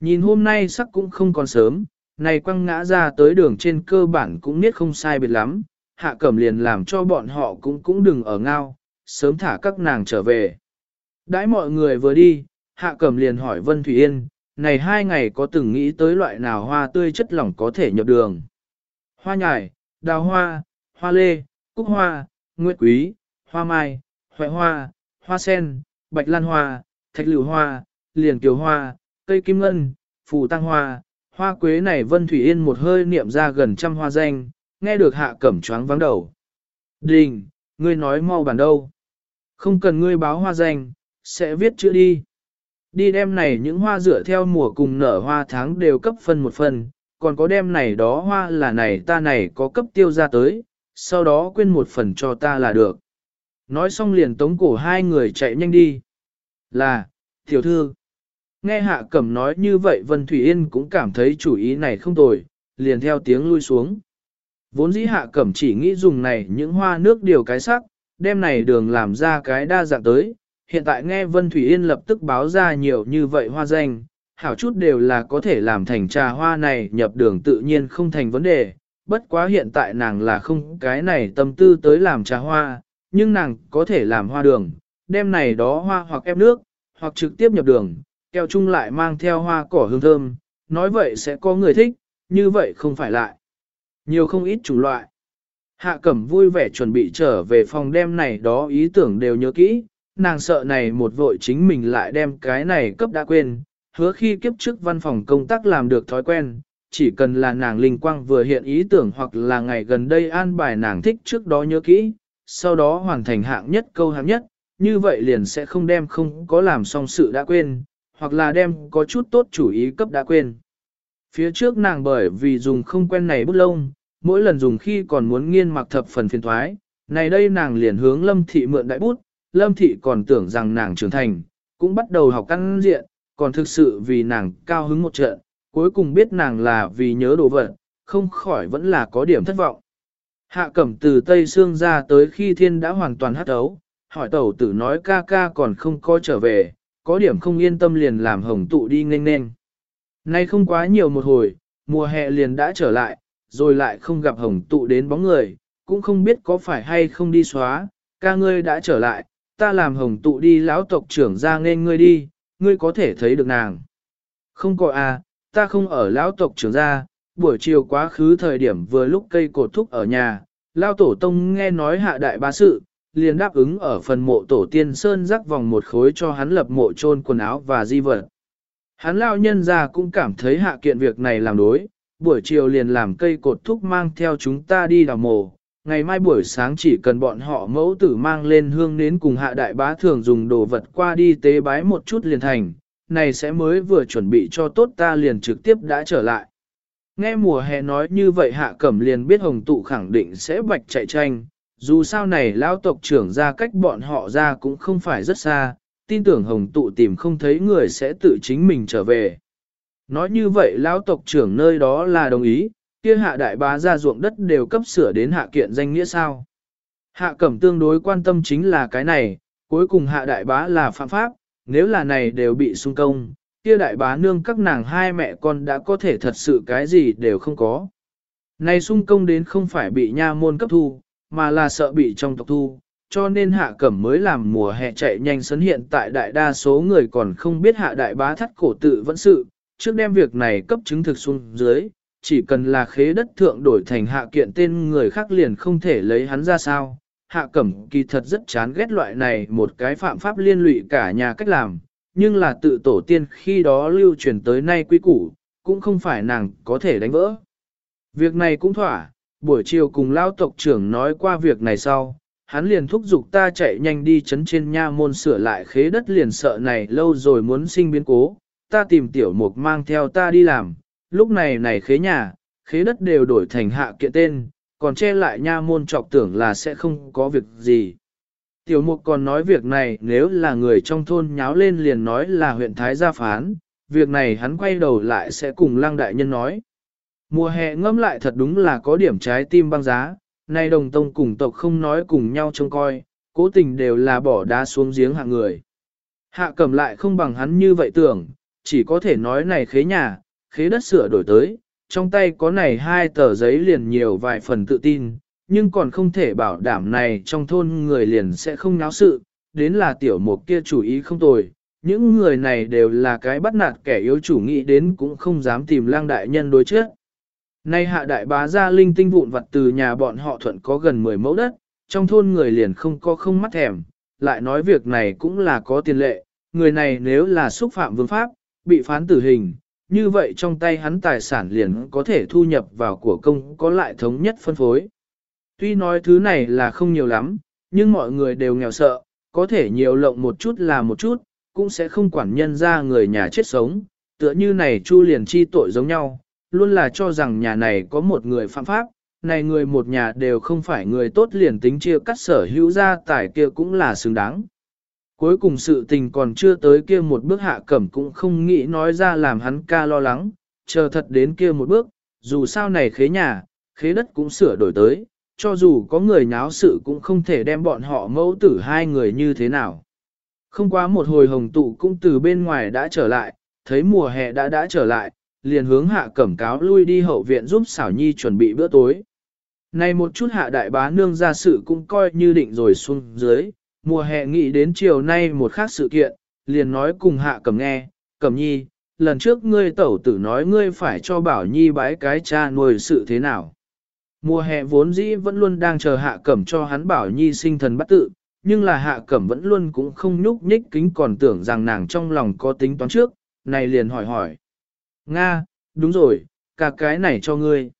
Nhìn hôm nay sắc cũng không còn sớm, này quăng ngã ra tới đường trên cơ bản cũng biết không sai biệt lắm, hạ cẩm liền làm cho bọn họ cũng cũng đừng ở ngao, sớm thả các nàng trở về. Đãi mọi người vừa đi, hạ cẩm liền hỏi Vân Thủy Yên, này hai ngày có từng nghĩ tới loại nào hoa tươi chất lỏng có thể nhập đường. Hoa nhài, đào hoa, hoa lê, cúc hoa, nguyệt quý, hoa mai, hoại hoa, hoa sen, bạch lan hoa, thạch lựu hoa, liền kiều hoa, cây kim ngân, phù tăng hoa, hoa quế này Vân Thủy Yên một hơi niệm ra gần trăm hoa danh, nghe được hạ cẩm choáng vắng đầu. Đình, ngươi nói mau bản đâu. Không cần ngươi báo hoa danh, sẽ viết chữ đi. Đi đem này những hoa rửa theo mùa cùng nở hoa tháng đều cấp phân một phần, còn có đem này đó hoa là này ta này có cấp tiêu ra tới, sau đó quên một phần cho ta là được. Nói xong liền tống cổ hai người chạy nhanh đi. Là, tiểu thư. Nghe hạ cẩm nói như vậy Vân Thủy Yên cũng cảm thấy chủ ý này không tồi, liền theo tiếng lui xuống. Vốn dĩ hạ cẩm chỉ nghĩ dùng này những hoa nước điều cái sắc, đem này đường làm ra cái đa dạng tới. Hiện tại nghe Vân Thủy Yên lập tức báo ra nhiều như vậy hoa danh, hảo chút đều là có thể làm thành trà hoa này nhập đường tự nhiên không thành vấn đề. Bất quá hiện tại nàng là không cái này tâm tư tới làm trà hoa, nhưng nàng có thể làm hoa đường, đem này đó hoa hoặc ép nước, hoặc trực tiếp nhập đường, keo chung lại mang theo hoa cỏ hương thơm, nói vậy sẽ có người thích, như vậy không phải lại. Nhiều không ít chủng loại. Hạ cẩm vui vẻ chuẩn bị trở về phòng đêm này đó ý tưởng đều nhớ kỹ, nàng sợ này một vội chính mình lại đem cái này cấp đã quên, hứa khi kiếp trước văn phòng công tác làm được thói quen, chỉ cần là nàng linh quang vừa hiện ý tưởng hoặc là ngày gần đây an bài nàng thích trước đó nhớ kỹ, sau đó hoàn thành hạng nhất câu hạng nhất, như vậy liền sẽ không đem không có làm xong sự đã quên, hoặc là đem có chút tốt chủ ý cấp đã quên. Phía trước nàng bởi vì dùng không quen này bút lông, mỗi lần dùng khi còn muốn nghiên mặc thập phần phiền thoái, này đây nàng liền hướng Lâm Thị mượn đại bút, Lâm Thị còn tưởng rằng nàng trưởng thành, cũng bắt đầu học căn diện, còn thực sự vì nàng cao hứng một trận, cuối cùng biết nàng là vì nhớ đồ vật, không khỏi vẫn là có điểm thất vọng. Hạ cẩm từ Tây Sương ra tới khi thiên đã hoàn toàn hát ấu, hỏi tẩu tử nói ca ca còn không có trở về, có điểm không yên tâm liền làm hồng tụ đi nghênh nghênh. Nay không quá nhiều một hồi, mùa hè liền đã trở lại, rồi lại không gặp hồng tụ đến bóng người, cũng không biết có phải hay không đi xóa, ca ngươi đã trở lại, ta làm hồng tụ đi lão tộc trưởng ra nên ngươi đi, ngươi có thể thấy được nàng. Không có à, ta không ở lão tộc trưởng ra, buổi chiều quá khứ thời điểm vừa lúc cây cột thúc ở nhà, lão tổ tông nghe nói hạ đại bá sự, liền đáp ứng ở phần mộ tổ tiên sơn rắc vòng một khối cho hắn lập mộ chôn quần áo và di vật. Hắn lão nhân ra cũng cảm thấy hạ kiện việc này làm đối, buổi chiều liền làm cây cột thúc mang theo chúng ta đi đào mộ. Ngày mai buổi sáng chỉ cần bọn họ mẫu tử mang lên hương nến cùng hạ đại bá thường dùng đồ vật qua đi tế bái một chút liền thành, này sẽ mới vừa chuẩn bị cho tốt ta liền trực tiếp đã trở lại. Nghe mùa hè nói như vậy hạ cẩm liền biết hồng tụ khẳng định sẽ bạch chạy tranh, dù sao này lão tộc trưởng ra cách bọn họ ra cũng không phải rất xa, tin tưởng hồng tụ tìm không thấy người sẽ tự chính mình trở về. Nói như vậy lão tộc trưởng nơi đó là đồng ý, kia hạ đại bá ra ruộng đất đều cấp sửa đến hạ kiện danh nghĩa sao. Hạ cẩm tương đối quan tâm chính là cái này, cuối cùng hạ đại bá là phạm pháp, nếu là này đều bị sung công, kia đại bá nương các nàng hai mẹ con đã có thể thật sự cái gì đều không có. Này sung công đến không phải bị nha môn cấp thu, mà là sợ bị trong tộc thu, cho nên hạ cẩm mới làm mùa hè chạy nhanh sấn hiện tại đại đa số người còn không biết hạ đại bá thắt cổ tự vẫn sự, trước đem việc này cấp chứng thực xuống dưới, chỉ cần là khế đất thượng đổi thành hạ kiện tên người khác liền không thể lấy hắn ra sao. Hạ cẩm kỳ thật rất chán ghét loại này một cái phạm pháp liên lụy cả nhà cách làm, nhưng là tự tổ tiên khi đó lưu truyền tới nay quy củ, cũng không phải nàng có thể đánh vỡ. Việc này cũng thỏa, buổi chiều cùng lao tộc trưởng nói qua việc này sau, hắn liền thúc giục ta chạy nhanh đi chấn trên nha môn sửa lại khế đất liền sợ này lâu rồi muốn sinh biến cố, ta tìm tiểu mục mang theo ta đi làm, lúc này này khế nhà, khế đất đều đổi thành hạ kiện tên, còn che lại nha môn trọc tưởng là sẽ không có việc gì. Tiểu mục còn nói việc này nếu là người trong thôn nháo lên liền nói là huyện Thái gia phán, việc này hắn quay đầu lại sẽ cùng lăng đại nhân nói. Mùa hè ngâm lại thật đúng là có điểm trái tim băng giá, nay đồng tông cùng tộc không nói cùng nhau trông coi, cố tình đều là bỏ đá xuống giếng hạ người. Hạ cầm lại không bằng hắn như vậy tưởng, chỉ có thể nói này khế nhà, khế đất sửa đổi tới, trong tay có này hai tờ giấy liền nhiều vài phần tự tin, nhưng còn không thể bảo đảm này trong thôn người liền sẽ không náo sự, đến là tiểu mục kia chủ ý không tồi. Những người này đều là cái bắt nạt kẻ yếu chủ nghĩ đến cũng không dám tìm lang đại nhân đối trước. Nay hạ đại bá ra linh tinh vụn vặt từ nhà bọn họ thuận có gần 10 mẫu đất, trong thôn người liền không có không mắt thèm, lại nói việc này cũng là có tiền lệ, người này nếu là xúc phạm vương pháp, bị phán tử hình, như vậy trong tay hắn tài sản liền có thể thu nhập vào của công có lại thống nhất phân phối. Tuy nói thứ này là không nhiều lắm, nhưng mọi người đều nghèo sợ, có thể nhiều lộng một chút là một chút, cũng sẽ không quản nhân ra người nhà chết sống, tựa như này chu liền chi tội giống nhau, luôn là cho rằng nhà này có một người phạm pháp, này người một nhà đều không phải người tốt liền tính chia cắt sở hữu ra tài kia cũng là xứng đáng. Cuối cùng sự tình còn chưa tới kia một bước hạ cẩm cũng không nghĩ nói ra làm hắn ca lo lắng, chờ thật đến kia một bước, dù sao này khế nhà, khế đất cũng sửa đổi tới, cho dù có người nháo sự cũng không thể đem bọn họ mẫu tử hai người như thế nào. Không quá một hồi hồng tụ cũng từ bên ngoài đã trở lại, thấy mùa hè đã đã trở lại, liền hướng hạ cẩm cáo lui đi hậu viện giúp xảo nhi chuẩn bị bữa tối. Này một chút hạ đại bá nương ra sự cũng coi như định rồi xuống dưới, mùa hè nghĩ đến chiều nay một khác sự kiện, liền nói cùng hạ cẩm nghe, cẩm nhi, lần trước ngươi tẩu tử nói ngươi phải cho bảo nhi bái cái cha nuôi sự thế nào. Mùa hè vốn dĩ vẫn luôn đang chờ hạ cẩm cho hắn bảo nhi sinh thần bắt tự, nhưng là hạ cẩm vẫn luôn cũng không nhúc nhích kính còn tưởng rằng nàng trong lòng có tính toán trước, này liền hỏi hỏi. Nga, đúng rồi, cả cái này cho ngươi.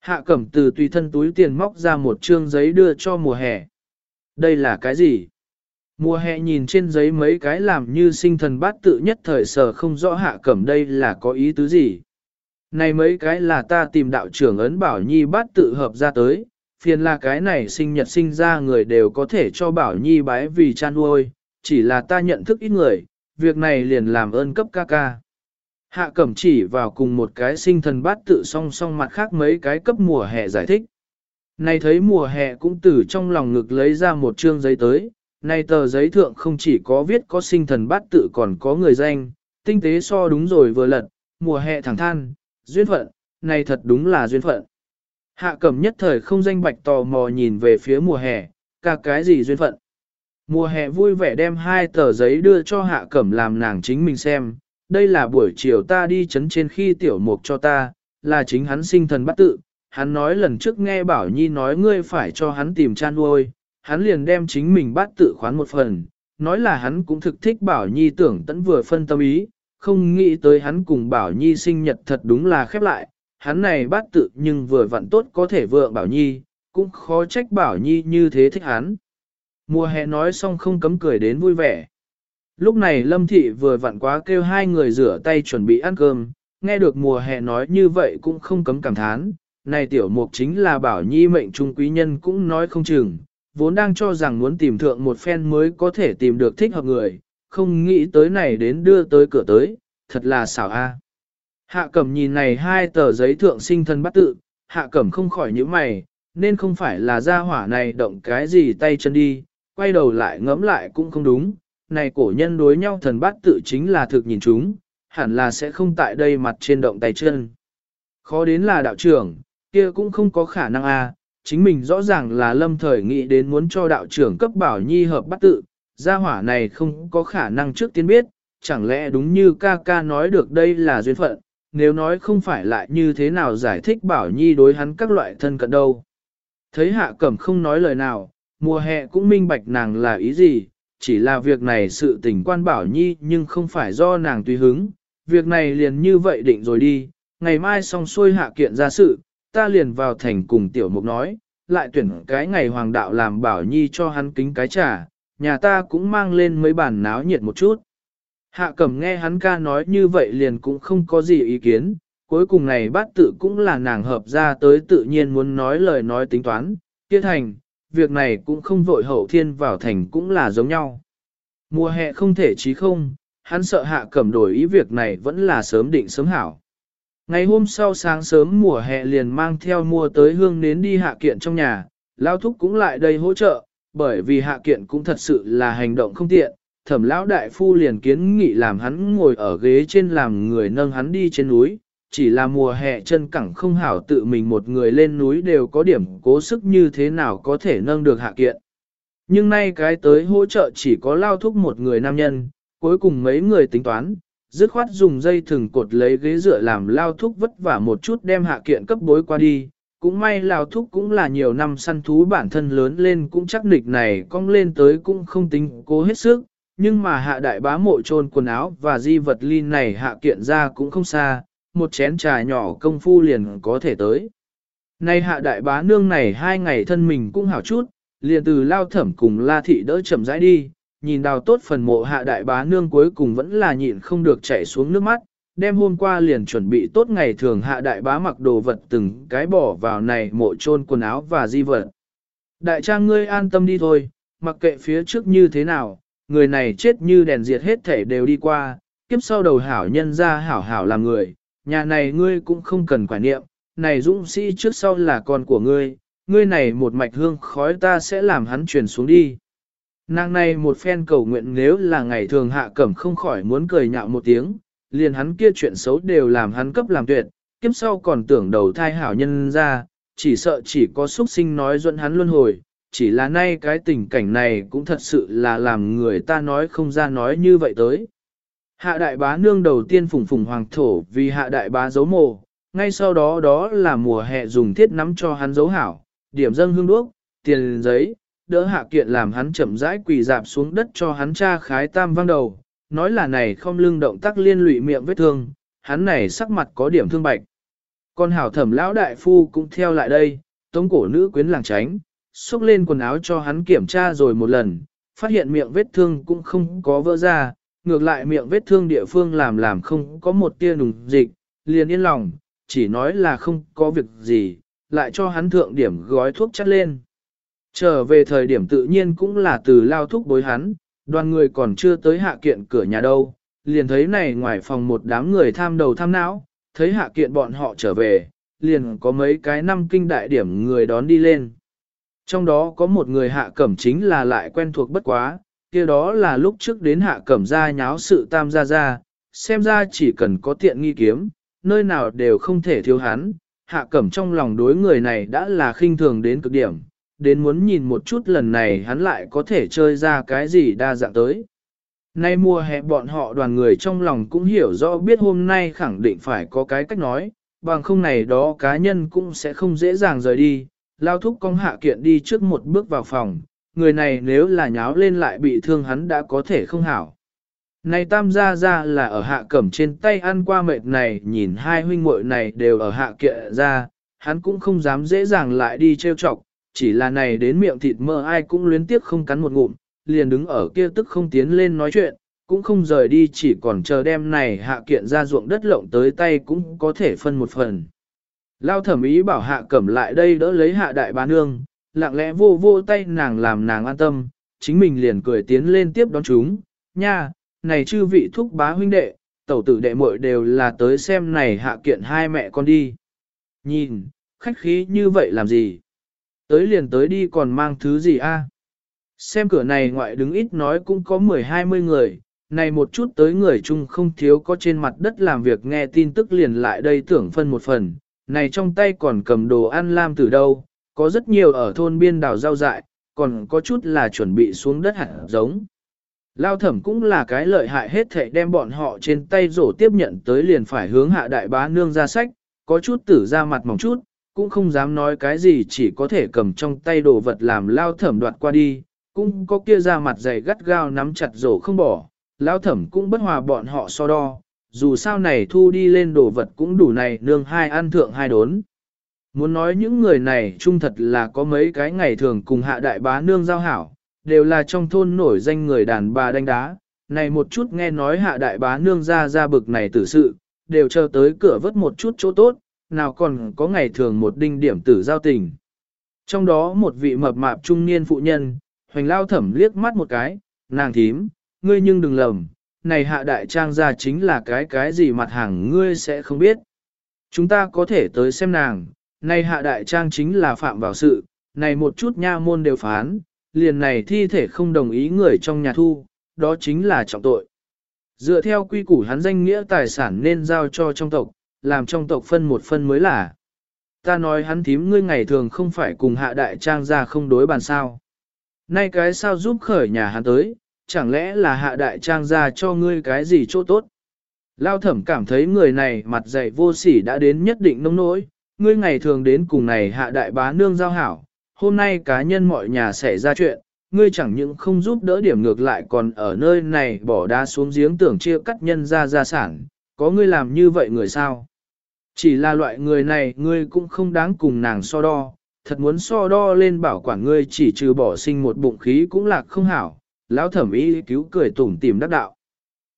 Hạ cẩm từ tùy thân túi tiền móc ra một trương giấy đưa cho mùa hè. Đây là cái gì? Mùa hè nhìn trên giấy mấy cái làm như sinh thần bát tự nhất thời sở không rõ hạ cẩm đây là có ý tứ gì. Này mấy cái là ta tìm đạo trưởng ấn bảo nhi bát tự hợp ra tới, phiền là cái này sinh nhật sinh ra người đều có thể cho bảo nhi bái vì chan nuôi, chỉ là ta nhận thức ít người, việc này liền làm ơn cấp ca ca. Hạ cẩm chỉ vào cùng một cái sinh thần bát tự song song mặt khác mấy cái cấp mùa hè giải thích. Này thấy mùa hè cũng từ trong lòng ngực lấy ra một chương giấy tới, này tờ giấy thượng không chỉ có viết có sinh thần bát tự còn có người danh, tinh tế so đúng rồi vừa lật, mùa hè thẳng than, duyên phận, này thật đúng là duyên phận. Hạ cẩm nhất thời không danh bạch tò mò nhìn về phía mùa hè, cả cái gì duyên phận. Mùa hè vui vẻ đem hai tờ giấy đưa cho hạ cẩm làm nàng chính mình xem, đây là buổi chiều ta đi chấn trên khi tiểu mục cho ta, là chính hắn sinh thần bắt tự, hắn nói lần trước nghe bảo nhi nói ngươi phải cho hắn tìm chan nuôi, hắn liền đem chính mình bắt tự khoán một phần, nói là hắn cũng thực thích bảo nhi tưởng tẫn vừa phân tâm ý, không nghĩ tới hắn cùng bảo nhi sinh nhật thật đúng là khép lại, hắn này bắt tự nhưng vừa vặn tốt có thể vượng bảo nhi, cũng khó trách bảo nhi như thế thích hắn. Mùa hè nói xong không cấm cười đến vui vẻ. Lúc này Lâm Thị vừa vặn quá kêu hai người rửa tay chuẩn bị ăn cơm, nghe được mùa hè nói như vậy cũng không cấm cảm thán. Này tiểu mục chính là bảo nhi mệnh trung quý nhân cũng nói không chừng, vốn đang cho rằng muốn tìm thượng một phen mới có thể tìm được thích hợp người, không nghĩ tới này đến đưa tới cửa tới, thật là xảo a. Hạ cẩm nhìn này hai tờ giấy thượng sinh thân bắt tự, hạ cẩm không khỏi những mày, nên không phải là gia hỏa này động cái gì tay chân đi, quay đầu lại ngẫm lại cũng không đúng, này cổ nhân đối nhau thần bát tự chính là thực nhìn chúng, hẳn là sẽ không tại đây mặt trên động tay chân. Khó đến là đạo trưởng, kia cũng không có khả năng a. chính mình rõ ràng là lâm thời nghĩ đến muốn cho đạo trưởng cấp bảo nhi hợp bắt tự, gia hỏa này không có khả năng trước tiên biết, chẳng lẽ đúng như ca ca nói được đây là duyên phận, nếu nói không phải lại như thế nào giải thích bảo nhi đối hắn các loại thân cận đâu. Thấy hạ cẩm không nói lời nào, mùa hè cũng minh bạch nàng là ý gì, chỉ là việc này sự tình quan bảo nhi nhưng không phải do nàng tùy hứng, việc này liền như vậy định rồi đi, ngày mai xong xuôi hạ kiện ra sự, ta liền vào thành cùng tiểu mục nói, lại tuyển cái ngày hoàng đạo làm bảo nhi cho hắn kính cái trà, nhà ta cũng mang lên mấy bản náo nhiệt một chút. Hạ cẩm nghe hắn ca nói như vậy liền cũng không có gì ý kiến, cuối cùng này bát tự cũng là nàng hợp ra tới tự nhiên muốn nói lời nói tính toán, kia thành, việc này cũng không vội hậu thiên vào thành cũng là giống nhau. Mùa hè không thể chí không, hắn sợ hạ cẩm đổi ý việc này vẫn là sớm định sớm hảo. Ngày hôm sau sáng sớm mùa hè liền mang theo mua tới hương nến đi hạ kiện trong nhà, lao thúc cũng lại đây hỗ trợ, bởi vì hạ kiện cũng thật sự là hành động không tiện, thẩm lão đại phu liền kiến nghị làm hắn ngồi ở ghế trên làm người nâng hắn đi trên núi, chỉ là mùa hè chân cẳng không hảo tự mình một người lên núi đều có điểm cố sức như thế nào có thể nâng được hạ kiện. Nhưng nay cái tới hỗ trợ chỉ có lao thúc một người nam nhân, cuối cùng mấy người tính toán, dứt khoát dùng dây thừng cột lấy ghế dựa làm lao thúc vất vả một chút đem hạ kiện cấp bối qua đi. Cũng may lao thúc cũng là nhiều năm săn thú bản thân lớn lên cũng chắc nịch này cong lên tới cũng không tính cố hết sức, nhưng mà hạ đại bá mộ trôn quần áo và di vật ly này hạ kiện ra cũng không xa, một chén trà nhỏ công phu liền có thể tới. Nay hạ đại bá nương này hai ngày thân mình cũng hảo chút, liền từ lao thẩm cùng la thị đỡ chậm rãi đi, nhìn đào tốt phần mộ hạ đại bá nương cuối cùng vẫn là nhịn không được chảy xuống nước mắt, đem hôm qua liền chuẩn bị tốt ngày thường hạ đại bá mặc đồ vật từng cái bỏ vào này mộ chôn quần áo và di vật. Đại trang ngươi an tâm đi thôi, mặc kệ phía trước như thế nào, người này chết như đèn diệt hết thể đều đi qua, kiếp sau đầu hảo nhân ra hảo hảo làm người, nhà này ngươi cũng không cần quả niệm, này dũng sĩ trước sau là con của ngươi, ngươi này một mạch hương khói ta sẽ làm hắn truyền xuống đi. Nàng này một phen cầu nguyện nếu là ngày thường hạ cẩm không khỏi muốn cười nhạo một tiếng, liền hắn kia chuyện xấu đều làm hắn cấp làm tuyệt, kiếp sau còn tưởng đầu thai hảo nhân ra, chỉ sợ chỉ có xuất sinh nói dẫn hắn luân hồi, chỉ là nay cái tình cảnh này cũng thật sự là làm người ta nói không ra nói như vậy tới. Hạ đại bá nương đầu tiên phùng phùng hoàng thổ vì hạ đại bá giấu mồ, ngay sau đó đó là mùa hè dùng thiết nắm cho hắn giấu hảo, điểm dâng hương đuốc, tiền giấy, đỡ hạ kiện làm hắn chậm rãi quỳ dạp xuống đất cho hắn cha khái tam vang đầu, nói là này không lưng động tác liên lụy miệng vết thương, hắn này sắc mặt có điểm thương bạch. Con hảo thẩm lão đại phu cũng theo lại đây, tống cổ nữ quyến làng tránh, xúc lên quần áo cho hắn kiểm tra rồi một lần, phát hiện miệng vết thương cũng không có vỡ ra, ngược lại miệng vết thương địa phương làm làm không có một tia nùng dịch, liền yên lòng, chỉ nói là không có việc gì, lại cho hắn thượng điểm gói thuốc chắt lên. Trở về thời điểm tự nhiên cũng là từ lao thuốc bối hắn, đoàn người còn chưa tới hạ kiện cửa nhà đâu, liền thấy này ngoài phòng một đám người tham đầu tham não, thấy hạ kiện bọn họ trở về, liền có mấy cái năm kinh đại điểm người đón đi lên. Trong đó có một người hạ cẩm chính là lại quen thuộc bất quá, kia đó là lúc trước đến hạ cẩm ra nháo sự tam gia ra, xem ra chỉ cần có tiện nghi kiếm, nơi nào đều không thể thiếu hắn, hạ cẩm trong lòng đối người này đã là khinh thường đến cực điểm, đến muốn nhìn một chút lần này hắn lại có thể chơi ra cái gì đa dạng tới. Nay mùa hè bọn họ đoàn người trong lòng cũng hiểu rõ biết hôm nay khẳng định phải có cái cách nói, bằng không này đó cá nhân cũng sẽ không dễ dàng rời đi, lao thúc con hạ kiện đi trước một bước vào phòng, người này nếu là nháo lên lại bị thương hắn đã có thể không hảo. Này tam gia ra là ở hạ cẩm trên tay ăn qua mệt này nhìn hai huynh muội này đều ở hạ kiện ra, hắn cũng không dám dễ dàng lại đi trêu chọc, chỉ là này đến miệng thịt mơ ai cũng luyến tiếc không cắn một ngụm, liền đứng ở kia tức không tiến lên nói chuyện, cũng không rời đi chỉ còn chờ đem này hạ kiện ra ruộng đất lộng tới tay cũng có thể phân một phần. Lao thẩm ý bảo hạ cẩm lại đây đỡ lấy hạ đại bá nương, lặng lẽ vô vô tay nàng làm nàng an tâm, chính mình liền cười tiến lên tiếp đón chúng, nha, này chư vị thúc bá huynh đệ, tẩu tử đệ muội đều là tới xem này hạ kiện hai mẹ con đi. Nhìn, khách khí như vậy làm gì? Tới liền tới đi còn mang thứ gì a? Xem cửa này ngoại đứng ít nói cũng có 10-20 người, này một chút tới người chung không thiếu có trên mặt đất làm việc nghe tin tức liền lại đây tưởng phân một phần, này trong tay còn cầm đồ ăn lam từ đâu, có rất nhiều ở thôn biên đảo rau dại, còn có chút là chuẩn bị xuống đất hạt giống. Lao thẩm cũng là cái lợi hại hết thảy đem bọn họ trên tay rổ tiếp nhận tới liền phải hướng hạ đại bá nương ra sách, có chút tử ra mặt mỏng chút, cũng không dám nói cái gì chỉ có thể cầm trong tay đồ vật làm lao thẩm đoạt qua đi, cũng có kia ra mặt dày gắt gao nắm chặt rổ không bỏ, lao thẩm cũng bất hòa bọn họ so đo, dù sao này thu đi lên đồ vật cũng đủ này nương hai ăn thượng hai đốn. Muốn nói những người này trung thật là có mấy cái ngày thường cùng hạ đại bá nương giao hảo, đều là trong thôn nổi danh người đàn bà đánh đá, này một chút nghe nói hạ đại bá nương ra ra bực này tử sự, đều chờ tới cửa vớt một chút chỗ tốt, nào còn có ngày thường một đinh điểm tử giao tình. Trong đó một vị mập mạp trung niên phụ nhân, hoành lao thẩm liếc mắt một cái, nàng thím, ngươi nhưng đừng lầm, này hạ đại trang ra chính là cái cái gì mặt hàng ngươi sẽ không biết. Chúng ta có thể tới xem nàng, này hạ đại trang chính là phạm vào sự, này một chút nha môn đều phán, liền này thi thể không đồng ý người trong nhà thu, đó chính là trọng tội. Dựa theo quy củ hắn danh nghĩa tài sản nên giao cho trong tộc, làm trong tộc phân một phân mới là. Ta nói hắn thím ngươi ngày thường không phải cùng hạ đại trang ra không đối bàn sao. Nay cái sao giúp khởi nhà hắn tới, chẳng lẽ là hạ đại trang ra cho ngươi cái gì chỗ tốt. Lao thẩm cảm thấy người này mặt dày vô sỉ đã đến nhất định nông nỗi, ngươi ngày thường đến cùng này hạ đại bá nương giao hảo, hôm nay cá nhân mọi nhà xảy ra chuyện, ngươi chẳng những không giúp đỡ điểm ngược lại còn ở nơi này bỏ đá xuống giếng tưởng chia cắt nhân ra gia sản, có ngươi làm như vậy người sao? Chỉ là loại người này ngươi cũng không đáng cùng nàng so đo, thật muốn so đo lên bảo quản ngươi chỉ trừ bỏ sinh một bụng khí cũng là không hảo, lão thẩm ý cứu cười tủm tìm đắc đạo.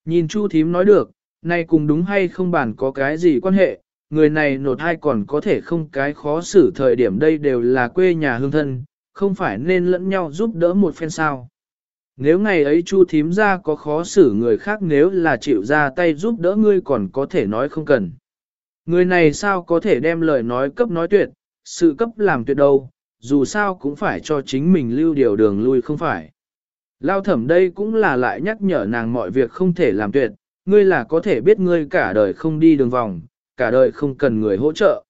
Nhìn Chu thím nói được, nay cùng đúng hay không bản có cái gì quan hệ, người này nột hay còn có thể không cái khó xử thời điểm đây đều là quê nhà hương thân, không phải nên lẫn nhau giúp đỡ một phen sao. Nếu ngày ấy Chu thím ra có khó xử người khác nếu là chịu ra tay giúp đỡ ngươi còn có thể nói không cần. Người này sao có thể đem lời nói cấp nói tuyệt, sự cấp làm tuyệt đâu, dù sao cũng phải cho chính mình lưu điều đường lui không phải. Lao thẩm đây cũng là lại nhắc nhở nàng mọi việc không thể làm tuyệt, ngươi là có thể biết ngươi cả đời không đi đường vòng, cả đời không cần người hỗ trợ.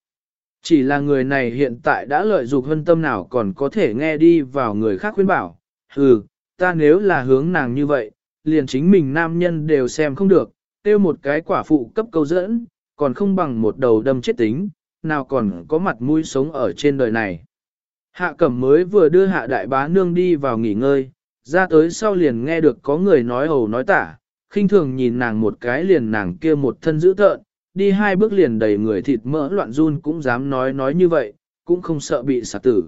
Chỉ là người này hiện tại đã lợi dụng hân tâm nào còn có thể nghe đi vào người khác khuyên bảo, hừ, ta nếu là hướng nàng như vậy, liền chính mình nam nhân đều xem không được, tiêu một cái quả phụ cấp câu dẫn, còn không bằng một đầu đâm chết tính, nào còn có mặt mũi sống ở trên đời này. Hạ cẩm mới vừa đưa hạ đại bá nương đi vào nghỉ ngơi, ra tới sau liền nghe được có người nói hầu nói tả, khinh thường nhìn nàng một cái liền nàng kia một thân dữ tợn, đi hai bước liền đầy người thịt mỡ loạn run cũng dám nói nói như vậy, cũng không sợ bị sạc tử.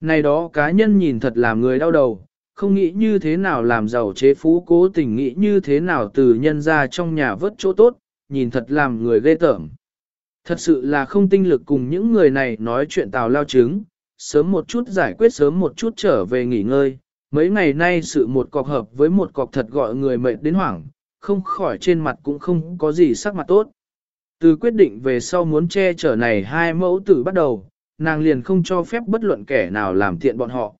Này đó cá nhân nhìn thật làm người đau đầu, không nghĩ như thế nào làm giàu chế phú cố tình nghĩ như thế nào từ nhân ra trong nhà vớt chỗ tốt, nhìn thật làm người ghê tởm. Thật sự là không tinh lực cùng những người này nói chuyện tào lao trứng sớm một chút giải quyết sớm một chút trở về nghỉ ngơi. Mấy ngày nay sự một cọc hợp với một cọc thật gọi người mệt đến hoảng, không khỏi trên mặt cũng không có gì sắc mặt tốt. Từ quyết định về sau muốn che chở này hai mẫu tử bắt đầu, nàng liền không cho phép bất luận kẻ nào làm tiện bọn họ.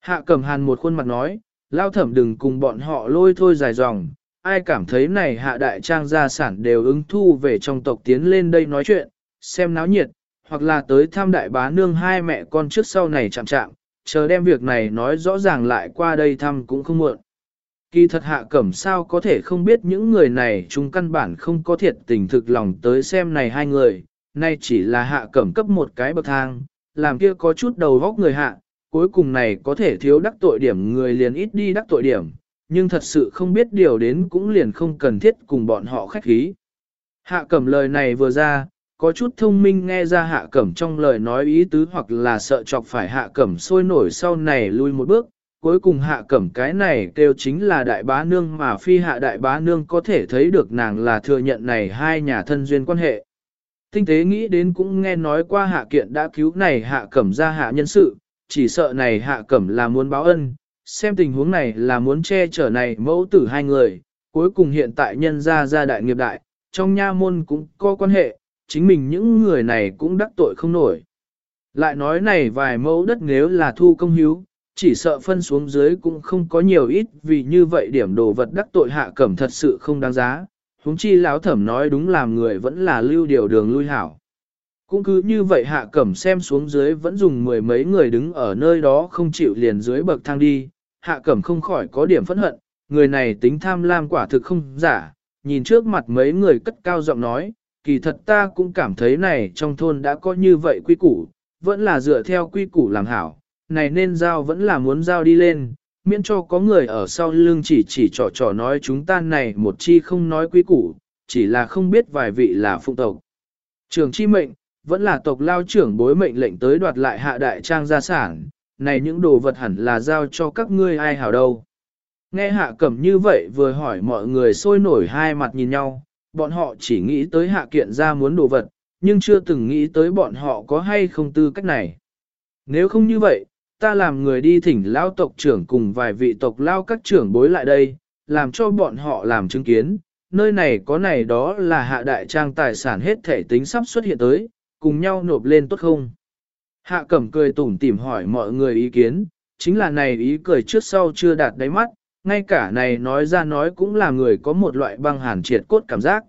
Hạ cẩm hàn một khuôn mặt nói, lao thẩm đừng cùng bọn họ lôi thôi dài dòng, ai cảm thấy này hạ đại trang gia sản đều ứng thu về trong tộc tiến lên đây nói chuyện, xem náo nhiệt, hoặc là tới thăm đại bá nương hai mẹ con trước sau này chạm chạm, chờ đem việc này nói rõ ràng lại qua đây thăm cũng không muộn. Kỳ thật hạ cẩm sao có thể không biết những người này chúng căn bản không có thiệt tình thực lòng tới xem này hai người, nay chỉ là hạ cẩm cấp một cái bậc thang, làm kia có chút đầu góc người hạ, cuối cùng này có thể thiếu đắc tội điểm người liền ít đi đắc tội điểm, nhưng thật sự không biết điều đến cũng liền không cần thiết cùng bọn họ khách khí. Hạ cẩm lời này vừa ra, có chút thông minh nghe ra hạ cẩm trong lời nói ý tứ hoặc là sợ chọc phải hạ cẩm sôi nổi sau này lui một bước, cuối cùng hạ cẩm cái này kêu chính là đại bá nương mà phi hạ đại bá nương có thể thấy được nàng là thừa nhận này hai nhà thân duyên quan hệ. Tinh tế nghĩ đến cũng nghe nói qua hạ kiện đã cứu này hạ cẩm ra hạ nhân sự, chỉ sợ này hạ cẩm là muốn báo ân, xem tình huống này là muốn che chở này mẫu tử hai người, cuối cùng hiện tại nhân ra ra đại nghiệp đại, trong nha môn cũng có quan hệ, chính mình những người này cũng đắc tội không nổi. Lại nói này vài mẫu đất nếu là thu công hiếu, chỉ sợ phân xuống dưới cũng không có nhiều ít vì như vậy điểm đồ vật đắc tội hạ cẩm thật sự không đáng giá. Húng chi lão thẩm nói đúng làm người vẫn là lưu điều đường lui hảo. Cũng cứ như vậy hạ cẩm xem xuống dưới vẫn dùng mười mấy người đứng ở nơi đó không chịu liền dưới bậc thang đi, hạ cẩm không khỏi có điểm phẫn hận, người này tính tham lam quả thực không giả, nhìn trước mặt mấy người cất cao giọng nói, kỳ thật ta cũng cảm thấy này trong thôn đã có như vậy quy củ, vẫn là dựa theo quy củ làm hảo, này nên giao vẫn là muốn giao đi lên, miễn cho có người ở sau lưng chỉ chỉ trò trò nói chúng ta này một chi không nói quý củ, chỉ là không biết vài vị là phụ tộc. Trường chi mệnh, vẫn là tộc lao trưởng bối mệnh lệnh tới đoạt lại hạ đại trang gia sản, này những đồ vật hẳn là giao cho các ngươi ai hảo đâu. Nghe hạ cẩm như vậy vừa hỏi mọi người sôi nổi hai mặt nhìn nhau, bọn họ chỉ nghĩ tới hạ kiện ra muốn đồ vật, nhưng chưa từng nghĩ tới bọn họ có hay không tư cách này. Nếu không như vậy, ta làm người đi thỉnh lao tộc trưởng cùng vài vị tộc lao các trưởng bối lại đây, làm cho bọn họ làm chứng kiến, nơi này có này đó là hạ đại trang tài sản hết thể tính sắp xuất hiện tới, cùng nhau nộp lên tốt không? Hạ cẩm cười tủm tỉm hỏi mọi người ý kiến, chính là này ý cười trước sau chưa đạt đáy mắt, Ngay cả này nói ra nói cũng là người có một loại băng hàn triệt cốt cảm giác.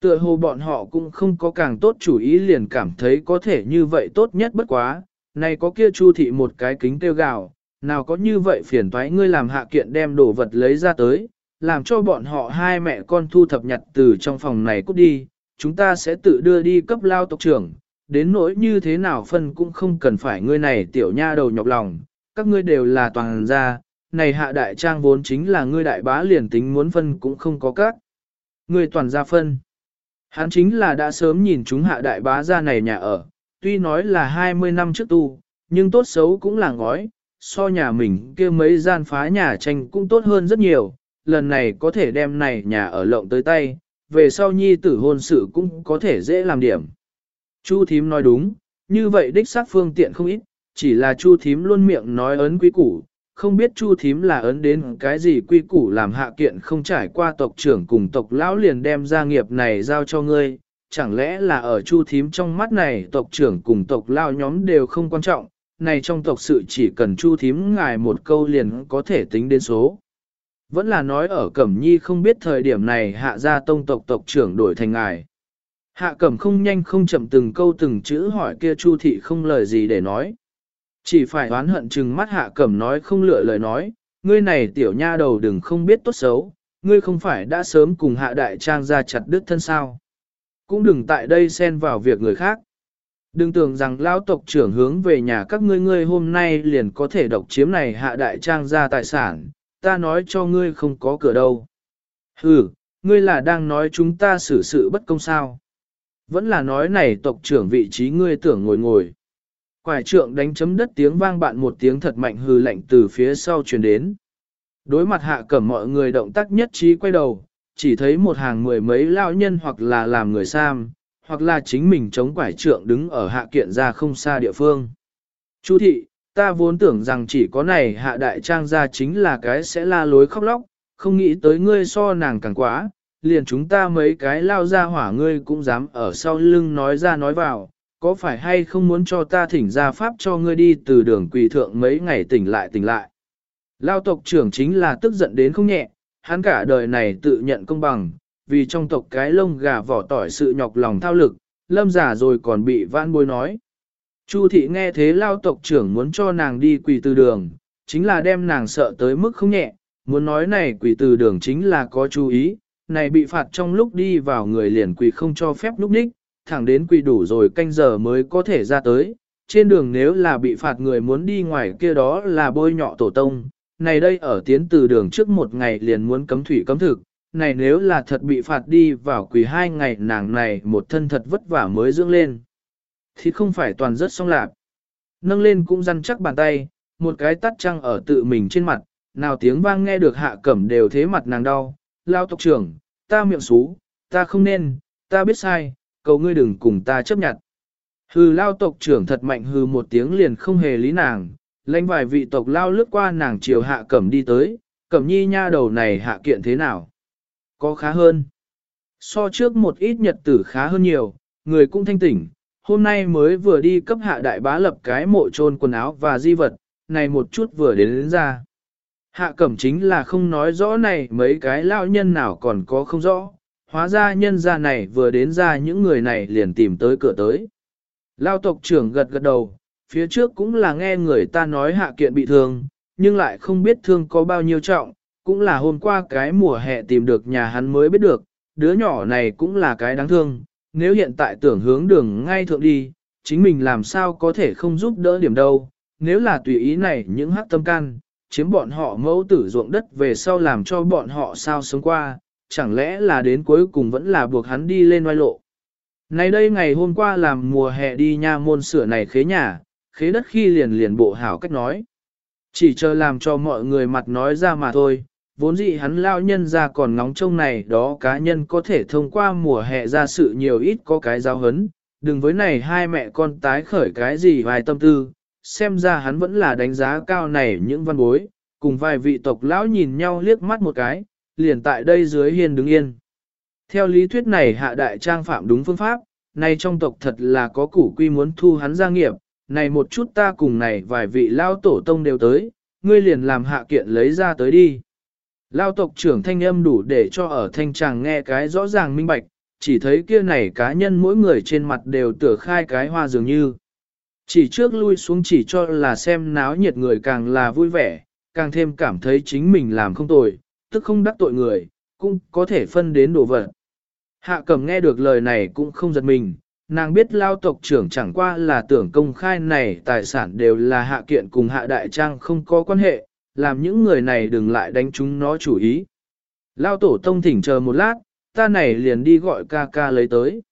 Tựa hồ bọn họ cũng không có càng tốt chủ ý liền cảm thấy có thể như vậy tốt nhất bất quá, này có kia chu thị một cái kính tiêu gạo, nào có như vậy phiền toái ngươi làm hạ kiện đem đồ vật lấy ra tới, làm cho bọn họ hai mẹ con thu thập nhặt từ trong phòng này cút đi, chúng ta sẽ tự đưa đi cấp lao tộc trưởng, đến nỗi như thế nào phân cũng không cần phải ngươi này tiểu nha đầu nhọc lòng, các ngươi đều là toàn gia, này hạ đại trang vốn chính là ngươi đại bá liền tính muốn phân cũng không có các. Ngươi toàn gia phân. Hắn chính là đã sớm nhìn chúng hạ đại bá ra này nhà ở, tuy nói là 20 năm trước tu, nhưng tốt xấu cũng là ngói, so nhà mình kia mấy gian phá nhà tranh cũng tốt hơn rất nhiều, lần này có thể đem này nhà ở lộng tới tay, về sau nhi tử hôn sự cũng có thể dễ làm điểm. Chu thím nói đúng, như vậy đích xác phương tiện không ít, chỉ là chu thím luôn miệng nói ấn quý củ, không biết chu thím là ấn đến cái gì quy củ làm hạ kiện không trải qua tộc trưởng cùng tộc lão liền đem gia nghiệp này giao cho ngươi, chẳng lẽ là ở chu thím trong mắt này tộc trưởng cùng tộc lao nhóm đều không quan trọng, này trong tộc sự chỉ cần chu thím ngài một câu liền có thể tính đến số. Vẫn là nói ở Cẩm Nhi không biết thời điểm này hạ gia tông tộc tộc trưởng đổi thành ngài. Hạ Cẩm không nhanh không chậm từng câu từng chữ hỏi kia Chu thị không lời gì để nói. Chỉ phải oán hận chừng mắt Hạ Cẩm nói không lựa lời nói, ngươi này tiểu nha đầu đừng không biết tốt xấu, ngươi không phải đã sớm cùng Hạ Đại Trang ra chặt đứt thân sao. Cũng đừng tại đây xen vào việc người khác. Đừng tưởng rằng lão tộc trưởng hướng về nhà các ngươi ngươi hôm nay liền có thể độc chiếm này Hạ Đại Trang ra tài sản, ta nói cho ngươi không có cửa đâu. Ừ, ngươi là đang nói chúng ta xử sự bất công sao. Vẫn là nói này tộc trưởng vị trí ngươi tưởng ngồi ngồi. Quải trượng đánh chấm đất tiếng vang bạn một tiếng thật mạnh hư lạnh từ phía sau truyền đến. Đối mặt hạ cẩm mọi người động tác nhất trí quay đầu, chỉ thấy một hàng mười mấy lao nhân hoặc là làm người sam, hoặc là chính mình chống quải trượng đứng ở hạ kiện ra không xa địa phương. chú thị, ta vốn tưởng rằng chỉ có này hạ đại trang gia chính là cái sẽ la lối khóc lóc, không nghĩ tới ngươi so nàng càng quá, liền chúng ta mấy cái lao ra hỏa ngươi cũng dám ở sau lưng nói ra nói vào, có phải hay không muốn cho ta thỉnh ra pháp cho ngươi đi từ đường quỳ thượng mấy ngày tỉnh lại tỉnh lại. Lao tộc trưởng chính là tức giận đến không nhẹ, hắn cả đời này tự nhận công bằng, vì trong tộc cái lông gà vỏ tỏi sự nhọc lòng thao lực, lâm giả rồi còn bị vãn bối nói. Chu thị nghe thế lao tộc trưởng muốn cho nàng đi quỳ từ đường, chính là đem nàng sợ tới mức không nhẹ, muốn nói này quỳ từ đường chính là có chú ý, này bị phạt trong lúc đi vào người liền quỳ không cho phép lúc ních, thẳng đến quỳ đủ rồi canh giờ mới có thể ra tới. Trên đường nếu là bị phạt người muốn đi ngoài kia đó là bôi nhọ tổ tông, này đây ở tiến từ đường trước một ngày liền muốn cấm thủy cấm thực, này nếu là thật bị phạt đi vào quỳ hai ngày nàng này một thân thật vất vả mới dưỡng lên. Thì không phải toàn rất xong lạc. Nâng lên cũng răn chắc bàn tay, một cái tắt trăng ở tự mình trên mặt, nào tiếng vang nghe được hạ cẩm đều thế mặt nàng đau, lao tộc trưởng, ta miệng xú, ta không nên, ta biết sai, cầu ngươi đừng cùng ta chấp nhận. Hừ lao tộc trưởng thật mạnh hừ một tiếng liền không hề lý nàng, lãnh vài vị tộc lao lướt qua nàng chiều hạ cẩm đi tới, cẩm nhi nha đầu này hạ kiện thế nào? Có khá hơn. So trước một ít nhật tử khá hơn nhiều, người cũng thanh tỉnh, hôm nay mới vừa đi cấp hạ đại bá lập cái mộ trôn quần áo và di vật, này một chút vừa đến, đến ra. Hạ cẩm chính là không nói rõ này mấy cái lao nhân nào còn có không rõ, hóa ra nhân ra này vừa đến ra những người này liền tìm tới cửa tới. Lao tộc trưởng gật gật đầu, phía trước cũng là nghe người ta nói hạ kiện bị thương, nhưng lại không biết thương có bao nhiêu trọng, cũng là hôm qua cái mùa hè tìm được nhà hắn mới biết được, đứa nhỏ này cũng là cái đáng thương, nếu hiện tại tưởng hướng đường ngay thượng đi, chính mình làm sao có thể không giúp đỡ điểm đâu, nếu là tùy ý này những hắc tâm can, chiếm bọn họ mẫu tử ruộng đất về sau làm cho bọn họ sao sống qua, chẳng lẽ là đến cuối cùng vẫn là buộc hắn đi lên oai lộ. Này đây ngày hôm qua làm mùa hè đi nha môn sửa này khế nhà, khế đất khi liền liền bộ hảo cách nói. Chỉ chờ làm cho mọi người mặt nói ra mà thôi, vốn dĩ hắn lao nhân ra còn ngóng trông này đó cá nhân có thể thông qua mùa hè ra sự nhiều ít có cái giáo hấn, đừng với này hai mẹ con tái khởi cái gì vài tâm tư, xem ra hắn vẫn là đánh giá cao này những văn bối, cùng vài vị tộc lão nhìn nhau liếc mắt một cái, liền tại đây dưới hiên đứng yên. Theo lý thuyết này hạ đại trang phạm đúng phương pháp, nay trong tộc thật là có củ quy muốn thu hắn gia nghiệp, này một chút ta cùng này vài vị lao tổ tông đều tới, ngươi liền làm hạ kiện lấy ra tới đi. Lao tộc trưởng thanh âm đủ để cho ở thanh tràng nghe cái rõ ràng minh bạch, chỉ thấy kia này cá nhân mỗi người trên mặt đều tựa khai cái hoa dường như. Chỉ trước lui xuống chỉ cho là xem náo nhiệt người càng là vui vẻ, càng thêm cảm thấy chính mình làm không tồi, tức không đắc tội người, cũng có thể phân đến đồ vật. Hạ cẩm nghe được lời này cũng không giật mình, nàng biết lao tộc trưởng chẳng qua là tưởng công khai này tài sản đều là hạ kiện cùng hạ đại trang không có quan hệ, làm những người này đừng lại đánh chúng nó chủ ý. Lao tổ tông thỉnh chờ một lát, ta này liền đi gọi ca ca lấy tới.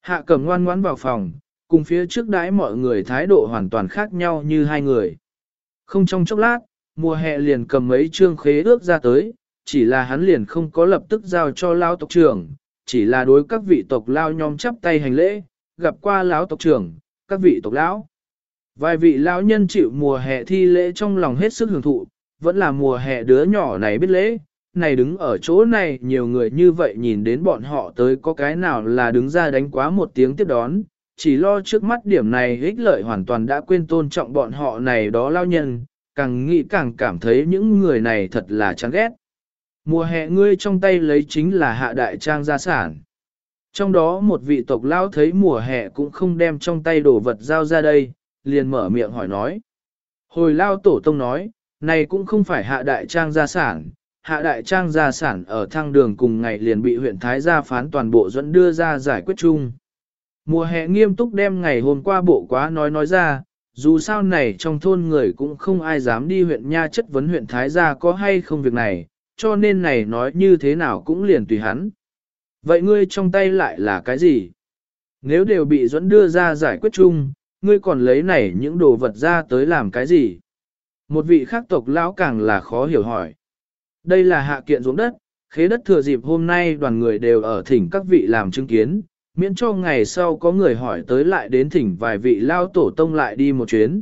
Hạ cầm ngoan ngoãn vào phòng, cùng phía trước đãi mọi người thái độ hoàn toàn khác nhau như hai người. Không trong chốc lát, mùa hè liền cầm mấy trương khế ước ra tới, chỉ là hắn liền không có lập tức giao cho lao tộc trưởng, chỉ là đối các vị tộc lao nhóm chắp tay hành lễ, gặp qua lão tộc trưởng, các vị tộc lão. Vài vị lão nhân chịu mùa hè thi lễ trong lòng hết sức hưởng thụ, vẫn là mùa hè đứa nhỏ này biết lễ, này đứng ở chỗ này nhiều người như vậy nhìn đến bọn họ tới có cái nào là đứng ra đánh quá một tiếng tiếp đón, chỉ lo trước mắt điểm này ích lợi hoàn toàn đã quên tôn trọng bọn họ này đó lao nhân, càng nghĩ càng cảm thấy những người này thật là chán ghét. Mùa hè ngươi trong tay lấy chính là hạ đại trang gia sản. Trong đó một vị tộc lao thấy mùa hè cũng không đem trong tay đồ vật giao ra đây, liền mở miệng hỏi nói. Hồi lao tổ tông nói, này cũng không phải hạ đại trang gia sản, hạ đại trang gia sản ở thang đường cùng ngày liền bị huyện Thái gia phán toàn bộ dẫn đưa ra giải quyết chung. Mùa hè nghiêm túc đem ngày hôm qua bộ quá nói nói ra, dù sao này trong thôn người cũng không ai dám đi huyện Nha chất vấn huyện Thái gia có hay không việc này, cho nên này nói như thế nào cũng liền tùy hắn. Vậy ngươi trong tay lại là cái gì? Nếu đều bị dẫn đưa ra giải quyết chung, ngươi còn lấy này những đồ vật ra tới làm cái gì? Một vị khác tộc lão càng là khó hiểu hỏi. Đây là hạ kiện ruộng đất, khế đất thừa dịp hôm nay đoàn người đều ở thỉnh các vị làm chứng kiến, miễn cho ngày sau có người hỏi tới lại đến thỉnh vài vị lao tổ tông lại đi một chuyến.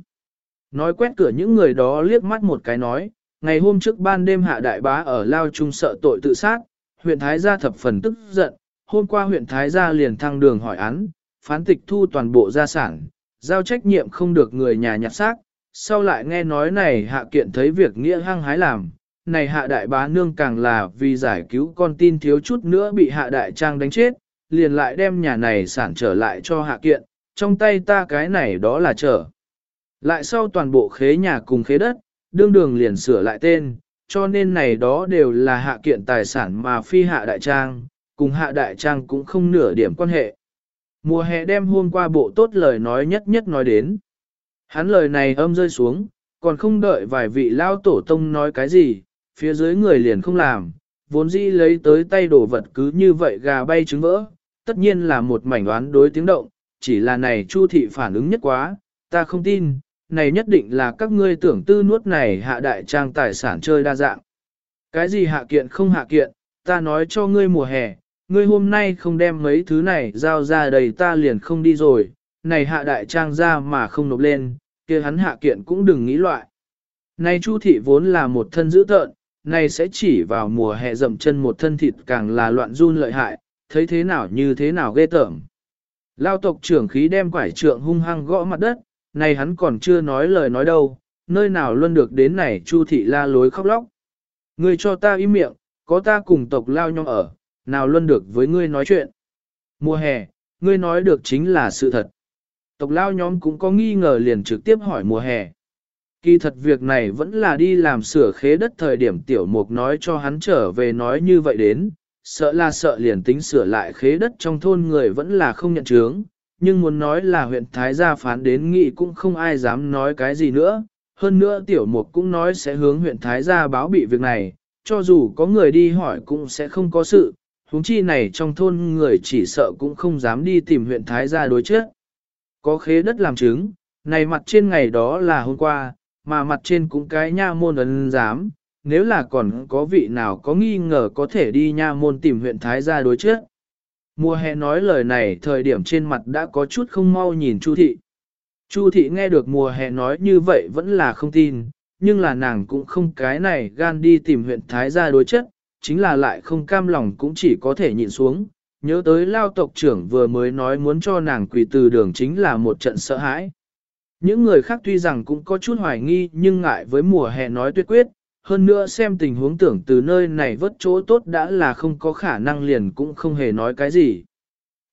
Nói quét cửa những người đó liếc mắt một cái nói, ngày hôm trước ban đêm hạ đại bá ở lao trung sợ tội tự sát, huyện Thái gia thập phần tức giận, hôm qua huyện Thái gia liền thăng đường hỏi án, phán tịch thu toàn bộ gia sản, giao trách nhiệm không được người nhà nhặt xác, sau lại nghe nói này hạ kiện thấy việc nghĩa hăng hái làm, này hạ đại bá nương càng là vì giải cứu con tin thiếu chút nữa bị hạ đại trang đánh chết, liền lại đem nhà này sản trở lại cho hạ kiện, trong tay ta cái này đó là trở. Lại sau toàn bộ khế nhà cùng khế đất, đương đường liền sửa lại tên, cho nên này đó đều là hạ kiện tài sản mà phi hạ đại trang, cùng hạ đại trang cũng không nửa điểm quan hệ. Mùa hè đem hôm qua bộ tốt lời nói nhất nhất nói đến. Hắn lời này âm rơi xuống, còn không đợi vài vị lao tổ tông nói cái gì, phía dưới người liền không làm, vốn dĩ lấy tới tay đổ vật cứ như vậy gà bay trứng vỡ, tất nhiên là một mảnh đoán đối tiếng động, chỉ là này Chu thị phản ứng nhất quá, ta không tin, này nhất định là các ngươi tưởng tư nuốt này hạ đại trang tài sản chơi đa dạng. Cái gì hạ kiện không hạ kiện, ta nói cho ngươi mùa hè, ngươi hôm nay không đem mấy thứ này giao ra đầy ta liền không đi rồi, này hạ đại trang ra mà không nộp lên, kia hắn hạ kiện cũng đừng nghĩ loại. Này Chu thị vốn là một thân dữ tợn, này sẽ chỉ vào mùa hè dậm chân một thân thịt càng là loạn run lợi hại, thấy thế nào như thế nào ghê tởm. Lao tộc trưởng khí đem quải trượng hung hăng gõ mặt đất, này hắn còn chưa nói lời nói đâu, nơi nào luôn được đến này Chu thị la lối khóc lóc. Ngươi cho ta im miệng, có ta cùng tộc lao nhau ở, nào luôn được với ngươi nói chuyện. Mùa hè, ngươi nói được chính là sự thật. Tộc lao nhóm cũng có nghi ngờ liền trực tiếp hỏi mùa hè. Kỳ thật việc này vẫn là đi làm sửa khế đất thời điểm tiểu mục nói cho hắn trở về nói như vậy đến, sợ là sợ liền tính sửa lại khế đất trong thôn người vẫn là không nhận chướng, nhưng muốn nói là huyện Thái gia phán đến nghị cũng không ai dám nói cái gì nữa, hơn nữa tiểu mục cũng nói sẽ hướng huyện Thái gia báo bị việc này, cho dù có người đi hỏi cũng sẽ không có sự, huống chi này trong thôn người chỉ sợ cũng không dám đi tìm huyện Thái gia đối chết. Có khế đất làm chứng, này mặt trên ngày đó là hôm qua, mà mặt trên cũng cái nha môn ấn giám, nếu là còn có vị nào có nghi ngờ có thể đi nha môn tìm huyện Thái gia đối chất. Mùa hè nói lời này thời điểm trên mặt đã có chút không mau nhìn Chu thị. Chu thị nghe được mùa hè nói như vậy vẫn là không tin, nhưng là nàng cũng không cái này gan đi tìm huyện Thái gia đối chất, chính là lại không cam lòng cũng chỉ có thể nhịn xuống. Nhớ tới lao tộc trưởng vừa mới nói muốn cho nàng quỳ từ đường chính là một trận sợ hãi. Những người khác tuy rằng cũng có chút hoài nghi nhưng ngại với mùa hè nói tuyệt quyết, hơn nữa xem tình huống tưởng từ nơi này vớt chỗ tốt đã là không có khả năng liền cũng không hề nói cái gì.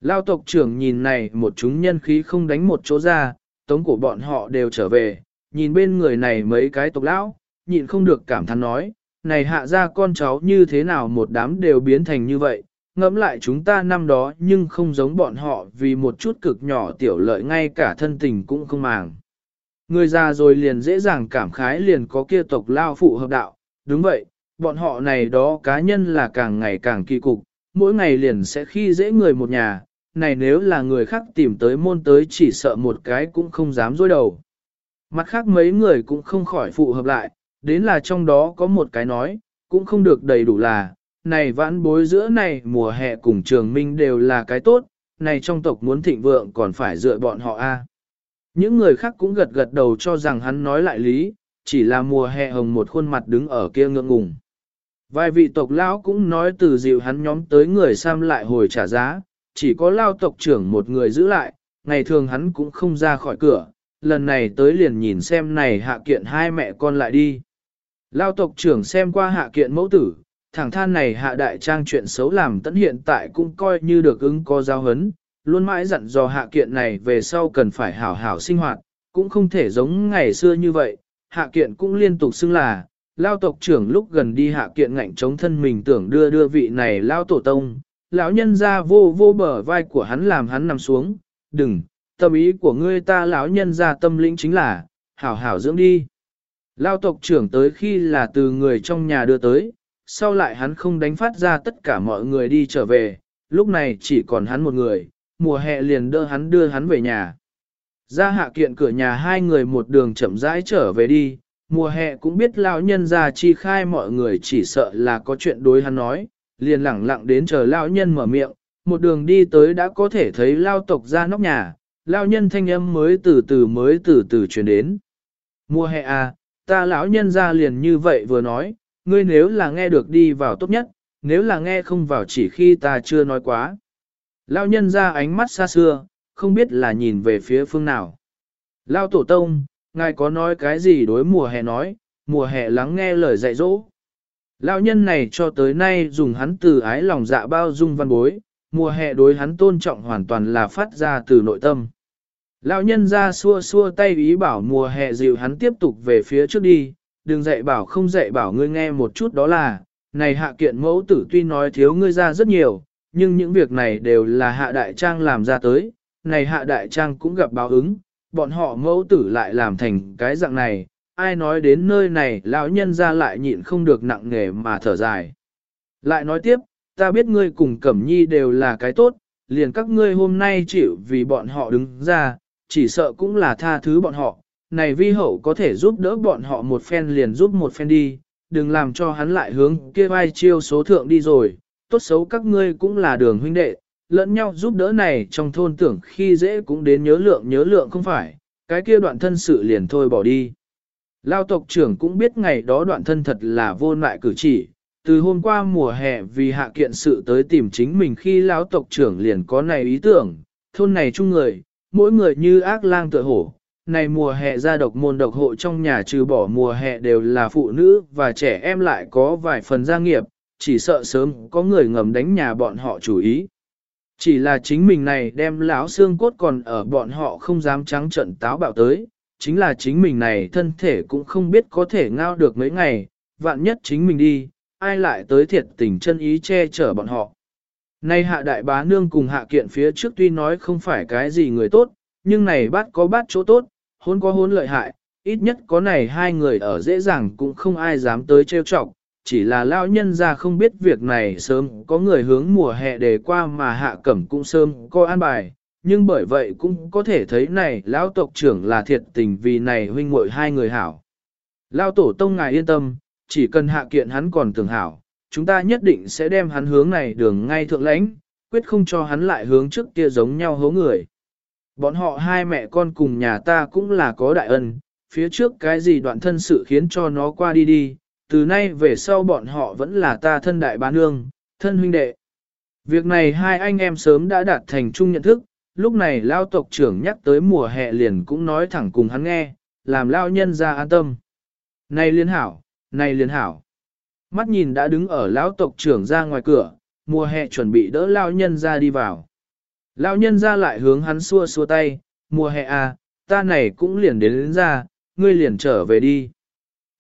Lao tộc trưởng nhìn này một chúng nhân khí không đánh một chỗ ra, tống của bọn họ đều trở về, nhìn bên người này mấy cái tộc lão, nhịn không được cảm thán nói, này hạ ra con cháu như thế nào một đám đều biến thành như vậy, ngẫm lại chúng ta năm đó nhưng không giống bọn họ vì một chút cực nhỏ tiểu lợi ngay cả thân tình cũng không màng. Người già rồi liền dễ dàng cảm khái liền có kia tộc lao phụ hợp đạo, đúng vậy, bọn họ này đó cá nhân là càng ngày càng kỳ cục, mỗi ngày liền sẽ khi dễ người một nhà, này nếu là người khác tìm tới môn tới chỉ sợ một cái cũng không dám dối đầu. Mặt khác mấy người cũng không khỏi phụ hợp lại, đến là trong đó có một cái nói, cũng không được đầy đủ là, này vãn bối giữa này mùa hè cùng trường minh đều là cái tốt, này trong tộc muốn thịnh vượng còn phải dựa bọn họ a. Những người khác cũng gật gật đầu cho rằng hắn nói lại lý, chỉ là mùa hè hồng một khuôn mặt đứng ở kia ngượng ngùng. Vài vị tộc lão cũng nói từ dịu hắn nhóm tới người sam lại hồi trả giá, chỉ có lao tộc trưởng một người giữ lại, ngày thường hắn cũng không ra khỏi cửa, lần này tới liền nhìn xem này hạ kiện hai mẹ con lại đi. Lao tộc trưởng xem qua hạ kiện mẫu tử, thẳng than này hạ đại trang chuyện xấu làm tận hiện tại cũng coi như được ứng có giao hấn, luôn mãi dặn dò hạ kiện này về sau cần phải hảo hảo sinh hoạt, cũng không thể giống ngày xưa như vậy, hạ kiện cũng liên tục xưng là, lao tộc trưởng lúc gần đi hạ kiện ngạnh chống thân mình tưởng đưa đưa vị này lao tổ tông, lão nhân ra vô vô bờ vai của hắn làm hắn nằm xuống, đừng, tâm ý của ngươi ta lão nhân ra tâm lĩnh chính là, hảo hảo dưỡng đi. Lao tộc trưởng tới khi là từ người trong nhà đưa tới, sau lại hắn không đánh phát ra tất cả mọi người đi trở về, lúc này chỉ còn hắn một người, mùa hè liền đỡ hắn đưa hắn về nhà. Ra hạ kiện cửa nhà hai người một đường chậm rãi trở về đi, mùa hè cũng biết lão nhân ra chi khai mọi người chỉ sợ là có chuyện đối hắn nói, liền lẳng lặng đến chờ lão nhân mở miệng, một đường đi tới đã có thể thấy lao tộc ra nóc nhà, lão nhân thanh âm mới từ từ mới từ từ truyền đến. Mùa hè à, ta lão nhân ra liền như vậy vừa nói, ngươi nếu là nghe được đi vào tốt nhất, nếu là nghe không vào chỉ khi ta chưa nói quá. Lão nhân ra ánh mắt xa xưa, không biết là nhìn về phía phương nào. Lao tổ tông, ngài có nói cái gì đối mùa hè nói, mùa hè lắng nghe lời dạy dỗ. Lão nhân này cho tới nay dùng hắn từ ái lòng dạ bao dung văn bối, mùa hè đối hắn tôn trọng hoàn toàn là phát ra từ nội tâm. Lão nhân ra xua xua tay ý bảo mùa hè dịu hắn tiếp tục về phía trước đi, đừng dạy bảo không dạy bảo ngươi nghe một chút đó là, này hạ kiện mẫu tử tuy nói thiếu ngươi ra rất nhiều, nhưng những việc này đều là hạ đại trang làm ra tới, này hạ đại trang cũng gặp báo ứng, bọn họ mẫu tử lại làm thành cái dạng này, ai nói đến nơi này lão nhân ra lại nhịn không được nặng nề mà thở dài. Lại nói tiếp, ta biết ngươi cùng Cẩm Nhi đều là cái tốt, liền các ngươi hôm nay chịu vì bọn họ đứng ra, chỉ sợ cũng là tha thứ bọn họ, này vi hậu có thể giúp đỡ bọn họ một phen liền giúp một phen đi, đừng làm cho hắn lại hướng kia vai chiêu số thượng đi rồi, tốt xấu các ngươi cũng là đường huynh đệ, lẫn nhau giúp đỡ này trong thôn tưởng khi dễ cũng đến nhớ lượng nhớ lượng không phải, cái kia đoạn thân sự liền thôi bỏ đi. Lao tộc trưởng cũng biết ngày đó đoạn thân thật là vô lại cử chỉ, từ hôm qua mùa hè vì hạ kiện sự tới tìm chính mình khi lão tộc trưởng liền có này ý tưởng, thôn này chung người, mỗi người như ác lang tựa hổ. Này mùa hè ra độc môn độc hộ trong nhà trừ bỏ mùa hè đều là phụ nữ và trẻ em lại có vài phần gia nghiệp, chỉ sợ sớm có người ngầm đánh nhà bọn họ chủ ý. Chỉ là chính mình này đem lão xương cốt còn ở bọn họ không dám trắng trận táo bạo tới, chính là chính mình này thân thể cũng không biết có thể ngao được mấy ngày, vạn nhất chính mình đi, ai lại tới thiệt tình chân ý che chở bọn họ. Nay hạ đại bá nương cùng hạ kiện phía trước tuy nói không phải cái gì người tốt, nhưng này bát có bát chỗ tốt, hôn có hôn lợi hại, ít nhất có này hai người ở dễ dàng cũng không ai dám tới trêu chọc, chỉ là lão nhân ra không biết việc này sớm có người hướng mùa hè đề qua mà hạ cẩm cũng sớm có an bài, nhưng bởi vậy cũng có thể thấy này lão tộc trưởng là thiệt tình vì này huynh muội hai người hảo. Lão tổ tông ngài yên tâm, chỉ cần hạ kiện hắn còn tưởng hảo, chúng ta nhất định sẽ đem hắn hướng này đường ngay thượng lãnh, quyết không cho hắn lại hướng trước kia giống nhau hố người. Bọn họ hai mẹ con cùng nhà ta cũng là có đại ân, phía trước cái gì đoạn thân sự khiến cho nó qua đi đi, từ nay về sau bọn họ vẫn là ta thân đại bá nương, thân huynh đệ. Việc này hai anh em sớm đã đạt thành chung nhận thức, lúc này lao tộc trưởng nhắc tới mùa hè liền cũng nói thẳng cùng hắn nghe, làm lao nhân ra an tâm. Này liên hảo, Này Liên hảo. Mắt nhìn đã đứng ở lão tộc trưởng ra ngoài cửa, mùa hè chuẩn bị đỡ lão nhân ra đi vào. Lão nhân ra lại hướng hắn xua xua tay, mùa hè à, ta này cũng liền đến, đến ra, ngươi liền trở về đi.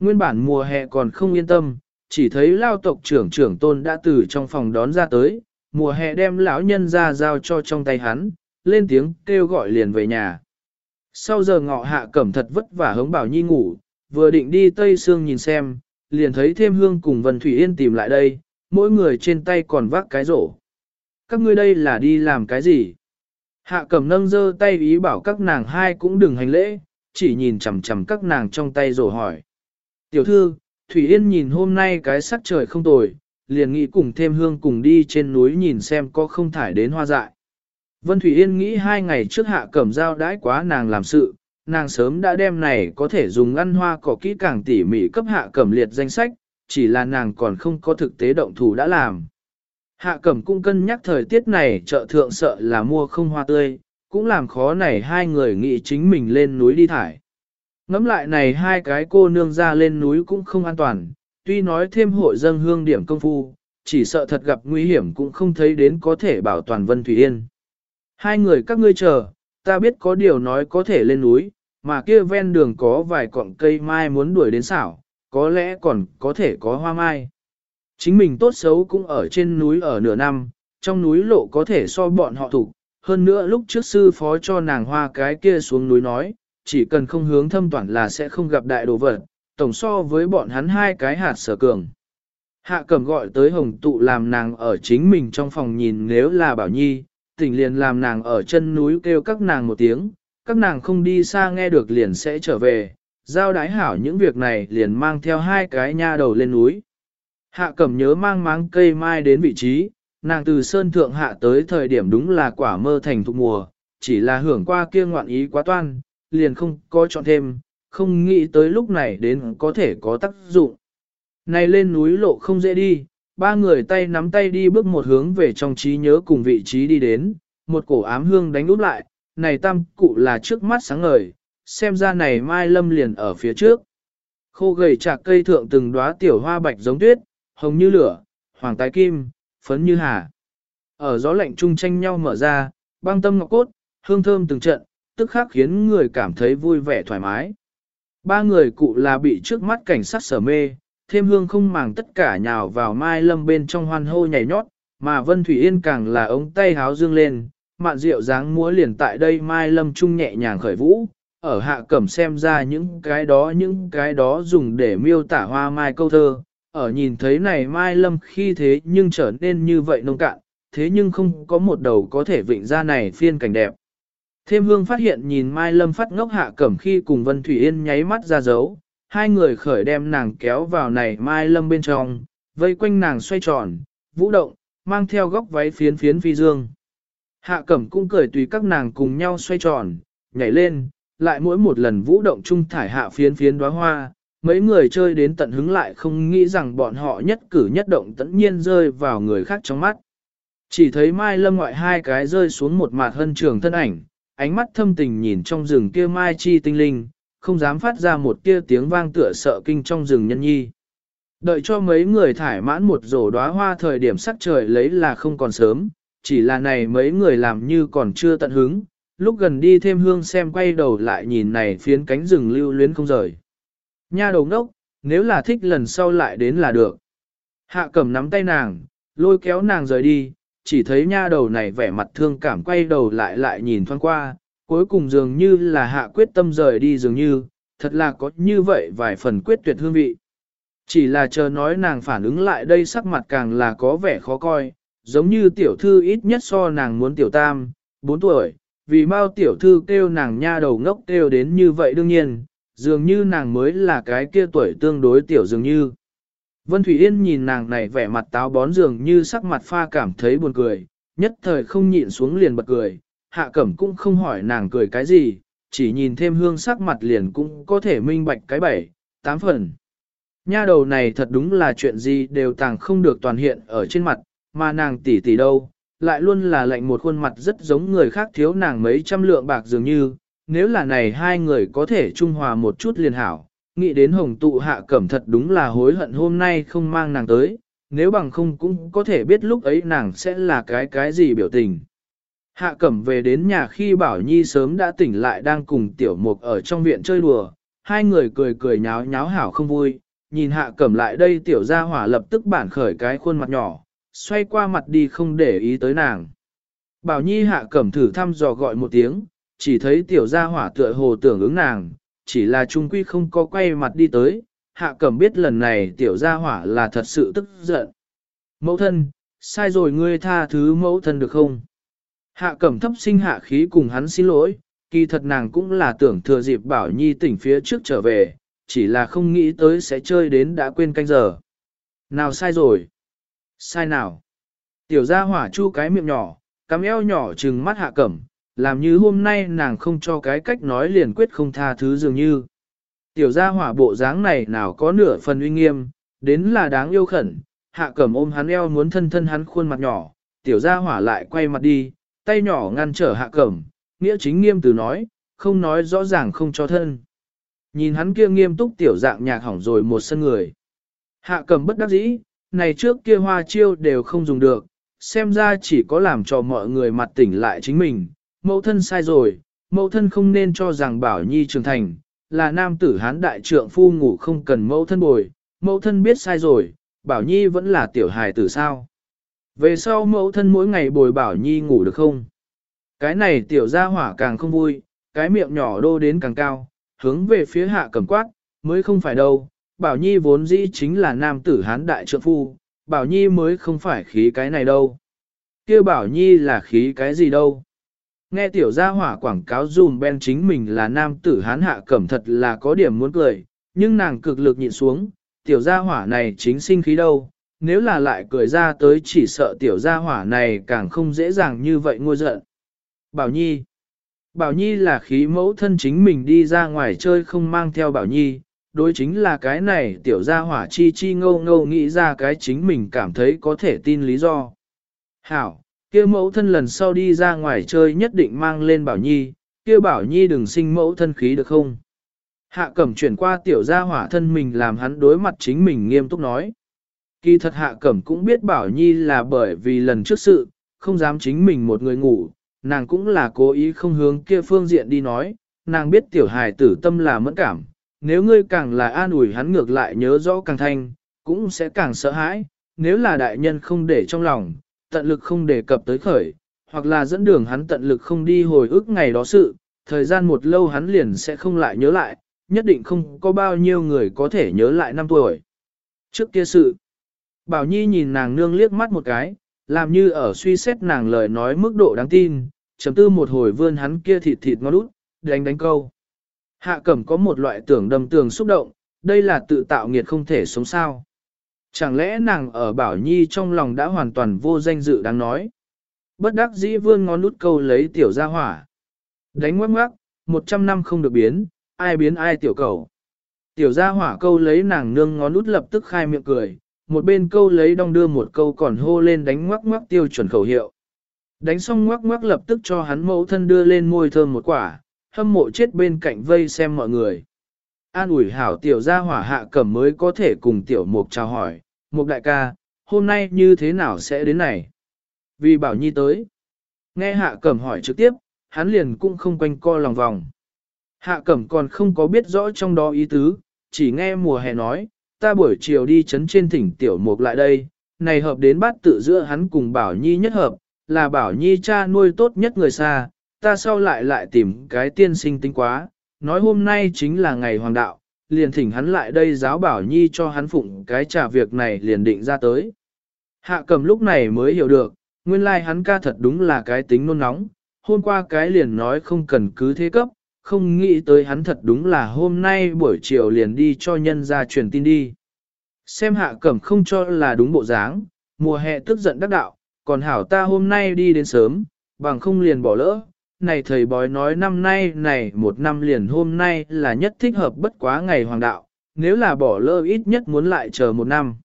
Nguyên bản mùa hè còn không yên tâm, chỉ thấy lao tộc trưởng trưởng tôn đã từ trong phòng đón ra tới, mùa hè đem lão nhân ra giao cho trong tay hắn, lên tiếng kêu gọi liền về nhà. Sau giờ ngọ hạ cẩm thật vất vả hống bảo nhi ngủ, vừa định đi Tây Sương nhìn xem, liền thấy thêm hương cùng Vân Thủy Yên tìm lại đây, mỗi người trên tay còn vác cái rổ. Các ngươi đây là đi làm cái gì? Hạ cẩm nâng giơ tay ý bảo các nàng hai cũng đừng hành lễ, chỉ nhìn chằm chằm các nàng trong tay rổ hỏi. Tiểu thư, Thủy Yên nhìn hôm nay cái sắc trời không tồi, liền nghĩ cùng thêm hương cùng đi trên núi nhìn xem có không thải đến hoa dại. Vân Thủy Yên nghĩ hai ngày trước hạ cẩm dao đãi quá nàng làm sự, nàng sớm đã đem này có thể dùng ăn hoa cỏ kỹ càng tỉ mỉ cấp hạ cẩm liệt danh sách, chỉ là nàng còn không có thực tế động thủ đã làm. Hạ cẩm cũng cân nhắc thời tiết này chợ thượng sợ là mua không hoa tươi, cũng làm khó này hai người nghĩ chính mình lên núi đi thải. Ngắm lại này hai cái cô nương ra lên núi cũng không an toàn, tuy nói thêm hội dân hương điểm công phu, chỉ sợ thật gặp nguy hiểm cũng không thấy đến có thể bảo toàn Vân Thủy Yên. Hai người các ngươi chờ, ta biết có điều nói có thể lên núi, mà kia ven đường có vài cọng cây mai muốn đuổi đến xảo, có lẽ còn có thể có hoa mai. Chính mình tốt xấu cũng ở trên núi ở nửa năm, trong núi lộ có thể so bọn họ thủ, hơn nữa lúc trước sư phó cho nàng hoa cái kia xuống núi nói, chỉ cần không hướng thâm toàn là sẽ không gặp đại đồ vật, tổng so với bọn hắn hai cái hạt sở cường. Hạ cầm gọi tới hồng tụ làm nàng ở chính mình trong phòng nhìn nếu là bảo nhi, tỉnh liền làm nàng ở chân núi kêu các nàng một tiếng, các nàng không đi xa nghe được liền sẽ trở về, giao đái hảo những việc này liền mang theo hai cái nha đầu lên núi. Hạ cẩm nhớ mang máng cây mai đến vị trí, nàng từ sơn thượng hạ tới thời điểm đúng là quả mơ thành thục mùa, chỉ là hưởng qua kia ngoạn ý quá toan, liền không có chọn thêm, không nghĩ tới lúc này đến có thể có tác dụng. Này lên núi lộ không dễ đi, ba người tay nắm tay đi bước một hướng về trong trí nhớ cùng vị trí đi đến, một cổ ám hương đánh úp lại, này tam cụ là trước mắt sáng ngời, xem ra này mai lâm liền ở phía trước. Khô gầy chạc cây thượng từng đóa tiểu hoa bạch giống tuyết, hồng như lửa, hoàng tái kim, phấn như hà. Ở gió lạnh chung tranh nhau mở ra, băng tâm ngọc cốt, hương thơm từng trận, tức khắc khiến người cảm thấy vui vẻ thoải mái. Ba người cụ là bị trước mắt cảnh sát sở mê, thêm hương không màng tất cả nhào vào mai lâm bên trong hoan hô nhảy nhót, mà Vân Thủy Yên càng là ống tay háo dương lên, mạn rượu dáng múa liền tại đây mai lâm trung nhẹ nhàng khởi vũ, ở hạ cẩm xem ra những cái đó những cái đó dùng để miêu tả hoa mai câu thơ, ở nhìn thấy này mai lâm khi thế nhưng trở nên như vậy nông cạn, thế nhưng không có một đầu có thể vịnh ra này phiên cảnh đẹp. Thêm hương phát hiện nhìn Mai Lâm phát ngốc hạ cẩm khi cùng Vân Thủy Yên nháy mắt ra dấu, hai người khởi đem nàng kéo vào này Mai Lâm bên trong, vây quanh nàng xoay tròn, vũ động, mang theo góc váy phiến phiến phi dương. Hạ cẩm cũng cười tùy các nàng cùng nhau xoay tròn, nhảy lên, lại mỗi một lần vũ động chung thải hạ phiến phiến đóa hoa, mấy người chơi đến tận hứng lại không nghĩ rằng bọn họ nhất cử nhất động tẫn nhiên rơi vào người khác trong mắt. Chỉ thấy Mai Lâm ngoại hai cái rơi xuống một mặt hân trường thân ảnh, ánh mắt thâm tình nhìn trong rừng kia mai chi tinh linh, không dám phát ra một kia tiếng vang tựa sợ kinh trong rừng nhân nhi. Đợi cho mấy người thải mãn một rổ đóa hoa thời điểm sắc trời lấy là không còn sớm, chỉ là này mấy người làm như còn chưa tận hứng, lúc gần đi thêm hương xem quay đầu lại nhìn này phiến cánh rừng lưu luyến không rời. Nha đầu ngốc, nếu là thích lần sau lại đến là được. Hạ cầm nắm tay nàng, lôi kéo nàng rời đi, chỉ thấy nha đầu này vẻ mặt thương cảm quay đầu lại lại nhìn thoáng qua, cuối cùng dường như là hạ quyết tâm rời đi dường như, thật là có như vậy vài phần quyết tuyệt hương vị. Chỉ là chờ nói nàng phản ứng lại đây sắc mặt càng là có vẻ khó coi, giống như tiểu thư ít nhất so nàng muốn tiểu tam, 4 tuổi, vì bao tiểu thư kêu nàng nha đầu ngốc kêu đến như vậy đương nhiên, dường như nàng mới là cái kia tuổi tương đối tiểu dường như. Vân Thủy Yên nhìn nàng này vẻ mặt táo bón dường như sắc mặt pha cảm thấy buồn cười, nhất thời không nhịn xuống liền bật cười, hạ cẩm cũng không hỏi nàng cười cái gì, chỉ nhìn thêm hương sắc mặt liền cũng có thể minh bạch cái bảy, tám phần. Nha đầu này thật đúng là chuyện gì đều tàng không được toàn hiện ở trên mặt, mà nàng tỷ tỷ đâu, lại luôn là lạnh một khuôn mặt rất giống người khác thiếu nàng mấy trăm lượng bạc dường như, nếu là này hai người có thể trung hòa một chút liền hảo, nghĩ đến hồng tụ hạ cẩm thật đúng là hối hận hôm nay không mang nàng tới, nếu bằng không cũng có thể biết lúc ấy nàng sẽ là cái cái gì biểu tình. Hạ cẩm về đến nhà khi Bảo Nhi sớm đã tỉnh lại đang cùng tiểu mục ở trong viện chơi đùa, hai người cười cười nháo nháo hảo không vui, nhìn hạ cẩm lại đây tiểu gia hỏa lập tức bản khởi cái khuôn mặt nhỏ, xoay qua mặt đi không để ý tới nàng. Bảo Nhi hạ cẩm thử thăm dò gọi một tiếng, chỉ thấy tiểu gia hỏa tựa hồ tưởng ứng nàng, chỉ là trung quy không có quay mặt đi tới, hạ cẩm biết lần này tiểu gia hỏa là thật sự tức giận. Mẫu thân, sai rồi ngươi tha thứ mẫu thân được không? Hạ cẩm thấp sinh hạ khí cùng hắn xin lỗi, kỳ thật nàng cũng là tưởng thừa dịp bảo nhi tỉnh phía trước trở về, chỉ là không nghĩ tới sẽ chơi đến đã quên canh giờ. Nào sai rồi? Sai nào? Tiểu gia hỏa chu cái miệng nhỏ, cắm eo nhỏ trừng mắt hạ cẩm, làm như hôm nay nàng không cho cái cách nói liền quyết không tha thứ dường như. Tiểu gia hỏa bộ dáng này nào có nửa phần uy nghiêm, đến là đáng yêu khẩn, hạ cẩm ôm hắn eo muốn thân thân hắn khuôn mặt nhỏ, tiểu gia hỏa lại quay mặt đi, tay nhỏ ngăn trở hạ cẩm, nghĩa chính nghiêm từ nói, không nói rõ ràng không cho thân. Nhìn hắn kia nghiêm túc tiểu dạng nhạc hỏng rồi một sân người. Hạ cẩm bất đắc dĩ, này trước kia hoa chiêu đều không dùng được, xem ra chỉ có làm cho mọi người mặt tỉnh lại chính mình, mẫu thân sai rồi, mẫu thân không nên cho rằng bảo nhi trưởng thành, là nam tử hán đại trượng phu ngủ không cần mẫu thân bồi, mẫu thân biết sai rồi, bảo nhi vẫn là tiểu hài tử sao. Về sau mẫu thân mỗi ngày bồi bảo nhi ngủ được không? Cái này tiểu gia hỏa càng không vui, cái miệng nhỏ đô đến càng cao, hướng về phía hạ cầm quát, mới không phải đâu, bảo nhi vốn dĩ chính là nam tử hán đại trượng phu, bảo nhi mới không phải khí cái này đâu. kia bảo nhi là khí cái gì đâu? Nghe tiểu gia hỏa quảng cáo dùm ben chính mình là nam tử hán hạ cẩm thật là có điểm muốn cười, nhưng nàng cực lực nhịn xuống, tiểu gia hỏa này chính sinh khí đâu, nếu là lại cười ra tới chỉ sợ tiểu gia hỏa này càng không dễ dàng như vậy ngôi giận. Bảo Nhi Bảo Nhi là khí mẫu thân chính mình đi ra ngoài chơi không mang theo Bảo Nhi, đối chính là cái này tiểu gia hỏa chi chi ngâu ngâu nghĩ ra cái chính mình cảm thấy có thể tin lý do. Hảo, kia mẫu thân lần sau đi ra ngoài chơi nhất định mang lên Bảo Nhi, kia Bảo Nhi đừng sinh mẫu thân khí được không? Hạ cẩm chuyển qua tiểu gia hỏa thân mình làm hắn đối mặt chính mình nghiêm túc nói. Kỳ thật hạ cẩm cũng biết Bảo Nhi là bởi vì lần trước sự, không dám chính mình một người ngủ, nàng cũng là cố ý không hướng kia phương diện đi nói, nàng biết tiểu hài tử tâm là mẫn cảm, nếu ngươi càng là an ủi hắn ngược lại nhớ rõ càng thanh, cũng sẽ càng sợ hãi, nếu là đại nhân không để trong lòng, tận lực không đề cập tới khởi, hoặc là dẫn đường hắn tận lực không đi hồi ức ngày đó sự, thời gian một lâu hắn liền sẽ không lại nhớ lại, nhất định không có bao nhiêu người có thể nhớ lại năm tuổi. Trước kia sự, Bảo Nhi nhìn nàng nương liếc mắt một cái, làm như ở suy xét nàng lời nói mức độ đáng tin, chấm tư một hồi vươn hắn kia thịt thịt ngon út, đánh đánh câu. Hạ cẩm có một loại tưởng đầm tường xúc động, đây là tự tạo nghiệt không thể sống sao. Chẳng lẽ nàng ở Bảo Nhi trong lòng đã hoàn toàn vô danh dự đáng nói. Bất đắc dĩ vươn ngón nút câu lấy tiểu ra hỏa. Đánh ngoắc ngoắc, một trăm năm không được biến, ai biến ai tiểu cầu. Tiểu gia hỏa câu lấy nàng nương ngón nút lập tức khai miệng cười, một bên câu lấy đong đưa một câu còn hô lên đánh ngoắc ngoắc tiêu chuẩn khẩu hiệu. Đánh xong ngoắc ngoắc lập tức cho hắn mẫu thân đưa lên môi thơm một quả, hâm mộ chết bên cạnh vây xem mọi người. An ủi hảo tiểu gia hỏa hạ cẩm mới có thể cùng tiểu mục chào hỏi, mục đại ca, hôm nay như thế nào sẽ đến này? Vì bảo nhi tới. Nghe hạ cẩm hỏi trực tiếp, hắn liền cũng không quanh co lòng vòng. Hạ cẩm còn không có biết rõ trong đó ý tứ, chỉ nghe mùa hè nói, ta buổi chiều đi chấn trên thỉnh tiểu mục lại đây, này hợp đến bát tự giữa hắn cùng bảo nhi nhất hợp, là bảo nhi cha nuôi tốt nhất người xa, ta sau lại lại tìm cái tiên sinh tính quá, nói hôm nay chính là ngày hoàng đạo, liền thỉnh hắn lại đây giáo bảo nhi cho hắn phụng cái trả việc này liền định ra tới. Hạ cầm lúc này mới hiểu được, nguyên lai like hắn ca thật đúng là cái tính nôn nóng, hôm qua cái liền nói không cần cứ thế cấp, không nghĩ tới hắn thật đúng là hôm nay buổi chiều liền đi cho nhân ra truyền tin đi. Xem hạ cẩm không cho là đúng bộ dáng, mùa hè tức giận đắc đạo, còn hảo ta hôm nay đi đến sớm, bằng không liền bỏ lỡ. Này thầy bói nói năm nay này một năm liền hôm nay là nhất thích hợp bất quá ngày hoàng đạo, nếu là bỏ lỡ ít nhất muốn lại chờ một năm.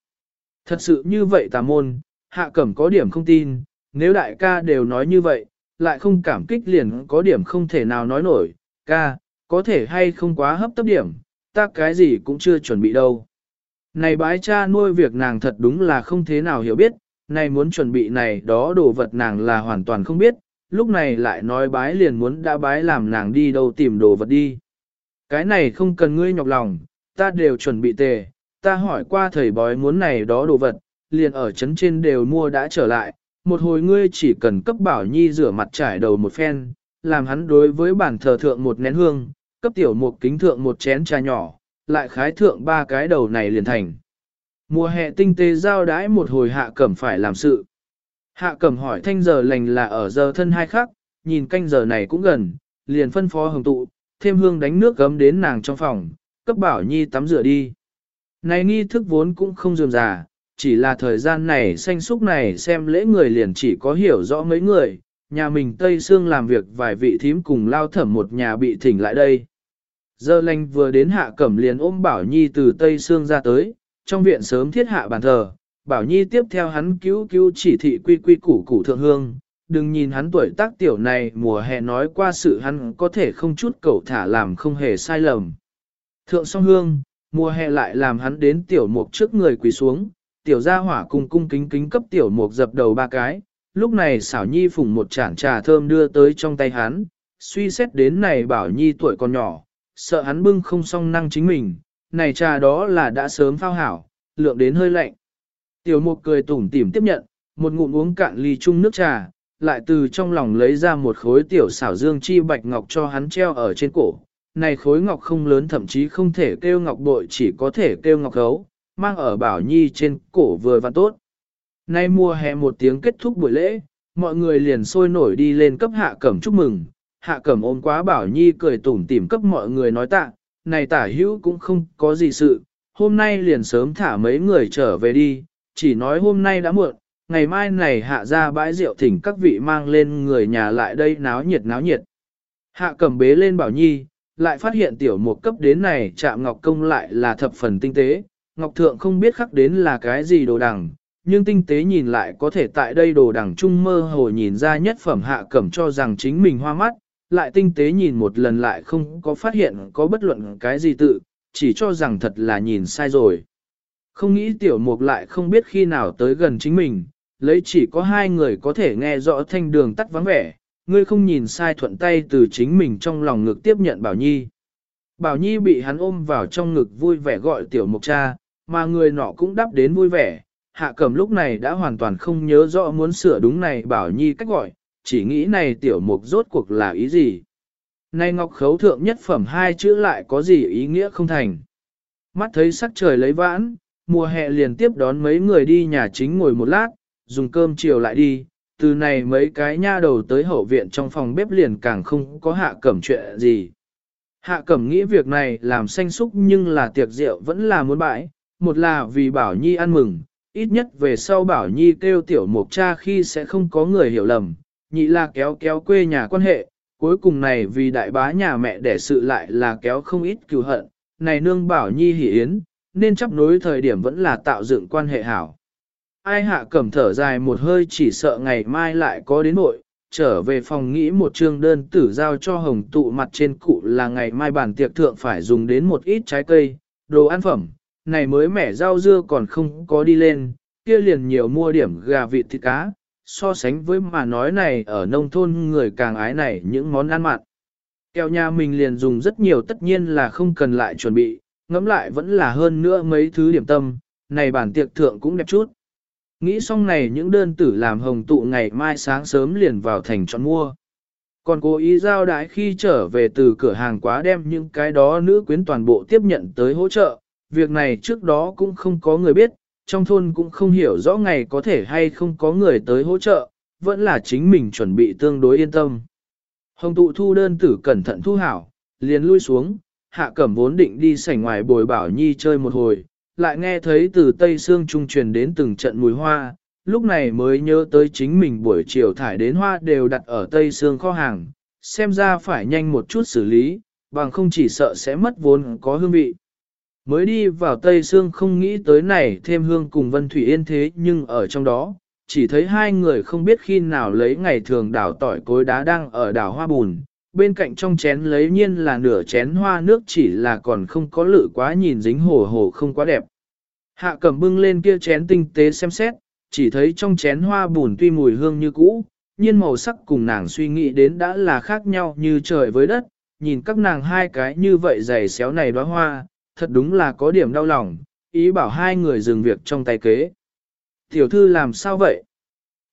Thật sự như vậy tà môn, hạ cẩm có điểm không tin, nếu đại ca đều nói như vậy, lại không cảm kích liền có điểm không thể nào nói nổi, ca, có thể hay không quá hấp tấp điểm, ta cái gì cũng chưa chuẩn bị đâu. Này bái cha nuôi việc nàng thật đúng là không thế nào hiểu biết, này muốn chuẩn bị này đó đồ vật nàng là hoàn toàn không biết, lúc này lại nói bái liền muốn đã bái làm nàng đi đâu tìm đồ vật đi. Cái này không cần ngươi nhọc lòng, ta đều chuẩn bị tề, ta hỏi qua thầy bói muốn này đó đồ vật, liền ở chấn trên đều mua đã trở lại, một hồi ngươi chỉ cần cấp bảo nhi rửa mặt trải đầu một phen, làm hắn đối với bản thờ thượng một nén hương, cấp tiểu một kính thượng một chén trà nhỏ, lại khái thượng ba cái đầu này liền thành. Mùa hè tinh tế giao đãi một hồi hạ cẩm phải làm sự. Hạ cẩm hỏi thanh giờ lành là ở giờ thân hai khắc, nhìn canh giờ này cũng gần, liền phân phó hồng tụ, thêm hương đánh nước gấm đến nàng trong phòng, cấp bảo nhi tắm rửa đi. Này nghi thức vốn cũng không dườm già, chỉ là thời gian này xanh xúc này xem lễ người liền chỉ có hiểu rõ mấy người, nhà mình Tây Sương làm việc vài vị thím cùng lao thẩm một nhà bị thỉnh lại đây. Giờ lành vừa đến hạ cẩm liền ôm Bảo Nhi từ Tây Sương ra tới, trong viện sớm thiết hạ bàn thờ, Bảo Nhi tiếp theo hắn cứu cứu chỉ thị quy quy củ củ thượng hương, đừng nhìn hắn tuổi tác tiểu này mùa hè nói qua sự hắn có thể không chút cầu thả làm không hề sai lầm. Thượng song hương, mùa hè lại làm hắn đến tiểu mục trước người quỳ xuống, tiểu gia hỏa cung cung kính kính cấp tiểu mục dập đầu ba cái, lúc này xảo nhi phùng một chản trà thơm đưa tới trong tay hắn, suy xét đến này bảo nhi tuổi còn nhỏ, sợ hắn bưng không song năng chính mình, này trà đó là đã sớm phao hảo, lượng đến hơi lạnh. Tiểu mục cười tủm tỉm tiếp nhận, một ngụm uống cạn ly chung nước trà, lại từ trong lòng lấy ra một khối tiểu xảo dương chi bạch ngọc cho hắn treo ở trên cổ. Này khối ngọc không lớn thậm chí không thể kêu ngọc bội chỉ có thể kêu ngọc gấu, mang ở bảo nhi trên cổ vừa và tốt. Nay mùa hè một tiếng kết thúc buổi lễ, mọi người liền sôi nổi đi lên cấp hạ cẩm chúc mừng. Hạ cẩm ôm quá bảo nhi cười tủm tỉm cấp mọi người nói tạ, này tả hữu cũng không có gì sự, hôm nay liền sớm thả mấy người trở về đi, chỉ nói hôm nay đã muộn, ngày mai này hạ ra bãi rượu thỉnh các vị mang lên người nhà lại đây náo nhiệt náo nhiệt. Hạ cẩm bế lên bảo nhi, lại phát hiện tiểu một cấp đến này chạm ngọc công lại là thập phần tinh tế, ngọc thượng không biết khắc đến là cái gì đồ đằng, nhưng tinh tế nhìn lại có thể tại đây đồ đằng trung mơ hồ nhìn ra nhất phẩm hạ cẩm cho rằng chính mình hoa mắt, lại tinh tế nhìn một lần lại không có phát hiện có bất luận cái gì tự, chỉ cho rằng thật là nhìn sai rồi. Không nghĩ tiểu mục lại không biết khi nào tới gần chính mình, lấy chỉ có hai người có thể nghe rõ thanh đường tắt vắng vẻ, ngươi không nhìn sai thuận tay từ chính mình trong lòng ngực tiếp nhận Bảo Nhi. Bảo Nhi bị hắn ôm vào trong ngực vui vẻ gọi tiểu mục cha, mà người nọ cũng đáp đến vui vẻ. Hạ cẩm lúc này đã hoàn toàn không nhớ rõ muốn sửa đúng này Bảo Nhi cách gọi, chỉ nghĩ này tiểu mục rốt cuộc là ý gì. Này ngọc khấu thượng nhất phẩm hai chữ lại có gì ý nghĩa không thành. Mắt thấy sắc trời lấy vãn, mùa hè liền tiếp đón mấy người đi nhà chính ngồi một lát, dùng cơm chiều lại đi, từ này mấy cái nha đầu tới hậu viện trong phòng bếp liền càng không có hạ cẩm chuyện gì. Hạ cẩm nghĩ việc này làm xanh xúc nhưng là tiệc rượu vẫn là muốn bãi, một là vì Bảo Nhi ăn mừng, ít nhất về sau Bảo Nhi kêu tiểu mục cha khi sẽ không có người hiểu lầm, nhị là kéo kéo quê nhà quan hệ, cuối cùng này vì đại bá nhà mẹ để sự lại là kéo không ít cừu hận, này nương Bảo Nhi hỉ yến, nên chấp nối thời điểm vẫn là tạo dựng quan hệ hảo. Ai hạ cẩm thở dài một hơi chỉ sợ ngày mai lại có đến nội, trở về phòng nghĩ một chương đơn tử giao cho hồng tụ mặt trên cụ là ngày mai bản tiệc thượng phải dùng đến một ít trái cây, đồ ăn phẩm, này mới mẻ rau dưa còn không có đi lên, kia liền nhiều mua điểm gà vịt thịt cá, so sánh với mà nói này ở nông thôn người càng ái này những món ăn mặn. Kẹo nhà mình liền dùng rất nhiều tất nhiên là không cần lại chuẩn bị, ngẫm lại vẫn là hơn nữa mấy thứ điểm tâm, này bản tiệc thượng cũng đẹp chút. Nghĩ xong này những đơn tử làm hồng tụ ngày mai sáng sớm liền vào thành chọn mua. Còn cố ý giao đái khi trở về từ cửa hàng quá đem những cái đó nữ quyến toàn bộ tiếp nhận tới hỗ trợ, việc này trước đó cũng không có người biết, trong thôn cũng không hiểu rõ ngày có thể hay không có người tới hỗ trợ, vẫn là chính mình chuẩn bị tương đối yên tâm. Hồng tụ thu đơn tử cẩn thận thu hảo, liền lui xuống, hạ cẩm vốn định đi sảnh ngoài bồi bảo nhi chơi một hồi, lại nghe thấy từ tây xương trung truyền đến từng trận mùi hoa, lúc này mới nhớ tới chính mình buổi chiều thải đến hoa đều đặt ở tây xương kho hàng, xem ra phải nhanh một chút xử lý, bằng không chỉ sợ sẽ mất vốn có hương vị. Mới đi vào Tây Sương không nghĩ tới này thêm hương cùng Vân Thủy Yên thế nhưng ở trong đó, chỉ thấy hai người không biết khi nào lấy ngày thường đảo tỏi cối đá đang ở đảo hoa bùn, bên cạnh trong chén lấy nhiên là nửa chén hoa nước chỉ là còn không có lự quá nhìn dính hồ hồ không quá đẹp. Hạ cẩm bưng lên kia chén tinh tế xem xét, chỉ thấy trong chén hoa bùn tuy mùi hương như cũ, nhiên màu sắc cùng nàng suy nghĩ đến đã là khác nhau như trời với đất, nhìn các nàng hai cái như vậy dày xéo này đóa hoa, thật đúng là có điểm đau lòng, ý bảo hai người dừng việc trong tay kế. Tiểu thư làm sao vậy?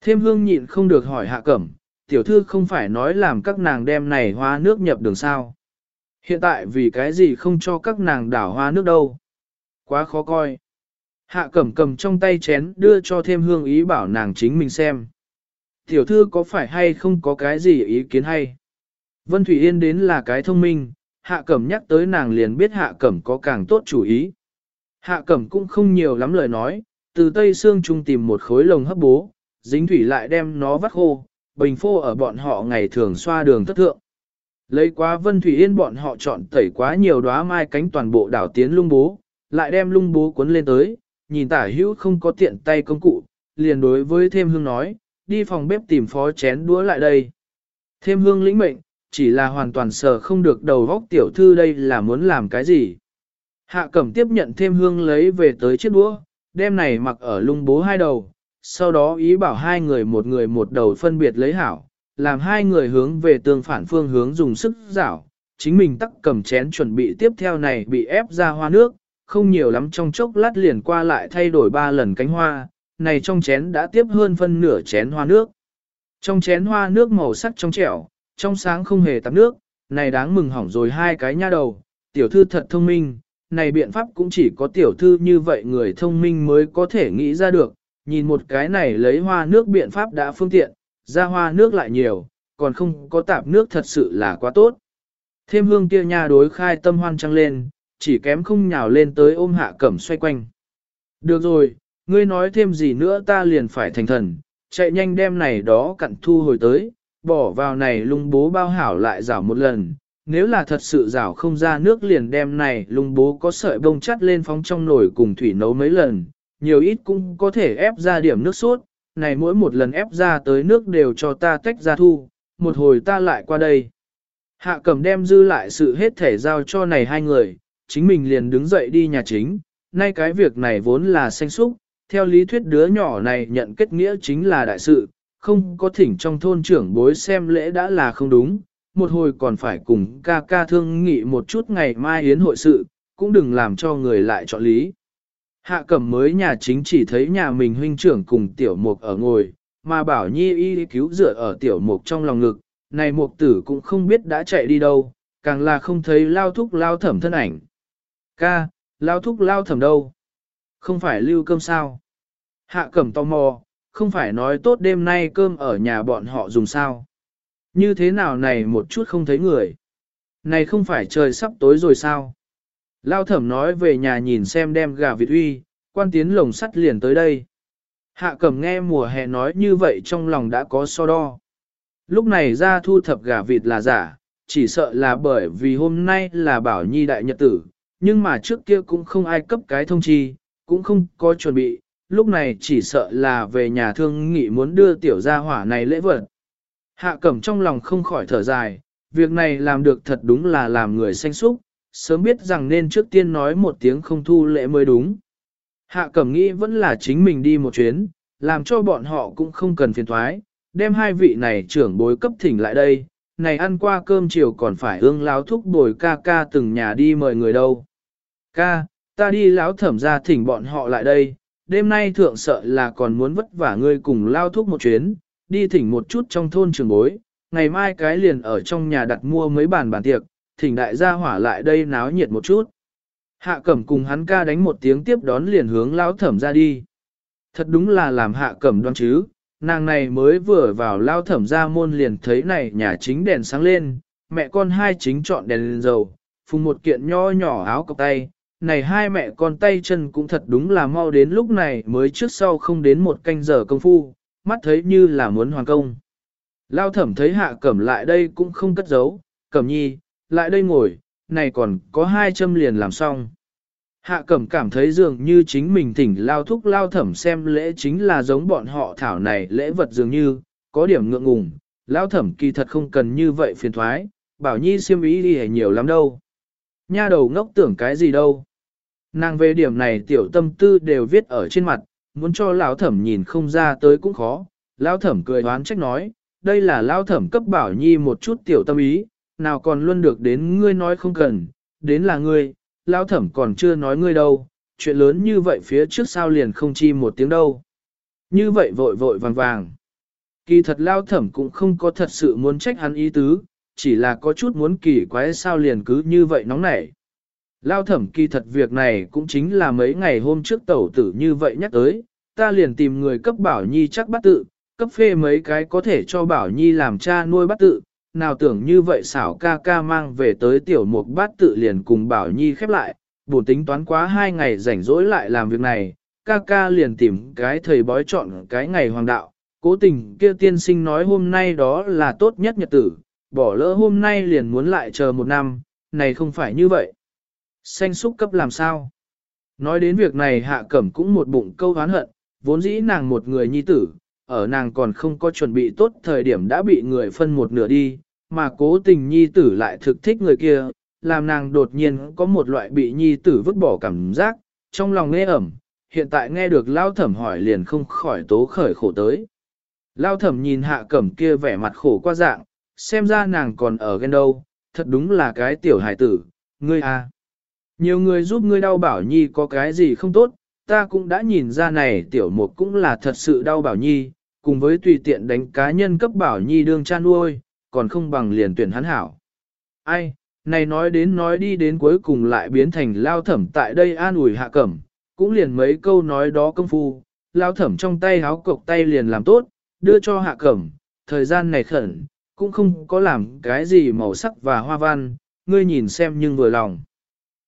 Thêm hương nhịn không được hỏi hạ cẩm, tiểu thư không phải nói làm các nàng đem này hoa nước nhập đường sao. Hiện tại vì cái gì không cho các nàng đảo hoa nước đâu. Quá khó coi. Hạ cẩm cầm trong tay chén đưa cho thêm hương ý bảo nàng chính mình xem. Tiểu thư có phải hay không có cái gì ý kiến hay? Vân Thủy Yên đến là cái thông minh, hạ cẩm nhắc tới nàng liền biết hạ cẩm có càng tốt chủ ý. Hạ cẩm cũng không nhiều lắm lời nói, từ tây xương trung tìm một khối lồng hấp bố, dính thủy lại đem nó vắt khô, bình phô ở bọn họ ngày thường xoa đường thất thượng. Lấy quá Vân Thủy Yên bọn họ chọn tẩy quá nhiều đóa mai cánh toàn bộ đảo tiến lung bố, lại đem lung bố cuốn lên tới, nhìn tả hữu không có tiện tay công cụ, liền đối với thêm hương nói, đi phòng bếp tìm phó chén đũa lại đây. Thêm hương lĩnh mệnh, chỉ là hoàn toàn sờ không được đầu góc tiểu thư đây là muốn làm cái gì. Hạ cẩm tiếp nhận thêm hương lấy về tới chiếc đũa, đem này mặc ở lung bố hai đầu, sau đó ý bảo hai người một người một đầu phân biệt lấy hảo, làm hai người hướng về tương phản phương hướng dùng sức rảo, chính mình tắc cầm chén chuẩn bị tiếp theo này bị ép ra hoa nước, không nhiều lắm trong chốc lát liền qua lại thay đổi ba lần cánh hoa, này trong chén đã tiếp hơn phân nửa chén hoa nước. Trong chén hoa nước màu sắc trong trẻo, trong sáng không hề tắm nước, này đáng mừng hỏng rồi hai cái nha đầu, tiểu thư thật thông minh, này biện pháp cũng chỉ có tiểu thư như vậy người thông minh mới có thể nghĩ ra được, nhìn một cái này lấy hoa nước biện pháp đã phương tiện, ra hoa nước lại nhiều, còn không có tạp nước thật sự là quá tốt. Thêm hương kia nha đối khai tâm hoan trăng lên, chỉ kém không nhào lên tới ôm hạ cẩm xoay quanh. Được rồi, ngươi nói thêm gì nữa ta liền phải thành thần, chạy nhanh đem này đó cặn thu hồi tới, bỏ vào này lung bố bao hảo lại rảo một lần. Nếu là thật sự rảo không ra nước liền đem này lung bố có sợi bông chắt lên phóng trong nồi cùng thủy nấu mấy lần, nhiều ít cũng có thể ép ra điểm nước sốt, này mỗi một lần ép ra tới nước đều cho ta tách ra thu, một hồi ta lại qua đây. Hạ cầm đem dư lại sự hết thể giao cho này hai người, chính mình liền đứng dậy đi nhà chính, nay cái việc này vốn là xanh xúc, theo lý thuyết đứa nhỏ này nhận kết nghĩa chính là đại sự, không có thỉnh trong thôn trưởng bối xem lễ đã là không đúng, một hồi còn phải cùng ca ca thương nghị một chút ngày mai yến hội sự, cũng đừng làm cho người lại chọn lý. Hạ cẩm mới nhà chính chỉ thấy nhà mình huynh trưởng cùng tiểu mục ở ngồi, mà bảo nhi y cứu rửa ở tiểu mục trong lòng ngực, này mục tử cũng không biết đã chạy đi đâu, càng là không thấy lao thúc lao thẩm thân ảnh. Ca, lao thúc lao thẩm đâu? Không phải lưu cơm sao? Hạ cẩm tò mò, không phải nói tốt đêm nay cơm ở nhà bọn họ dùng sao? Như thế nào này một chút không thấy người? Này không phải trời sắp tối rồi sao? Lao thẩm nói về nhà nhìn xem đem gà vịt uy, quan tiến lồng sắt liền tới đây. Hạ cẩm nghe mùa hè nói như vậy trong lòng đã có so đo. Lúc này ra thu thập gà vịt là giả, chỉ sợ là bởi vì hôm nay là bảo nhi đại nhật tử, nhưng mà trước kia cũng không ai cấp cái thông chi, cũng không có chuẩn bị, lúc này chỉ sợ là về nhà thương nghị muốn đưa tiểu gia hỏa này lễ vật. Hạ cẩm trong lòng không khỏi thở dài, việc này làm được thật đúng là làm người xanh xúc, sớm biết rằng nên trước tiên nói một tiếng không thu lễ mới đúng. Hạ cẩm nghĩ vẫn là chính mình đi một chuyến, làm cho bọn họ cũng không cần phiền thoái, đem hai vị này trưởng bối cấp thỉnh lại đây, này ăn qua cơm chiều còn phải ương láo thúc bồi ca ca từng nhà đi mời người đâu. Ca, ta đi láo thẩm ra thỉnh bọn họ lại đây, đêm nay thượng sợ là còn muốn vất vả ngươi cùng lao thúc một chuyến, đi thỉnh một chút trong thôn trường bối, ngày mai cái liền ở trong nhà đặt mua mấy bàn bàn tiệc, thỉnh đại gia hỏa lại đây náo nhiệt một chút. Hạ cẩm cùng hắn ca đánh một tiếng tiếp đón liền hướng lão thẩm ra đi. Thật đúng là làm hạ cẩm đoan chứ, nàng này mới vừa vào lao thẩm ra môn liền thấy này nhà chính đèn sáng lên, mẹ con hai chính chọn đèn lên dầu, phùng một kiện nho nhỏ áo cọc tay, này hai mẹ con tay chân cũng thật đúng là mau đến lúc này mới trước sau không đến một canh giờ công phu, mắt thấy như là muốn hoàn công. Lao thẩm thấy hạ cẩm lại đây cũng không cất giấu, cẩm nhi, lại đây ngồi, này còn có hai châm liền làm xong. Hạ cẩm cảm thấy dường như chính mình thỉnh lao thúc lao thẩm xem lễ chính là giống bọn họ thảo này lễ vật dường như, có điểm ngượng ngùng, lao thẩm kỳ thật không cần như vậy phiền thoái, bảo nhi siêm ý đi nhiều lắm đâu. Nha đầu ngốc tưởng cái gì đâu. Nàng về điểm này tiểu tâm tư đều viết ở trên mặt, muốn cho lão thẩm nhìn không ra tới cũng khó. Lão thẩm cười đoán trách nói, đây là lão thẩm cấp bảo nhi một chút tiểu tâm ý, nào còn luôn được đến ngươi nói không cần, đến là ngươi, lão thẩm còn chưa nói ngươi đâu, chuyện lớn như vậy phía trước sao liền không chi một tiếng đâu. Như vậy vội vội vàng vàng. Kỳ thật lao thẩm cũng không có thật sự muốn trách hắn ý tứ, chỉ là có chút muốn kỳ quái sao liền cứ như vậy nóng nảy. Lao thẩm kỳ thật việc này cũng chính là mấy ngày hôm trước tẩu tử như vậy nhắc tới, ta liền tìm người cấp bảo nhi chắc bắt tự, cấp phê mấy cái có thể cho bảo nhi làm cha nuôi bắt tự, nào tưởng như vậy xảo ca ca mang về tới tiểu mục bát tự liền cùng bảo nhi khép lại, bổn tính toán quá hai ngày rảnh rỗi lại làm việc này, ca ca liền tìm cái thầy bói chọn cái ngày hoàng đạo, cố tình kia tiên sinh nói hôm nay đó là tốt nhất nhật tử, bỏ lỡ hôm nay liền muốn lại chờ một năm, này không phải như vậy. Xanh xúc cấp làm sao? Nói đến việc này hạ cẩm cũng một bụng câu hán hận, vốn dĩ nàng một người nhi tử, ở nàng còn không có chuẩn bị tốt thời điểm đã bị người phân một nửa đi, mà cố tình nhi tử lại thực thích người kia, làm nàng đột nhiên có một loại bị nhi tử vứt bỏ cảm giác, trong lòng nghe ẩm, hiện tại nghe được lao thẩm hỏi liền không khỏi tố khởi khổ tới. Lao thẩm nhìn hạ cẩm kia vẻ mặt khổ qua dạng, xem ra nàng còn ở ghen đâu, thật đúng là cái tiểu hài tử, ngươi à. Nhiều người giúp ngươi đau bảo nhi có cái gì không tốt, ta cũng đã nhìn ra này tiểu mục cũng là thật sự đau bảo nhi, cùng với tùy tiện đánh cá nhân cấp bảo nhi đương cha nuôi, còn không bằng liền tuyển hắn hảo. Ai, này nói đến nói đi đến cuối cùng lại biến thành lao thẩm tại đây an ủi hạ cẩm, cũng liền mấy câu nói đó công phu, lao thẩm trong tay háo cộc tay liền làm tốt, đưa cho hạ cẩm, thời gian này khẩn, cũng không có làm cái gì màu sắc và hoa văn, ngươi nhìn xem nhưng vừa lòng.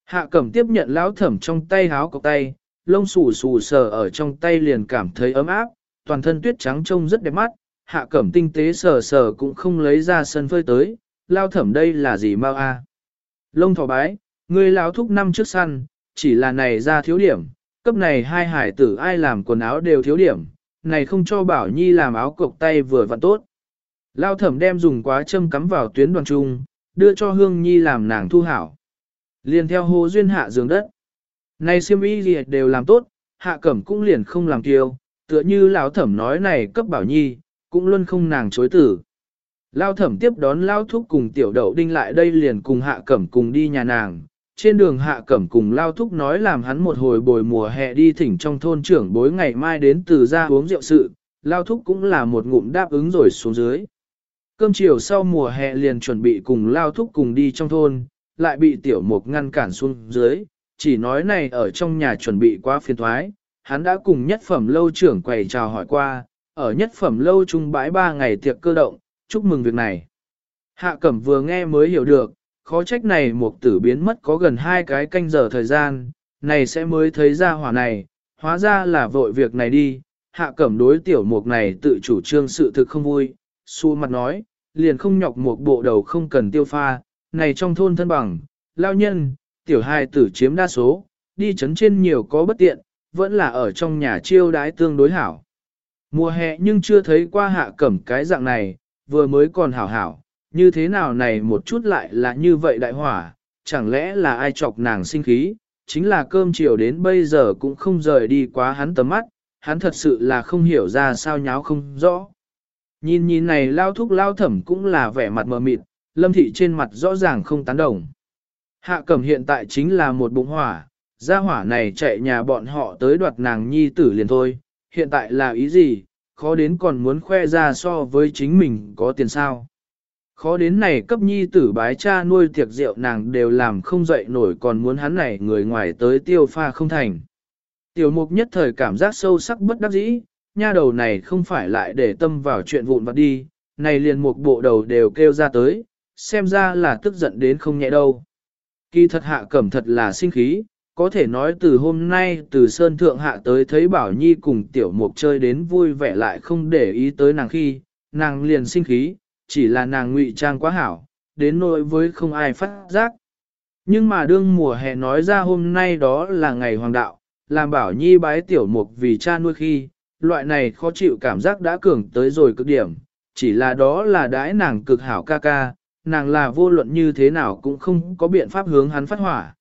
Hạ cẩm tiếp nhận lão thẩm trong tay háo cộc tay, lông xù xù sờ ở trong tay liền cảm thấy ấm áp, toàn thân tuyết trắng trông rất đẹp mắt, hạ cẩm tinh tế sờ sờ cũng không lấy ra sân phơi tới, lao thẩm đây là gì mau a? Lông thỏ bái, người lão thúc năm trước săn, chỉ là này ra thiếu điểm, cấp này hai hải tử ai làm quần áo đều thiếu điểm, này không cho bảo nhi làm áo cộc tay vừa vặn tốt. Lao thẩm đem dùng quá châm cắm vào tuyến đoàn trung, đưa cho hương nhi làm nàng thu hảo. Liền theo hồ duyên hạ giường đất. Này siêm y gì đều làm tốt, hạ cẩm cũng liền không làm tiêu, tựa như lão thẩm nói này cấp bảo nhi, cũng luôn không nàng chối tử. Lao thẩm tiếp đón Lao thúc cùng tiểu đậu đinh lại đây liền cùng hạ cẩm cùng đi nhà nàng. Trên đường hạ cẩm cùng Lao thúc nói làm hắn một hồi bồi mùa hè đi thỉnh trong thôn trưởng bối ngày mai đến từ ra uống rượu sự. Lao thúc cũng là một ngụm đáp ứng rồi xuống dưới. Cơm chiều sau mùa hè liền chuẩn bị cùng Lao thúc cùng đi trong thôn, lại bị tiểu mục ngăn cản xuống dưới. Chỉ nói này ở trong nhà chuẩn bị quá phiền thoái, hắn đã cùng nhất phẩm lâu trưởng quầy chào hỏi qua, ở nhất phẩm lâu trung bãi ba ngày tiệc cơ động, chúc mừng việc này. Hạ cẩm vừa nghe mới hiểu được, khó trách này một tử biến mất có gần hai cái canh giờ thời gian, này sẽ mới thấy ra hỏa này, hóa ra là vội việc này đi. Hạ cẩm đối tiểu mục này tự chủ trương sự thực không vui, xu mặt nói, liền không nhọc một bộ đầu không cần tiêu pha, này trong thôn thân bằng, lao nhân, tiểu hài tử chiếm đa số, đi chấn trên nhiều có bất tiện, vẫn là ở trong nhà chiêu đái tương đối hảo. Mùa hè nhưng chưa thấy qua hạ cẩm cái dạng này, vừa mới còn hảo hảo, như thế nào này một chút lại là như vậy đại hỏa, chẳng lẽ là ai chọc nàng sinh khí, chính là cơm chiều đến bây giờ cũng không rời đi quá hắn tầm mắt, hắn thật sự là không hiểu ra sao nháo không rõ. Nhìn nhìn này lao thúc lao thẩm cũng là vẻ mặt mờ mịt, lâm thị trên mặt rõ ràng không tán đồng. Hạ cẩm hiện tại chính là một bụng hỏa, gia hỏa này chạy nhà bọn họ tới đoạt nàng nhi tử liền thôi, hiện tại là ý gì, khó đến còn muốn khoe ra so với chính mình có tiền sao. Khó đến này cấp nhi tử bái cha nuôi tiệc rượu nàng đều làm không dậy nổi còn muốn hắn này người ngoài tới tiêu pha không thành. Tiểu mục nhất thời cảm giác sâu sắc bất đắc dĩ, nha đầu này không phải lại để tâm vào chuyện vụn vặt đi, này liền một bộ đầu đều kêu ra tới, xem ra là tức giận đến không nhẹ đâu. Kỳ thật hạ cẩm thật là sinh khí, có thể nói từ hôm nay từ Sơn Thượng Hạ tới thấy Bảo Nhi cùng Tiểu Mục chơi đến vui vẻ lại không để ý tới nàng khi, nàng liền sinh khí, chỉ là nàng ngụy trang quá hảo, đến nỗi với không ai phát giác. Nhưng mà đương mùa hè nói ra hôm nay đó là ngày hoàng đạo, làm Bảo Nhi bái Tiểu Mục vì cha nuôi khi, loại này khó chịu cảm giác đã cường tới rồi cực điểm, chỉ là đó là đãi nàng cực hảo ca ca, nàng là vô luận như thế nào cũng không có biện pháp hướng hắn phát hỏa.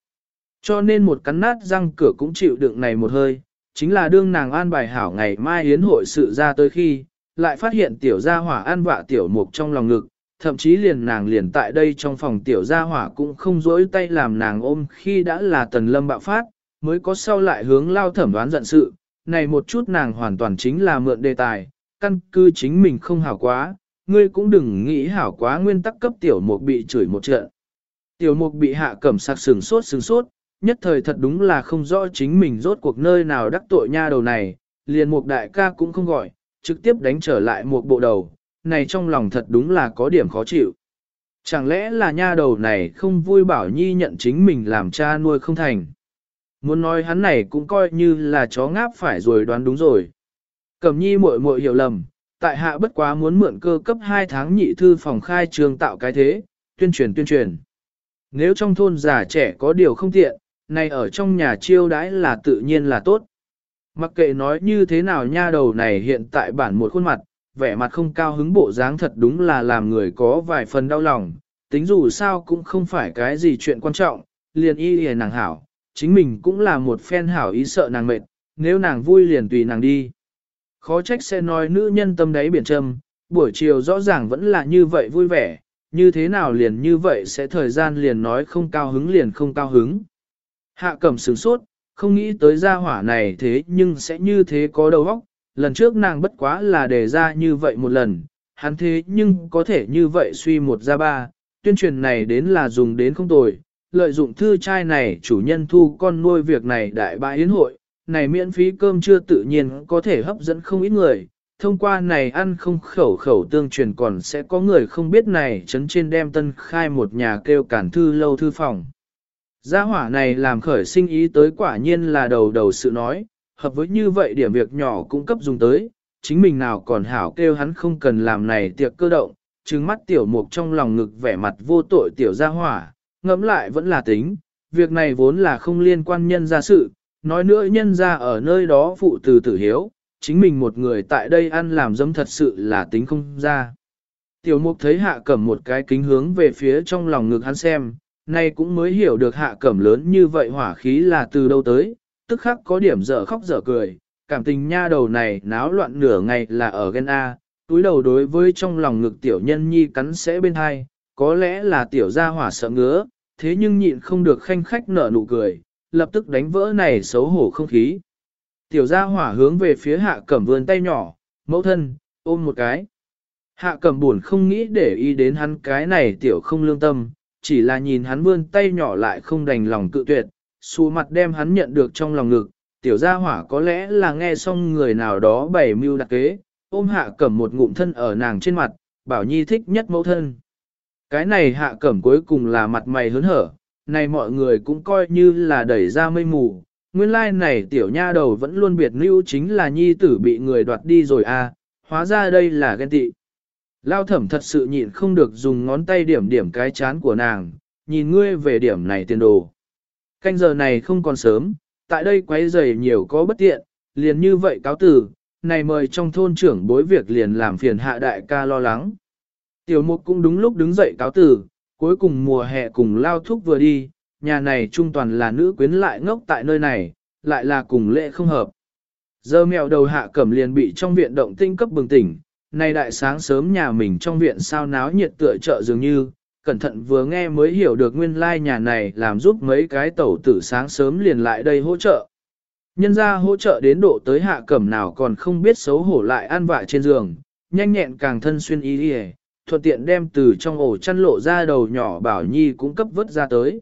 Cho nên một cắn nát răng cửa cũng chịu đựng này một hơi, chính là đương nàng an bài hảo ngày mai hiến hội sự ra tới khi, lại phát hiện tiểu gia hỏa an vạ tiểu mục trong lòng ngực, thậm chí liền nàng liền tại đây trong phòng tiểu gia hỏa cũng không dối tay làm nàng ôm khi đã là tần lâm bạo phát, mới có sau lại hướng lao thẩm đoán giận sự, này một chút nàng hoàn toàn chính là mượn đề tài, căn cứ chính mình không hảo quá, ngươi cũng đừng nghĩ hảo quá nguyên tắc cấp tiểu mục bị chửi một trận. Tiểu mục bị hạ cẩm sạc sừng sốt sừng sốt, nhất thời thật đúng là không rõ chính mình rốt cuộc nơi nào đắc tội nha đầu này, liền một đại ca cũng không gọi, trực tiếp đánh trở lại một bộ đầu, này trong lòng thật đúng là có điểm khó chịu. Chẳng lẽ là nha đầu này không vui bảo nhi nhận chính mình làm cha nuôi không thành. Muốn nói hắn này cũng coi như là chó ngáp phải rồi đoán đúng rồi. Cẩm nhi muội muội hiểu lầm, tại hạ bất quá muốn mượn cơ cấp 2 tháng nhị thư phòng khai trường tạo cái thế, tuyên truyền tuyên truyền. Nếu trong thôn già trẻ có điều không tiện, này ở trong nhà chiêu đãi là tự nhiên là tốt. Mặc kệ nói như thế nào nha đầu này hiện tại bản một khuôn mặt, vẻ mặt không cao hứng bộ dáng thật đúng là làm người có vài phần đau lòng, tính dù sao cũng không phải cái gì chuyện quan trọng, liền y hề nàng hảo, chính mình cũng là một phen hảo ý sợ nàng mệt, nếu nàng vui liền tùy nàng đi. Khó trách sẽ nói nữ nhân tâm đáy biển trầm, buổi chiều rõ ràng vẫn là như vậy vui vẻ, như thế nào liền như vậy sẽ thời gian liền nói không cao hứng liền không cao hứng. Hạ cẩm sửng sốt, không nghĩ tới gia hỏa này thế nhưng sẽ như thế có đầu óc. lần trước nàng bất quá là đề ra như vậy một lần, hắn thế nhưng có thể như vậy suy một ra ba, tuyên truyền này đến là dùng đến không tồi, lợi dụng thư trai này chủ nhân thu con nuôi việc này đại bại yến hội, này miễn phí cơm chưa tự nhiên có thể hấp dẫn không ít người, thông qua này ăn không khẩu khẩu tương truyền còn sẽ có người không biết này chấn trên đem tân khai một nhà kêu cản thư lâu thư phòng. Gia hỏa này làm khởi sinh ý tới quả nhiên là đầu đầu sự nói, hợp với như vậy điểm việc nhỏ cũng cấp dùng tới, chính mình nào còn hảo kêu hắn không cần làm này tiệc cơ động, trừng mắt tiểu mục trong lòng ngực vẻ mặt vô tội tiểu gia hỏa, ngẫm lại vẫn là tính, việc này vốn là không liên quan nhân ra sự, nói nữa nhân ra ở nơi đó phụ từ tử hiếu, chính mình một người tại đây ăn làm dâm thật sự là tính không ra. Tiểu mục thấy hạ cầm một cái kính hướng về phía trong lòng ngực hắn xem, nay cũng mới hiểu được hạ cẩm lớn như vậy hỏa khí là từ đâu tới, tức khắc có điểm dở khóc dở cười, cảm tình nha đầu này náo loạn nửa ngày là ở ghen A, túi đầu đối với trong lòng ngực tiểu nhân nhi cắn sẽ bên hai, có lẽ là tiểu gia hỏa sợ ngứa, thế nhưng nhịn không được khanh khách nở nụ cười, lập tức đánh vỡ này xấu hổ không khí. Tiểu gia hỏa hướng về phía hạ cẩm vươn tay nhỏ, mẫu thân, ôm một cái. Hạ cẩm buồn không nghĩ để ý đến hắn cái này tiểu không lương tâm, chỉ là nhìn hắn vươn tay nhỏ lại không đành lòng cự tuyệt, xù mặt đem hắn nhận được trong lòng ngực, tiểu gia hỏa có lẽ là nghe xong người nào đó bày mưu đặc kế, ôm hạ cẩm một ngụm thân ở nàng trên mặt, bảo nhi thích nhất mẫu thân. Cái này hạ cẩm cuối cùng là mặt mày hớn hở, này mọi người cũng coi như là đẩy ra mây mù, nguyên lai like này tiểu nha đầu vẫn luôn biệt lưu chính là nhi tử bị người đoạt đi rồi à, hóa ra đây là ghen tị. Lao thẩm thật sự nhịn không được dùng ngón tay điểm điểm cái chán của nàng, nhìn ngươi về điểm này tiền đồ. Canh giờ này không còn sớm, tại đây quấy rầy nhiều có bất tiện, liền như vậy cáo tử, này mời trong thôn trưởng bối việc liền làm phiền hạ đại ca lo lắng. Tiểu mục cũng đúng lúc đứng dậy cáo tử, cuối cùng mùa hè cùng lao thúc vừa đi, nhà này trung toàn là nữ quyến lại ngốc tại nơi này, lại là cùng lệ không hợp. Giờ mèo đầu hạ cẩm liền bị trong viện động tinh cấp bừng tỉnh, nay đại sáng sớm nhà mình trong viện sao náo nhiệt tựa chợ dường như, cẩn thận vừa nghe mới hiểu được nguyên lai like nhà này làm giúp mấy cái tẩu tử sáng sớm liền lại đây hỗ trợ. Nhân ra hỗ trợ đến độ tới hạ cẩm nào còn không biết xấu hổ lại an vạ trên giường, nhanh nhẹn càng thân xuyên y đi thuận tiện đem từ trong ổ chăn lộ ra đầu nhỏ bảo nhi cũng cấp vớt ra tới.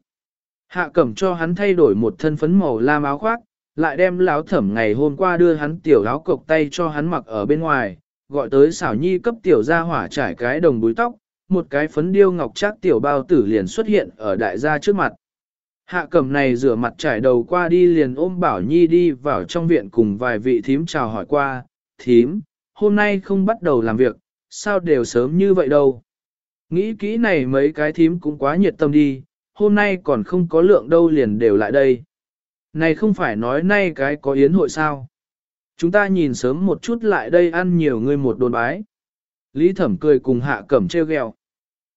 Hạ cẩm cho hắn thay đổi một thân phấn màu lam áo khoác, lại đem láo thẩm ngày hôm qua đưa hắn tiểu áo cộc tay cho hắn mặc ở bên ngoài, gọi tới xảo nhi cấp tiểu gia hỏa trải cái đồng búi tóc, một cái phấn điêu ngọc trác tiểu bao tử liền xuất hiện ở đại gia trước mặt. Hạ cầm này rửa mặt trải đầu qua đi liền ôm bảo nhi đi vào trong viện cùng vài vị thím chào hỏi qua, thím, hôm nay không bắt đầu làm việc, sao đều sớm như vậy đâu. Nghĩ kỹ này mấy cái thím cũng quá nhiệt tâm đi, hôm nay còn không có lượng đâu liền đều lại đây. Này không phải nói nay cái có yến hội sao. Chúng ta nhìn sớm một chút lại đây ăn nhiều người một đồn bái. Lý thẩm cười cùng hạ cẩm treo gheo.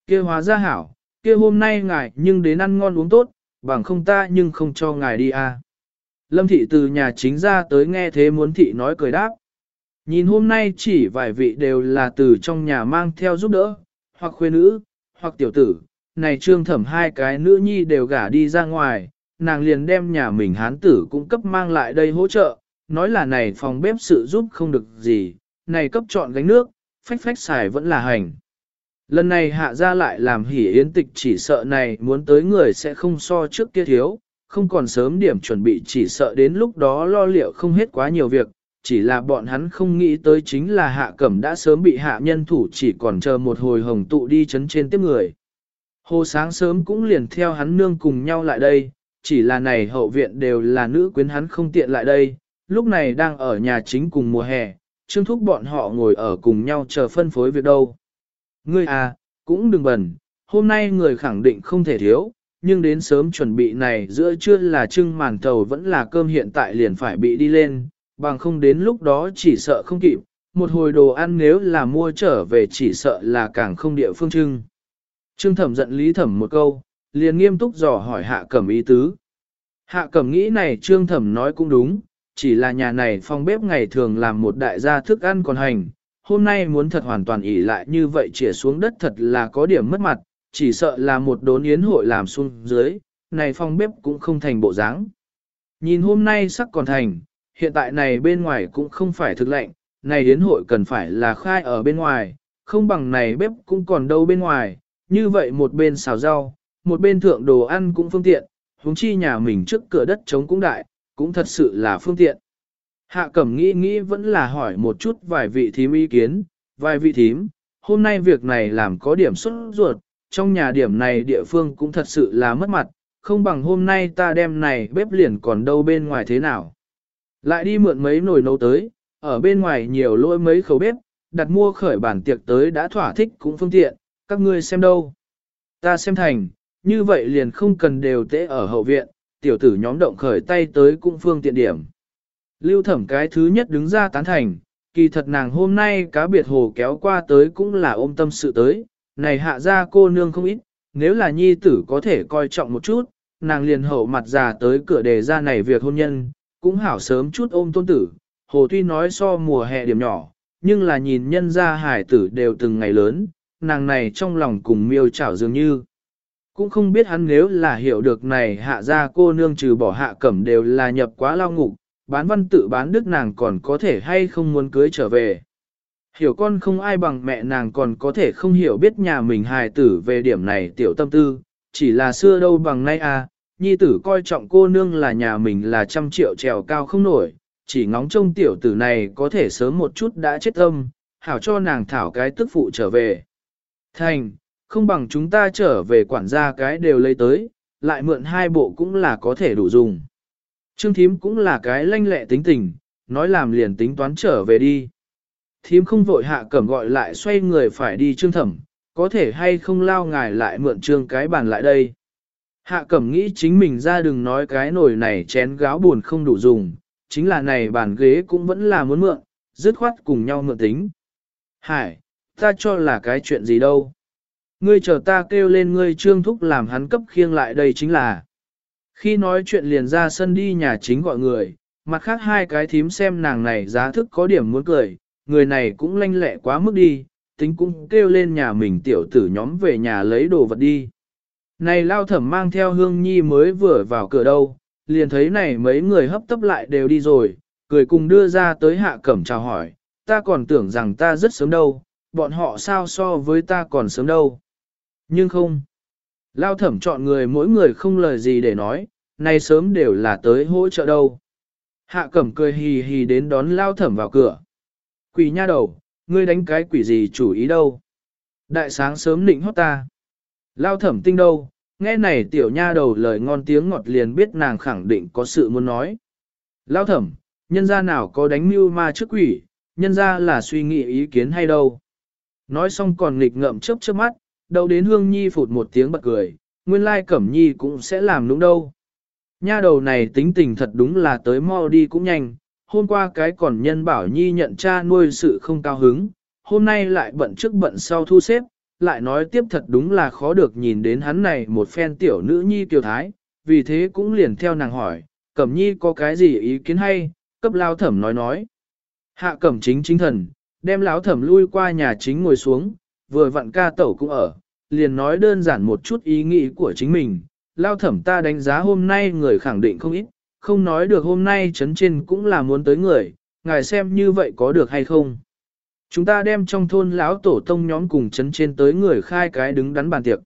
kia hóa ra hảo, kia hôm nay ngài nhưng đến ăn ngon uống tốt, bằng không ta nhưng không cho ngài đi à. Lâm thị từ nhà chính ra tới nghe thế muốn thị nói cười đáp. Nhìn hôm nay chỉ vài vị đều là từ trong nhà mang theo giúp đỡ, hoặc khuê nữ, hoặc tiểu tử, này trương thẩm hai cái nữ nhi đều gả đi ra ngoài, nàng liền đem nhà mình hán tử cũng cấp mang lại đây hỗ trợ, nói là này phòng bếp sự giúp không được gì, này cấp chọn gánh nước, phách phách xài vẫn là hành. Lần này hạ ra lại làm hỉ yến tịch chỉ sợ này muốn tới người sẽ không so trước kia thiếu, không còn sớm điểm chuẩn bị chỉ sợ đến lúc đó lo liệu không hết quá nhiều việc, chỉ là bọn hắn không nghĩ tới chính là hạ cẩm đã sớm bị hạ nhân thủ chỉ còn chờ một hồi hồng tụ đi chấn trên tiếp người. Hồ sáng sớm cũng liền theo hắn nương cùng nhau lại đây, chỉ là này hậu viện đều là nữ quyến hắn không tiện lại đây, lúc này đang ở nhà chính cùng mùa hè, trương thúc bọn họ ngồi ở cùng nhau chờ phân phối việc đâu. Ngươi à, cũng đừng bẩn, hôm nay người khẳng định không thể thiếu, nhưng đến sớm chuẩn bị này giữa trưa là trưng màn thầu vẫn là cơm hiện tại liền phải bị đi lên, bằng không đến lúc đó chỉ sợ không kịp, một hồi đồ ăn nếu là mua trở về chỉ sợ là càng không địa phương trưng. Trương thẩm giận lý thẩm một câu, liền nghiêm túc dò hỏi hạ cẩm ý tứ. Hạ cẩm nghĩ này trương thẩm nói cũng đúng, chỉ là nhà này phong bếp ngày thường làm một đại gia thức ăn còn hành, hôm nay muốn thật hoàn toàn ỉ lại như vậy chỉa xuống đất thật là có điểm mất mặt, chỉ sợ là một đốn yến hội làm xuống dưới, này phong bếp cũng không thành bộ dáng. Nhìn hôm nay sắc còn thành, hiện tại này bên ngoài cũng không phải thực lệnh, này yến hội cần phải là khai ở bên ngoài, không bằng này bếp cũng còn đâu bên ngoài, như vậy một bên xào rau, một bên thượng đồ ăn cũng phương tiện, huống chi nhà mình trước cửa đất trống cũng đại, cũng thật sự là phương tiện. Hạ cẩm nghĩ nghĩ vẫn là hỏi một chút vài vị thím ý kiến, vài vị thím, hôm nay việc này làm có điểm xuất ruột, trong nhà điểm này địa phương cũng thật sự là mất mặt, không bằng hôm nay ta đem này bếp liền còn đâu bên ngoài thế nào. Lại đi mượn mấy nồi nấu tới, ở bên ngoài nhiều lỗi mấy khẩu bếp, đặt mua khởi bản tiệc tới đã thỏa thích cũng phương tiện, các ngươi xem đâu. Ta xem thành, như vậy liền không cần đều tễ ở hậu viện, tiểu tử nhóm động khởi tay tới cũng phương tiện điểm. Lưu thẩm cái thứ nhất đứng ra tán thành, kỳ thật nàng hôm nay cá biệt hồ kéo qua tới cũng là ôm tâm sự tới, này hạ ra cô nương không ít, nếu là nhi tử có thể coi trọng một chút, nàng liền hậu mặt già tới cửa đề ra này việc hôn nhân, cũng hảo sớm chút ôm tôn tử, hồ tuy nói so mùa hè điểm nhỏ, nhưng là nhìn nhân ra hải tử đều từng ngày lớn, nàng này trong lòng cùng miêu chảo dường như. Cũng không biết hắn nếu là hiểu được này hạ ra cô nương trừ bỏ hạ cẩm đều là nhập quá lao ngục, bán văn tự bán đức nàng còn có thể hay không muốn cưới trở về. Hiểu con không ai bằng mẹ nàng còn có thể không hiểu biết nhà mình hài tử về điểm này tiểu tâm tư, chỉ là xưa đâu bằng nay à, nhi tử coi trọng cô nương là nhà mình là trăm triệu trèo cao không nổi, chỉ ngóng trông tiểu tử này có thể sớm một chút đã chết tâm, hảo cho nàng thảo cái tức phụ trở về. Thành, không bằng chúng ta trở về quản gia cái đều lấy tới, lại mượn hai bộ cũng là có thể đủ dùng. Trương thím cũng là cái lanh lẹ tính tình, nói làm liền tính toán trở về đi. Thím không vội hạ cẩm gọi lại xoay người phải đi trương thẩm, có thể hay không lao ngài lại mượn trương cái bàn lại đây. Hạ cẩm nghĩ chính mình ra đừng nói cái nồi này chén gáo buồn không đủ dùng, chính là này bàn ghế cũng vẫn là muốn mượn, dứt khoát cùng nhau mượn tính. Hải, ta cho là cái chuyện gì đâu. Ngươi chờ ta kêu lên ngươi trương thúc làm hắn cấp khiêng lại đây chính là. Khi nói chuyện liền ra sân đi nhà chính gọi người, mặt khác hai cái thím xem nàng này giá thức có điểm muốn cười, người này cũng lanh lẹ quá mức đi, tính cũng kêu lên nhà mình tiểu tử nhóm về nhà lấy đồ vật đi. Này lao thẩm mang theo hương nhi mới vừa vào cửa đâu, liền thấy này mấy người hấp tấp lại đều đi rồi, cười cùng đưa ra tới hạ cẩm chào hỏi, ta còn tưởng rằng ta rất sớm đâu, bọn họ sao so với ta còn sớm đâu. Nhưng không. Lao thẩm chọn người mỗi người không lời gì để nói, nay sớm đều là tới hỗ trợ đâu. Hạ cẩm cười hì hì đến đón lao thẩm vào cửa. Quỷ nha đầu, ngươi đánh cái quỷ gì chủ ý đâu. Đại sáng sớm định hót ta. Lao thẩm tinh đâu, nghe này tiểu nha đầu lời ngon tiếng ngọt liền biết nàng khẳng định có sự muốn nói. Lao thẩm, nhân gia nào có đánh mưu ma trước quỷ, nhân gia là suy nghĩ ý kiến hay đâu. Nói xong còn nghịch ngậm chớp chớp mắt, đầu đến hương nhi phụt một tiếng bật cười, nguyên lai cẩm nhi cũng sẽ làm đúng đâu. Nha đầu này tính tình thật đúng là tới mau đi cũng nhanh, hôm qua cái còn nhân bảo nhi nhận cha nuôi sự không cao hứng, hôm nay lại bận trước bận sau thu xếp, lại nói tiếp thật đúng là khó được nhìn đến hắn này một phen tiểu nữ nhi kiều thái, vì thế cũng liền theo nàng hỏi, Cẩm nhi có cái gì ý kiến hay, cấp lao thẩm nói nói. Hạ cẩm chính chính thần, đem lão thẩm lui qua nhà chính ngồi xuống, vừa vặn ca tẩu cũng ở, liền nói đơn giản một chút ý nghĩ của chính mình. Lao thẩm ta đánh giá hôm nay người khẳng định không ít, không nói được hôm nay chấn trên cũng là muốn tới người, ngài xem như vậy có được hay không. Chúng ta đem trong thôn lão tổ tông nhóm cùng chấn trên tới người khai cái đứng đắn bàn tiệc.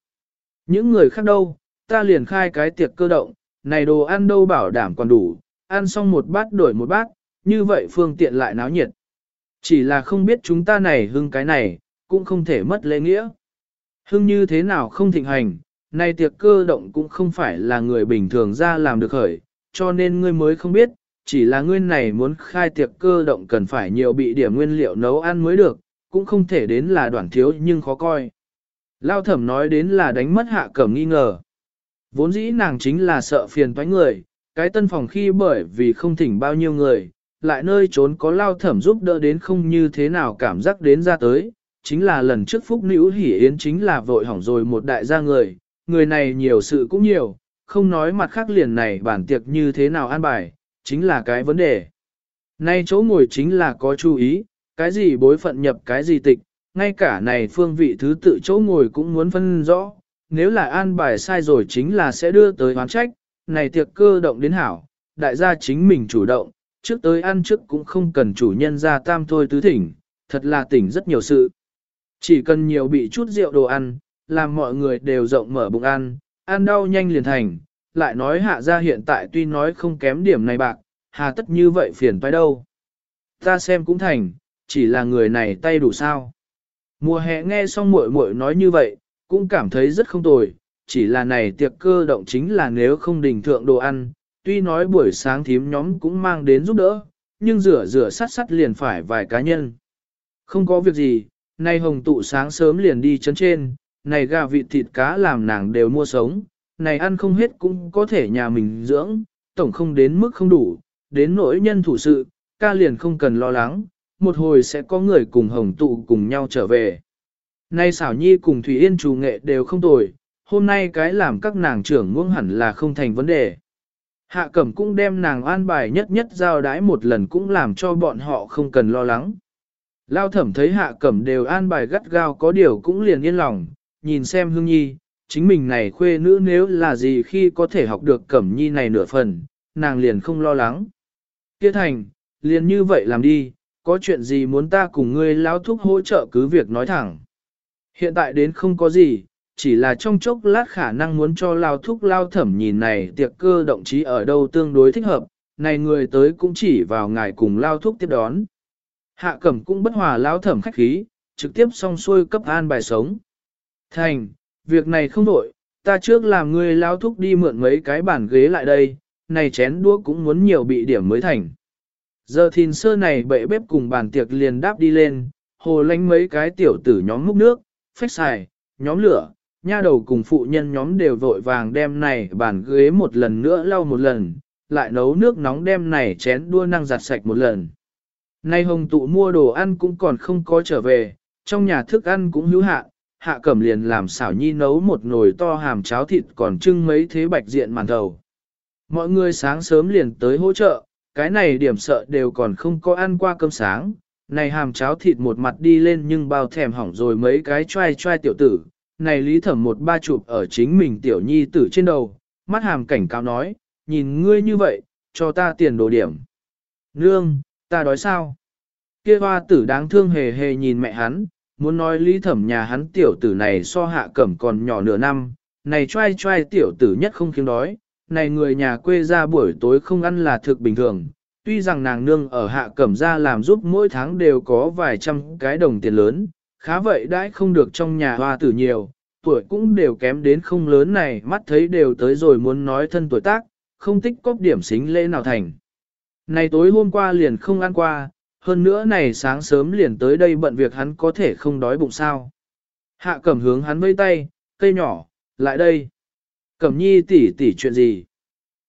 Những người khác đâu, ta liền khai cái tiệc cơ động, này đồ ăn đâu bảo đảm còn đủ, ăn xong một bát đổi một bát, như vậy phương tiện lại náo nhiệt. Chỉ là không biết chúng ta này hưng cái này, cũng không thể mất lễ nghĩa. Hưng như thế nào không thịnh hành, nay tiệc cơ động cũng không phải là người bình thường ra làm được khởi, cho nên ngươi mới không biết, chỉ là ngươi này muốn khai tiệc cơ động cần phải nhiều bị điểm nguyên liệu nấu ăn mới được, cũng không thể đến là đoạn thiếu nhưng khó coi. Lao thẩm nói đến là đánh mất hạ cẩm nghi ngờ. Vốn dĩ nàng chính là sợ phiền toái người, cái tân phòng khi bởi vì không thỉnh bao nhiêu người, lại nơi trốn có lao thẩm giúp đỡ đến không như thế nào cảm giác đến ra tới, chính là lần trước phúc nữ hỉ yến chính là vội hỏng rồi một đại gia người, người này nhiều sự cũng nhiều, không nói mặt khác liền này bản tiệc như thế nào an bài, chính là cái vấn đề. Nay chỗ ngồi chính là có chú ý, cái gì bối phận nhập cái gì tịch, ngay cả này phương vị thứ tự chỗ ngồi cũng muốn phân rõ, nếu là an bài sai rồi chính là sẽ đưa tới hoán trách, này tiệc cơ động đến hảo, đại gia chính mình chủ động, trước tới ăn trước cũng không cần chủ nhân ra tam thôi tứ thỉnh, thật là tỉnh rất nhiều sự. Chỉ cần nhiều bị chút rượu đồ ăn, làm mọi người đều rộng mở bụng ăn, ăn đau nhanh liền thành, lại nói hạ ra hiện tại tuy nói không kém điểm này bạc, hà tất như vậy phiền phải đâu. Ta xem cũng thành, chỉ là người này tay đủ sao. Mùa hè nghe xong muội muội nói như vậy, cũng cảm thấy rất không tồi, chỉ là này tiệc cơ động chính là nếu không đình thượng đồ ăn, tuy nói buổi sáng thím nhóm cũng mang đến giúp đỡ, nhưng rửa rửa sắt sắt liền phải vài cá nhân. Không có việc gì, nay hồng tụ sáng sớm liền đi chấn trên, này gà vịt thịt cá làm nàng đều mua sống, này ăn không hết cũng có thể nhà mình dưỡng, tổng không đến mức không đủ, đến nỗi nhân thủ sự, ca liền không cần lo lắng, một hồi sẽ có người cùng hồng tụ cùng nhau trở về. Nay xảo nhi cùng Thủy Yên chủ nghệ đều không tồi, hôm nay cái làm các nàng trưởng ngưỡng hẳn là không thành vấn đề. Hạ cẩm cũng đem nàng an bài nhất nhất giao đái một lần cũng làm cho bọn họ không cần lo lắng. Lao thẩm thấy hạ cẩm đều an bài gắt gao có điều cũng liền yên lòng, nhìn xem hương nhi, chính mình này khuê nữ nếu là gì khi có thể học được cẩm nhi này nửa phần, nàng liền không lo lắng. Tiết thành, liền như vậy làm đi, có chuyện gì muốn ta cùng ngươi lao thúc hỗ trợ cứ việc nói thẳng. Hiện tại đến không có gì, chỉ là trong chốc lát khả năng muốn cho lao thúc lao thẩm nhìn này tiệc cơ động chí ở đâu tương đối thích hợp, này người tới cũng chỉ vào ngài cùng lao thúc tiếp đón. Hạ cẩm cũng bất hòa lão thẩm khách khí, trực tiếp xong xuôi cấp an bài sống. Thành, việc này không đổi, ta trước làm người lao thúc đi mượn mấy cái bàn ghế lại đây, này chén đũa cũng muốn nhiều bị điểm mới thành. Giờ thìn sơ này bệ bếp cùng bàn tiệc liền đáp đi lên, hồ lánh mấy cái tiểu tử nhóm múc nước, phách xài, nhóm lửa, nha đầu cùng phụ nhân nhóm đều vội vàng đem này bàn ghế một lần nữa lau một lần, lại nấu nước nóng đem này chén đua năng giặt sạch một lần. Nay hồng tụ mua đồ ăn cũng còn không có trở về, trong nhà thức ăn cũng hữu hạn, hạ cẩm liền làm xảo nhi nấu một nồi to hàm cháo thịt còn trưng mấy thế bạch diện màn thầu. Mọi người sáng sớm liền tới hỗ trợ, cái này điểm sợ đều còn không có ăn qua cơm sáng, này hàm cháo thịt một mặt đi lên nhưng bao thèm hỏng rồi mấy cái trai trai tiểu tử, này lý thẩm một ba chụp ở chính mình tiểu nhi tử trên đầu, mắt hàm cảnh cáo nói, nhìn ngươi như vậy, cho ta tiền đồ điểm. Nương, ta đói sao? Kia hoa tử đáng thương hề hề nhìn mẹ hắn, muốn nói lý thẩm nhà hắn tiểu tử này so hạ cẩm còn nhỏ nửa năm, này trai trai tiểu tử nhất không kiếm đói, này người nhà quê ra buổi tối không ăn là thực bình thường. Tuy rằng nàng nương ở hạ cẩm ra làm giúp mỗi tháng đều có vài trăm cái đồng tiền lớn, khá vậy đãi không được trong nhà hoa tử nhiều, tuổi cũng đều kém đến không lớn này mắt thấy đều tới rồi muốn nói thân tuổi tác, không tích cóp điểm xính lễ nào thành. Này tối hôm qua liền không ăn qua, hơn nữa này sáng sớm liền tới đây bận việc hắn có thể không đói bụng sao. Hạ cẩm hướng hắn vây tay, cây nhỏ, lại đây. Cẩm nhi tỷ tỷ chuyện gì?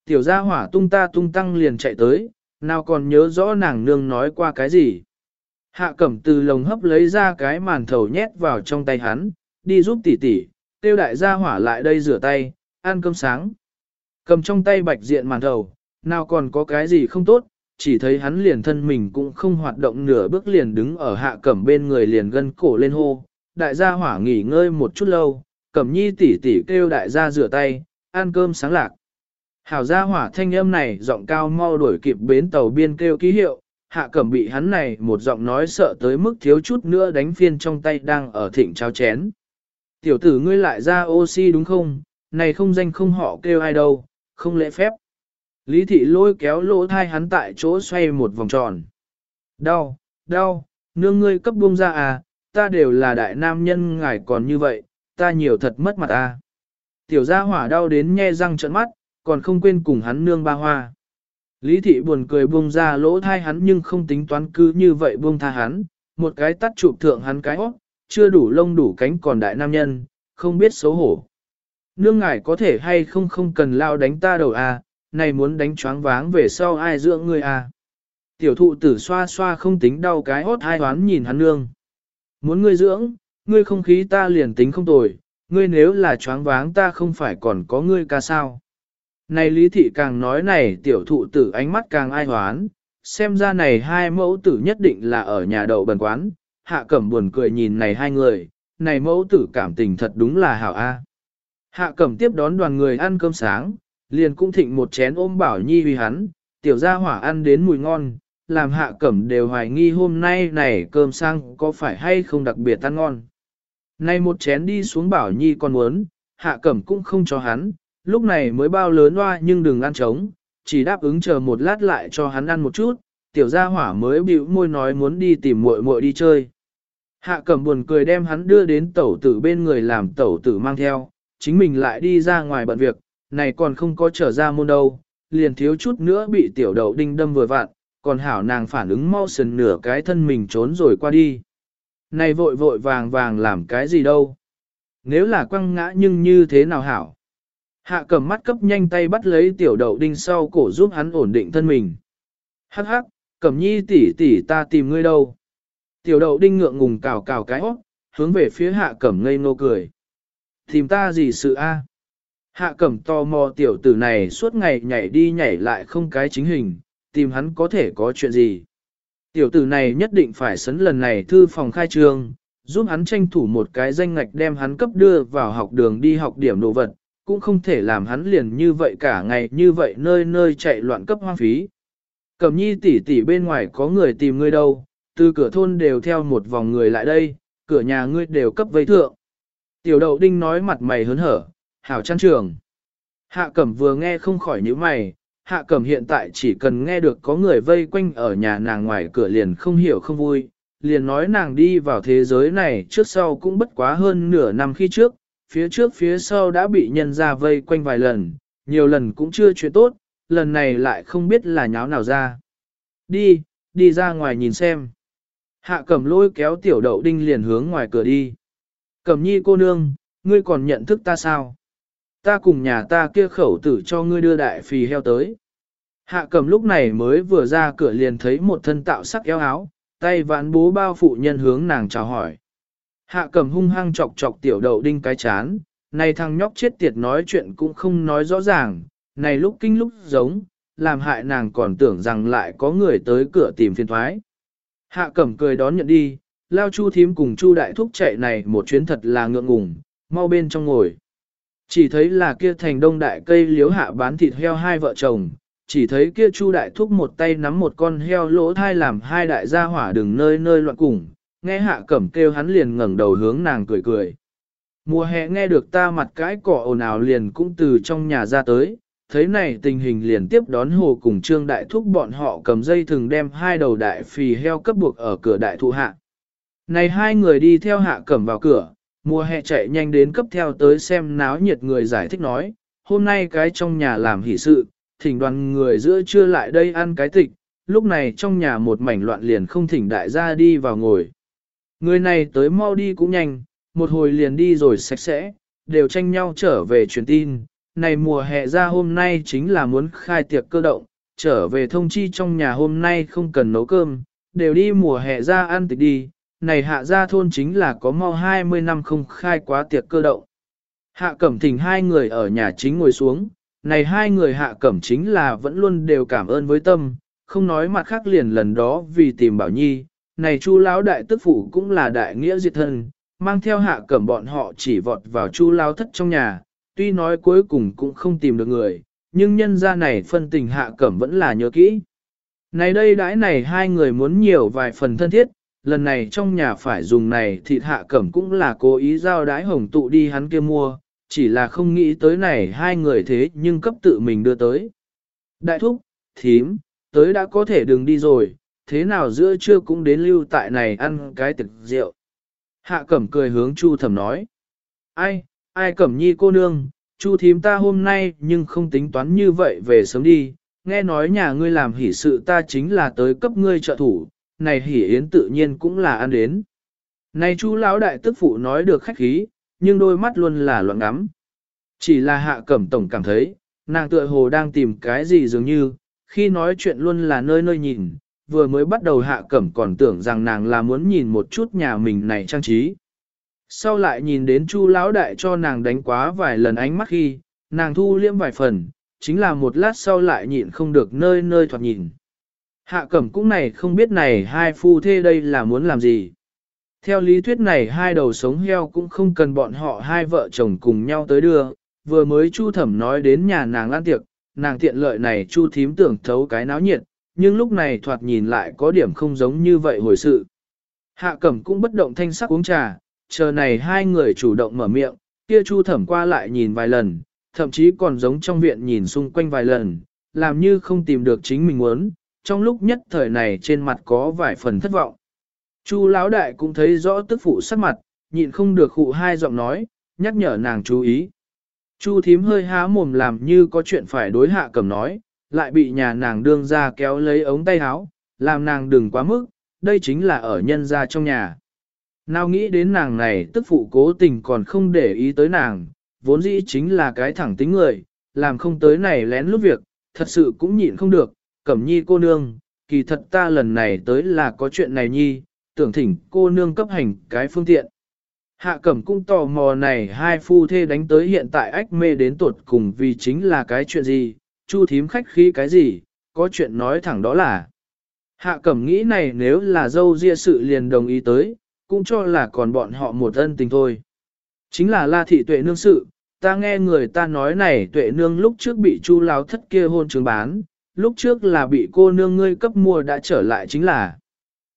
Tiểu gia hỏa tung ta tung tăng liền chạy tới, nào còn nhớ rõ nàng nương nói qua cái gì? Hạ cẩm từ lồng hấp lấy ra cái màn thầu nhét vào trong tay hắn, đi giúp tỷ tỷ, tiêu đại gia hỏa lại đây rửa tay, ăn cơm sáng. Cầm trong tay bạch diện màn thầu, nào còn có cái gì không tốt, chỉ thấy hắn liền thân mình cũng không hoạt động nửa bước liền đứng ở hạ cẩm bên người liền gân cổ lên hô. Đại gia hỏa nghỉ ngơi một chút lâu, cẩm nhi tỷ tỷ kêu đại gia rửa tay, ăn cơm sáng lạc. Hảo gia hỏa thanh âm này giọng cao mau đuổi kịp bến tàu biên kêu ký hiệu, hạ cẩm bị hắn này một giọng nói sợ tới mức thiếu chút nữa đánh phiên trong tay đang ở thịnh trao chén. Tiểu tử ngươi lại ra oxy đúng không, này không danh không họ kêu ai đâu, không lễ phép. Lý thị lôi kéo lỗ thai hắn tại chỗ xoay một vòng tròn. Đau, đau, nương ngươi cấp buông ra à, ta đều là đại nam nhân ngài còn như vậy, ta nhiều thật mất mặt à. Tiểu gia hỏa đau đến nhe răng trợn mắt, còn không quên cùng hắn nương ba hoa. Lý thị buồn cười buông ra lỗ thai hắn nhưng không tính toán cứ như vậy buông tha hắn, một cái tắt chụp thượng hắn cái hót, chưa đủ lông đủ cánh còn đại nam nhân, không biết xấu hổ. Nương ngài có thể hay không không cần lao đánh ta đầu à, này muốn đánh choáng váng về sau ai dưỡng ngươi à. Tiểu thụ tử xoa xoa không tính đau cái hót hai hoán nhìn hắn nương. Muốn ngươi dưỡng, ngươi không khí ta liền tính không tồi, ngươi nếu là choáng váng ta không phải còn có ngươi ca sao. Này lý thị càng nói này tiểu thụ tử ánh mắt càng ai hoán, xem ra này hai mẫu tử nhất định là ở nhà đậu bần quán, hạ cẩm buồn cười nhìn này hai người, này mẫu tử cảm tình thật đúng là hảo a. Hạ cẩm tiếp đón đoàn người ăn cơm sáng, liền cũng thịnh một chén ôm bảo nhi huy hắn, tiểu gia hỏa ăn đến mùi ngon, làm hạ cẩm đều hoài nghi hôm nay này cơm sang có phải hay không đặc biệt ăn ngon. Nay một chén đi xuống bảo nhi còn muốn, hạ cẩm cũng không cho hắn, lúc này mới bao lớn loa nhưng đừng ăn trống, chỉ đáp ứng chờ một lát lại cho hắn ăn một chút, tiểu gia hỏa mới bĩu môi nói muốn đi tìm muội muội đi chơi. Hạ cẩm buồn cười đem hắn đưa đến tẩu tử bên người làm tẩu tử mang theo, chính mình lại đi ra ngoài bận việc, này còn không có trở ra môn đâu, liền thiếu chút nữa bị tiểu đậu đinh đâm vừa vặn, còn hảo nàng phản ứng mau sần nửa cái thân mình trốn rồi qua đi. Này vội vội vàng vàng làm cái gì đâu. Nếu là quăng ngã nhưng như thế nào hảo. Hạ cầm mắt cấp nhanh tay bắt lấy tiểu đậu đinh sau cổ giúp hắn ổn định thân mình. Hắc hắc, cẩm nhi tỷ tỷ ta tìm ngươi đâu. Tiểu đậu đinh ngượng ngùng cào cào cái hót, hướng về phía hạ cẩm ngây ngô cười. Tìm ta gì sự a? Hạ cẩm to mò tiểu tử này suốt ngày nhảy đi nhảy lại không cái chính hình, tìm hắn có thể có chuyện gì. Tiểu tử này nhất định phải sấn lần này thư phòng khai trương, giúp hắn tranh thủ một cái danh ngạch đem hắn cấp đưa vào học đường đi học điểm đồ vật, cũng không thể làm hắn liền như vậy cả ngày như vậy nơi nơi chạy loạn cấp hoang phí. Cẩm nhi tỷ tỷ bên ngoài có người tìm ngươi đâu, từ cửa thôn đều theo một vòng người lại đây, cửa nhà ngươi đều cấp vây thượng. Tiểu đậu đinh nói mặt mày hớn hở, hảo chăn trường. Hạ cẩm vừa nghe không khỏi nhíu mày, hạ cẩm hiện tại chỉ cần nghe được có người vây quanh ở nhà nàng ngoài cửa liền không hiểu không vui, liền nói nàng đi vào thế giới này trước sau cũng bất quá hơn nửa năm khi trước, phía trước phía sau đã bị nhân ra vây quanh vài lần, nhiều lần cũng chưa chuyện tốt, lần này lại không biết là nháo nào ra. Đi, đi ra ngoài nhìn xem. Hạ cẩm lôi kéo tiểu đậu đinh liền hướng ngoài cửa đi. Cẩm nhi cô nương, ngươi còn nhận thức ta sao? Ta cùng nhà ta kia khẩu tử cho ngươi đưa đại phì heo tới. Hạ cẩm lúc này mới vừa ra cửa liền thấy một thân tạo sắc eo áo, tay vãn bố bao phụ nhân hướng nàng chào hỏi. Hạ cẩm hung hăng chọc chọc tiểu đậu đinh cái chán, này thằng nhóc chết tiệt nói chuyện cũng không nói rõ ràng, này lúc kinh lúc giống, làm hại nàng còn tưởng rằng lại có người tới cửa tìm phiền thoái. Hạ cẩm cười đón nhận đi, lao chu thím cùng chu đại thúc chạy này một chuyến thật là ngượng ngùng, mau bên trong ngồi. Chỉ thấy là kia thành đông đại cây liếu hạ bán thịt heo hai vợ chồng, chỉ thấy kia chu đại thúc một tay nắm một con heo lỗ thai làm hai đại gia hỏa đừng nơi nơi loạn cùng, nghe hạ cẩm kêu hắn liền ngẩng đầu hướng nàng cười cười. Mùa hè nghe được ta mặt cái cỏ ồn ào liền cũng từ trong nhà ra tới, thấy này tình hình liền tiếp đón hồ cùng trương đại thúc bọn họ cầm dây thừng đem hai đầu đại phì heo cấp buộc ở cửa đại thụ hạ. Này hai người đi theo hạ cẩm vào cửa, mùa hè chạy nhanh đến cấp theo tới xem náo nhiệt người giải thích nói, hôm nay cái trong nhà làm hỷ sự, thỉnh đoàn người giữa trưa lại đây ăn cái tịch, lúc này trong nhà một mảnh loạn liền không thỉnh đại gia đi vào ngồi. Người này tới mau đi cũng nhanh, một hồi liền đi rồi sạch sẽ, đều tranh nhau trở về truyền tin. Này mùa hè ra hôm nay chính là muốn khai tiệc cơ động, trở về thông chi trong nhà hôm nay không cần nấu cơm, đều đi mùa hè ra ăn tịch đi, này hạ gia thôn chính là có mau 20 năm không khai quá tiệc cơ động. Hạ cẩm thỉnh hai người ở nhà chính ngồi xuống, này hai người hạ cẩm chính là vẫn luôn đều cảm ơn với tâm, không nói mặt khác liền lần đó vì tìm bảo nhi, này chu lão đại tức phụ cũng là đại nghĩa diệt thân, mang theo hạ cẩm bọn họ chỉ vọt vào chu lão thất trong nhà, tuy nói cuối cùng cũng không tìm được người, nhưng nhân ra này phân tình hạ cẩm vẫn là nhớ kỹ. Này đây đãi này hai người muốn nhiều vài phần thân thiết, lần này trong nhà phải dùng này thịt hạ cẩm cũng là cố ý giao đái hồng tụ đi hắn kia mua, chỉ là không nghĩ tới này hai người thế nhưng cấp tự mình đưa tới. Đại thúc, thím, tới đã có thể đừng đi rồi, thế nào giữa trưa cũng đến lưu tại này ăn cái tiệc rượu. Hạ cẩm cười hướng chu thẩm nói. Ai, ai cẩm nhi cô nương, chu thím ta hôm nay nhưng không tính toán như vậy về sớm đi, nghe nói nhà ngươi làm hỷ sự ta chính là tới cấp ngươi trợ thủ, này hỉ yến tự nhiên cũng là ăn đến. Này chú lão đại tức phụ nói được khách khí, nhưng đôi mắt luôn là loạn ngắm. Chỉ là hạ cẩm tổng cảm thấy, nàng tựa hồ đang tìm cái gì dường như, khi nói chuyện luôn là nơi nơi nhìn, vừa mới bắt đầu hạ cẩm còn tưởng rằng nàng là muốn nhìn một chút nhà mình này trang trí. Sau lại nhìn đến chu lão đại cho nàng đánh quá vài lần ánh mắt khi, nàng thu liêm vài phần, chính là một lát sau lại nhịn không được nơi nơi thoạt nhìn. Hạ cẩm cũng này không biết này hai phu thê đây là muốn làm gì. Theo lý thuyết này hai đầu sống heo cũng không cần bọn họ hai vợ chồng cùng nhau tới đưa, vừa mới chu thẩm nói đến nhà nàng lan tiệc, nàng tiện lợi này chu thím tưởng thấu cái náo nhiệt, nhưng lúc này thoạt nhìn lại có điểm không giống như vậy hồi sự. Hạ cẩm cũng bất động thanh sắc uống trà, chờ này hai người chủ động mở miệng, kia chu thẩm qua lại nhìn vài lần, thậm chí còn giống trong viện nhìn xung quanh vài lần, làm như không tìm được chính mình muốn, trong lúc nhất thời này trên mặt có vài phần thất vọng. Chu lão đại cũng thấy rõ tức phụ sắc mặt, nhịn không được khụ hai giọng nói, nhắc nhở nàng chú ý. Chu thím hơi há mồm làm như có chuyện phải đối hạ cầm nói, lại bị nhà nàng đương ra kéo lấy ống tay áo, làm nàng đừng quá mức, đây chính là ở nhân gia trong nhà. Nào nghĩ đến nàng này tức phụ cố tình còn không để ý tới nàng, vốn dĩ chính là cái thẳng tính người, làm không tới này lén lút việc, thật sự cũng nhịn không được, cẩm nhi cô nương, kỳ thật ta lần này tới là có chuyện này nhi, tưởng thỉnh cô nương cấp hành cái phương tiện. Hạ cẩm cũng tò mò này hai phu thê đánh tới hiện tại ách mê đến tuột cùng vì chính là cái chuyện gì, chu thím khách khí cái gì, có chuyện nói thẳng đó là. Hạ cẩm nghĩ này nếu là dâu ria sự liền đồng ý tới, cũng cho là còn bọn họ một ân tình thôi. Chính là la thị tuệ nương sự, ta nghe người ta nói này tuệ nương lúc trước bị chu lao thất kia hôn trường bán, lúc trước là bị cô nương ngươi cấp mua đã trở lại chính là.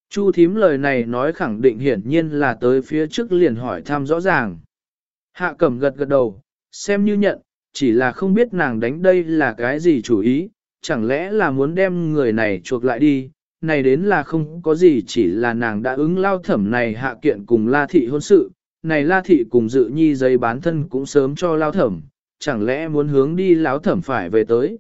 Chu thím lời này nói khẳng định hiển nhiên là tới phía trước liền hỏi thăm rõ ràng. Hạ cẩm gật gật đầu, xem như nhận, chỉ là không biết nàng đánh đây là cái gì chủ ý, chẳng lẽ là muốn đem người này chuộc lại đi, này đến là không có gì chỉ là nàng đã ứng lao thẩm này hạ kiện cùng la thị hôn sự, này la thị cùng dự nhi giấy bán thân cũng sớm cho lao thẩm, chẳng lẽ muốn hướng đi lao thẩm phải về tới.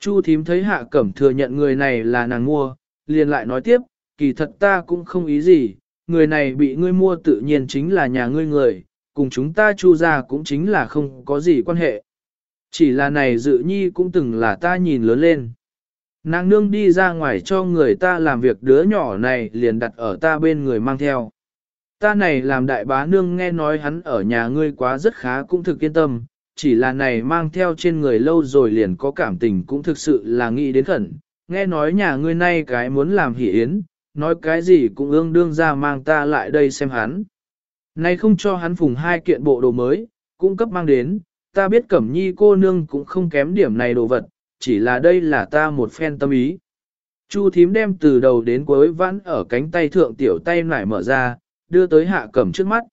Chu thím thấy hạ cẩm thừa nhận người này là nàng mua, liền lại nói tiếp, kỳ thật ta cũng không ý gì, người này bị ngươi mua tự nhiên chính là nhà ngươi người, cùng chúng ta chu ra cũng chính là không có gì quan hệ. Chỉ là này dự nhi cũng từng là ta nhìn lớn lên. Nàng nương đi ra ngoài cho người ta làm việc đứa nhỏ này liền đặt ở ta bên người mang theo. Ta này làm đại bá nương nghe nói hắn ở nhà ngươi quá rất khá cũng thực yên tâm, chỉ là này mang theo trên người lâu rồi liền có cảm tình cũng thực sự là nghĩ đến khẩn. Nghe nói nhà ngươi nay cái muốn làm hỷ yến, nói cái gì cũng ương đương ra mang ta lại đây xem hắn. Nay không cho hắn phùng hai kiện bộ đồ mới, cũng cấp mang đến, ta biết cẩm nhi cô nương cũng không kém điểm này đồ vật, chỉ là đây là ta một phen tâm ý. Chu thím đem từ đầu đến cuối vãn ở cánh tay thượng tiểu tay nải mở ra, đưa tới hạ cẩm trước mắt.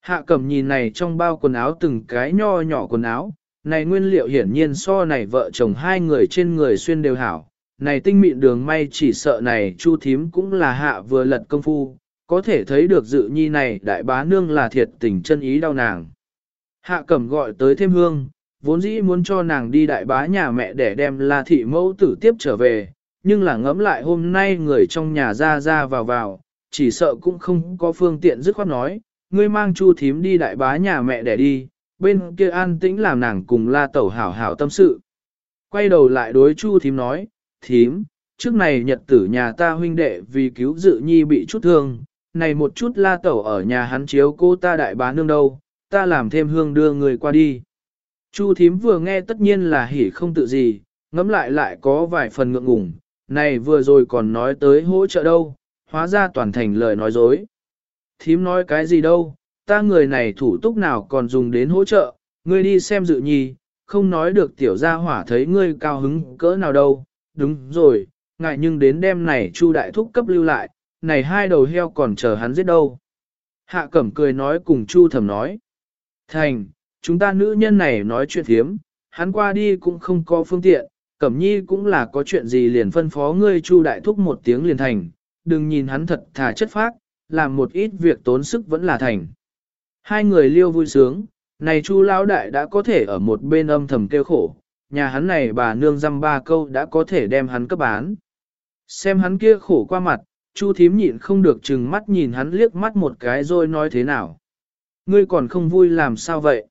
Hạ cẩm nhìn này trong bao quần áo từng cái nho nhỏ quần áo, này nguyên liệu hiển nhiên so này vợ chồng hai người trên người xuyên đều hảo. Này tinh mịn đường may chỉ sợ này chu thím cũng là hạ vừa lật công phu, có thể thấy được dự nhi này đại bá nương là thiệt tình chân ý đau nàng. Hạ cẩm gọi tới thêm hương, vốn dĩ muốn cho nàng đi đại bá nhà mẹ để đem la thị mẫu tử tiếp trở về, nhưng là ngẫm lại hôm nay người trong nhà ra ra vào vào, chỉ sợ cũng không có phương tiện dứt khoát nói, ngươi mang chu thím đi đại bá nhà mẹ để đi, bên kia an tĩnh làm nàng cùng la tẩu hảo hảo tâm sự. Quay đầu lại đối chu thím nói, thím, trước này nhật tử nhà ta huynh đệ vì cứu dự nhi bị chút thương, này một chút la tẩu ở nhà hắn chiếu cô ta đại bá nương đâu, ta làm thêm hương đưa người qua đi. Chu thím vừa nghe tất nhiên là hỉ không tự gì, ngẫm lại lại có vài phần ngượng ngùng, này vừa rồi còn nói tới hỗ trợ đâu, hóa ra toàn thành lời nói dối. Thím nói cái gì đâu, ta người này thủ túc nào còn dùng đến hỗ trợ, ngươi đi xem dự nhi, không nói được tiểu gia hỏa thấy ngươi cao hứng cỡ nào đâu, đúng rồi, ngại nhưng đến đêm này chu đại thúc cấp lưu lại, này hai đầu heo còn chờ hắn giết đâu. Hạ cẩm cười nói cùng chu thẩm nói, thành, chúng ta nữ nhân này nói chuyện thiếm, hắn qua đi cũng không có phương tiện, cẩm nhi cũng là có chuyện gì liền phân phó ngươi chu đại thúc một tiếng liền thành, đừng nhìn hắn thật thà chất phác, làm một ít việc tốn sức vẫn là thành. Hai người liêu vui sướng, này chu lão đại đã có thể ở một bên âm thầm kêu khổ, nhà hắn này bà nương dăm ba câu đã có thể đem hắn cấp bán. Xem hắn kia khổ qua mặt, chu thím nhịn không được chừng mắt nhìn hắn liếc mắt một cái rồi nói thế nào. Ngươi còn không vui làm sao vậy?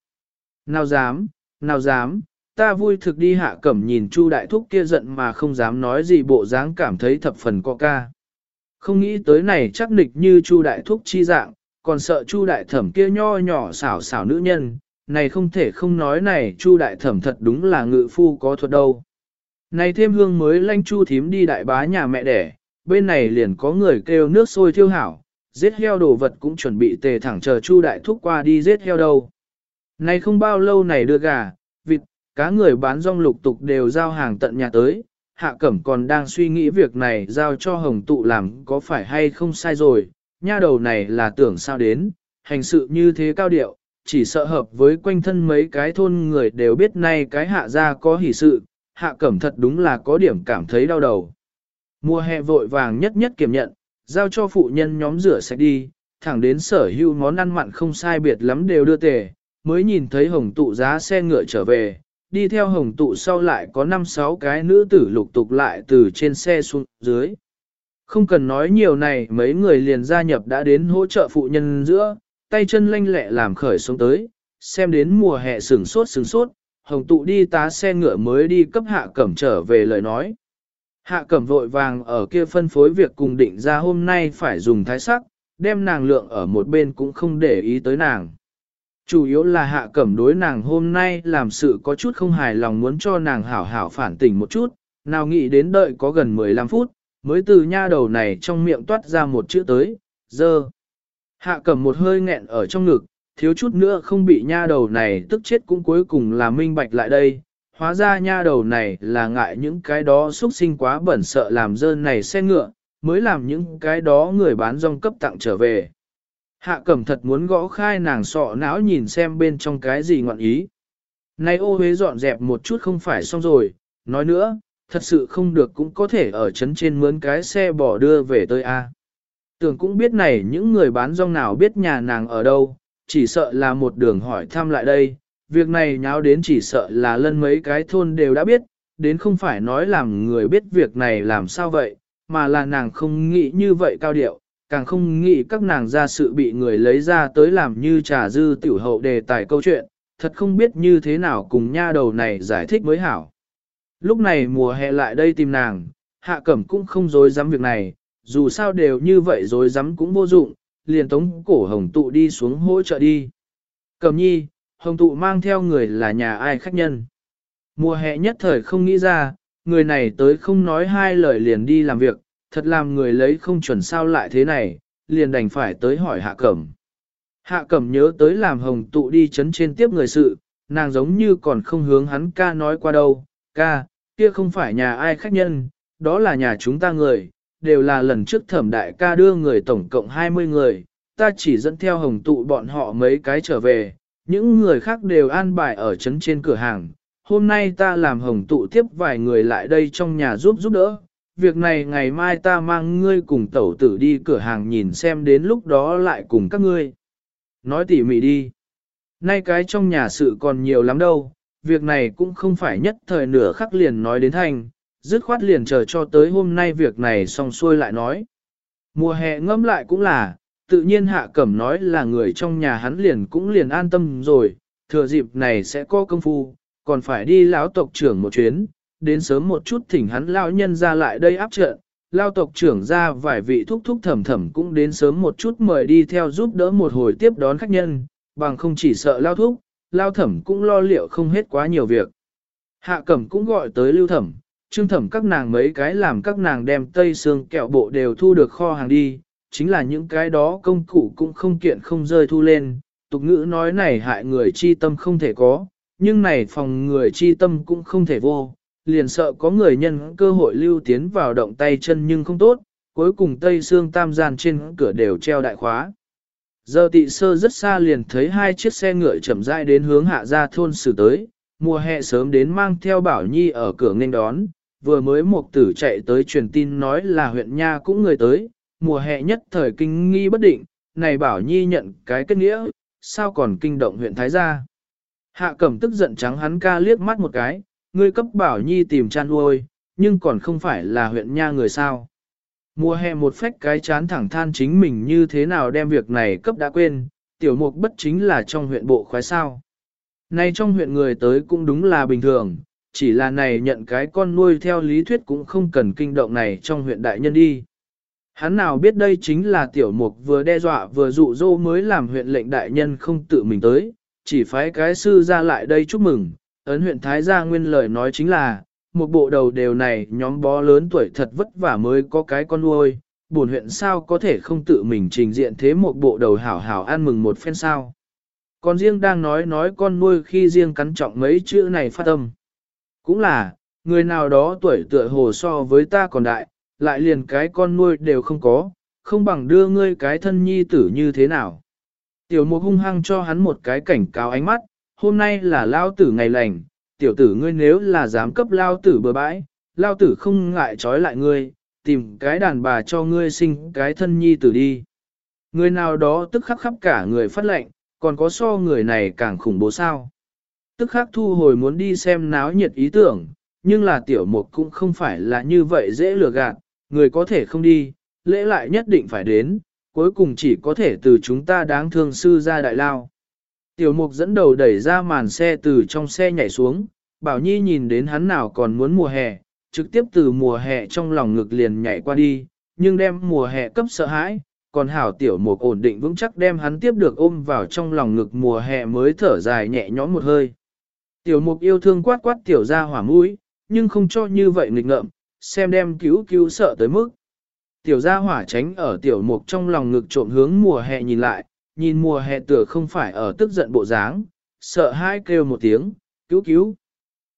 Nào dám, nào dám, ta vui thực đi hạ cẩm nhìn chu đại thúc kia giận mà không dám nói gì bộ dáng cảm thấy thập phần co ca. Không nghĩ tới này chắc nịch như chu đại thúc chi dạng, còn sợ chu đại thẩm kia nho nhỏ xảo xảo nữ nhân, này không thể không nói này chu đại thẩm thật đúng là ngự phu có thuật đâu. Này thêm hương mới lanh chu thím đi đại bá nhà mẹ đẻ, bên này liền có người kêu nước sôi thiêu hảo, giết heo đồ vật cũng chuẩn bị tề thẳng chờ chu đại thúc qua đi giết heo đâu. Này không bao lâu này đưa gà, vịt, cá người bán rong lục tục đều giao hàng tận nhà tới, hạ cẩm còn đang suy nghĩ việc này giao cho hồng tụ làm có phải hay không sai rồi, nha đầu này là tưởng sao đến, hành sự như thế cao điệu, chỉ sợ hợp với quanh thân mấy cái thôn người đều biết nay cái hạ ra có hỷ sự, hạ cẩm thật đúng là có điểm cảm thấy đau đầu. Mùa hè vội vàng nhất nhất kiểm nhận, giao cho phụ nhân nhóm rửa sạch đi, thẳng đến sở hữu món ăn mặn không sai biệt lắm đều đưa tề, mới nhìn thấy hồng tụ giá xe ngựa trở về, đi theo hồng tụ sau lại có 5-6 cái nữ tử lục tục lại từ trên xe xuống dưới. Không cần nói nhiều này mấy người liền gia nhập đã đến hỗ trợ phụ nhân giữa, tay chân lanh lẹ làm khởi xuống tới, xem đến mùa hè sừng sốt sừng sốt, hồng tụ đi tá xe ngựa mới đi cấp hạ cẩm trở về lời nói. Hạ cẩm vội vàng ở kia phân phối việc cùng định ra hôm nay phải dùng thái sắc, đem nàng lượng ở một bên cũng không để ý tới nàng. Chủ yếu là hạ cẩm đối nàng hôm nay làm sự có chút không hài lòng muốn cho nàng hảo hảo phản tỉnh một chút, nào nghĩ đến đợi có gần 15 phút, mới từ nha đầu này trong miệng toát ra một chữ tới, dơ. Hạ cẩm một hơi nghẹn ở trong ngực, thiếu chút nữa không bị nha đầu này tức chết cũng cuối cùng là minh bạch lại đây. Hóa ra nha đầu này là ngại những cái đó xuất sinh quá bẩn sợ làm dơn này xe ngựa, mới làm những cái đó người bán rong cấp tặng trở về. Hạ cẩm thật muốn gõ khai nàng sọ não nhìn xem bên trong cái gì ngọn ý. Nay ô huế dọn dẹp một chút không phải xong rồi, nói nữa, thật sự không được cũng có thể ở chấn trên mướn cái xe bỏ đưa về tới A. Tưởng cũng biết này những người bán rong nào biết nhà nàng ở đâu, chỉ sợ là một đường hỏi thăm lại đây, việc này nháo đến chỉ sợ là lân mấy cái thôn đều đã biết, đến không phải nói làm người biết việc này làm sao vậy, mà là nàng không nghĩ như vậy cao điệu, càng không nghĩ các nàng ra sự bị người lấy ra tới làm như trà dư tiểu hậu đề tài câu chuyện, thật không biết như thế nào cùng nha đầu này giải thích mới hảo. Lúc này mùa hè lại đây tìm nàng, hạ cẩm cũng không dối dám việc này, dù sao đều như vậy dối dám cũng vô dụng, liền tống cổ hồng tụ đi xuống hỗ trợ đi. Cẩm nhi, hồng tụ mang theo người là nhà ai khách nhân. Mùa hè nhất thời không nghĩ ra, người này tới không nói hai lời liền đi làm việc, thật làm người lấy không chuẩn sao lại thế này, liền đành phải tới hỏi hạ cẩm. Hạ cẩm nhớ tới làm hồng tụ đi chấn trên tiếp người sự, nàng giống như còn không hướng hắn ca nói qua đâu, ca, kia không phải nhà ai khách nhân, đó là nhà chúng ta người, đều là lần trước thẩm đại ca đưa người tổng cộng 20 người, ta chỉ dẫn theo hồng tụ bọn họ mấy cái trở về, những người khác đều an bài ở chấn trên cửa hàng. Hôm nay ta làm hồng tụ tiếp vài người lại đây trong nhà giúp giúp đỡ, việc này ngày mai ta mang ngươi cùng tẩu tử đi cửa hàng nhìn xem đến lúc đó lại cùng các ngươi. Nói tỉ mỉ đi. Nay cái trong nhà sự còn nhiều lắm đâu, việc này cũng không phải nhất thời nửa khắc liền nói đến thành, dứt khoát liền chờ cho tới hôm nay việc này xong xuôi lại nói. Mùa hè ngâm lại cũng là, tự nhiên hạ cẩm nói là người trong nhà hắn liền cũng liền an tâm rồi, thừa dịp này sẽ có công phu, còn phải đi lão tộc trưởng một chuyến, đến sớm một chút thỉnh hắn lao nhân ra lại đây áp trận, lao tộc trưởng ra vài vị thúc thúc thẩm thẩm cũng đến sớm một chút mời đi theo giúp đỡ một hồi tiếp đón khách nhân, bằng không chỉ sợ lao thúc, lao thẩm cũng lo liệu không hết quá nhiều việc. Hạ cẩm cũng gọi tới lưu thẩm, trương thẩm các nàng mấy cái làm các nàng đem tây xương kẹo bộ đều thu được kho hàng đi, chính là những cái đó công cụ cũng không kiện không rơi thu lên, tục ngữ nói này hại người chi tâm không thể có, nhưng này phòng người chi tâm cũng không thể vô, liền sợ có người nhân cơ hội lưu tiến vào động tay chân nhưng không tốt, cuối cùng tây xương tam gian trên cửa đều treo đại khóa. Giờ tị sơ rất xa liền thấy hai chiếc xe ngựa chậm rãi đến hướng hạ ra thôn xử tới, mùa hè sớm đến mang theo Bảo Nhi ở cửa nghênh đón, vừa mới một tử chạy tới truyền tin nói là huyện Nha cũng người tới, mùa hè nhất thời kinh nghi bất định, này Bảo Nhi nhận cái kết nghĩa, sao còn kinh động huyện Thái Gia. Hạ cẩm tức giận trắng hắn ca liếc mắt một cái, ngươi cấp Bảo Nhi tìm chăn nuôi, nhưng còn không phải là huyện Nha người sao. Mùa hè một phách cái chán thẳng than chính mình như thế nào đem việc này cấp đã quên, tiểu mục bất chính là trong huyện bộ khoái sao. Nay trong huyện người tới cũng đúng là bình thường, chỉ là này nhận cái con nuôi theo lý thuyết cũng không cần kinh động này trong huyện đại nhân đi. Hắn nào biết đây chính là tiểu mục vừa đe dọa vừa dụ dỗ mới làm huyện lệnh đại nhân không tự mình tới, chỉ phái cái sư ra lại đây chúc mừng, ấn huyện Thái gia nguyên lời nói chính là, một bộ đầu đều này nhóm bó lớn tuổi thật vất vả mới có cái con nuôi, buồn huyện sao có thể không tự mình trình diện thế một bộ đầu hảo hảo ăn mừng một phen sao. Còn riêng đang nói nói con nuôi khi riêng cắn trọng mấy chữ này phát âm. Cũng là, người nào đó tuổi tựa hồ so với ta còn đại, lại liền cái con nuôi đều không có, không bằng đưa ngươi cái thân nhi tử như thế nào. Tiểu mục hung hăng cho hắn một cái cảnh cáo ánh mắt, hôm nay là lao tử ngày lành, tiểu tử ngươi nếu là dám cấp lao tử bừa bãi, lao tử không ngại trói lại ngươi, tìm cái đàn bà cho ngươi sinh cái thân nhi tử đi. Người nào đó tức khắc khắp cả người phát lệnh, còn có so người này càng khủng bố sao. Tức khắc thu hồi muốn đi xem náo nhiệt ý tưởng, nhưng là tiểu mục cũng không phải là như vậy dễ lừa gạt, người có thể không đi, lễ lại nhất định phải đến, cuối cùng chỉ có thể từ chúng ta đáng thương sư ra đại lao. Tiểu mục dẫn đầu đẩy ra màn xe từ trong xe nhảy xuống, Bảo Nhi nhìn đến hắn nào còn muốn mùa hè, trực tiếp từ mùa hè trong lòng ngực liền nhảy qua đi, nhưng đem mùa hè cấp sợ hãi, còn hảo tiểu mục ổn định vững chắc đem hắn tiếp được ôm vào trong lòng ngực mùa hè mới thở dài nhẹ nhõm một hơi. Tiểu mục yêu thương quát quát tiểu ra hỏa mũi, nhưng không cho như vậy nghịch ngợm, xem đem cứu cứu sợ tới mức. Tiểu gia hỏa tránh ở tiểu mục trong lòng ngực trộm hướng mùa hè nhìn lại, nhìn mùa hè tựa không phải ở tức giận bộ dáng, sợ hai kêu một tiếng, cứu cứu.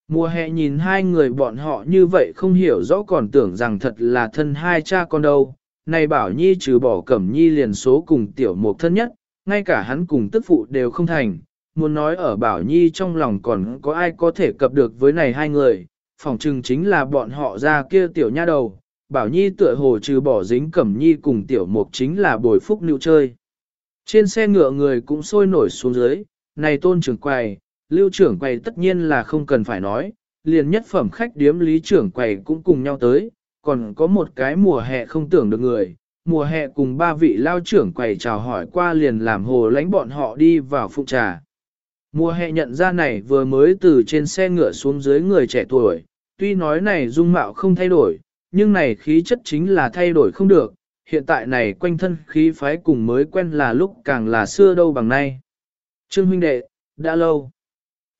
Mùa hè nhìn hai người bọn họ như vậy không hiểu rõ còn tưởng rằng thật là thân hai cha con đâu. Này bảo nhi trừ bỏ cẩm nhi liền số cùng tiểu mục thân nhất, ngay cả hắn cùng tức phụ đều không thành. Muốn nói ở bảo nhi trong lòng còn có ai có thể cập được với này hai người, phỏng chừng chính là bọn họ ra kia tiểu nha đầu. Bảo nhi tựa hồ trừ bỏ dính cẩm nhi cùng tiểu mục chính là bồi phúc nữ chơi. Trên xe ngựa người cũng sôi nổi xuống dưới, này tôn trưởng quầy, lưu trưởng quầy tất nhiên là không cần phải nói, liền nhất phẩm khách điếm lý trưởng quầy cũng cùng nhau tới, còn có một cái mùa hè không tưởng được người, mùa hè cùng ba vị lao trưởng quầy chào hỏi qua liền làm hồ lánh bọn họ đi vào phụ trà. Mùa hè nhận ra này vừa mới từ trên xe ngựa xuống dưới người trẻ tuổi, tuy nói này dung mạo không thay đổi, nhưng này khí chất chính là thay đổi không được, hiện tại này quanh thân khí phái cùng mới quen là lúc càng là xưa đâu bằng nay. Trương huynh đệ, đã lâu.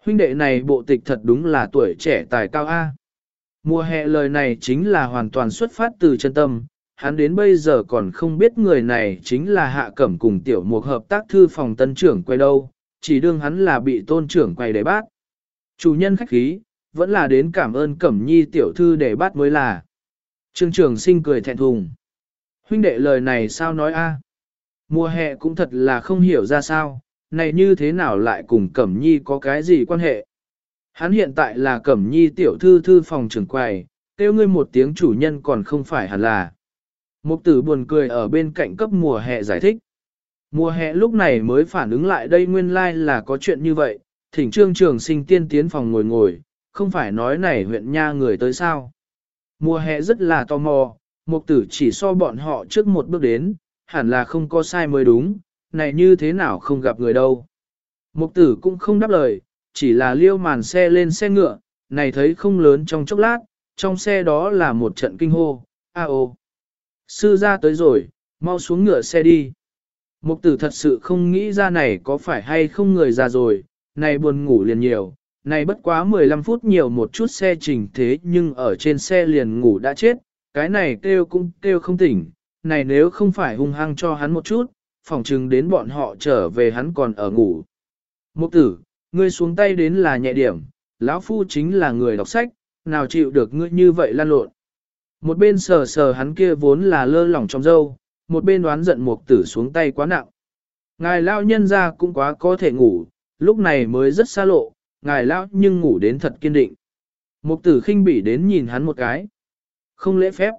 Huynh đệ này bộ tịch thật đúng là tuổi trẻ tài cao A. Mùa hè lời này chính là hoàn toàn xuất phát từ chân tâm, hắn đến bây giờ còn không biết người này chính là hạ cẩm cùng tiểu mục hợp tác thư phòng tân trưởng quay đâu, chỉ đương hắn là bị tôn trưởng quay để bác. Chủ nhân khách khí, vẫn là đến cảm ơn cẩm nhi tiểu thư để bát mới là. Trương trưởng sinh cười thẹn thùng. Huynh đệ lời này sao nói a? Mùa hè cũng thật là không hiểu ra sao, này như thế nào lại cùng Cẩm Nhi có cái gì quan hệ? Hắn hiện tại là Cẩm Nhi tiểu thư thư phòng trưởng quầy, kêu ngươi một tiếng chủ nhân còn không phải hẳn là. Mục tử buồn cười ở bên cạnh cấp mùa hè giải thích. Mùa hè lúc này mới phản ứng lại đây nguyên lai like là có chuyện như vậy, thỉnh trương trường sinh tiên tiến phòng ngồi ngồi, không phải nói này huyện nha người tới sao. Mùa hè rất là tò mò, mục tử chỉ so bọn họ trước một bước đến, hẳn là không có sai mới đúng, này như thế nào không gặp người đâu. Mục tử cũng không đáp lời, chỉ là liêu màn xe lên xe ngựa, này thấy không lớn trong chốc lát, trong xe đó là một trận kinh hô, a ô, sư ra tới rồi, mau xuống ngựa xe đi. Mục tử thật sự không nghĩ ra này có phải hay không người già rồi, này buồn ngủ liền nhiều, này bất quá 15 phút nhiều một chút xe trình thế nhưng ở trên xe liền ngủ đã chết, cái này kêu cũng kêu không tỉnh, này nếu không phải hung hăng cho hắn một chút, phỏng chừng đến bọn họ trở về hắn còn ở ngủ. Mục tử, ngươi xuống tay đến là nhẹ điểm, lão phu chính là người đọc sách, nào chịu được ngươi như vậy lan lộn. Một bên sờ sờ hắn kia vốn là lơ lỏng trong dâu, một bên đoán giận mục tử xuống tay quá nặng. Ngài lao nhân ra cũng quá có thể ngủ, lúc này mới rất xa lộ, ngài lao nhưng ngủ đến thật kiên định. Mục tử khinh bỉ đến nhìn hắn một cái. Không lễ phép.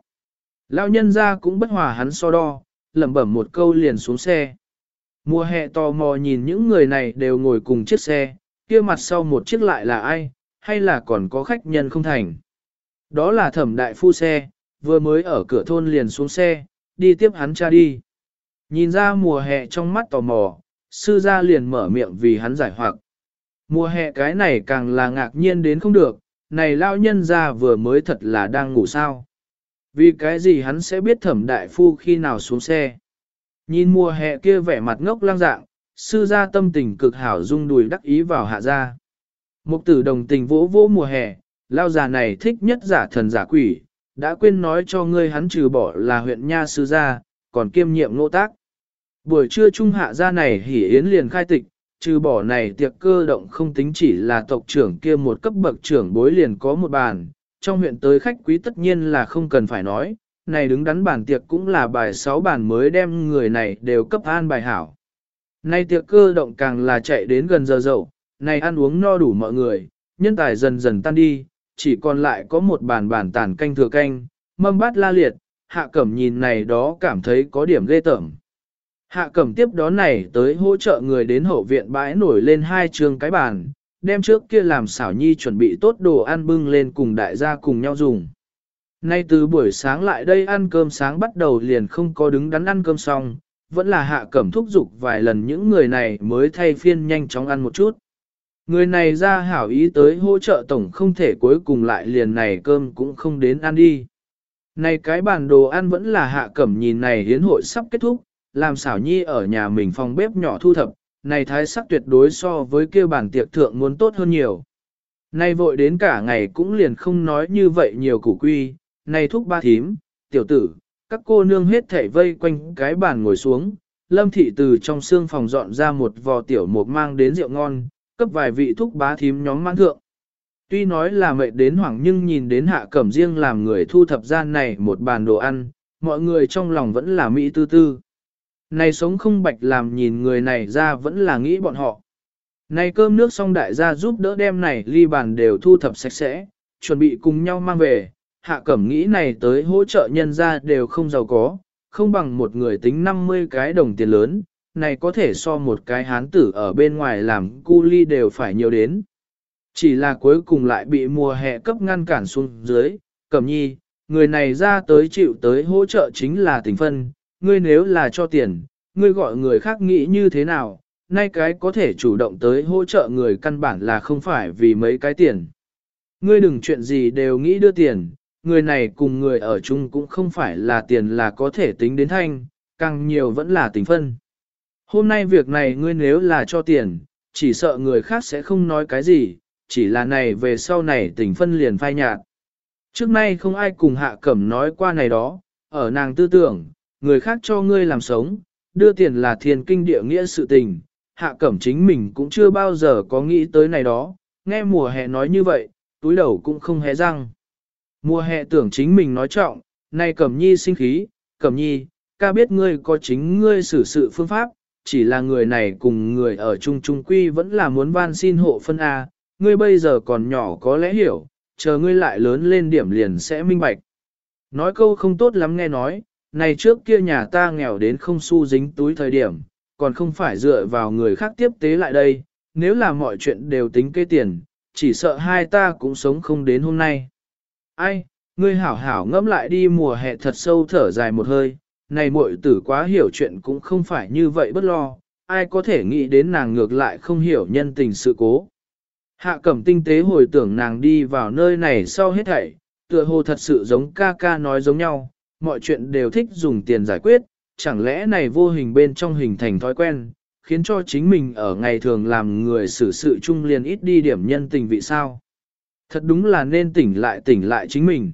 Lao nhân ra cũng bất hòa hắn so đo, lẩm bẩm một câu liền xuống xe. Mùa hè tò mò nhìn những người này đều ngồi cùng chiếc xe, kia mặt sau một chiếc lại là ai, hay là còn có khách nhân không thành. Đó là thẩm đại phu xe, vừa mới ở cửa thôn liền xuống xe, đi tiếp hắn cha đi. Nhìn ra mùa hè trong mắt tò mò, sư gia liền mở miệng vì hắn giải hoặc. Mùa hè cái này càng là ngạc nhiên đến không được, này lao nhân ra vừa mới thật là đang ngủ sao. Vì cái gì hắn sẽ biết thẩm đại phu khi nào xuống xe. Nhìn mùa hè kia vẻ mặt ngốc lang dạng, sư gia tâm tình cực hảo rung đùi đắc ý vào hạ gia. Mục tử đồng tình vỗ vỗ mùa hè, lao già này thích nhất giả thần giả quỷ, đã quên nói cho ngươi hắn trừ bỏ là huyện nha sư gia, còn kiêm nhiệm nô tác. Buổi trưa trung hạ gia này hỉ yến liền khai tịch, trừ bỏ này tiệc cơ động không tính chỉ là tộc trưởng kia một cấp bậc trưởng bối liền có một bàn, trong huyện tới khách quý tất nhiên là không cần phải nói, này đứng đắn bàn tiệc cũng là bài sáu bàn mới đem người này đều cấp an bài hảo. Nay tiệc cơ động càng là chạy đến gần giờ dậu, này ăn uống no đủ mọi người, nhân tài dần dần tan đi, chỉ còn lại có một bàn bàn tàn canh thừa canh, mâm bát la liệt, hạ cẩm nhìn này đó cảm thấy có điểm ghê tởm. Hạ cẩm tiếp đó này tới hỗ trợ người đến hậu viện bãi nổi lên hai trường cái bàn, đem trước kia làm xảo nhi chuẩn bị tốt đồ ăn bưng lên cùng đại gia cùng nhau dùng. Nay từ buổi sáng lại đây ăn cơm sáng bắt đầu liền không có đứng đắn ăn cơm xong, vẫn là hạ cẩm thúc giục vài lần những người này mới thay phiên nhanh chóng ăn một chút. Người này ra hảo ý tới hỗ trợ tổng không thể cuối cùng lại liền này cơm cũng không đến ăn đi. Này cái bản đồ ăn vẫn là hạ cẩm nhìn này hiến hội sắp kết thúc, làm xảo nhi ở nhà mình phòng bếp nhỏ thu thập, này thái sắc tuyệt đối so với kia bản tiệc thượng muốn tốt hơn nhiều. nay vội đến cả ngày cũng liền không nói như vậy nhiều củ quy, này thúc ba thím, tiểu tử, các cô nương hết thảy vây quanh cái bàn ngồi xuống, lâm thị từ trong xương phòng dọn ra một vò tiểu mục mang đến rượu ngon, cấp vài vị thúc bá thím nhóm mãn thượng. Tuy nói là mệt đến hoảng nhưng nhìn đến hạ cẩm riêng làm người thu thập gian này một bàn đồ ăn, mọi người trong lòng vẫn là mỹ tư tư. Này sống không bạch làm nhìn người này ra vẫn là nghĩ bọn họ. Này cơm nước xong đại gia giúp đỡ đem này ly bàn đều thu thập sạch sẽ, chuẩn bị cùng nhau mang về. Hạ cẩm nghĩ này tới hỗ trợ nhân ra đều không giàu có, không bằng một người tính 50 cái đồng tiền lớn, này có thể so một cái hán tử ở bên ngoài làm cu ly đều phải nhiều đến. Chỉ là cuối cùng lại bị mùa hè cấp ngăn cản xuống dưới, cẩm nhi, người này ra tới chịu tới hỗ trợ chính là tình phân, ngươi nếu là cho tiền, ngươi gọi người khác nghĩ như thế nào, nay cái có thể chủ động tới hỗ trợ người căn bản là không phải vì mấy cái tiền. Ngươi đừng chuyện gì đều nghĩ đưa tiền, người này cùng người ở chung cũng không phải là tiền là có thể tính đến thanh, càng nhiều vẫn là tình phân. Hôm nay việc này ngươi nếu là cho tiền, chỉ sợ người khác sẽ không nói cái gì, chỉ là này về sau này tình phân liền phai nhạt. Trước nay không ai cùng hạ cẩm nói qua này đó, ở nàng tư tưởng, người khác cho ngươi làm sống, đưa tiền là thiền kinh địa nghĩa sự tình, hạ cẩm chính mình cũng chưa bao giờ có nghĩ tới này đó, nghe mùa hè nói như vậy, túi đầu cũng không hé răng. Mùa hè tưởng chính mình nói trọng, này cẩm nhi sinh khí, cẩm nhi, ca biết ngươi có chính ngươi xử sự phương pháp, chỉ là người này cùng người ở chung chung quy vẫn là muốn van xin hộ phân A, ngươi bây giờ còn nhỏ có lẽ hiểu, chờ ngươi lại lớn lên điểm liền sẽ minh bạch. Nói câu không tốt lắm nghe nói, này trước kia nhà ta nghèo đến không xu dính túi thời điểm, còn không phải dựa vào người khác tiếp tế lại đây, nếu là mọi chuyện đều tính kế tiền, chỉ sợ hai ta cũng sống không đến hôm nay. Ai, ngươi hảo hảo ngẫm lại đi mùa hè thật sâu thở dài một hơi, này muội tử quá hiểu chuyện cũng không phải như vậy bất lo, ai có thể nghĩ đến nàng ngược lại không hiểu nhân tình sự cố. Hạ cẩm tinh tế hồi tưởng nàng đi vào nơi này sau hết thảy, tựa hồ thật sự giống ca ca nói giống nhau, mọi chuyện đều thích dùng tiền giải quyết, chẳng lẽ này vô hình bên trong hình thành thói quen, khiến cho chính mình ở ngày thường làm người xử sự chung liền ít đi điểm nhân tình vị sao. Thật đúng là nên tỉnh lại tỉnh lại chính mình.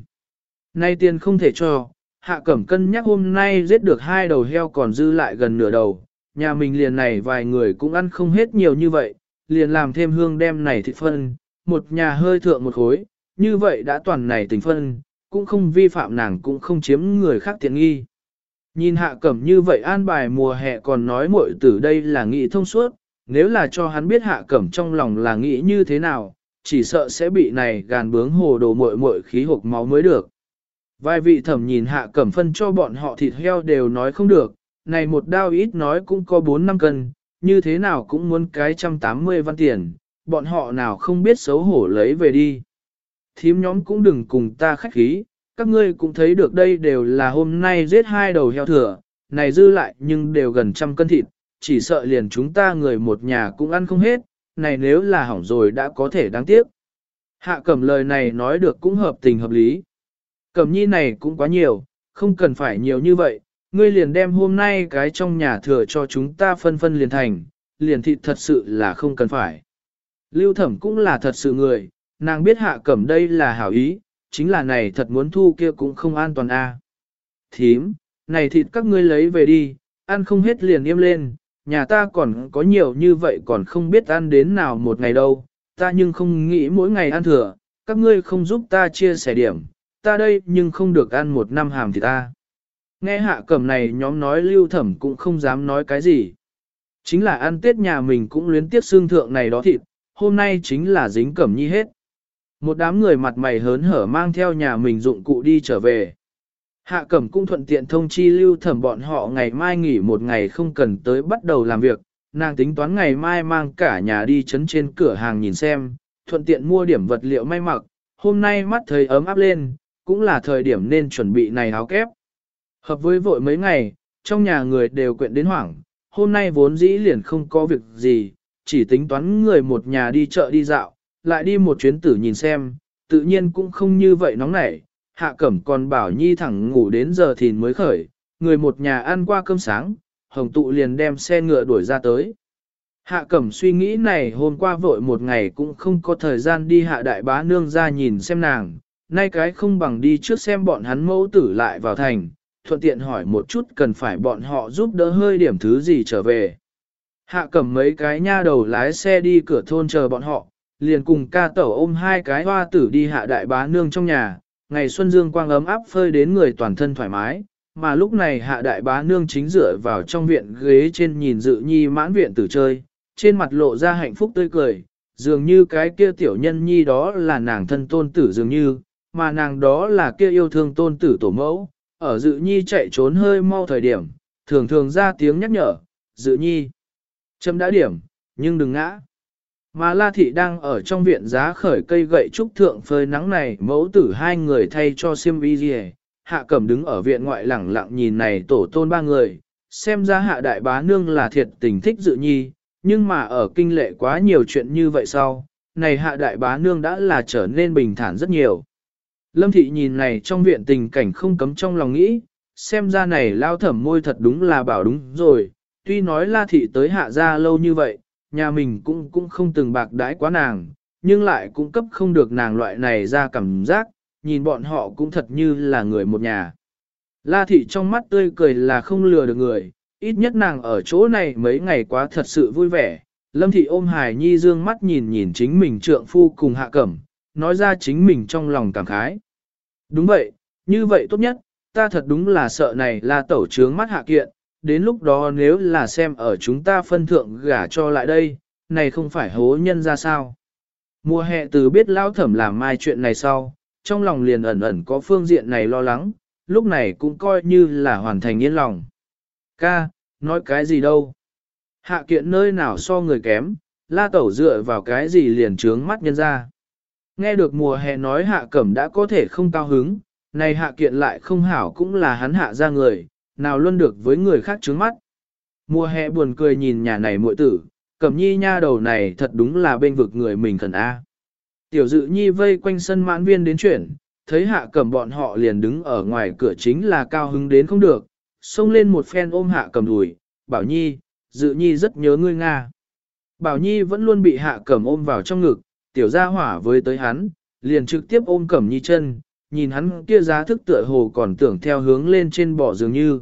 Nay tiền không thể cho, hạ cẩm cân nhắc hôm nay giết được hai đầu heo còn dư lại gần nửa đầu, nhà mình liền này vài người cũng ăn không hết nhiều như vậy, liền làm thêm hương đem này thịt phân, một nhà hơi thượng một khối, như vậy đã toàn này tình phân, cũng không vi phạm nàng cũng không chiếm người khác tiện nghi. Nhìn hạ cẩm như vậy an bài mùa hè còn nói muội tử đây là nghĩ thông suốt, nếu là cho hắn biết hạ cẩm trong lòng là nghĩ như thế nào, chỉ sợ sẽ bị này gàn bướng hồ đồ muội muội khí hộp máu mới được. Vài vị thẩm nhìn hạ cẩm phân cho bọn họ thịt heo đều nói không được, này một đao ít nói cũng có 4 năm cân, như thế nào cũng muốn cái trăm tám mươi văn tiền, bọn họ nào không biết xấu hổ lấy về đi. Thím nhóm cũng đừng cùng ta khách khí, các ngươi cũng thấy được đây đều là hôm nay giết hai đầu heo thừa, này dư lại nhưng đều gần trăm cân thịt, chỉ sợ liền chúng ta người một nhà cũng ăn không hết, này nếu là hỏng rồi đã có thể đáng tiếc. Hạ cẩm lời này nói được cũng hợp tình hợp lý. Cẩm nhi này cũng quá nhiều, không cần phải nhiều như vậy, ngươi liền đem hôm nay cái trong nhà thừa cho chúng ta phân phân liền thành, liền thịt thật sự là không cần phải. Lưu thẩm cũng là thật sự người, nàng biết hạ cẩm đây là hảo ý, chính là này thật muốn thu kia cũng không an toàn a. Thím, này thịt các ngươi lấy về đi, ăn không hết liền im lên, nhà ta còn có nhiều như vậy còn không biết ăn đến nào một ngày đâu, ta nhưng không nghĩ mỗi ngày ăn thừa, các ngươi không giúp ta chia sẻ điểm, ta đây nhưng không được ăn một năm hàm thì ta. Nghe hạ cẩm này nhóm nói lưu thẩm cũng không dám nói cái gì. Chính là ăn tết nhà mình cũng luyến tiếc xương thượng này đó thịt, hôm nay chính là dính cẩm nhi hết. Một đám người mặt mày hớn hở mang theo nhà mình dụng cụ đi trở về. Hạ cẩm cũng thuận tiện thông chi lưu thẩm bọn họ ngày mai nghỉ một ngày không cần tới bắt đầu làm việc, nàng tính toán ngày mai mang cả nhà đi chấn trên cửa hàng nhìn xem, thuận tiện mua điểm vật liệu may mặc, hôm nay mắt thấy ấm áp lên, cũng là thời điểm nên chuẩn bị này áo kép. Hợp với vội mấy ngày, trong nhà người đều quyện đến hoảng, hôm nay vốn dĩ liền không có việc gì, chỉ tính toán người một nhà đi chợ đi dạo, lại đi một chuyến tử nhìn xem, tự nhiên cũng không như vậy nóng nảy. Hạ cẩm còn bảo nhi thẳng ngủ đến giờ thìn mới khởi, người một nhà ăn qua cơm sáng, hồng tụ liền đem xe ngựa đuổi ra tới. Hạ cẩm suy nghĩ này hôm qua vội một ngày cũng không có thời gian đi hạ đại bá nương ra nhìn xem nàng, nay cái không bằng đi trước xem bọn hắn mẫu tử lại vào thành, thuận tiện hỏi một chút cần phải bọn họ giúp đỡ hơi điểm thứ gì trở về. Hạ cẩm mấy cái nha đầu lái xe đi cửa thôn chờ bọn họ, liền cùng ca tẩu ôm hai cái hoa tử đi hạ đại bá nương trong nhà, ngày xuân dương quang ấm áp phơi đến người toàn thân thoải mái, mà lúc này hạ đại bá nương chính dựa vào trong viện ghế trên nhìn dự nhi mãn viện tử chơi, trên mặt lộ ra hạnh phúc tươi cười, dường như cái kia tiểu nhân nhi đó là nàng thân tôn tử dường như, mà nàng đó là kia yêu thương tôn tử tổ mẫu, ở dự nhi chạy trốn hơi mau thời điểm, thường thường ra tiếng nhắc nhở, dự nhi. Chấm đã điểm, nhưng đừng ngã. Mà La Thị đang ở trong viện giá khởi cây gậy trúc thượng phơi nắng này mẫu tử hai người thay cho siêm vi gì Hạ cẩm đứng ở viện ngoại lẳng lặng nhìn này tổ tôn ba người, xem ra hạ đại bá nương là thiệt tình thích dự nhi, nhưng mà ở kinh lệ quá nhiều chuyện như vậy sau, này hạ đại bá nương đã là trở nên bình thản rất nhiều. Lâm thị nhìn này trong viện tình cảnh không cấm trong lòng nghĩ, xem ra này lao thẩm môi thật đúng là bảo đúng rồi, tuy nói la thị tới hạ gia lâu như vậy, nhà mình cũng cũng không từng bạc đãi quá nàng, nhưng lại cũng cấp không được nàng loại này ra cảm giác, nhìn bọn họ cũng thật như là người một nhà. La thị trong mắt tươi cười là không lừa được người, ít nhất nàng ở chỗ này mấy ngày quá thật sự vui vẻ. Lâm thị ôm hài nhi dương mắt nhìn nhìn chính mình trượng phu cùng hạ cẩm, nói ra chính mình trong lòng cảm khái. Đúng vậy, như vậy tốt nhất, ta thật đúng là sợ này là tẩu trướng mắt hạ kiện, đến lúc đó nếu là xem ở chúng ta phân thượng gả cho lại đây, này không phải hố nhân ra sao. Mùa hè từ biết lao thẩm làm mai chuyện này sau, trong lòng liền ẩn ẩn có phương diện này lo lắng, lúc này cũng coi như là hoàn thành yên lòng. Ca, nói cái gì đâu? Hạ kiện nơi nào so người kém, la tẩu dựa vào cái gì liền trướng mắt nhân ra. Nghe được mùa hè nói hạ cẩm đã có thể không cao hứng, này hạ kiện lại không hảo cũng là hắn hạ ra người, nào luôn được với người khác trướng mắt. Mùa hè buồn cười nhìn nhà này muội tử, cẩm nhi nha đầu này thật đúng là bên vực người mình khẩn A. Tiểu dự nhi vây quanh sân mãn viên đến chuyển, thấy hạ cẩm bọn họ liền đứng ở ngoài cửa chính là cao hứng đến không được, xông lên một phen ôm hạ cẩm đùi, bảo nhi, dự nhi rất nhớ ngươi Nga. Bảo nhi vẫn luôn bị hạ cẩm ôm vào trong ngực, tiểu gia hỏa với tới hắn, liền trực tiếp ôm cẩm nhi chân, nhìn hắn kia giá thức tựa hồ còn tưởng theo hướng lên trên bỏ dường như.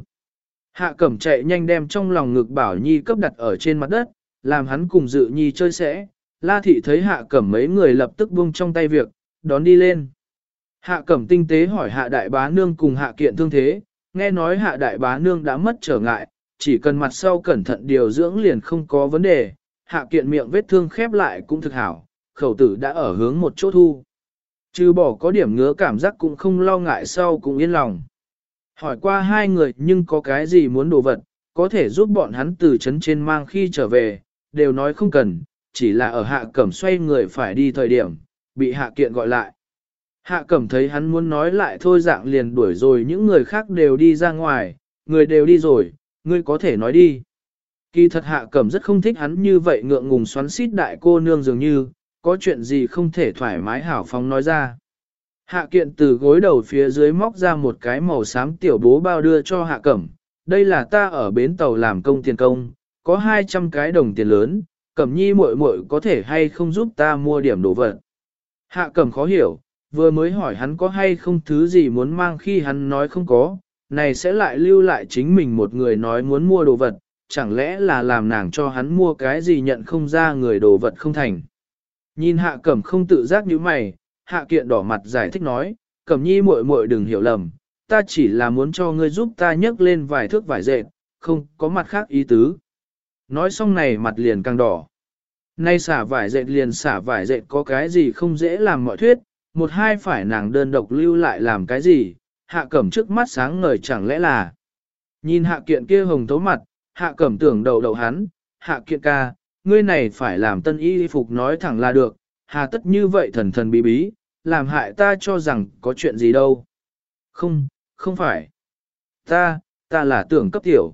Hạ cẩm chạy nhanh đem trong lòng ngực bảo nhi cấp đặt ở trên mặt đất, làm hắn cùng dự nhi chơi sẽ. La thị thấy hạ cẩm mấy người lập tức buông trong tay việc, đón đi lên. Hạ cẩm tinh tế hỏi hạ đại bá nương cùng hạ kiện thương thế, nghe nói hạ đại bá nương đã mất trở ngại, chỉ cần mặt sau cẩn thận điều dưỡng liền không có vấn đề, hạ kiện miệng vết thương khép lại cũng thực hảo, khẩu tử đã ở hướng một chỗ thu. Trừ bỏ có điểm ngứa cảm giác cũng không lo ngại sau cũng yên lòng. Hỏi qua hai người nhưng có cái gì muốn đồ vật, có thể giúp bọn hắn từ chấn trên mang khi trở về, đều nói không cần, chỉ là ở hạ cẩm xoay người phải đi thời điểm, bị hạ kiện gọi lại. Hạ cẩm thấy hắn muốn nói lại thôi dạng liền đuổi rồi những người khác đều đi ra ngoài, người đều đi rồi, ngươi có thể nói đi. Kỳ thật hạ cẩm rất không thích hắn như vậy ngượng ngùng xoắn xít đại cô nương dường như, có chuyện gì không thể thoải mái hảo phóng nói ra. Hạ kiện từ gối đầu phía dưới móc ra một cái màu xám tiểu bố bao đưa cho hạ cẩm. Đây là ta ở bến tàu làm công tiền công, có 200 cái đồng tiền lớn, cẩm nhi muội muội có thể hay không giúp ta mua điểm đồ vật. Hạ cẩm khó hiểu, vừa mới hỏi hắn có hay không thứ gì muốn mang khi hắn nói không có, này sẽ lại lưu lại chính mình một người nói muốn mua đồ vật, chẳng lẽ là làm nàng cho hắn mua cái gì nhận không ra người đồ vật không thành. Nhìn hạ cẩm không tự giác như mày, hạ kiện đỏ mặt giải thích nói, cẩm nhi muội muội đừng hiểu lầm, ta chỉ là muốn cho ngươi giúp ta nhấc lên vài thước vải dệt, không có mặt khác ý tứ. Nói xong này mặt liền càng đỏ. Nay xả vải dệt liền xả vải dệt có cái gì không dễ làm mọi thuyết, một hai phải nàng đơn độc lưu lại làm cái gì, hạ cẩm trước mắt sáng ngời chẳng lẽ là. Nhìn hạ kiện kia hồng thấu mặt, hạ cẩm tưởng đầu đầu hắn, hạ kiện ca, ngươi này phải làm tân y phục nói thẳng là được, hà tất như vậy thần thần bí bí, làm hại ta cho rằng có chuyện gì đâu. Không, không phải. Ta, ta là tưởng cấp tiểu.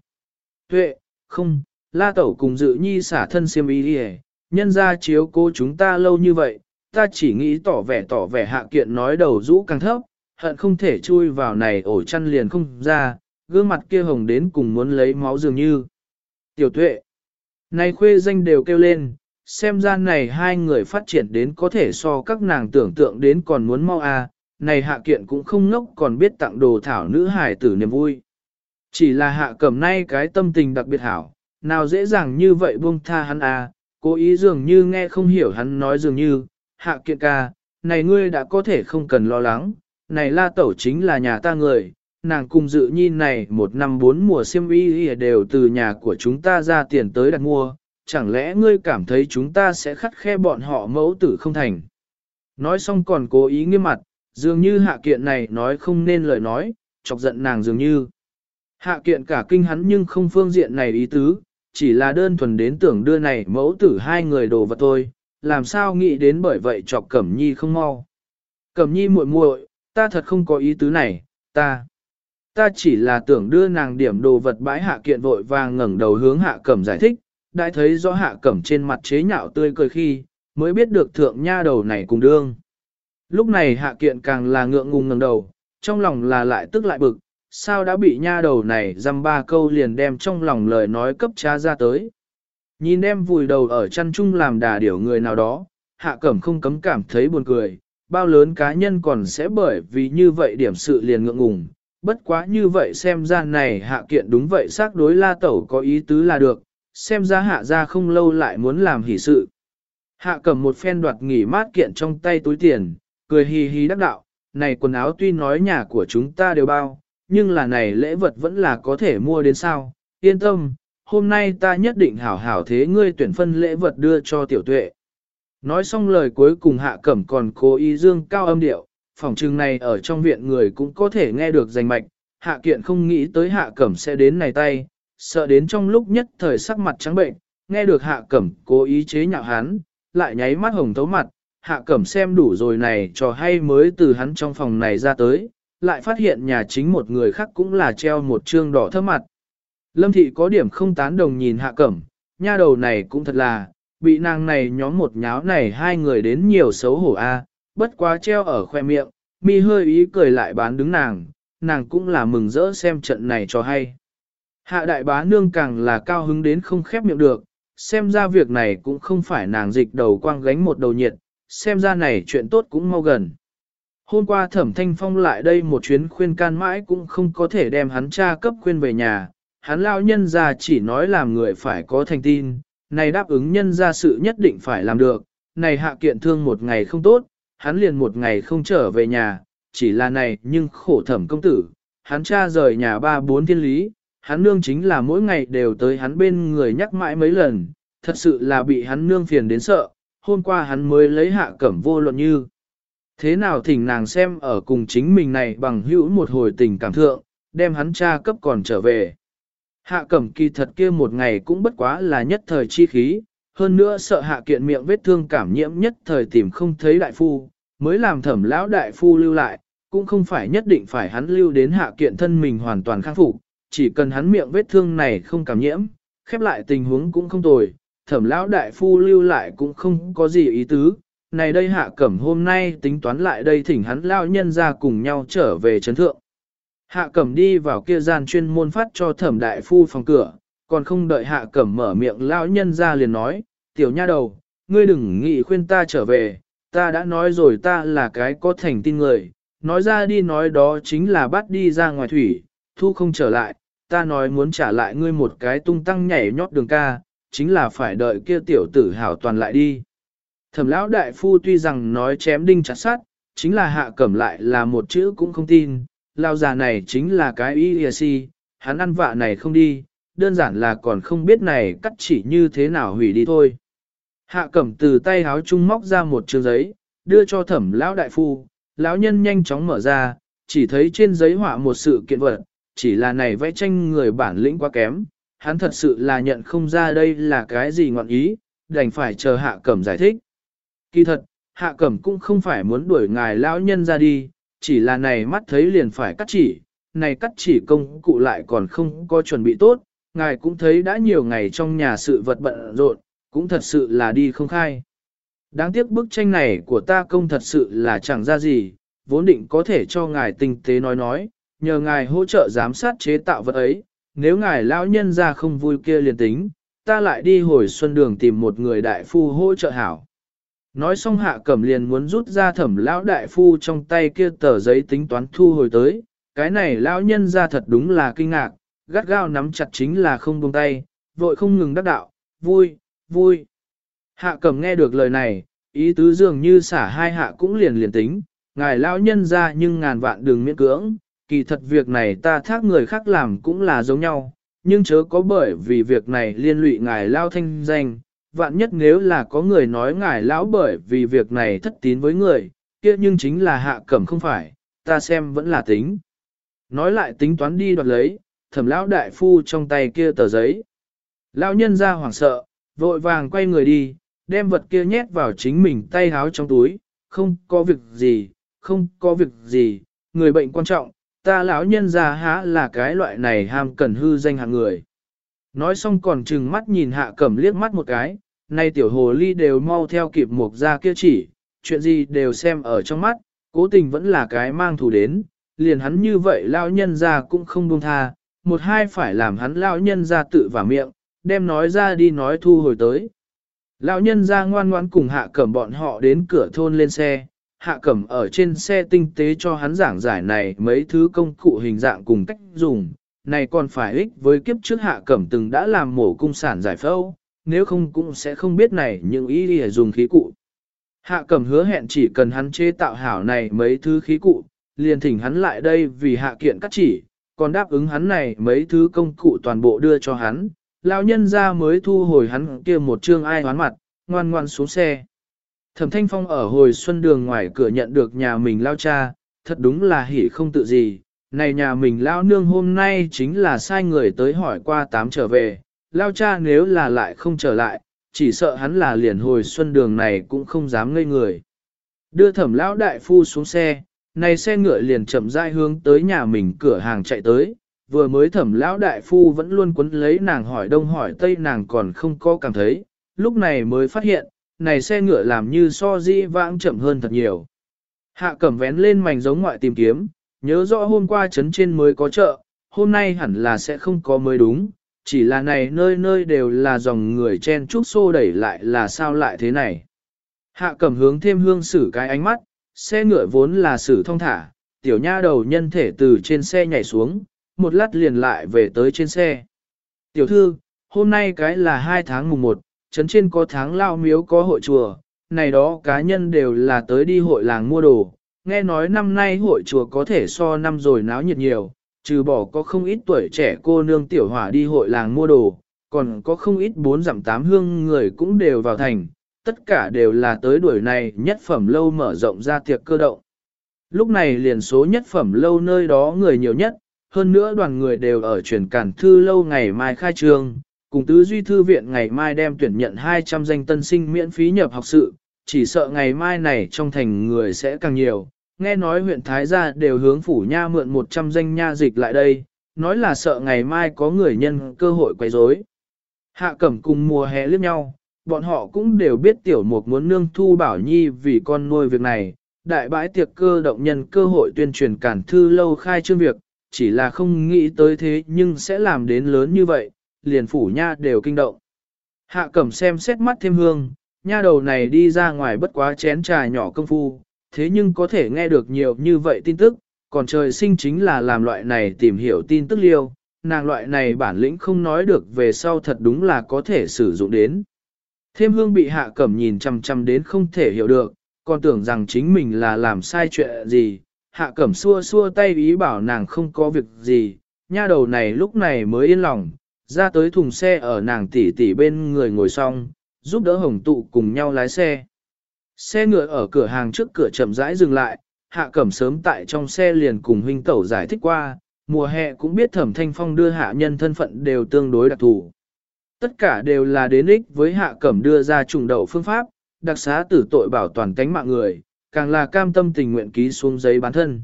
Tuệ, không, la tẩu cùng dự nhi xả thân siêm ý đi nhân ra chiếu cô chúng ta lâu như vậy, ta chỉ nghĩ tỏ vẻ tỏ vẻ hạ kiện nói đầu rũ càng thấp, hận không thể chui vào này ổ chăn liền không ra, gương mặt kia hồng đến cùng muốn lấy máu dường như. Tiểu tuệ, này khuê danh đều kêu lên, xem ra này hai người phát triển đến có thể so các nàng tưởng tượng đến còn muốn mau à, này hạ kiện cũng không ngốc còn biết tặng đồ thảo nữ hải tử niềm vui. Chỉ là hạ cầm nay cái tâm tình đặc biệt hảo, nào dễ dàng như vậy buông tha hắn à, cố ý dường như nghe không hiểu hắn nói dường như, hạ kiện ca, này ngươi đã có thể không cần lo lắng, này la tẩu chính là nhà ta người, nàng cùng dự nhi này một năm bốn mùa siêm y đều từ nhà của chúng ta ra tiền tới đặt mua, chẳng lẽ ngươi cảm thấy chúng ta sẽ khắt khe bọn họ mẫu tử không thành. Nói xong còn cố ý nghiêm mặt, dường như hạ kiện này nói không nên lời nói, chọc giận nàng dường như. Hạ kiện cả kinh hắn nhưng không phương diện này ý tứ, chỉ là đơn thuần đến tưởng đưa này mẫu tử hai người đồ vật thôi, làm sao nghĩ đến bởi vậy chọc Cẩm Nhi không mau. Cẩm Nhi muội muội, ta thật không có ý tứ này, ta. Ta chỉ là tưởng đưa nàng điểm đồ vật bãi hạ kiện vội vàng ngẩng đầu hướng hạ cẩm giải thích, đã thấy rõ hạ cẩm trên mặt chế nhạo tươi cười khi, mới biết được thượng nha đầu này cùng đương. Lúc này hạ kiện càng là ngượng ngùng ngẩng đầu, trong lòng là lại tức lại bực, sao đã bị nha đầu này dăm ba câu liền đem trong lòng lời nói cấp cha ra tới. Nhìn em vùi đầu ở chăn chung làm đà điểu người nào đó, hạ cẩm không cấm cảm thấy buồn cười, bao lớn cá nhân còn sẽ bởi vì như vậy điểm sự liền ngượng ngùng. Bất quá như vậy xem ra này hạ kiện đúng vậy xác đối la tẩu có ý tứ là được, xem ra hạ ra không lâu lại muốn làm hỷ sự. Hạ cầm một phen đoạt nghỉ mát kiện trong tay túi tiền, cười hì hì đắc đạo, này quần áo tuy nói nhà của chúng ta đều bao, nhưng là này lễ vật vẫn là có thể mua đến sao, yên tâm, hôm nay ta nhất định hảo hảo thế ngươi tuyển phân lễ vật đưa cho tiểu tuệ. Nói xong lời cuối cùng hạ cẩm còn cố ý dương cao âm điệu, phòng trưng này ở trong viện người cũng có thể nghe được danh mạch, hạ kiện không nghĩ tới hạ cẩm sẽ đến này tay, sợ đến trong lúc nhất thời sắc mặt trắng bệnh, nghe được hạ cẩm cố ý chế nhạo hắn, lại nháy mắt hồng thấu mặt, hạ cẩm xem đủ rồi này cho hay mới từ hắn trong phòng này ra tới, lại phát hiện nhà chính một người khác cũng là treo một trương đỏ thơm mặt. Lâm thị có điểm không tán đồng nhìn hạ cẩm, nha đầu này cũng thật là, bị nàng này nhóm một nháo này hai người đến nhiều xấu hổ a, bất quá treo ở khoe miệng, mi hơi ý cười lại bán đứng nàng, nàng cũng là mừng rỡ xem trận này cho hay. Hạ đại bá nương càng là cao hứng đến không khép miệng được, xem ra việc này cũng không phải nàng dịch đầu quang gánh một đầu nhiệt, xem ra này chuyện tốt cũng mau gần. Hôm qua thẩm thanh phong lại đây một chuyến khuyên can mãi cũng không có thể đem hắn cha cấp khuyên về nhà, hắn lao nhân ra chỉ nói làm người phải có thành tin, này đáp ứng nhân ra sự nhất định phải làm được, này hạ kiện thương một ngày không tốt, hắn liền một ngày không trở về nhà, chỉ là này nhưng khổ thẩm công tử, hắn cha rời nhà ba bốn thiên lý, hắn nương chính là mỗi ngày đều tới hắn bên người nhắc mãi mấy lần, thật sự là bị hắn nương phiền đến sợ, hôm qua hắn mới lấy hạ cẩm vô luận như. Thế nào thỉnh nàng xem ở cùng chính mình này bằng hữu một hồi tình cảm thượng, đem hắn cha cấp còn trở về. Hạ cẩm kỳ thật kia một ngày cũng bất quá là nhất thời chi khí, hơn nữa sợ hạ kiện miệng vết thương cảm nhiễm nhất thời tìm không thấy đại phu, mới làm thẩm lão đại phu lưu lại, cũng không phải nhất định phải hắn lưu đến hạ kiện thân mình hoàn toàn khắc phục, chỉ cần hắn miệng vết thương này không cảm nhiễm, khép lại tình huống cũng không tồi, thẩm lão đại phu lưu lại cũng không có gì ý tứ. Này đây hạ cẩm hôm nay tính toán lại đây thỉnh hắn lao nhân ra cùng nhau trở về chấn thượng. Hạ cẩm đi vào kia gian chuyên môn phát cho thẩm đại phu phòng cửa, còn không đợi hạ cẩm mở miệng lao nhân ra liền nói, tiểu nha đầu, ngươi đừng nghĩ khuyên ta trở về, ta đã nói rồi ta là cái có thành tin người, nói ra đi nói đó chính là bắt đi ra ngoài thủy, thu không trở lại, ta nói muốn trả lại ngươi một cái tung tăng nhảy nhót đường ca, chính là phải đợi kia tiểu tử hảo toàn lại đi. Thẩm lão đại phu tuy rằng nói chém đinh chặt sát, chính là hạ cẩm lại là một chữ cũng không tin, lao già này chính là cái y si, hắn ăn vạ này không đi, đơn giản là còn không biết này cắt chỉ như thế nào hủy đi thôi. Hạ cẩm từ tay háo trung móc ra một trường giấy, đưa cho thẩm lão đại phu, lão nhân nhanh chóng mở ra, chỉ thấy trên giấy họa một sự kiện vật, chỉ là này vẽ tranh người bản lĩnh quá kém, hắn thật sự là nhận không ra đây là cái gì ngọn ý, đành phải chờ hạ cẩm giải thích. Kỳ thật, hạ cẩm cũng không phải muốn đuổi ngài lão nhân ra đi, chỉ là này mắt thấy liền phải cắt chỉ, này cắt chỉ công cụ lại còn không có chuẩn bị tốt, ngài cũng thấy đã nhiều ngày trong nhà sự vật bận rộn, cũng thật sự là đi không khai. Đáng tiếc bức tranh này của ta công thật sự là chẳng ra gì, vốn định có thể cho ngài tinh tế nói nói, nhờ ngài hỗ trợ giám sát chế tạo vật ấy, nếu ngài lão nhân ra không vui kia liền tính, ta lại đi hồi xuân đường tìm một người đại phu hỗ trợ hảo. Nói xong hạ cẩm liền muốn rút ra thẩm lão đại phu trong tay kia tờ giấy tính toán thu hồi tới, cái này lão nhân ra thật đúng là kinh ngạc, gắt gao nắm chặt chính là không buông tay, vội không ngừng đắc đạo, vui, vui. Hạ cẩm nghe được lời này, ý tứ dường như xả hai hạ cũng liền liền tính, ngài lão nhân ra nhưng ngàn vạn đường miễn cưỡng, kỳ thật việc này ta thác người khác làm cũng là giống nhau, nhưng chớ có bởi vì việc này liên lụy ngài lao thanh danh, vạn nhất nếu là có người nói ngài lão bởi vì việc này thất tín với người, kia nhưng chính là hạ cẩm không phải, ta xem vẫn là tính. Nói lại tính toán đi đoạt lấy, thẩm lão đại phu trong tay kia tờ giấy. Lão nhân ra hoảng sợ, vội vàng quay người đi, đem vật kia nhét vào chính mình tay háo trong túi, không có việc gì, không có việc gì, người bệnh quan trọng, ta lão nhân già há là cái loại này ham cần hư danh hạng người. Nói xong còn chừng mắt nhìn hạ cẩm liếc mắt một cái, nay tiểu hồ ly đều mau theo kịp mục ra kia chỉ, chuyện gì đều xem ở trong mắt, cố tình vẫn là cái mang thù đến, liền hắn như vậy lão nhân ra cũng không buông tha, một hai phải làm hắn lão nhân ra tự vào miệng, đem nói ra đi nói thu hồi tới. Lão nhân ra ngoan ngoan cùng hạ cẩm bọn họ đến cửa thôn lên xe, hạ cẩm ở trên xe tinh tế cho hắn giảng giải này mấy thứ công cụ hình dạng cùng cách dùng, này còn phải ích với kiếp trước hạ cẩm từng đã làm mổ cung sản giải phẫu, nếu không cũng sẽ không biết này những ý để dùng khí cụ. Hạ cẩm hứa hẹn chỉ cần hắn chế tạo hảo này mấy thứ khí cụ, liền thỉnh hắn lại đây vì hạ kiện cắt chỉ, còn đáp ứng hắn này mấy thứ công cụ toàn bộ đưa cho hắn, lão nhân ra mới thu hồi hắn kia một chương ai hoán mặt, ngoan ngoan xuống xe. Thẩm Thanh Phong ở hồi xuân đường ngoài cửa nhận được nhà mình lao cha, thật đúng là hỉ không tự gì. Này nhà mình lao nương hôm nay chính là sai người tới hỏi qua tám trở về, lao cha nếu là lại không trở lại, chỉ sợ hắn là liền hồi xuân đường này cũng không dám ngây người. Đưa thẩm lão đại phu xuống xe, này xe ngựa liền chậm rãi hướng tới nhà mình cửa hàng chạy tới, vừa mới thẩm lão đại phu vẫn luôn quấn lấy nàng hỏi đông hỏi tây nàng còn không có cảm thấy, lúc này mới phát hiện, này xe ngựa làm như so di vãng chậm hơn thật nhiều. Hạ cẩm vén lên mảnh giống ngoại tìm kiếm, nhớ rõ hôm qua trấn trên mới có chợ, hôm nay hẳn là sẽ không có mới đúng, chỉ là này nơi nơi đều là dòng người chen chúc xô đẩy lại là sao lại thế này. Hạ cẩm hướng thêm hương sử cái ánh mắt, xe ngựa vốn là sử thông thả, tiểu nha đầu nhân thể từ trên xe nhảy xuống, một lát liền lại về tới trên xe. Tiểu thư, hôm nay cái là 2 tháng mùng 1, trấn trên có tháng lao miếu có hội chùa, này đó cá nhân đều là tới đi hội làng mua đồ. Nghe nói năm nay hội chùa có thể so năm rồi náo nhiệt nhiều, trừ bỏ có không ít tuổi trẻ cô nương tiểu hỏa đi hội làng mua đồ, còn có không ít bốn dặm tám hương người cũng đều vào thành, tất cả đều là tới đuổi này nhất phẩm lâu mở rộng ra tiệc cơ động. Lúc này liền số nhất phẩm lâu nơi đó người nhiều nhất, hơn nữa đoàn người đều ở truyền cản thư lâu ngày mai khai trương, cùng tứ duy thư viện ngày mai đem tuyển nhận 200 danh tân sinh miễn phí nhập học sự, chỉ sợ ngày mai này trong thành người sẽ càng nhiều. Nghe nói huyện Thái Gia đều hướng phủ nha mượn 100 danh nha dịch lại đây, nói là sợ ngày mai có người nhân cơ hội quấy rối. Hạ cẩm cùng mùa hè liếc nhau, bọn họ cũng đều biết tiểu mục muốn nương thu bảo nhi vì con nuôi việc này, đại bãi tiệc cơ động nhân cơ hội tuyên truyền cản thư lâu khai trương việc, chỉ là không nghĩ tới thế nhưng sẽ làm đến lớn như vậy, liền phủ nha đều kinh động. Hạ cẩm xem xét mắt thêm hương, nha đầu này đi ra ngoài bất quá chén trà nhỏ công phu, thế nhưng có thể nghe được nhiều như vậy tin tức, còn trời sinh chính là làm loại này tìm hiểu tin tức liêu, nàng loại này bản lĩnh không nói được về sau thật đúng là có thể sử dụng đến. Thêm hương bị hạ cẩm nhìn chăm chăm đến không thể hiểu được, còn tưởng rằng chính mình là làm sai chuyện gì, hạ cẩm xua xua tay ý bảo nàng không có việc gì, nha đầu này lúc này mới yên lòng, ra tới thùng xe ở nàng tỷ tỷ bên người ngồi xong, giúp đỡ hồng tụ cùng nhau lái xe. Xe ngựa ở cửa hàng trước cửa chậm rãi dừng lại, hạ cẩm sớm tại trong xe liền cùng huynh tẩu giải thích qua, mùa hè cũng biết thẩm thanh phong đưa hạ nhân thân phận đều tương đối đặc thù. Tất cả đều là đến ích với hạ cẩm đưa ra trùng đậu phương pháp, đặc xá tử tội bảo toàn tánh mạng người, càng là cam tâm tình nguyện ký xuống giấy bán thân.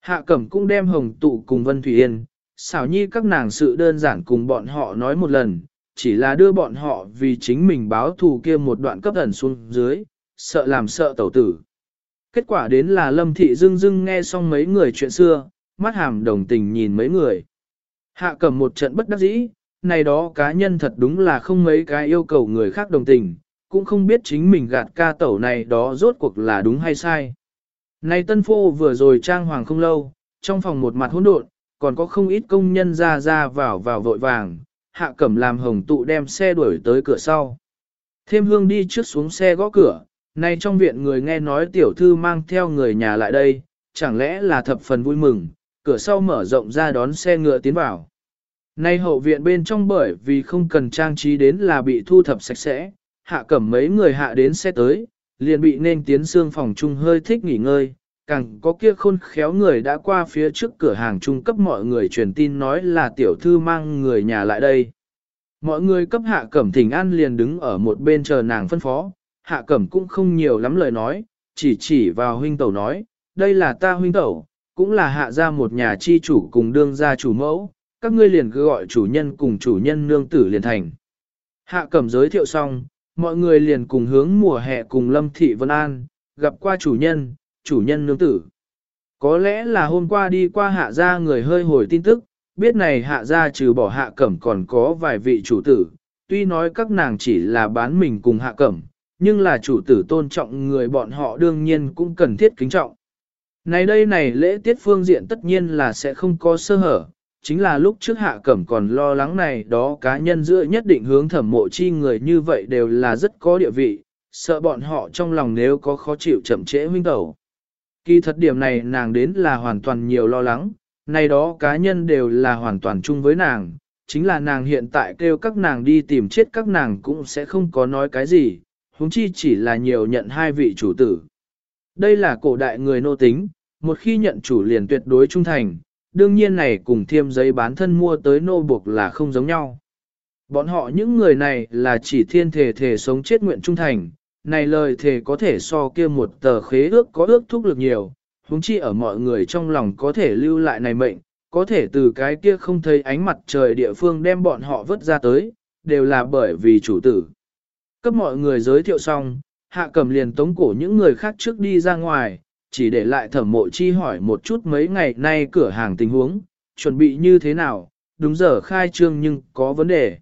Hạ cẩm cũng đem hồng tụ cùng Vân Thủy Yên, xảo nhi các nàng sự đơn giản cùng bọn họ nói một lần, chỉ là đưa bọn họ vì chính mình báo thù kia một đoạn cấp ẩn xuống dưới, sợ làm sợ tẩu tử. Kết quả đến là lâm thị dưng dưng nghe xong mấy người chuyện xưa, mắt hàm đồng tình nhìn mấy người. Hạ cầm một trận bất đắc dĩ, này đó cá nhân thật đúng là không mấy cái yêu cầu người khác đồng tình, cũng không biết chính mình gạt ca tẩu này đó rốt cuộc là đúng hay sai. Này tân phô vừa rồi trang hoàng không lâu, trong phòng một mặt hỗn độn, còn có không ít công nhân ra ra vào vào vội vàng, hạ cẩm làm hồng tụ đem xe đuổi tới cửa sau. Thêm hương đi trước xuống xe gõ cửa, nay trong viện người nghe nói tiểu thư mang theo người nhà lại đây, chẳng lẽ là thập phần vui mừng, cửa sau mở rộng ra đón xe ngựa tiến vào. Nay hậu viện bên trong bởi vì không cần trang trí đến là bị thu thập sạch sẽ, hạ cẩm mấy người hạ đến xe tới, liền bị nên tiến xương phòng chung hơi thích nghỉ ngơi, càng có kia khôn khéo người đã qua phía trước cửa hàng trung cấp mọi người truyền tin nói là tiểu thư mang người nhà lại đây. Mọi người cấp hạ cẩm thỉnh an liền đứng ở một bên chờ nàng phân phó, hạ cẩm cũng không nhiều lắm lời nói, chỉ chỉ vào huynh tẩu nói, đây là ta huynh tẩu, cũng là hạ ra một nhà chi chủ cùng đương gia chủ mẫu, các ngươi liền cứ gọi chủ nhân cùng chủ nhân nương tử liền thành. Hạ cẩm giới thiệu xong, mọi người liền cùng hướng mùa hè cùng Lâm Thị Vân An, gặp qua chủ nhân, chủ nhân nương tử. Có lẽ là hôm qua đi qua hạ gia người hơi hồi tin tức, biết này hạ gia trừ bỏ hạ cẩm còn có vài vị chủ tử, tuy nói các nàng chỉ là bán mình cùng hạ cẩm, nhưng là chủ tử tôn trọng người bọn họ đương nhiên cũng cần thiết kính trọng. Này đây này lễ tiết phương diện tất nhiên là sẽ không có sơ hở, chính là lúc trước hạ cẩm còn lo lắng này đó cá nhân giữa nhất định hướng thẩm mộ chi người như vậy đều là rất có địa vị, sợ bọn họ trong lòng nếu có khó chịu chậm trễ huynh tẩu. Kỳ thật điểm này nàng đến là hoàn toàn nhiều lo lắng, này đó cá nhân đều là hoàn toàn chung với nàng, chính là nàng hiện tại kêu các nàng đi tìm chết các nàng cũng sẽ không có nói cái gì, huống chi chỉ là nhiều nhận hai vị chủ tử. Đây là cổ đại người nô tính, một khi nhận chủ liền tuyệt đối trung thành, đương nhiên này cùng thiêm giấy bán thân mua tới nô buộc là không giống nhau. Bọn họ những người này là chỉ thiên thể thể sống chết nguyện trung thành, này lời thề có thể so kia một tờ khế ước có ước thúc lực nhiều, huống chi ở mọi người trong lòng có thể lưu lại này mệnh, có thể từ cái kia không thấy ánh mặt trời địa phương đem bọn họ vớt ra tới, đều là bởi vì chủ tử. Cấp mọi người giới thiệu xong, hạ cầm liền tống cổ những người khác trước đi ra ngoài, chỉ để lại thẩm mộ chi hỏi một chút mấy ngày nay cửa hàng tình huống, chuẩn bị như thế nào, đúng giờ khai trương nhưng có vấn đề.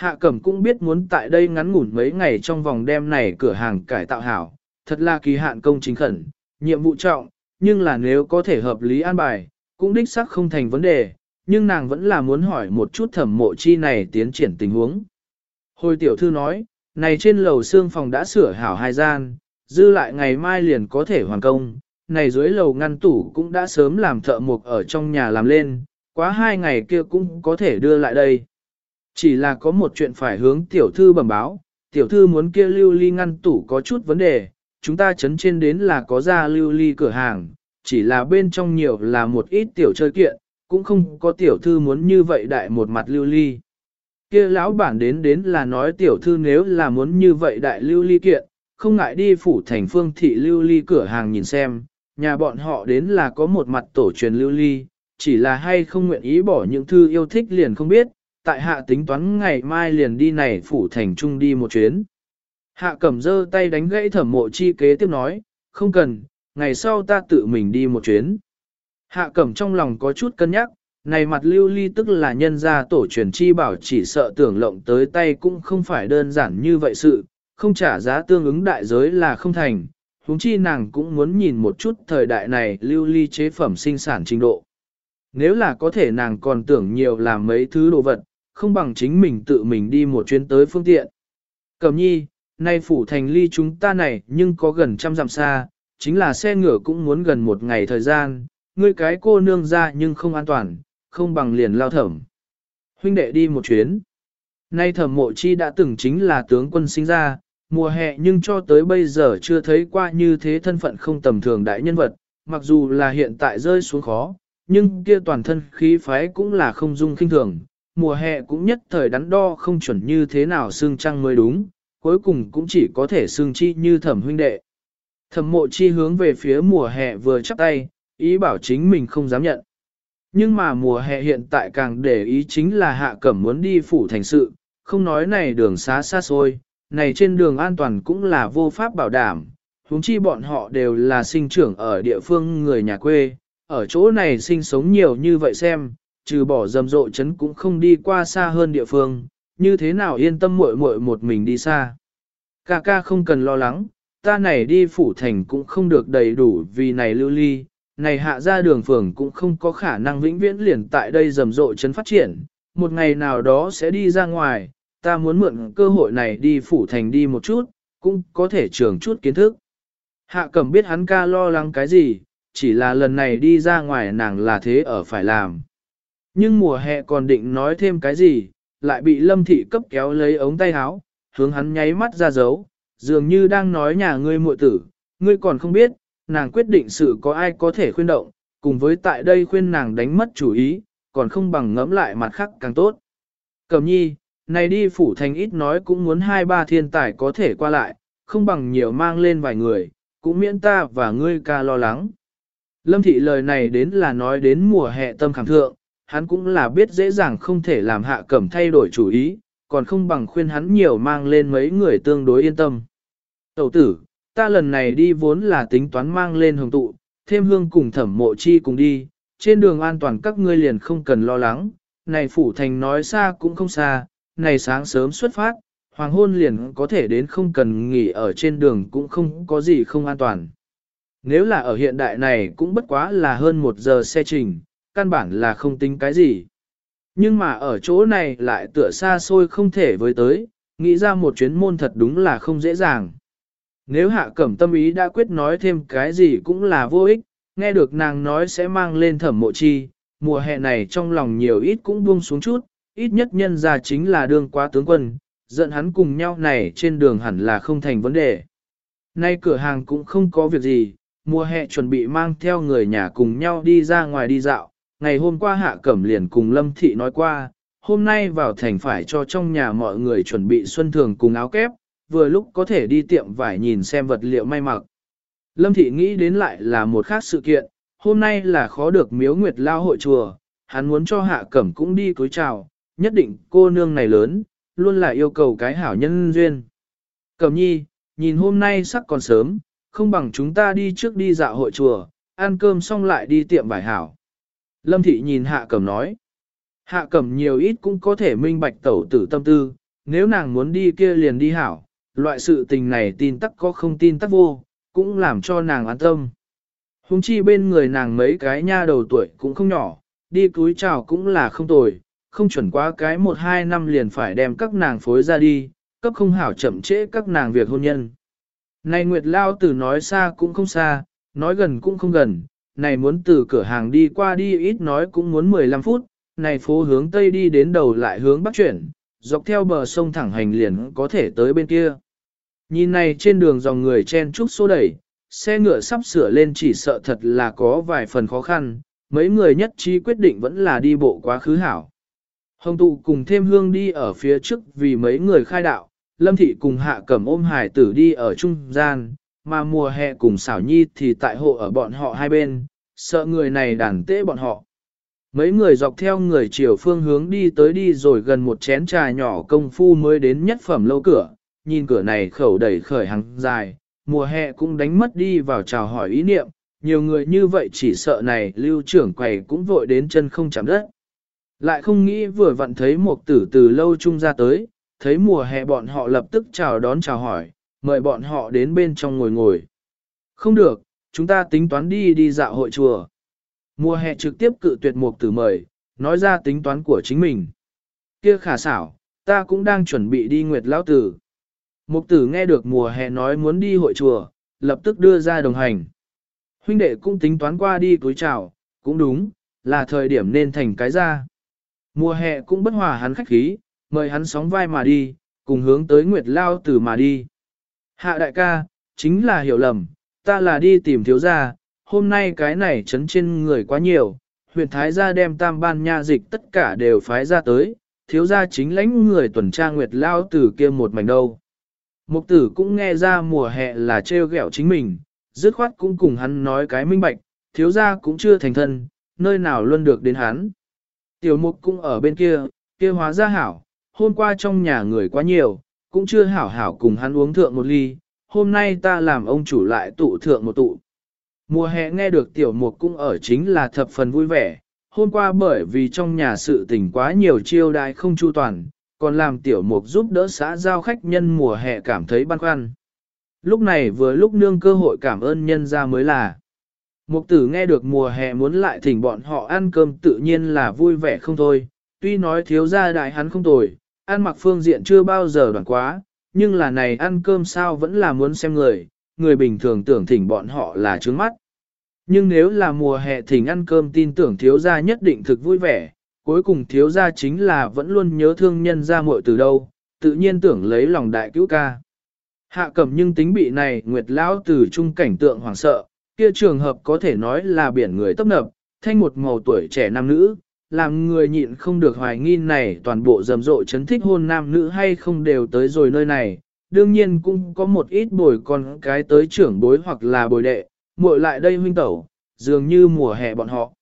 Hạ cẩm cũng biết muốn tại đây ngắn ngủn mấy ngày trong vòng đêm này cửa hàng cải tạo hảo, thật là kỳ hạn công chính khẩn, nhiệm vụ trọng, nhưng là nếu có thể hợp lý an bài, cũng đích xác không thành vấn đề, nhưng nàng vẫn là muốn hỏi một chút thẩm mộ chi này tiến triển tình huống. Hồi tiểu thư nói, này trên lầu xương phòng đã sửa hảo hai gian, dư lại ngày mai liền có thể hoàn công, này dưới lầu ngăn tủ cũng đã sớm làm thợ mộc ở trong nhà làm lên, quá hai ngày kia cũng có thể đưa lại đây. Chỉ là có một chuyện phải hướng tiểu thư bẩm báo, tiểu thư muốn kia lưu ly ngăn tủ có chút vấn đề, chúng ta chấn trên đến là có ra lưu ly cửa hàng, chỉ là bên trong nhiều là một ít tiểu chơi kiện, cũng không có tiểu thư muốn như vậy đại một mặt lưu ly. Kia lão bản đến đến là nói tiểu thư nếu là muốn như vậy đại lưu ly kiện, không ngại đi phủ thành phương thị lưu ly cửa hàng nhìn xem, nhà bọn họ đến là có một mặt tổ truyền lưu ly, chỉ là hay không nguyện ý bỏ những thư yêu thích liền không biết, tại hạ tính toán ngày mai liền đi này phủ thành trung đi một chuyến. Hạ cẩm dơ tay đánh gãy thẩm mộ chi kế tiếp nói, không cần, ngày sau ta tự mình đi một chuyến. Hạ cẩm trong lòng có chút cân nhắc, này mặt lưu ly tức là nhân gia tổ truyền chi bảo chỉ sợ tưởng lộng tới tay cũng không phải đơn giản như vậy sự, không trả giá tương ứng đại giới là không thành, huống chi nàng cũng muốn nhìn một chút thời đại này lưu ly chế phẩm sinh sản trình độ. Nếu là có thể nàng còn tưởng nhiều làm mấy thứ đồ vật, không bằng chính mình tự mình đi một chuyến tới phương tiện. Cẩm nhi, nay phủ thành ly chúng ta này nhưng có gần trăm dặm xa, chính là xe ngựa cũng muốn gần một ngày thời gian, ngươi cái cô nương ra nhưng không an toàn, không bằng liền lao thẩm. Huynh đệ đi một chuyến. Nay thẩm mộ chi đã từng chính là tướng quân sinh ra, mùa hè nhưng cho tới bây giờ chưa thấy qua như thế thân phận không tầm thường đại nhân vật, mặc dù là hiện tại rơi xuống khó, nhưng kia toàn thân khí phái cũng là không dung kinh thường, mùa hè cũng nhất thời đắn đo không chuẩn như thế nào xương trăng mới đúng, cuối cùng cũng chỉ có thể xương chi như thẩm huynh đệ. Thẩm mộ chi hướng về phía mùa hè vừa chắp tay, ý bảo chính mình không dám nhận. Nhưng mà mùa hè hiện tại càng để ý chính là hạ cẩm muốn đi phủ thành sự, không nói này đường xá xa xôi, này trên đường an toàn cũng là vô pháp bảo đảm, huống chi bọn họ đều là sinh trưởng ở địa phương người nhà quê, ở chỗ này sinh sống nhiều như vậy xem, trừ bỏ rầm rộ chấn cũng không đi qua xa hơn địa phương, như thế nào yên tâm muội muội một mình đi xa. Ca ca không cần lo lắng, ta này đi phủ thành cũng không được đầy đủ vì này lưu ly, này hạ ra đường phường cũng không có khả năng vĩnh viễn liền tại đây rầm rộ chấn phát triển, một ngày nào đó sẽ đi ra ngoài, ta muốn mượn cơ hội này đi phủ thành đi một chút, cũng có thể trường chút kiến thức. Hạ cẩm biết hắn ca lo lắng cái gì, chỉ là lần này đi ra ngoài nàng là thế ở phải làm. Nhưng mùa hè còn định nói thêm cái gì, lại bị lâm thị cấp kéo lấy ống tay áo, hướng hắn nháy mắt ra dấu, dường như đang nói nhà ngươi muội tử, ngươi còn không biết, nàng quyết định sự có ai có thể khuyên động, cùng với tại đây khuyên nàng đánh mất chủ ý, còn không bằng ngẫm lại mặt khác càng tốt. Cẩm nhi, này đi phủ thành ít nói cũng muốn hai ba thiên tài có thể qua lại, không bằng nhiều mang lên vài người, cũng miễn ta và ngươi ca lo lắng. Lâm thị lời này đến là nói đến mùa hè tâm khẳng thượng, hắn cũng là biết dễ dàng không thể làm hạ cẩm thay đổi chủ ý, còn không bằng khuyên hắn nhiều mang lên mấy người tương đối yên tâm. Tẩu tử, ta lần này đi vốn là tính toán mang lên hồng tụ, thêm hương cùng thẩm mộ chi cùng đi, trên đường an toàn các ngươi liền không cần lo lắng, này phủ thành nói xa cũng không xa, này sáng sớm xuất phát, hoàng hôn liền có thể đến không cần nghỉ ở trên đường cũng không có gì không an toàn. Nếu là ở hiện đại này cũng bất quá là hơn một giờ xe trình, căn bản là không tính cái gì. Nhưng mà ở chỗ này lại tựa xa xôi không thể với tới, nghĩ ra một chuyến môn thật đúng là không dễ dàng. Nếu hạ cẩm tâm ý đã quyết nói thêm cái gì cũng là vô ích, nghe được nàng nói sẽ mang lên thẩm mộ chi, mùa hè này trong lòng nhiều ít cũng buông xuống chút, ít nhất nhân ra chính là đương quá tướng quân, giận hắn cùng nhau này trên đường hẳn là không thành vấn đề. Nay cửa hàng cũng không có việc gì, mùa hè chuẩn bị mang theo người nhà cùng nhau đi ra ngoài đi dạo, ngày hôm qua hạ cẩm liền cùng Lâm Thị nói qua, hôm nay vào thành phải cho trong nhà mọi người chuẩn bị xuân thường cùng áo kép, vừa lúc có thể đi tiệm vải nhìn xem vật liệu may mặc. Lâm Thị nghĩ đến lại là một khác sự kiện, hôm nay là khó được miếu nguyệt lao hội chùa, hắn muốn cho hạ cẩm cũng đi cúi chào, nhất định cô nương này lớn, luôn là yêu cầu cái hảo nhân duyên. Cẩm nhi, nhìn hôm nay sắc còn sớm, không bằng chúng ta đi trước đi dạo hội chùa, ăn cơm xong lại đi tiệm vải hảo. Lâm thị nhìn hạ cẩm nói. Hạ cẩm nhiều ít cũng có thể minh bạch tẩu tử tâm tư, nếu nàng muốn đi kia liền đi hảo, loại sự tình này tin tắc có không tin tắc vô, cũng làm cho nàng an tâm. Hùng chi bên người nàng mấy cái nha đầu tuổi cũng không nhỏ, đi cúi chào cũng là không tồi, không chuẩn quá cái một hai năm liền phải đem các nàng phối ra đi, cấp không hảo chậm trễ các nàng việc hôn nhân. Này Nguyệt Lao tử nói xa cũng không xa, nói gần cũng không gần, này muốn từ cửa hàng đi qua đi ít nói cũng muốn 15 phút, này phố hướng Tây đi đến đầu lại hướng Bắc chuyển, dọc theo bờ sông thẳng hành liền có thể tới bên kia. Nhìn này trên đường dòng người chen trúc xô đẩy, xe ngựa sắp sửa lên chỉ sợ thật là có vài phần khó khăn, mấy người nhất trí quyết định vẫn là đi bộ quá khứ hảo. Hồng tụ cùng thêm hương đi ở phía trước vì mấy người khai đạo, lâm thị cùng hạ cẩm ôm hải tử đi ở trung gian, mà mùa hè cùng xảo nhi thì tại hộ ở bọn họ hai bên, sợ người này đàn tế bọn họ. Mấy người dọc theo người chiều phương hướng đi tới đi rồi gần một chén trà nhỏ công phu mới đến nhất phẩm lâu cửa, nhìn cửa này khẩu đẩy khởi hàng dài, mùa hè cũng đánh mất đi vào chào hỏi ý niệm, nhiều người như vậy chỉ sợ này lưu trưởng quầy cũng vội đến chân không chạm đất. Lại không nghĩ vừa vặn thấy một tử từ lâu trung ra tới, thấy mùa hè bọn họ lập tức chào đón chào hỏi, mời bọn họ đến bên trong ngồi ngồi. Không được, chúng ta tính toán đi đi dạo hội chùa. Mùa hè trực tiếp cự tuyệt mục tử mời, nói ra tính toán của chính mình. Kia khả xảo, ta cũng đang chuẩn bị đi nguyệt lão tử. Mục tử nghe được mùa hè nói muốn đi hội chùa, lập tức đưa ra đồng hành. Huynh đệ cũng tính toán qua đi cúi chào, cũng đúng, là thời điểm nên thành cái ra. Mùa hè cũng bất hòa hắn khách khí, mời hắn sóng vai mà đi, cùng hướng tới Nguyệt Lao Tử mà đi. Hạ đại ca, chính là hiểu lầm, ta là đi tìm thiếu gia, hôm nay cái này chấn trên người quá nhiều, huyện Thái gia đem tam ban nha dịch tất cả đều phái ra tới, thiếu gia chính lãnh người tuần tra Nguyệt Lao Tử kia một mảnh đâu. Mục tử cũng nghe ra mùa hè là trêu ghẹo chính mình, dứt khoát cũng cùng hắn nói cái minh bạch, thiếu gia cũng chưa thành thân, nơi nào luôn được đến hắn. Tiểu mục cũng ở bên kia, kia hóa ra hảo, hôm qua trong nhà người quá nhiều, cũng chưa hảo hảo cùng hắn uống thượng một ly, hôm nay ta làm ông chủ lại tụ thượng một tụ. Mùa hè nghe được tiểu mục cũng ở chính là thập phần vui vẻ, hôm qua bởi vì trong nhà sự tình quá nhiều chiêu đại không chu toàn, còn làm tiểu mục giúp đỡ xã giao khách nhân mùa hè cảm thấy băn khoăn. Lúc này vừa lúc nương cơ hội cảm ơn nhân ra mới là. Mục tử nghe được mùa hè muốn lại thỉnh bọn họ ăn cơm tự nhiên là vui vẻ không thôi, tuy nói thiếu gia đại hắn không tồi, ăn mặc phương diện chưa bao giờ đoạn quá, nhưng là này ăn cơm sao vẫn là muốn xem người, người bình thường tưởng thỉnh bọn họ là trướng mắt. Nhưng nếu là mùa hè thỉnh ăn cơm tin tưởng thiếu gia nhất định thực vui vẻ, cuối cùng thiếu gia chính là vẫn luôn nhớ thương nhân gia muội từ đâu, tự nhiên tưởng lấy lòng đại cứu ca. Hạ cẩm nhưng tính bị này Nguyệt Lão từ trung cảnh tượng hoảng sợ, kia trường hợp có thể nói là biển người tấp nập, thanh một màu tuổi trẻ nam nữ, làm người nhịn không được hoài nghi này toàn bộ rầm rộ chấn thích hôn nam nữ hay không đều tới rồi nơi này. Đương nhiên cũng có một ít bồi con cái tới trưởng bối hoặc là bồi đệ, muội lại đây huynh tẩu, dường như mùa hè bọn họ.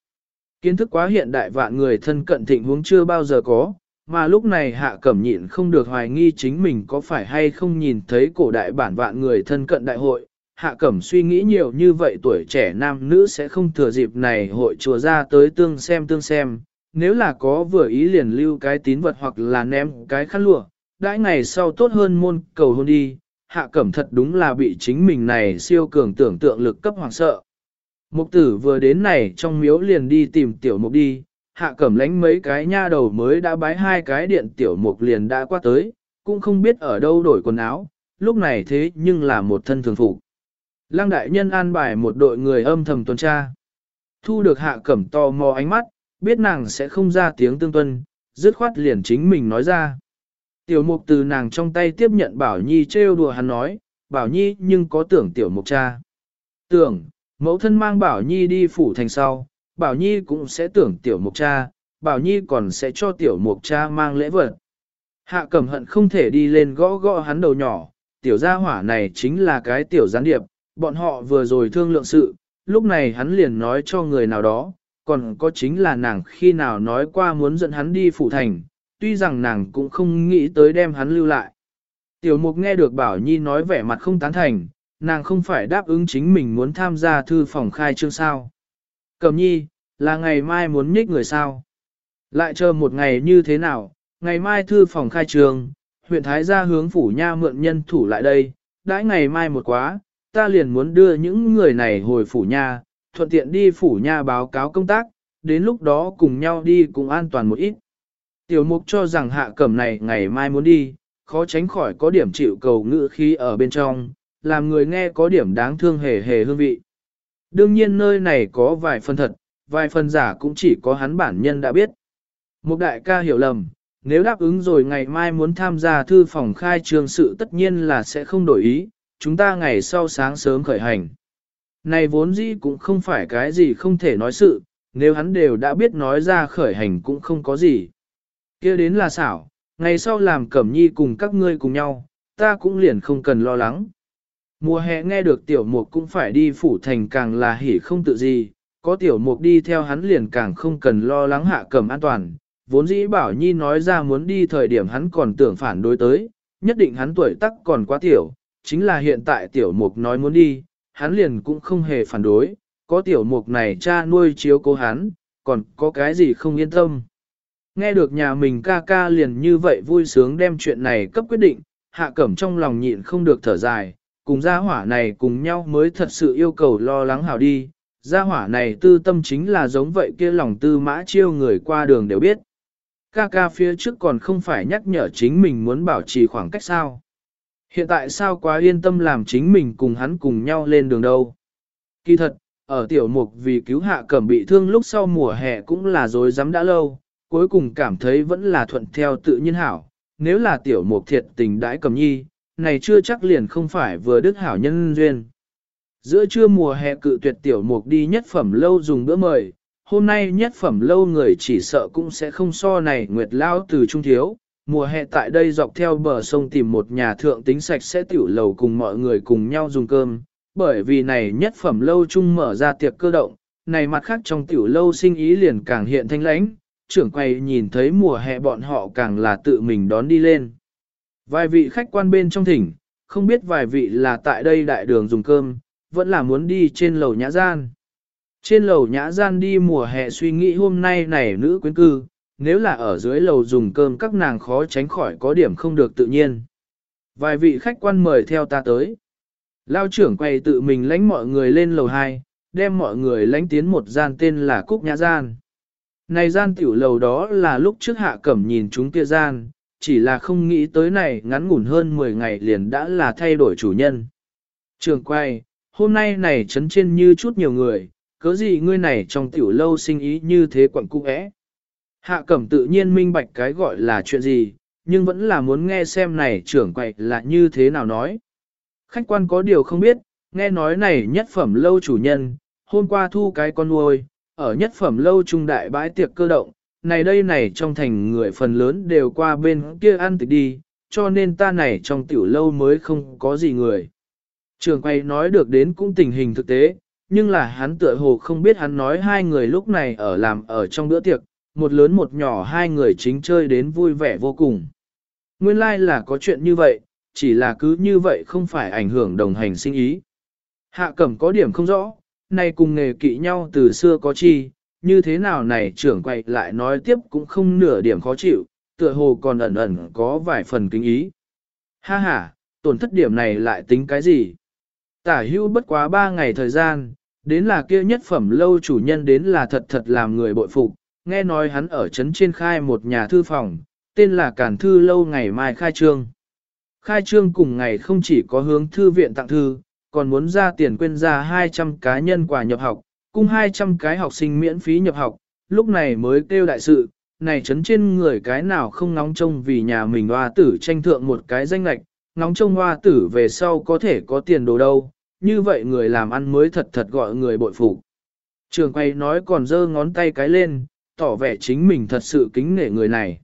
Kiến thức quá hiện đại vạn người thân cận thịnh huống chưa bao giờ có, mà lúc này hạ cẩm nhịn không được hoài nghi chính mình có phải hay không nhìn thấy cổ đại bản vạn người thân cận đại hội. Hạ cẩm suy nghĩ nhiều như vậy tuổi trẻ nam nữ sẽ không thừa dịp này hội chùa ra tới tương xem tương xem, nếu là có vừa ý liền lưu cái tín vật hoặc là ném cái khăn lụa, đãi ngày sau tốt hơn môn cầu hôn đi, hạ cẩm thật đúng là bị chính mình này siêu cường tưởng tượng lực cấp hoàng sợ. Mục tử vừa đến này trong miếu liền đi tìm tiểu mục đi, hạ cẩm lánh mấy cái nha đầu mới đã bái hai cái điện tiểu mục liền đã qua tới, cũng không biết ở đâu đổi quần áo, lúc này thế nhưng là một thân thường phục. Lăng đại nhân an bài một đội người âm thầm tuần tra. Thu được hạ cẩm to mò ánh mắt, biết nàng sẽ không ra tiếng tương tuân, dứt khoát liền chính mình nói ra. Tiểu mục từ nàng trong tay tiếp nhận Bảo Nhi trêu đùa hắn nói, Bảo Nhi nhưng có tưởng tiểu mục cha. Tưởng, mẫu thân mang Bảo Nhi đi phủ thành sau, Bảo Nhi cũng sẽ tưởng tiểu mục cha, Bảo Nhi còn sẽ cho tiểu mục cha mang lễ vật. Hạ cẩm hận không thể đi lên gõ gõ hắn đầu nhỏ, tiểu gia hỏa này chính là cái tiểu gián điệp, bọn họ vừa rồi thương lượng sự, lúc này hắn liền nói cho người nào đó, còn có chính là nàng khi nào nói qua muốn dẫn hắn đi phủ thành, tuy rằng nàng cũng không nghĩ tới đem hắn lưu lại. Tiểu mục nghe được Bảo Nhi nói vẻ mặt không tán thành, nàng không phải đáp ứng chính mình muốn tham gia thư phòng khai trương sao. Cẩm nhi, là ngày mai muốn nhích người sao. Lại chờ một ngày như thế nào, ngày mai thư phòng khai trường, huyện Thái gia hướng phủ nha mượn nhân thủ lại đây, đãi ngày mai một quá, ta liền muốn đưa những người này hồi phủ nha, thuận tiện đi phủ nha báo cáo công tác, đến lúc đó cùng nhau đi cùng an toàn một ít. Tiểu mục cho rằng hạ cẩm này ngày mai muốn đi, khó tránh khỏi có điểm chịu cầu ngữ khí ở bên trong, làm người nghe có điểm đáng thương hề hề hương vị. Đương nhiên nơi này có vài phần thật, vài phần giả cũng chỉ có hắn bản nhân đã biết. Một đại ca hiểu lầm, nếu đáp ứng rồi ngày mai muốn tham gia thư phòng khai trường sự tất nhiên là sẽ không đổi ý, chúng ta ngày sau sáng sớm khởi hành. Này vốn dĩ cũng không phải cái gì không thể nói sự, nếu hắn đều đã biết nói ra khởi hành cũng không có gì. kia đến là xảo, ngày sau làm cẩm nhi cùng các ngươi cùng nhau, ta cũng liền không cần lo lắng. Mùa hè nghe được tiểu mục cũng phải đi phủ thành càng là hỉ không tự gì, có tiểu mục đi theo hắn liền càng không cần lo lắng hạ cẩm an toàn. Vốn dĩ bảo nhi nói ra muốn đi thời điểm hắn còn tưởng phản đối tới, nhất định hắn tuổi tắc còn quá tiểu, chính là hiện tại tiểu mục nói muốn đi, hắn liền cũng không hề phản đối, có tiểu mục này cha nuôi chiếu cố hắn, còn có cái gì không yên tâm. Nghe được nhà mình ca ca liền như vậy vui sướng đem chuyện này cấp quyết định, hạ cẩm trong lòng nhịn không được thở dài, cùng gia hỏa này cùng nhau mới thật sự yêu cầu lo lắng hảo đi. Gia hỏa này tư tâm chính là giống vậy kia lòng tư mã chiêu người qua đường đều biết. Ca ca phía trước còn không phải nhắc nhở chính mình muốn bảo trì khoảng cách sao. Hiện tại sao quá yên tâm làm chính mình cùng hắn cùng nhau lên đường đâu. Kỳ thật, ở tiểu mục vì cứu hạ cẩm bị thương lúc sau mùa hè cũng là dối rắm đã lâu, cuối cùng cảm thấy vẫn là thuận theo tự nhiên hảo. Nếu là tiểu mục thiệt tình đãi cẩm nhi, này chưa chắc liền không phải vừa đức hảo nhân duyên. Giữa trưa mùa hè cự tuyệt tiểu mục đi nhất phẩm lâu dùng bữa mời, hôm nay nhất phẩm lâu người chỉ sợ cũng sẽ không so này nguyệt lao từ trung thiếu. Mùa hè tại đây dọc theo bờ sông tìm một nhà thượng tính sạch sẽ tiểu lầu cùng mọi người cùng nhau dùng cơm, bởi vì này nhất phẩm lâu chung mở ra tiệc cơ động, này mặt khác trong tiểu lâu sinh ý liền càng hiện thanh lãnh, trưởng quầy nhìn thấy mùa hè bọn họ càng là tự mình đón đi lên. Vài vị khách quan bên trong thỉnh, không biết vài vị là tại đây đại đường dùng cơm, vẫn là muốn đi trên lầu nhã gian. Trên lầu nhã gian đi mùa hè suy nghĩ hôm nay này nữ quyến cư, nếu là ở dưới lầu dùng cơm các nàng khó tránh khỏi có điểm không được tự nhiên. Vài vị khách quan mời theo ta tới. Lao trưởng quay tự mình lánh mọi người lên lầu 2, đem mọi người lánh tiến một gian tên là Cúc Nhã Gian. Này gian tiểu lầu đó là lúc trước hạ cẩm nhìn chúng kia gian, chỉ là không nghĩ tới này ngắn ngủn hơn 10 ngày liền đã là thay đổi chủ nhân. Trường quay, hôm nay này chấn trên như chút nhiều người, cớ gì ngươi này trong tiểu lâu sinh ý như thế quẩn cung ẽ. Hạ cẩm tự nhiên minh bạch cái gọi là chuyện gì, nhưng vẫn là muốn nghe xem này trưởng quậy là như thế nào nói. Khách quan có điều không biết, nghe nói này nhất phẩm lâu chủ nhân, hôm qua thu cái con nuôi, ở nhất phẩm lâu trung đại bãi tiệc cơ động, này đây này trong thành người phần lớn đều qua bên kia ăn tịch đi, cho nên ta này trong tiểu lâu mới không có gì người. Trường quay nói được đến cũng tình hình thực tế, nhưng là hắn tựa hồ không biết hắn nói hai người lúc này ở làm ở trong bữa tiệc, một lớn một nhỏ hai người chính chơi đến vui vẻ vô cùng. Nguyên lai like là có chuyện như vậy, chỉ là cứ như vậy không phải ảnh hưởng đồng hành sinh ý. Hạ cẩm có điểm không rõ, nay cùng nghề kỵ nhau từ xưa có chi, như thế nào này trưởng quay lại nói tiếp cũng không nửa điểm khó chịu, tựa hồ còn ẩn ẩn có vài phần kính ý. Ha ha, tổn thất điểm này lại tính cái gì? Tả hưu bất quá ba ngày thời gian, đến là kia nhất phẩm lâu chủ nhân đến là thật thật làm người bội phục, nghe nói hắn ở trấn trên khai một nhà thư phòng, tên là Cản Thư Lâu ngày mai khai trương. Khai trương cùng ngày không chỉ có hướng thư viện tặng thư, còn muốn ra tiền quên ra 200 cá nhân quà nhập học, cùng 200 cái học sinh miễn phí nhập học, lúc này mới kêu đại sự, này trấn trên người cái nào không ngóng trông vì nhà mình hoa tử tranh thượng một cái danh lạch, ngóng trông hoa tử về sau có thể có tiền đồ đâu, như vậy người làm ăn mới thật thật gọi người bội phục. Trường quay nói còn giơ ngón tay cái lên, tỏ vẻ chính mình thật sự kính nể người này.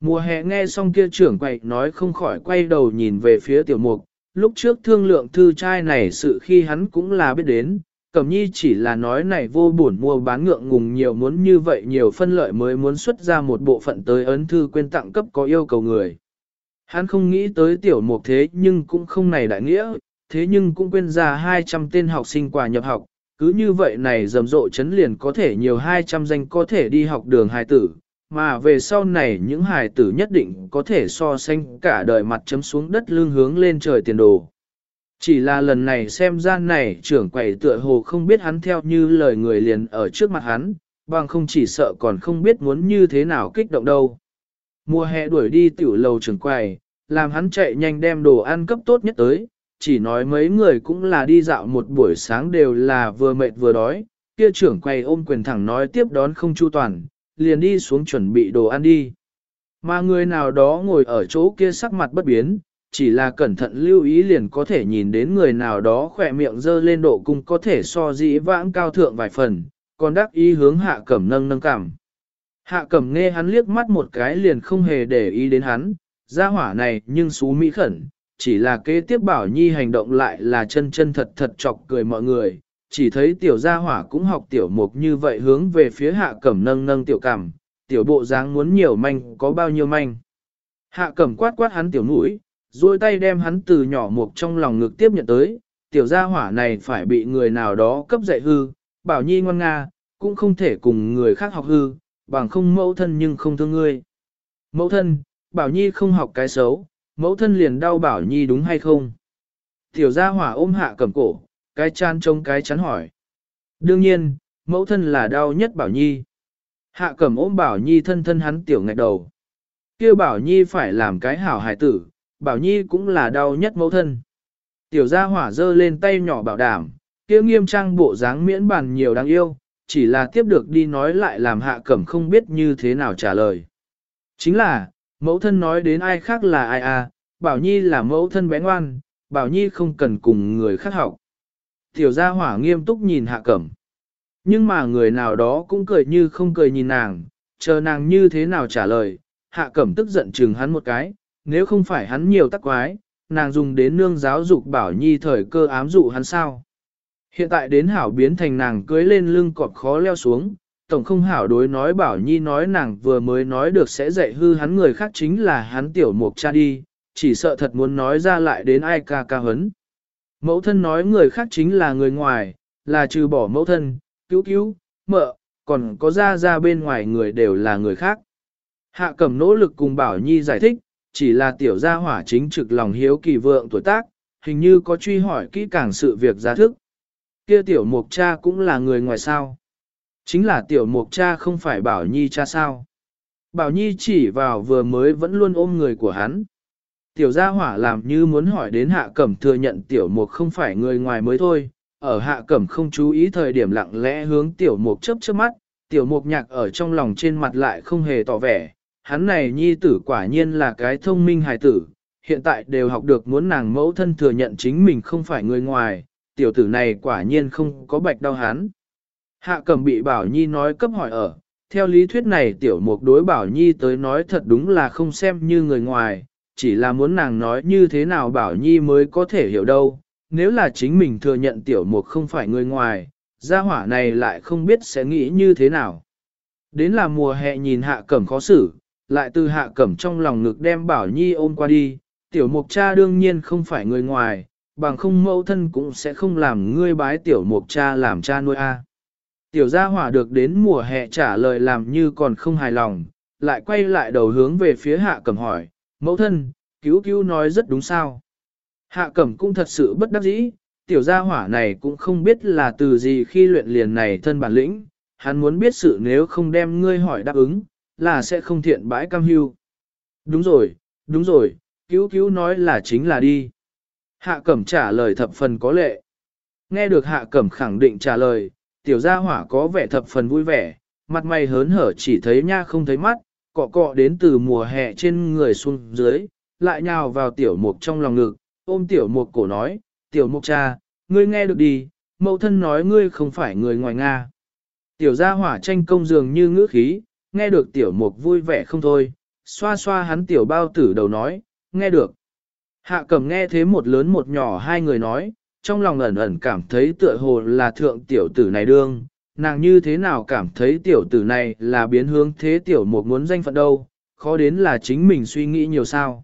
Mùa hè nghe xong kia trưởng quậy nói không khỏi quay đầu nhìn về phía tiểu mục, lúc trước thương lượng thư trai này sự khi hắn cũng là biết đến, Cẩm nhi chỉ là nói này vô buồn mua bán ngượng ngùng nhiều muốn như vậy nhiều phân lợi mới muốn xuất ra một bộ phận tới ấn thư quên tặng cấp có yêu cầu người. Hắn không nghĩ tới tiểu mục thế nhưng cũng không này đại nghĩa, thế nhưng cũng quên ra 200 tên học sinh quà nhập học, cứ như vậy này rầm rộ chấn liền có thể nhiều 200 danh có thể đi học đường hài tử, mà về sau này những hài tử nhất định có thể so sánh cả đời mặt chấm xuống đất lưng hướng lên trời tiền đồ. Chỉ là lần này xem gian này trưởng quầy tựa hồ không biết hắn theo như lời người liền ở trước mặt hắn, bằng không chỉ sợ còn không biết muốn như thế nào kích động đâu. Mùa hè đuổi đi tiểu lầu trưởng quầy, làm hắn chạy nhanh đem đồ ăn cấp tốt nhất tới, chỉ nói mấy người cũng là đi dạo một buổi sáng đều là vừa mệt vừa đói, kia trưởng quầy ôm quyền thẳng nói tiếp đón không chu toàn, liền đi xuống chuẩn bị đồ ăn đi. Mà người nào đó ngồi ở chỗ kia sắc mặt bất biến, chỉ là cẩn thận lưu ý liền có thể nhìn đến người nào đó khỏe miệng dơ lên độ cung có thể so dĩ vãng cao thượng vài phần, còn đắc ý hướng hạ cẩm nâng nâng cảm. Hạ cẩm nghe hắn liếc mắt một cái liền không hề để ý đến hắn, gia hỏa này nhưng xú mỹ khẩn, chỉ là kế tiếp bảo nhi hành động lại là chân chân thật thật chọc cười mọi người, chỉ thấy tiểu gia hỏa cũng học tiểu mục như vậy hướng về phía hạ cẩm nâng nâng tiểu cảm, tiểu bộ dáng muốn nhiều manh có bao nhiêu manh. Hạ cẩm quát quát hắn tiểu mũi, duỗi tay đem hắn từ nhỏ mục trong lòng ngực tiếp nhận tới, tiểu gia hỏa này phải bị người nào đó cấp dạy hư, bảo nhi ngoan nga, cũng không thể cùng người khác học hư, bằng không mẫu thân nhưng không thương ngươi. Mẫu thân, bảo nhi không học cái xấu, mẫu thân liền đau bảo nhi đúng hay không? Tiểu gia hỏa ôm hạ cầm cổ, cái chan trông cái chắn hỏi. Đương nhiên, mẫu thân là đau nhất bảo nhi. Hạ cầm ôm bảo nhi thân thân hắn tiểu ngạch đầu. kia bảo nhi phải làm cái hảo hài tử, bảo nhi cũng là đau nhất mẫu thân. Tiểu gia hỏa giơ lên tay nhỏ bảo đảm, kia nghiêm trang bộ dáng miễn bàn nhiều đáng yêu, chỉ là tiếp được đi nói lại làm hạ cẩm không biết như thế nào trả lời. Chính là, mẫu thân nói đến ai khác là ai à, bảo nhi là mẫu thân bé ngoan, bảo nhi không cần cùng người khác học. Tiểu gia hỏa nghiêm túc nhìn hạ cẩm. Nhưng mà người nào đó cũng cười như không cười nhìn nàng, chờ nàng như thế nào trả lời, hạ cẩm tức giận chừng hắn một cái, nếu không phải hắn nhiều tắc quái, nàng dùng đến nương giáo dục bảo nhi thời cơ ám dụ hắn sao. Hiện tại đến hảo biến thành nàng cưới lên lưng cọp khó leo xuống, tổng không hảo đối nói bảo nhi nói nàng vừa mới nói được sẽ dạy hư hắn người khác chính là hắn tiểu mục cha đi, chỉ sợ thật muốn nói ra lại đến ai ca ca hấn. Mẫu thân nói người khác chính là người ngoài, là trừ bỏ mẫu thân, cứu cứu, mợ, còn có ra ra bên ngoài người đều là người khác. Hạ cẩm nỗ lực cùng Bảo Nhi giải thích, chỉ là tiểu gia hỏa chính trực lòng hiếu kỳ vượng tuổi tác, hình như có truy hỏi kỹ càng sự việc giá thức. Kia tiểu mục cha cũng là người ngoài sao. Chính là tiểu mục cha không phải Bảo Nhi cha sao. Bảo Nhi chỉ vào vừa mới vẫn luôn ôm người của hắn. Tiểu gia hỏa làm như muốn hỏi đến hạ cẩm thừa nhận tiểu mục không phải người ngoài mới thôi, ở hạ cẩm không chú ý thời điểm lặng lẽ hướng tiểu mục chớp chớp mắt, tiểu mục nhạc ở trong lòng trên mặt lại không hề tỏ vẻ, hắn này nhi tử quả nhiên là cái thông minh hài tử, hiện tại đều học được muốn nàng mẫu thân thừa nhận chính mình không phải người ngoài, tiểu tử này quả nhiên không có bạch đau hắn. Hạ cẩm bị bảo nhi nói cấp hỏi ở, theo lý thuyết này tiểu mục đối bảo nhi tới nói thật đúng là không xem như người ngoài, chỉ là muốn nàng nói như thế nào bảo nhi mới có thể hiểu đâu, nếu là chính mình thừa nhận tiểu mục không phải người ngoài, gia hỏa này lại không biết sẽ nghĩ như thế nào. Đến là mùa hè nhìn hạ cẩm khó xử, lại từ hạ cẩm trong lòng ngực đem bảo nhi ôm qua đi, tiểu mục cha đương nhiên không phải người ngoài, bằng không mẫu thân cũng sẽ không làm ngươi bái tiểu mục cha làm cha nuôi a. Tiểu gia hỏa được đến mùa hè trả lời làm như còn không hài lòng, lại quay lại đầu hướng về phía hạ cẩm hỏi, mẫu thân, cứu cứu nói rất đúng sao. Hạ cẩm cũng thật sự bất đắc dĩ, tiểu gia hỏa này cũng không biết là từ gì khi luyện liền này thân bản lĩnh, hắn muốn biết sự nếu không đem ngươi hỏi đáp ứng, là sẽ không thiện bãi cam hưu. Đúng rồi, đúng rồi, cứu cứu nói là chính là đi. Hạ cẩm trả lời thập phần có lệ. Nghe được hạ cẩm khẳng định trả lời, tiểu gia hỏa có vẻ thập phần vui vẻ, mặt mày hớn hở chỉ thấy nha không thấy mắt, cọ cọ đến từ mùa hè trên người xuống dưới, lại nhào vào tiểu mục trong lòng ngực, ôm tiểu mục cổ nói, tiểu mục cha, ngươi nghe được đi, mẫu thân nói ngươi không phải người ngoài Nga. Tiểu gia hỏa tranh công dường như ngữ khí, nghe được tiểu mục vui vẻ không thôi, xoa xoa hắn tiểu bao tử đầu nói, nghe được. Hạ cầm nghe thế một lớn một nhỏ hai người nói, trong lòng ẩn ẩn cảm thấy tựa hồ là thượng tiểu tử này đương, nàng như thế nào cảm thấy tiểu tử này là biến hướng thế tiểu một muốn danh phận đâu, khó đến là chính mình suy nghĩ nhiều sao.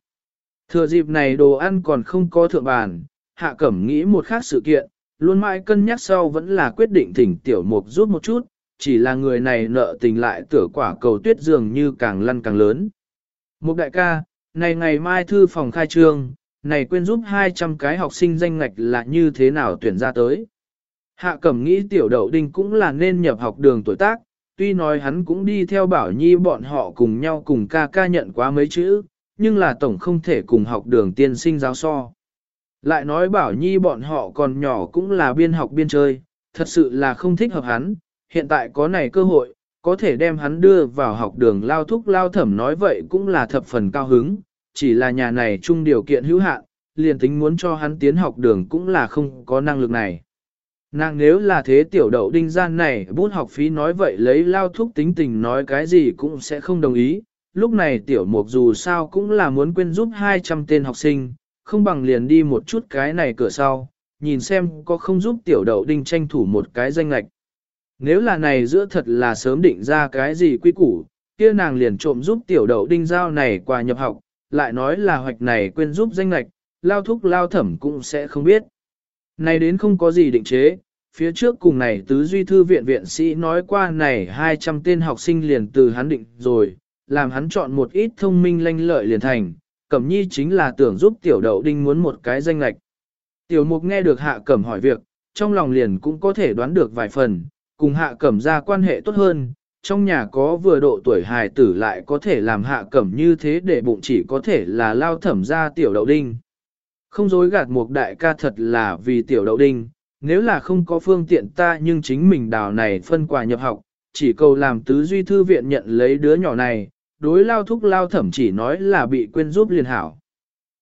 Thừa dịp này đồ ăn còn không có thượng bàn, hạ cẩm nghĩ một khác sự kiện, luôn mãi cân nhắc sau vẫn là quyết định thỉnh tiểu mục rút một chút, chỉ là người này nợ tình lại tửa quả cầu tuyết dường như càng lăn càng lớn. Một đại ca, này ngày mai thư phòng khai trương, này quên giúp 200 cái học sinh danh ngạch là như thế nào tuyển ra tới. Hạ cẩm nghĩ tiểu đậu đinh cũng là nên nhập học đường tuổi tác, tuy nói hắn cũng đi theo bảo nhi bọn họ cùng nhau cùng ca ca nhận quá mấy chữ, nhưng là tổng không thể cùng học đường tiên sinh giáo so. Lại nói bảo nhi bọn họ còn nhỏ cũng là biên học biên chơi, thật sự là không thích hợp hắn, hiện tại có này cơ hội, có thể đem hắn đưa vào học đường lao thúc lao thẩm nói vậy cũng là thập phần cao hứng, chỉ là nhà này chung điều kiện hữu hạn, liền tính muốn cho hắn tiến học đường cũng là không có năng lực này. Nàng nếu là thế tiểu đậu đinh gian này bút học phí nói vậy lấy lao thúc tính tình nói cái gì cũng sẽ không đồng ý, lúc này tiểu mục dù sao cũng là muốn quên giúp 200 tên học sinh, không bằng liền đi một chút cái này cửa sau, nhìn xem có không giúp tiểu đậu đinh tranh thủ một cái danh lạch. Nếu là này giữa thật là sớm định ra cái gì quy củ, kia nàng liền trộm giúp tiểu đậu đinh giao này qua nhập học, lại nói là hoạch này quên giúp danh lạch, lao thúc lao thẩm cũng sẽ không biết. Này đến không có gì định chế, phía trước cùng này tứ duy thư viện viện sĩ nói qua này 200 tên học sinh liền từ hắn định rồi, làm hắn chọn một ít thông minh lanh lợi liền thành, Cẩm Nhi chính là tưởng giúp tiểu đậu đinh muốn một cái danh lạch. Tiểu mục nghe được hạ cẩm hỏi việc, trong lòng liền cũng có thể đoán được vài phần, cùng hạ cẩm ra quan hệ tốt hơn, trong nhà có vừa độ tuổi hài tử lại có thể làm hạ cẩm như thế để bụng chỉ có thể là lao thẩm ra tiểu đậu đinh. Không dối gạt một đại ca thật là vì tiểu đậu đinh, nếu là không có phương tiện ta nhưng chính mình đào này phân quà nhập học, chỉ cầu làm tứ duy thư viện nhận lấy đứa nhỏ này, đối lao thúc lao thẩm chỉ nói là bị quên giúp liền hảo.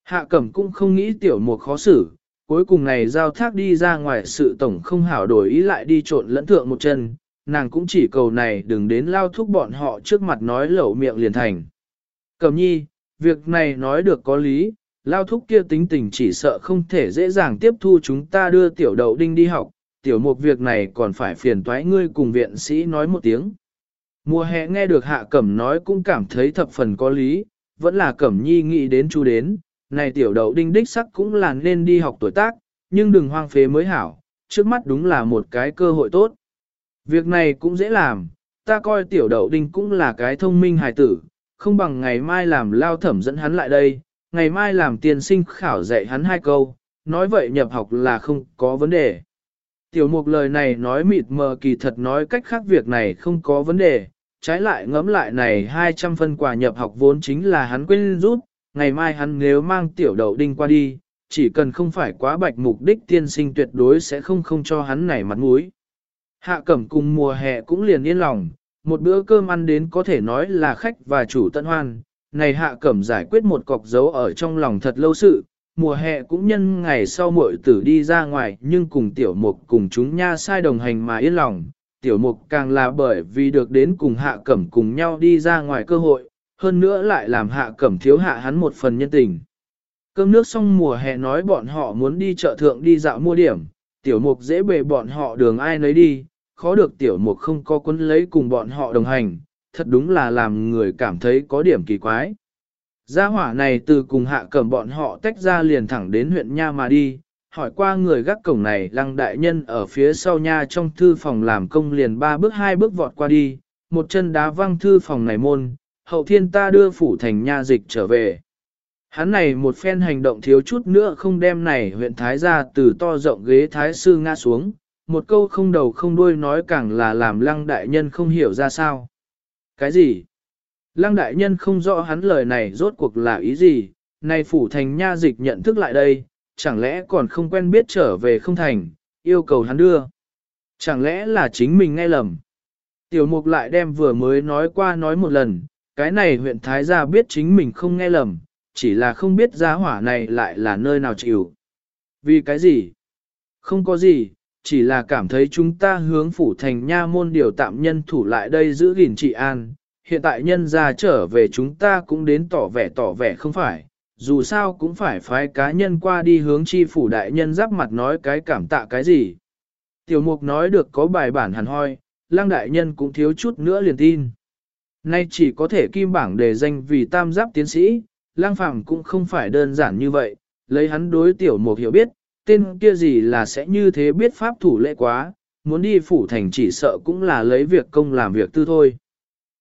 Hạ cẩm cũng không nghĩ tiểu mục khó xử, cuối cùng này giao thác đi ra ngoài sự tổng không hảo đổi ý lại đi trộn lẫn thượng một chân, nàng cũng chỉ cầu này đừng đến lao thúc bọn họ trước mặt nói lẩu miệng liền thành. Cẩm nhi, việc này nói được có lý, lao thúc kia tính tình chỉ sợ không thể dễ dàng tiếp thu chúng ta đưa tiểu đậu đinh đi học, tiểu mục việc này còn phải phiền toái ngươi cùng viện sĩ nói một tiếng. Mùa hè nghe được hạ cẩm nói cũng cảm thấy thập phần có lý, vẫn là cẩm nhi nghĩ đến chú đến, này tiểu đậu đinh đích sắc cũng là nên đi học tuổi tác, nhưng đừng hoang phế mới hảo, trước mắt đúng là một cái cơ hội tốt. Việc này cũng dễ làm, ta coi tiểu đậu đinh cũng là cái thông minh hài tử, không bằng ngày mai làm lao thẩm dẫn hắn lại đây, ngày mai làm tiền sinh khảo dạy hắn hai câu, nói vậy nhập học là không có vấn đề. Tiểu mục lời này nói mịt mờ kỳ thật nói cách khác việc này không có vấn đề, trái lại ngẫm lại này 200 phân quà nhập học vốn chính là hắn quên rút, ngày mai hắn nếu mang tiểu đậu đinh qua đi, chỉ cần không phải quá bạch mục đích tiên sinh tuyệt đối sẽ không không cho hắn nảy mặt mũi. Hạ cẩm cùng mùa hè cũng liền yên lòng, một bữa cơm ăn đến có thể nói là khách và chủ tận hoan, này hạ cẩm giải quyết một cọc dấu ở trong lòng thật lâu sự, mùa hè cũng nhân ngày sau muội tử đi ra ngoài nhưng cùng tiểu mục cùng chúng nha sai đồng hành mà yên lòng, tiểu mục càng là bởi vì được đến cùng hạ cẩm cùng nhau đi ra ngoài cơ hội, hơn nữa lại làm hạ cẩm thiếu hạ hắn một phần nhân tình. Cơm nước xong mùa hè nói bọn họ muốn đi chợ thượng đi dạo mua điểm, tiểu mục dễ bề bọn họ đường ai nấy đi, khó được tiểu mục không có quân lấy cùng bọn họ đồng hành, thật đúng là làm người cảm thấy có điểm kỳ quái. Gia hỏa này từ cùng hạ cầm bọn họ tách ra liền thẳng đến huyện Nha mà đi, hỏi qua người gác cổng này lăng đại nhân ở phía sau nha trong thư phòng làm công liền ba bước hai bước vọt qua đi, một chân đá văng thư phòng này môn, hậu thiên ta đưa phủ thành nha dịch trở về. Hắn này một phen hành động thiếu chút nữa không đem này huyện Thái ra từ to rộng ghế Thái sư ngã xuống, một câu không đầu không đuôi nói càng là làm lăng đại nhân không hiểu ra sao. Cái gì? Lăng đại nhân không rõ hắn lời này rốt cuộc là ý gì, này phủ thành nha dịch nhận thức lại đây, chẳng lẽ còn không quen biết trở về không thành, yêu cầu hắn đưa. Chẳng lẽ là chính mình nghe lầm. Tiểu mục lại đem vừa mới nói qua nói một lần, cái này huyện Thái gia biết chính mình không nghe lầm, chỉ là không biết giá hỏa này lại là nơi nào chịu. Vì cái gì? Không có gì, chỉ là cảm thấy chúng ta hướng phủ thành nha môn điều tạm nhân thủ lại đây giữ gìn trị an. Hiện tại nhân ra trở về chúng ta cũng đến tỏ vẻ tỏ vẻ không phải, dù sao cũng phải phái cá nhân qua đi hướng chi phủ đại nhân giáp mặt nói cái cảm tạ cái gì. Tiểu mục nói được có bài bản hẳn hoi, lang đại nhân cũng thiếu chút nữa liền tin. Nay chỉ có thể kim bảng đề danh vì tam giáp tiến sĩ, lang phàm cũng không phải đơn giản như vậy, lấy hắn đối tiểu mục hiểu biết, tên kia gì là sẽ như thế biết pháp thủ lễ quá, muốn đi phủ thành chỉ sợ cũng là lấy việc công làm việc tư thôi.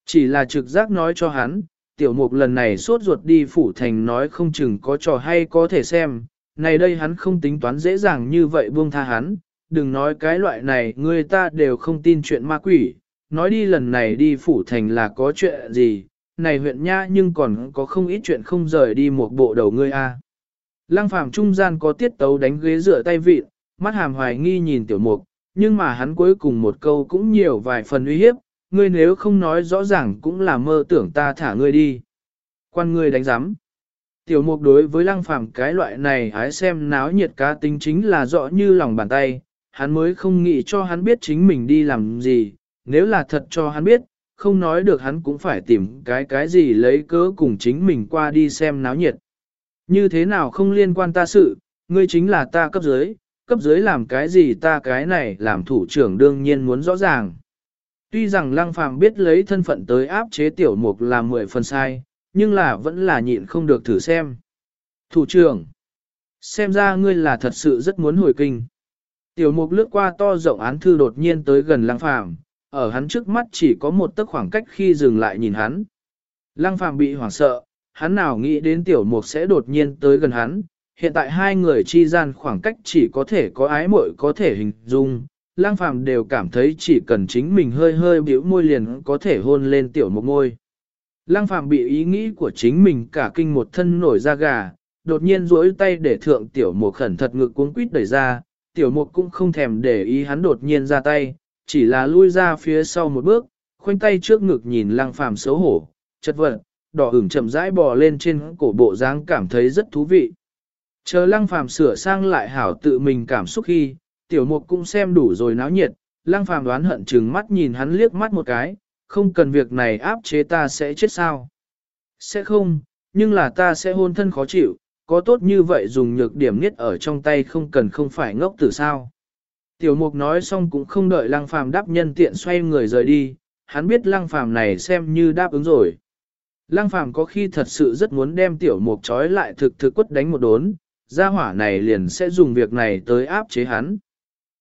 Chỉ là trực giác nói cho hắn, tiểu mục lần này suốt ruột đi phủ thành nói không chừng có trò hay có thể xem, này đây hắn không tính toán dễ dàng như vậy buông tha hắn, đừng nói cái loại này người ta đều không tin chuyện ma quỷ, nói đi lần này đi phủ thành là có chuyện gì, này huyện nha nhưng còn có không ít chuyện không rời đi một bộ đầu ngươi a. Lăng phàm trung gian có tiết tấu đánh ghế rửa tay vịt, mắt hàm hoài nghi nhìn tiểu mục, nhưng mà hắn cuối cùng một câu cũng nhiều vài phần uy hiếp, ngươi nếu không nói rõ ràng cũng là mơ tưởng ta thả ngươi đi. Quan ngươi đánh giám. Tiểu mục đối với lăng phàm cái loại này hái xem náo nhiệt cá tính chính là rõ như lòng bàn tay, hắn mới không nghĩ cho hắn biết chính mình đi làm gì, nếu là thật cho hắn biết, không nói được hắn cũng phải tìm cái cái gì lấy cớ cùng chính mình qua đi xem náo nhiệt. Như thế nào không liên quan ta sự, ngươi chính là ta cấp dưới, cấp dưới làm cái gì ta cái này làm thủ trưởng đương nhiên muốn rõ ràng. Tuy rằng lăng phàm biết lấy thân phận tới áp chế tiểu mục là mười phần sai, nhưng là vẫn là nhịn không được thử xem. Thủ trưởng, xem ra ngươi là thật sự rất muốn hồi kinh. Tiểu mục lướt qua to rộng án thư đột nhiên tới gần lăng phàm, ở hắn trước mắt chỉ có một tấc khoảng cách khi dừng lại nhìn hắn. Lăng phàm bị hoảng sợ, hắn nào nghĩ đến tiểu mục sẽ đột nhiên tới gần hắn, hiện tại hai người chi gian khoảng cách chỉ có thể có ái muội có thể hình dung. Lăng phàm đều cảm thấy chỉ cần chính mình hơi hơi biểu môi liền có thể hôn lên tiểu mục môi. Lăng phàm bị ý nghĩ của chính mình cả kinh một thân nổi da gà, đột nhiên duỗi tay để thượng tiểu mục khẩn thật ngực cuống quýt đẩy ra, tiểu mục cũng không thèm để ý hắn đột nhiên ra tay, chỉ là lui ra phía sau một bước, khoanh tay trước ngực nhìn lăng phàm xấu hổ, chật vật, đỏ ửng chậm rãi bò lên trên cổ bộ dáng cảm thấy rất thú vị. Chờ lăng phàm sửa sang lại hảo tự mình cảm xúc khi, tiểu mục cũng xem đủ rồi náo nhiệt, lăng phàm đoán hận chừng mắt nhìn hắn liếc mắt một cái, không cần việc này áp chế ta sẽ chết sao. Sẽ không, nhưng là ta sẽ hôn thân khó chịu, có tốt như vậy dùng nhược điểm nhất ở trong tay không cần không phải ngốc tử sao. Tiểu mục nói xong cũng không đợi lăng phàm đáp nhân tiện xoay người rời đi, hắn biết lăng phàm này xem như đáp ứng rồi. Lăng phàm có khi thật sự rất muốn đem tiểu mục trói lại thực thực quất đánh một đốn, gia hỏa này liền sẽ dùng việc này tới áp chế hắn.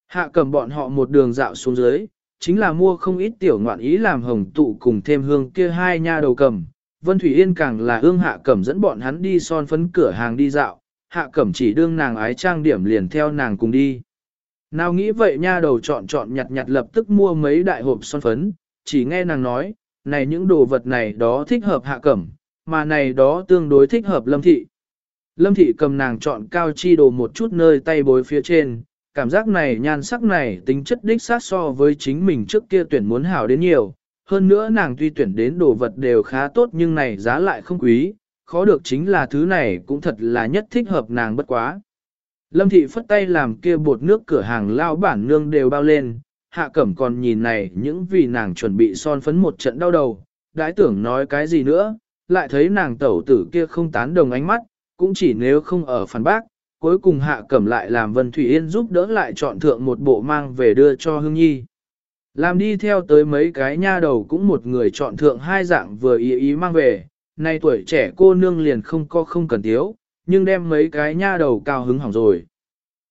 Hạ cầm bọn họ một đường dạo xuống dưới, chính là mua không ít tiểu ngoạn ý làm hồng tụ cùng thêm hương kia hai nha đầu cầm. Vân Thủy Yên càng là ương hạ cẩm dẫn bọn hắn đi son phấn cửa hàng đi dạo, hạ cẩm chỉ đương nàng ái trang điểm liền theo nàng cùng đi. Nào nghĩ vậy nha đầu chọn chọn nhặt nhặt lập tức mua mấy đại hộp son phấn, chỉ nghe nàng nói, này những đồ vật này đó thích hợp hạ cẩm, mà này đó tương đối thích hợp lâm thị. Lâm thị cầm nàng chọn cao chi đồ một chút nơi tay bối phía trên, cảm giác này nhan sắc này tính chất đích sát so với chính mình trước kia tuyển muốn hảo đến nhiều. Hơn nữa nàng tuy tuyển đến đồ vật đều khá tốt nhưng này giá lại không quý, khó được chính là thứ này cũng thật là nhất thích hợp nàng bất quá. Lâm thị phất tay làm kia bột nước cửa hàng lao bản nương đều bao lên, hạ cẩm còn nhìn này những vì nàng chuẩn bị son phấn một trận đau đầu, đãi tưởng nói cái gì nữa, lại thấy nàng tẩu tử kia không tán đồng ánh mắt, cũng chỉ nếu không ở phản bác, cuối cùng hạ cẩm lại làm Vân Thủy Yên giúp đỡ lại chọn thượng một bộ mang về đưa cho Hương Nhi. Làm đi theo tới mấy cái nha đầu cũng một người chọn thượng hai dạng vừa ý ý mang về, nay tuổi trẻ cô nương liền không có không cần thiếu, nhưng đem mấy cái nha đầu cao hứng hỏng rồi.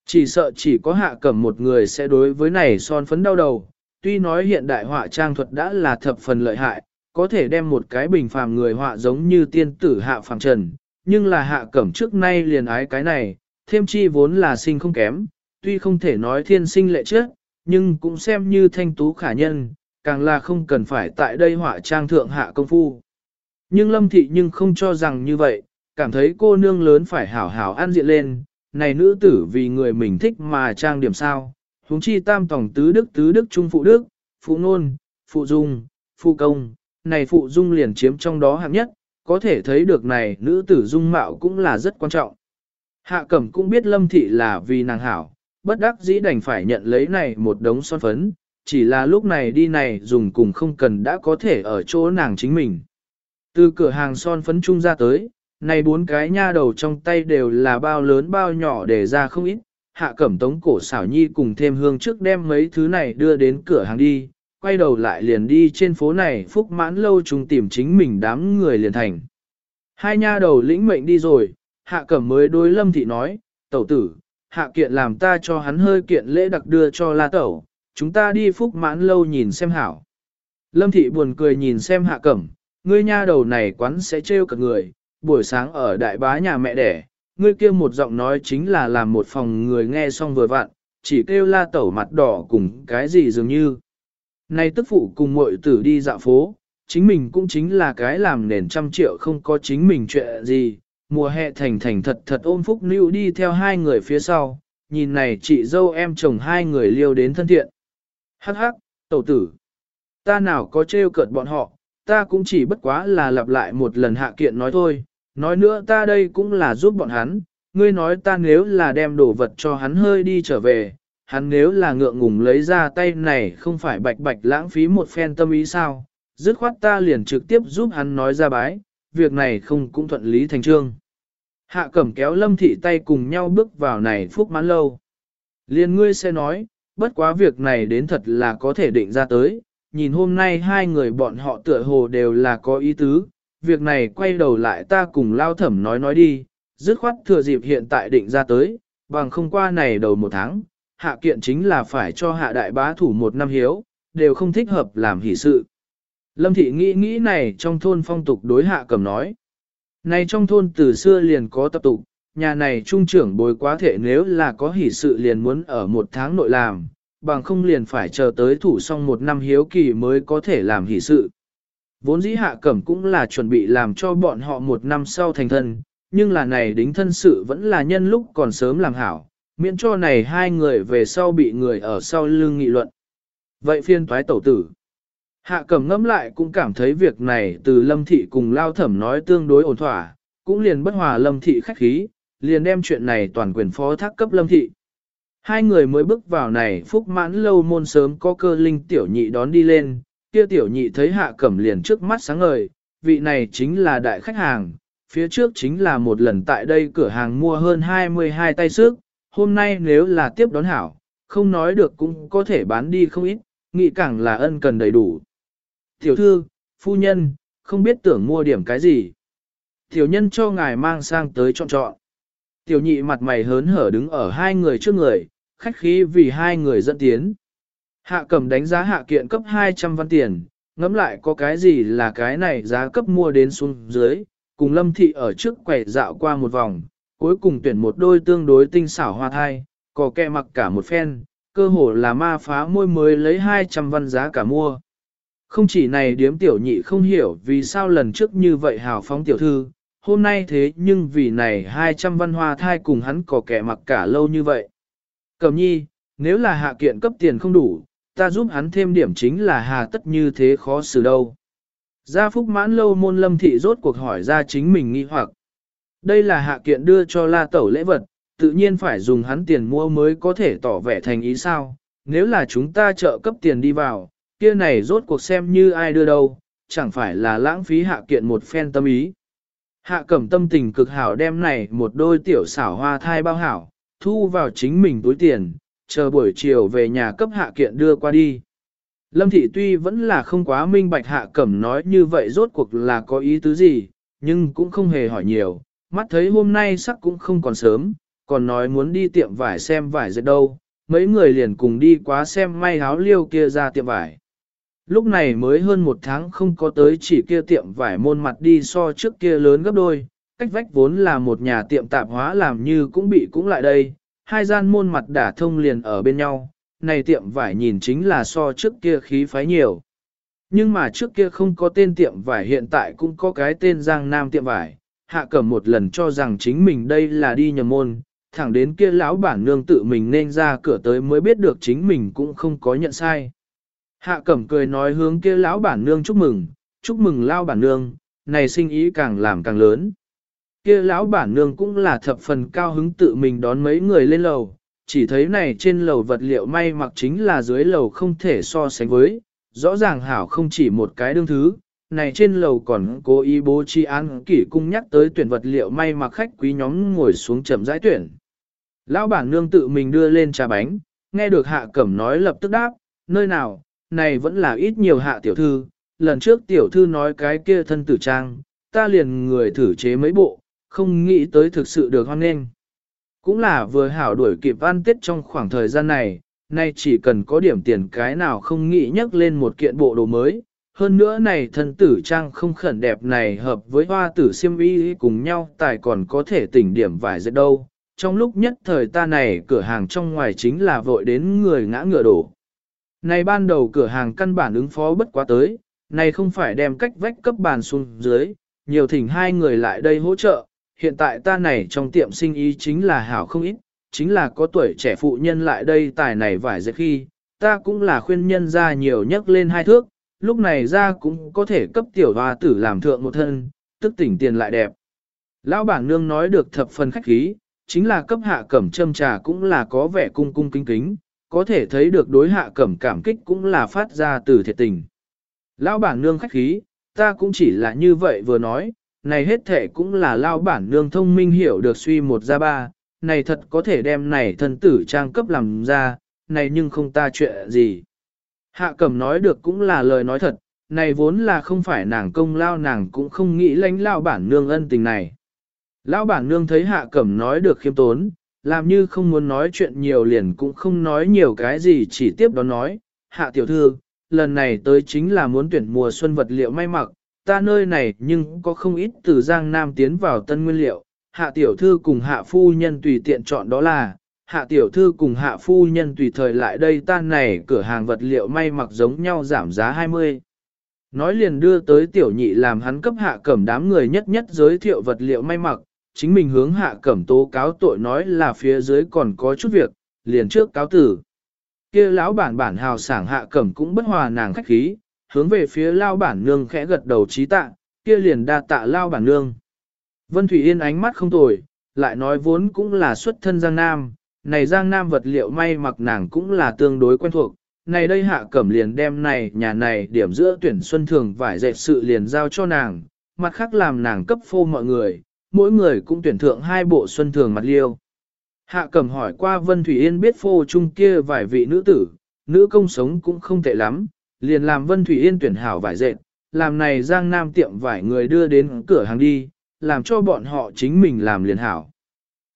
Chỉ sợ chỉ có hạ cẩm một người sẽ đối với này son phấn đau đầu, tuy nói hiện đại họa trang thuật đã là thập phần lợi hại, có thể đem một cái bình phàm người họa giống như tiên tử hạ phàm trần, nhưng là hạ cẩm trước nay liền ái cái này, thêm chi vốn là sinh không kém, tuy không thể nói thiên sinh lệ trước, nhưng cũng xem như thanh tú khả nhân, càng là không cần phải tại đây họa trang thượng hạ công phu. Nhưng lâm thị nhưng không cho rằng như vậy, cảm thấy cô nương lớn phải hảo hảo ăn diện lên, này nữ tử vì người mình thích mà trang điểm sao, huống chi tam tổng tứ đức tứ đức trung phụ đức, phụ nôn, phụ dung, phụ công, này phụ dung liền chiếm trong đó hạng nhất, có thể thấy được này nữ tử dung mạo cũng là rất quan trọng. Hạ cẩm cũng biết lâm thị là vì nàng hảo, bất đắc dĩ đành phải nhận lấy này một đống son phấn, chỉ là lúc này đi này dùng cùng không cần đã có thể ở chỗ nàng chính mình. Từ cửa hàng son phấn trung ra tới, này bốn cái nha đầu trong tay đều là bao lớn bao nhỏ để ra không ít, hạ cẩm tống cổ xảo nhi cùng thêm hương trước đem mấy thứ này đưa đến cửa hàng đi, quay đầu lại liền đi trên phố này phúc mãn lâu chúng tìm chính mình đám người liền thành. Hai nha đầu lĩnh mệnh đi rồi, hạ cẩm mới đối lâm thị nói, tẩu tử, hạ kiện làm ta cho hắn hơi kiện lễ đặc đưa cho la tẩu, chúng ta đi phúc mãn lâu nhìn xem hảo. Lâm thị buồn cười nhìn xem hạ cẩm, ngươi nha đầu này quán sẽ trêu cả người, buổi sáng ở đại bá nhà mẹ đẻ, ngươi kia một giọng nói chính là làm một phòng người nghe xong vừa vặn, chỉ kêu la tẩu mặt đỏ cùng cái gì dường như. nay tức phụ cùng muội tử đi dạo phố, chính mình cũng chính là cái làm nền trăm triệu không có chính mình chuyện gì, mùa hè thành thành thật thật ôm phúc nữ đi theo hai người phía sau, nhìn này chị dâu em chồng hai người liêu đến thân thiện. Hắc hắc, tẩu tử, ta nào có trêu cợt bọn họ, ta cũng chỉ bất quá là lặp lại một lần hạ kiện nói thôi, nói nữa ta đây cũng là giúp bọn hắn, ngươi nói ta nếu là đem đồ vật cho hắn hơi đi trở về, hắn nếu là ngượng ngùng lấy ra tay này không phải bạch bạch lãng phí một phen tâm ý sao, dứt khoát ta liền trực tiếp giúp hắn nói ra bái, việc này không cũng thuận lý thành trương. Hạ cẩm kéo lâm thị tay cùng nhau bước vào này phúc mãn lâu. Liền ngươi sẽ nói, bất quá việc này đến thật là có thể định ra tới, nhìn hôm nay hai người bọn họ tựa hồ đều là có ý tứ, việc này quay đầu lại ta cùng lao thẩm nói nói đi, dứt khoát thừa dịp hiện tại định ra tới, bằng không qua này đầu một tháng, hạ kiện chính là phải cho hạ đại bá thủ một năm hiếu, đều không thích hợp làm hỷ sự. Lâm thị nghĩ nghĩ này trong thôn phong tục đối hạ cầm nói. Này trong thôn từ xưa liền có tập tục, nhà này trung trưởng bồi quá thể nếu là có hỷ sự liền muốn ở một tháng nội làm, bằng không liền phải chờ tới thủ xong một năm hiếu kỳ mới có thể làm hỷ sự. Vốn dĩ hạ cẩm cũng là chuẩn bị làm cho bọn họ một năm sau thành thân, nhưng là này đính thân sự vẫn là nhân lúc còn sớm làm hảo, miễn cho này hai người về sau bị người ở sau lưng nghị luận. Vậy phiên toái tẩu tử. Hạ cẩm ngẫm lại cũng cảm thấy việc này từ lâm thị cùng lao thẩm nói tương đối ổn thỏa, cũng liền bất hòa lâm thị khách khí, liền đem chuyện này toàn quyền phó thác cấp lâm thị. Hai người mới bước vào này phúc mãn lâu môn sớm có cơ linh tiểu nhị đón đi lên, kia tiểu nhị thấy hạ cẩm liền trước mắt sáng ngời, vị này chính là đại khách hàng, phía trước chính là một lần tại đây cửa hàng mua hơn 22 tay sức, hôm nay nếu là tiếp đón hảo, không nói được cũng có thể bán đi không ít, nghĩ càng là ân cần đầy đủ. Tiểu thư, phu nhân, không biết tưởng mua điểm cái gì. Tiểu nhân cho ngài mang sang tới chọn chọn. Tiểu nhị mặt mày hớn hở đứng ở hai người trước người, khách khí vì hai người dẫn tiến. Hạ cầm đánh giá hạ kiện cấp 200 văn tiền, ngẫm lại có cái gì là cái này giá cấp mua đến xuống dưới, cùng lâm thị ở trước quầy dạo qua một vòng, cuối cùng tuyển một đôi tương đối tinh xảo hoa thai, có kẹ mặc cả một phen, cơ hồ là ma phá môi mới lấy 200 văn giá cả mua. Không chỉ này điếm tiểu nhị không hiểu vì sao lần trước như vậy hào phóng tiểu thư, hôm nay thế nhưng vì này 200 văn hoa thai cùng hắn có kẻ mặc cả lâu như vậy. Cẩm nhi, nếu là hạ kiện cấp tiền không đủ, ta giúp hắn thêm điểm chính là hà tất như thế khó xử đâu. Gia Phúc mãn lâu môn lâm thị rốt cuộc hỏi ra chính mình nghi hoặc. Đây là hạ kiện đưa cho la tẩu lễ vật, tự nhiên phải dùng hắn tiền mua mới có thể tỏ vẻ thành ý sao. Nếu là chúng ta trợ cấp tiền đi vào, kia này rốt cuộc xem như ai đưa đâu, chẳng phải là lãng phí hạ kiện một phen tâm ý. Hạ cẩm tâm tình cực hảo đem này một đôi tiểu xảo hoa thai bao hảo, thu vào chính mình túi tiền, chờ buổi chiều về nhà cấp hạ kiện đưa qua đi. Lâm thị tuy vẫn là không quá minh bạch hạ cẩm nói như vậy rốt cuộc là có ý tứ gì, nhưng cũng không hề hỏi nhiều, mắt thấy hôm nay sắc cũng không còn sớm, còn nói muốn đi tiệm vải xem vải dệt đâu, mấy người liền cùng đi quá xem may áo liêu kia ra tiệm vải. Lúc này mới hơn một tháng không có tới chỉ kia tiệm vải môn mặt đi so trước kia lớn gấp đôi, cách vách vốn là một nhà tiệm tạp hóa làm như cũng bị cũng lại đây, hai gian môn mặt đả thông liền ở bên nhau, này tiệm vải nhìn chính là so trước kia khí phái nhiều. Nhưng mà trước kia không có tên tiệm vải hiện tại cũng có cái tên Giang Nam tiệm vải, hạ cẩm một lần cho rằng chính mình đây là đi nhầm môn, thẳng đến kia lão bản nương tự mình nên ra cửa tới mới biết được chính mình cũng không có nhận sai. Hạ cẩm cười nói hướng kia lão bản nương chúc mừng, chúc mừng lao bản nương, này sinh ý càng làm càng lớn. Kia lão bản nương cũng là thập phần cao hứng tự mình đón mấy người lên lầu, chỉ thấy này trên lầu vật liệu may mặc chính là dưới lầu không thể so sánh với, rõ ràng hảo không chỉ một cái đương thứ, này trên lầu còn cố ý bố trí án kỷ cung nhắc tới tuyển vật liệu may mặc khách quý nhóm ngồi xuống chậm rãi tuyển. Lão bản nương tự mình đưa lên trà bánh, nghe được hạ cẩm nói lập tức đáp, nơi nào, này vẫn là ít nhiều hạ tiểu thư, lần trước tiểu thư nói cái kia thân tử trang, ta liền người thử chế mấy bộ, không nghĩ tới thực sự được hoan nghênh. Cũng là vừa hảo đuổi kịp ăn tết trong khoảng thời gian này, nay chỉ cần có điểm tiền cái nào không nghĩ nhắc lên một kiện bộ đồ mới. Hơn nữa này thân tử trang không khẩn đẹp này hợp với hoa tử siêm y cùng nhau tài còn có thể tỉnh điểm vài giật đâu. Trong lúc nhất thời ta này cửa hàng trong ngoài chính là vội đến người ngã ngựa đổ. Này ban đầu cửa hàng căn bản ứng phó bất quá tới, này không phải đem cách vách cấp bàn xuống dưới, nhiều thỉnh hai người lại đây hỗ trợ, hiện tại ta này trong tiệm sinh ý chính là hảo không ít, chính là có tuổi trẻ phụ nhân lại đây tài này vải dệt khi, ta cũng là khuyên nhân ra nhiều nhất lên hai thước, lúc này ra cũng có thể cấp tiểu hoa tử làm thượng một thân, tức tỉnh tiền lại đẹp. Lão bản nương nói được thập phần khách khí, chính là cấp hạ cẩm châm trà cũng là có vẻ cung cung kính kính, có thể thấy được đối hạ cẩm cảm kích cũng là phát ra từ thiệt tình. Lão bản nương khách khí, ta cũng chỉ là như vậy vừa nói, này hết thể cũng là lao bản nương thông minh hiểu được suy một ra ba, này thật có thể đem này thân tử trang cấp làm ra, này nhưng không ta chuyện gì. Hạ cẩm nói được cũng là lời nói thật, này vốn là không phải nàng công lao nàng cũng không nghĩ lãnh lao bản nương ân tình này. Lão bản nương thấy hạ cẩm nói được khiêm tốn, làm như không muốn nói chuyện nhiều liền cũng không nói nhiều cái gì chỉ tiếp đó nói, hạ tiểu thư, lần này tới chính là muốn tuyển mùa xuân vật liệu may mặc, ta nơi này nhưng có không ít từ Giang Nam tiến vào tân nguyên liệu, hạ tiểu thư cùng hạ phu nhân tùy tiện chọn đó là, hạ tiểu thư cùng hạ phu nhân tùy thời lại đây ta này cửa hàng vật liệu may mặc giống nhau giảm giá 20. Nói liền đưa tới tiểu nhị làm hắn cấp hạ cẩm đám người nhất nhất giới thiệu vật liệu may mặc, chính mình hướng hạ cẩm tố cáo tội nói là phía dưới còn có chút việc, liền trước cáo tử. kia lão bản bản hào sảng hạ cẩm cũng bất hòa nàng khách khí, hướng về phía lao bản nương khẽ gật đầu trí tạ, kia liền đa tạ lao bản nương. Vân Thủy Yên ánh mắt không tồi, lại nói vốn cũng là xuất thân Giang Nam, này Giang Nam vật liệu may mặc nàng cũng là tương đối quen thuộc. Này đây hạ cẩm liền đem này nhà này điểm giữa tuyển xuân thường vải dệt sự liền giao cho nàng, mặt khác làm nàng cấp phô mọi người, mỗi người cũng tuyển thượng hai bộ xuân thường mặt liêu. Hạ cẩm hỏi qua Vân Thủy Yên biết phô chung kia vài vị nữ tử, nữ công sống cũng không tệ lắm, liền làm Vân Thủy Yên tuyển hảo vải dệt, làm này Giang Nam tiệm vải người đưa đến cửa hàng đi, làm cho bọn họ chính mình làm liền hảo.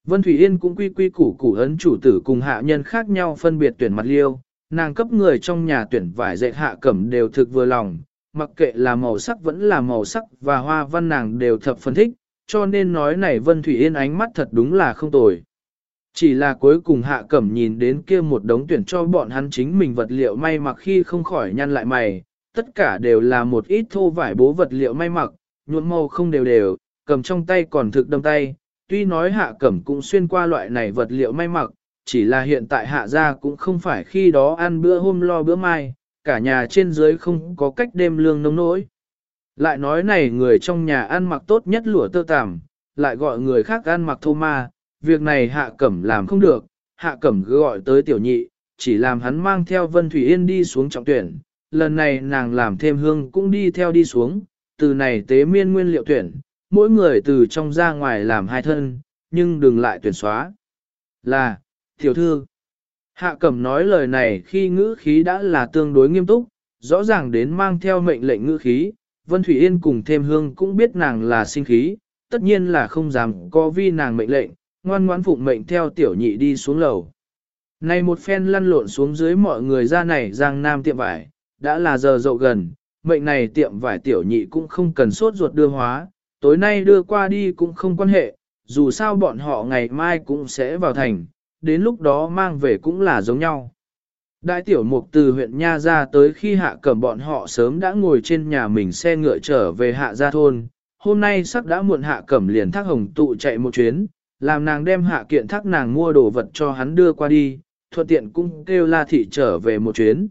Vân Thủy Yên cũng quy quy củ củ ấn chủ tử cùng hạ nhân khác nhau phân biệt tuyển mặt liêu, nàng cấp người trong nhà tuyển vải dệt hạ cẩm đều thực vừa lòng, mặc kệ là màu sắc vẫn là màu sắc và hoa văn nàng đều thập phân thích, cho nên nói này Vân Thủy Yên ánh mắt thật đúng là không tồi. Chỉ là cuối cùng hạ cẩm nhìn đến kia một đống tuyển cho bọn hắn chính mình vật liệu may mặc khi không khỏi nhăn lại mày, tất cả đều là một ít thô vải bố vật liệu may mặc, nhuộm màu không đều đều, cầm trong tay còn thực đâm tay, tuy nói hạ cẩm cũng xuyên qua loại này vật liệu may mặc, chỉ là hiện tại hạ ra cũng không phải khi đó ăn bữa hôm lo bữa mai, cả nhà trên dưới không có cách đêm lương nông nỗi. Lại nói này người trong nhà ăn mặc tốt nhất lụa tơ tằm, lại gọi người khác ăn mặc thô ma, việc này hạ cẩm làm không được, hạ cẩm cứ gọi tới tiểu nhị, chỉ làm hắn mang theo Vân Thủy Yên đi xuống trọng tuyển, lần này nàng làm thêm hương cũng đi theo đi xuống, từ này tế miên nguyên liệu tuyển, mỗi người từ trong ra ngoài làm hai thân, nhưng đừng lại tuyển xóa. Là, tiểu thư, hạ cẩm nói lời này khi ngữ khí đã là tương đối nghiêm túc, rõ ràng đến mang theo mệnh lệnh ngữ khí, Vân Thủy Yên cùng thêm hương cũng biết nàng là sinh khí, tất nhiên là không dám có vi nàng mệnh lệnh, ngoan ngoãn phụng mệnh theo tiểu nhị đi xuống lầu. Này một phen lăn lộn xuống dưới mọi người ra này giang nam tiệm vải, đã là giờ dậu gần, mệnh này tiệm vải tiểu nhị cũng không cần sốt ruột đưa hóa, tối nay đưa qua đi cũng không quan hệ, dù sao bọn họ ngày mai cũng sẽ vào thành, đến lúc đó mang về cũng là giống nhau. Đại tiểu mục từ huyện Nha ra tới khi hạ cẩm bọn họ sớm đã ngồi trên nhà mình xe ngựa trở về hạ gia thôn, hôm nay sắp đã muộn hạ cẩm liền thác hồng tụ chạy một chuyến, làm nàng đem hạ kiện thác nàng mua đồ vật cho hắn đưa qua đi, thuận tiện cũng kêu La Thị trở về một chuyến.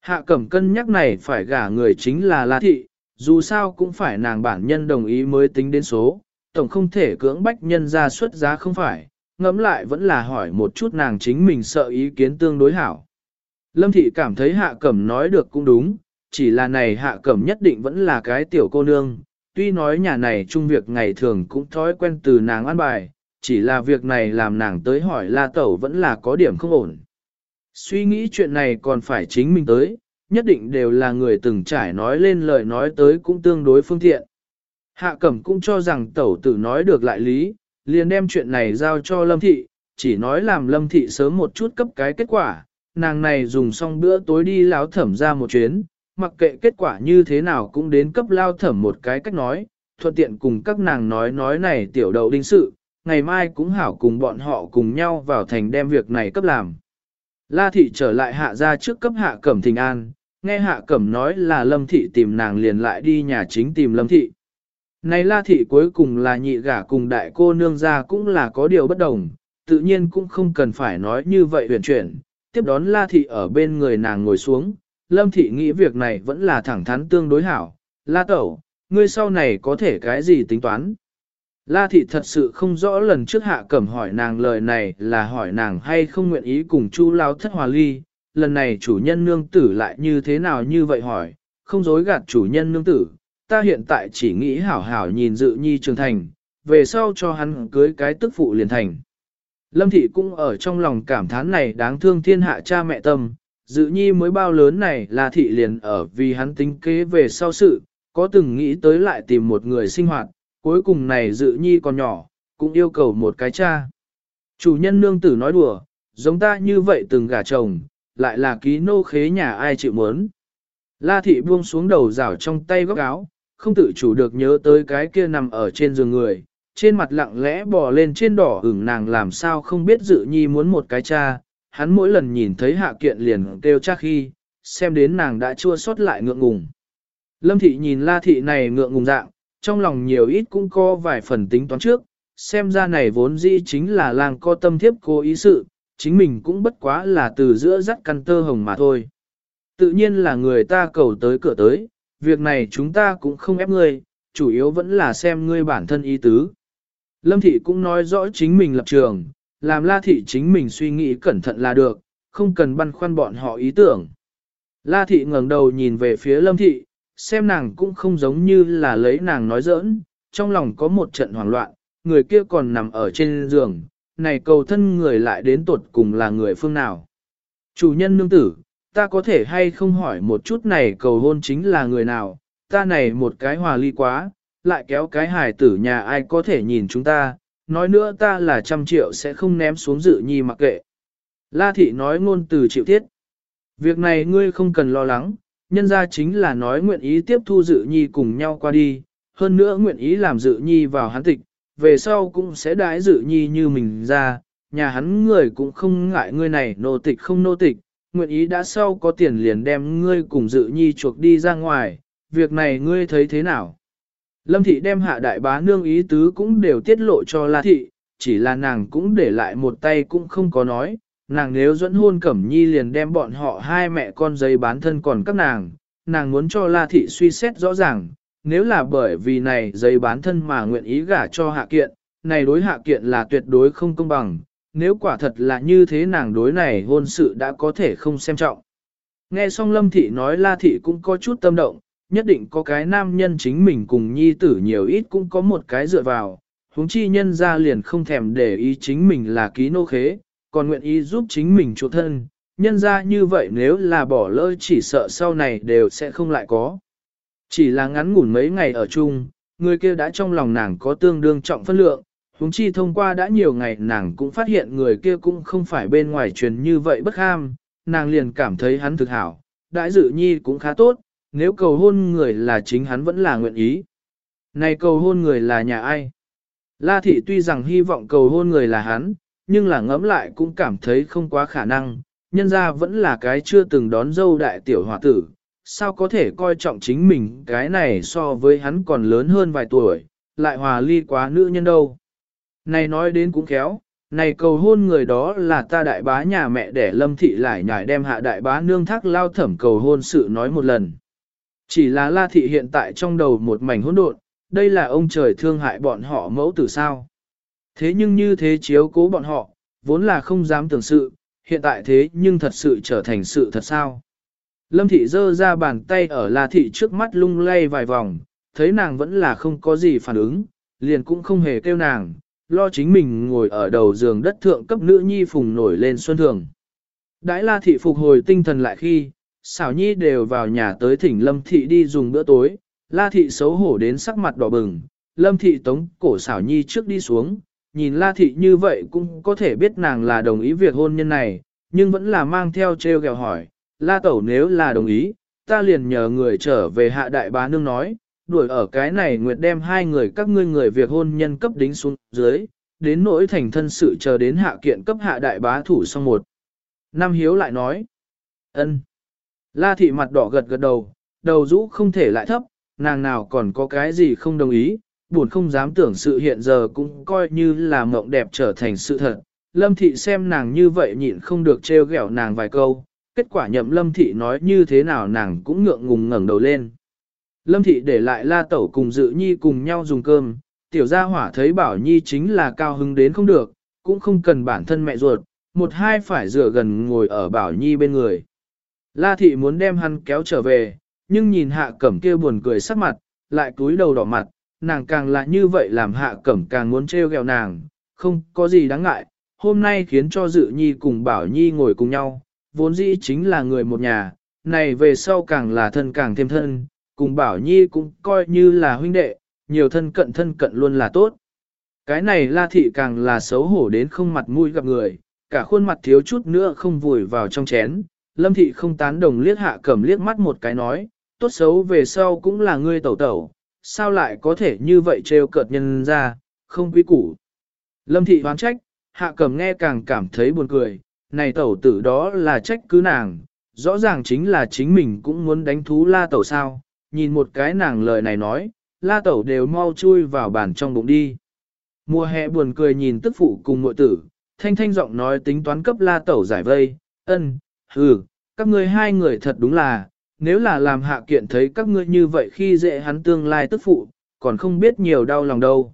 Hạ cẩm cân nhắc này phải gả người chính là La Thị, dù sao cũng phải nàng bản nhân đồng ý mới tính đến số, tổng không thể cưỡng bách nhân ra xuất giá không phải, ngẫm lại vẫn là hỏi một chút nàng chính mình sợ ý kiến tương đối hảo. Lâm Thị cảm thấy hạ cẩm nói được cũng đúng, chỉ là này hạ cẩm nhất định vẫn là cái tiểu cô nương, tuy nói nhà này chung việc ngày thường cũng thói quen từ nàng ăn bài, chỉ là việc này làm nàng tới hỏi la tẩu vẫn là có điểm không ổn. Suy nghĩ chuyện này còn phải chính mình tới, nhất định đều là người từng trải nói lên lời nói tới cũng tương đối phương tiện. Hạ cẩm cũng cho rằng tẩu tử nói được lại lý, liền đem chuyện này giao cho lâm thị, chỉ nói làm lâm thị sớm một chút cấp cái kết quả, nàng này dùng xong bữa tối đi láo thẩm ra một chuyến, mặc kệ kết quả như thế nào cũng đến cấp lao thẩm một cái cách nói, thuận tiện cùng các nàng nói nói này tiểu đầu đinh sự, ngày mai cũng hảo cùng bọn họ cùng nhau vào thành đem việc này cấp làm. La thị trở lại hạ ra trước cấp hạ cẩm thình an, nghe hạ cẩm nói là lâm thị tìm nàng liền lại đi nhà chính tìm lâm thị. Này la thị cuối cùng là nhị gả cùng đại cô nương ra cũng là có điều bất đồng, tự nhiên cũng không cần phải nói như vậy huyền chuyển. Tiếp đón la thị ở bên người nàng ngồi xuống, lâm thị nghĩ việc này vẫn là thẳng thắn tương đối hảo. La tẩu, ngươi sau này có thể cái gì tính toán? La thị thật sự không rõ lần trước hạ cẩm hỏi nàng lời này là hỏi nàng hay không nguyện ý cùng chu lao thất hòa ly, lần này chủ nhân nương tử lại như thế nào như vậy hỏi, không dối gạt chủ nhân nương tử, ta hiện tại chỉ nghĩ hảo hảo nhìn dự nhi trưởng thành, về sau cho hắn cưới cái tức phụ liền thành. Lâm thị cũng ở trong lòng cảm thán này đáng thương thiên hạ cha mẹ tâm, dự nhi mới bao lớn này là thị liền ở vì hắn tính kế về sau sự, có từng nghĩ tới lại tìm một người sinh hoạt, cuối cùng này dự nhi còn nhỏ, cũng yêu cầu một cái cha. Chủ nhân nương tử nói đùa, giống ta như vậy từng gả chồng, lại là ký nô khế nhà ai chịu muốn. La thị buông xuống đầu rảo trong tay góc áo, không tự chủ được nhớ tới cái kia nằm ở trên giường người, trên mặt lặng lẽ bò lên trên đỏ ửng nàng làm sao không biết dự nhi muốn một cái cha, hắn mỗi lần nhìn thấy hạ kiện liền kêu cha khi, xem đến nàng đã chua xót lại ngượng ngùng. Lâm thị nhìn la thị này ngượng ngùng dạng, trong lòng nhiều ít cũng có vài phần tính toán trước, xem ra này vốn dĩ chính là làng co tâm thiếp cố ý sự, chính mình cũng bất quá là từ giữa dắt căn tơ hồng mà thôi. Tự nhiên là người ta cầu tới cửa tới, việc này chúng ta cũng không ép ngươi, chủ yếu vẫn là xem ngươi bản thân ý tứ. Lâm thị cũng nói rõ chính mình lập trường, làm la thị chính mình suy nghĩ cẩn thận là được, không cần băn khoăn bọn họ ý tưởng. La thị ngẩng đầu nhìn về phía lâm thị, xem nàng cũng không giống như là lấy nàng nói giỡn, trong lòng có một trận hoảng loạn, người kia còn nằm ở trên giường, này cầu thân người lại đến tuột cùng là người phương nào. Chủ nhân nương tử, ta có thể hay không hỏi một chút này cầu hôn chính là người nào, ta này một cái hòa ly quá, lại kéo cái hài tử nhà ai có thể nhìn chúng ta, nói nữa ta là trăm triệu sẽ không ném xuống dự nhi mặc kệ. La thị nói ngôn từ chịu thiết. Việc này ngươi không cần lo lắng, nhân ra chính là nói nguyện ý tiếp thu dự nhi cùng nhau qua đi, hơn nữa nguyện ý làm dự nhi vào hắn tịch, về sau cũng sẽ đái dự nhi như mình ra, nhà hắn người cũng không ngại ngươi này nô tịch không nô tịch, nguyện ý đã sau có tiền liền đem ngươi cùng dự nhi chuộc đi ra ngoài, việc này ngươi thấy thế nào? Lâm thị đem hạ đại bá nương ý tứ cũng đều tiết lộ cho La thị, chỉ là nàng cũng để lại một tay cũng không có nói, nàng nếu dẫn hôn cẩm nhi liền đem bọn họ hai mẹ con giấy bán thân còn các nàng, nàng muốn cho La thị suy xét rõ ràng, nếu là bởi vì này giấy bán thân mà nguyện ý gả cho hạ kiện, này đối hạ kiện là tuyệt đối không công bằng, nếu quả thật là như thế nàng đối này hôn sự đã có thể không xem trọng. Nghe xong Lâm Thị nói La Thị cũng có chút tâm động, nhất định có cái nam nhân chính mình cùng nhi tử nhiều ít cũng có một cái dựa vào, huống chi nhân ra liền không thèm để ý chính mình là ký nô khế, còn nguyện ý giúp chính mình chỗ thân, nhân ra như vậy nếu là bỏ lỡ chỉ sợ sau này đều sẽ không lại có. Chỉ là ngắn ngủn mấy ngày ở chung, người kia đã trong lòng nàng có tương đương trọng phân lượng, huống chi thông qua đã nhiều ngày nàng cũng phát hiện người kia cũng không phải bên ngoài truyền như vậy bất ham, nàng liền cảm thấy hắn thực hảo, đại dự nhi cũng khá tốt, nếu cầu hôn người là chính hắn vẫn là nguyện ý. Này cầu hôn người là nhà ai? La thị tuy rằng hy vọng cầu hôn người là hắn, nhưng là ngẫm lại cũng cảm thấy không quá khả năng, nhân ra vẫn là cái chưa từng đón dâu đại tiểu hòa tử, sao có thể coi trọng chính mình cái này so với hắn còn lớn hơn vài tuổi, lại hòa ly quá nữ nhân đâu. Này nói đến cũng khéo, này cầu hôn người đó là ta đại bá nhà mẹ để lâm thị lại nhảy đem hạ đại bá nương thác lao thẩm cầu hôn sự nói một lần. Chỉ là la thị hiện tại trong đầu một mảnh hỗn độn, đây là ông trời thương hại bọn họ mẫu tử sao. Thế nhưng như thế chiếu cố bọn họ, vốn là không dám tưởng sự, hiện tại thế nhưng thật sự trở thành sự thật sao. Lâm thị giơ ra bàn tay ở la thị trước mắt lung lay vài vòng, thấy nàng vẫn là không có gì phản ứng, liền cũng không hề kêu nàng, lo chính mình ngồi ở đầu giường đất thượng cấp nữ nhi phùng nổi lên xuân thường. Đãi la thị phục hồi tinh thần lại khi, xảo nhi đều vào nhà tới thỉnh lâm thị đi dùng bữa tối, la thị xấu hổ đến sắc mặt đỏ bừng, lâm thị tống cổ xảo nhi trước đi xuống, nhìn La Thị như vậy cũng có thể biết nàng là đồng ý việc hôn nhân này, nhưng vẫn là mang theo treo gẹo hỏi, La Tẩu nếu là đồng ý, ta liền nhờ người trở về hạ đại bá nương nói, đuổi ở cái này nguyệt đem hai người các ngươi người việc hôn nhân cấp đính xuống dưới, đến nỗi thành thân sự chờ đến hạ kiện cấp hạ đại bá thủ xong một. Nam Hiếu lại nói, ân. La thị mặt đỏ gật gật đầu, đầu rũ không thể lại thấp, nàng nào còn có cái gì không đồng ý, buồn không dám tưởng sự hiện giờ cũng coi như là mộng đẹp trở thành sự thật. Lâm thị xem nàng như vậy nhịn không được trêu ghẹo nàng vài câu, kết quả nhậm lâm thị nói như thế nào nàng cũng ngượng ngùng ngẩng đầu lên. Lâm thị để lại la tẩu cùng dự nhi cùng nhau dùng cơm, tiểu gia hỏa thấy bảo nhi chính là cao hứng đến không được, cũng không cần bản thân mẹ ruột, một hai phải dựa gần ngồi ở bảo nhi bên người. La thị muốn đem hắn kéo trở về, nhưng nhìn hạ cẩm kia buồn cười sắc mặt, lại cúi đầu đỏ mặt, nàng càng là như vậy làm hạ cẩm càng muốn trêu ghẹo nàng, không có gì đáng ngại, hôm nay khiến cho dự nhi cùng bảo nhi ngồi cùng nhau, vốn dĩ chính là người một nhà, này về sau càng là thân càng thêm thân, cùng bảo nhi cũng coi như là huynh đệ, nhiều thân cận thân cận luôn là tốt. Cái này la thị càng là xấu hổ đến không mặt mũi gặp người, cả khuôn mặt thiếu chút nữa không vùi vào trong chén, lâm thị không tán đồng liếc hạ cẩm liếc mắt một cái nói, tốt xấu về sau cũng là ngươi tẩu tẩu, sao lại có thể như vậy trêu cợt nhân ra, không quý củ. Lâm thị hoán trách, hạ cầm nghe càng cảm thấy buồn cười, này tẩu tử đó là trách cứ nàng, rõ ràng chính là chính mình cũng muốn đánh thú la tẩu sao, nhìn một cái nàng lời này nói, la tẩu đều mau chui vào bàn trong bụng đi. Mùa hè buồn cười nhìn tức phụ cùng mội tử, thanh thanh giọng nói tính toán cấp la tẩu giải vây, ân, hừ, các ngươi hai người thật đúng là, nếu là làm hạ kiện thấy các ngươi như vậy khi dễ hắn tương lai tức phụ, còn không biết nhiều đau lòng đâu.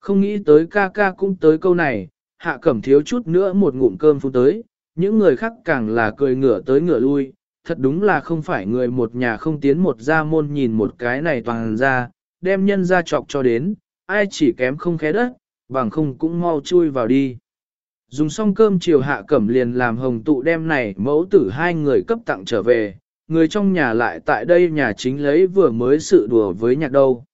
Không nghĩ tới ca ca cũng tới câu này, hạ cẩm thiếu chút nữa một ngụm cơm phun tới, những người khác càng là cười ngửa tới ngửa lui, thật đúng là không phải người một nhà không tiến một gia môn nhìn một cái này toàn ra, đem nhân ra chọc cho đến, ai chỉ kém không khé đất, bằng không cũng mau chui vào đi. Dùng xong cơm chiều hạ cẩm liền làm hồng tụ đem này mẫu tử hai người cấp tặng trở về, người trong nhà lại tại đây nhà chính lấy vừa mới sự đùa với nhạc đâu.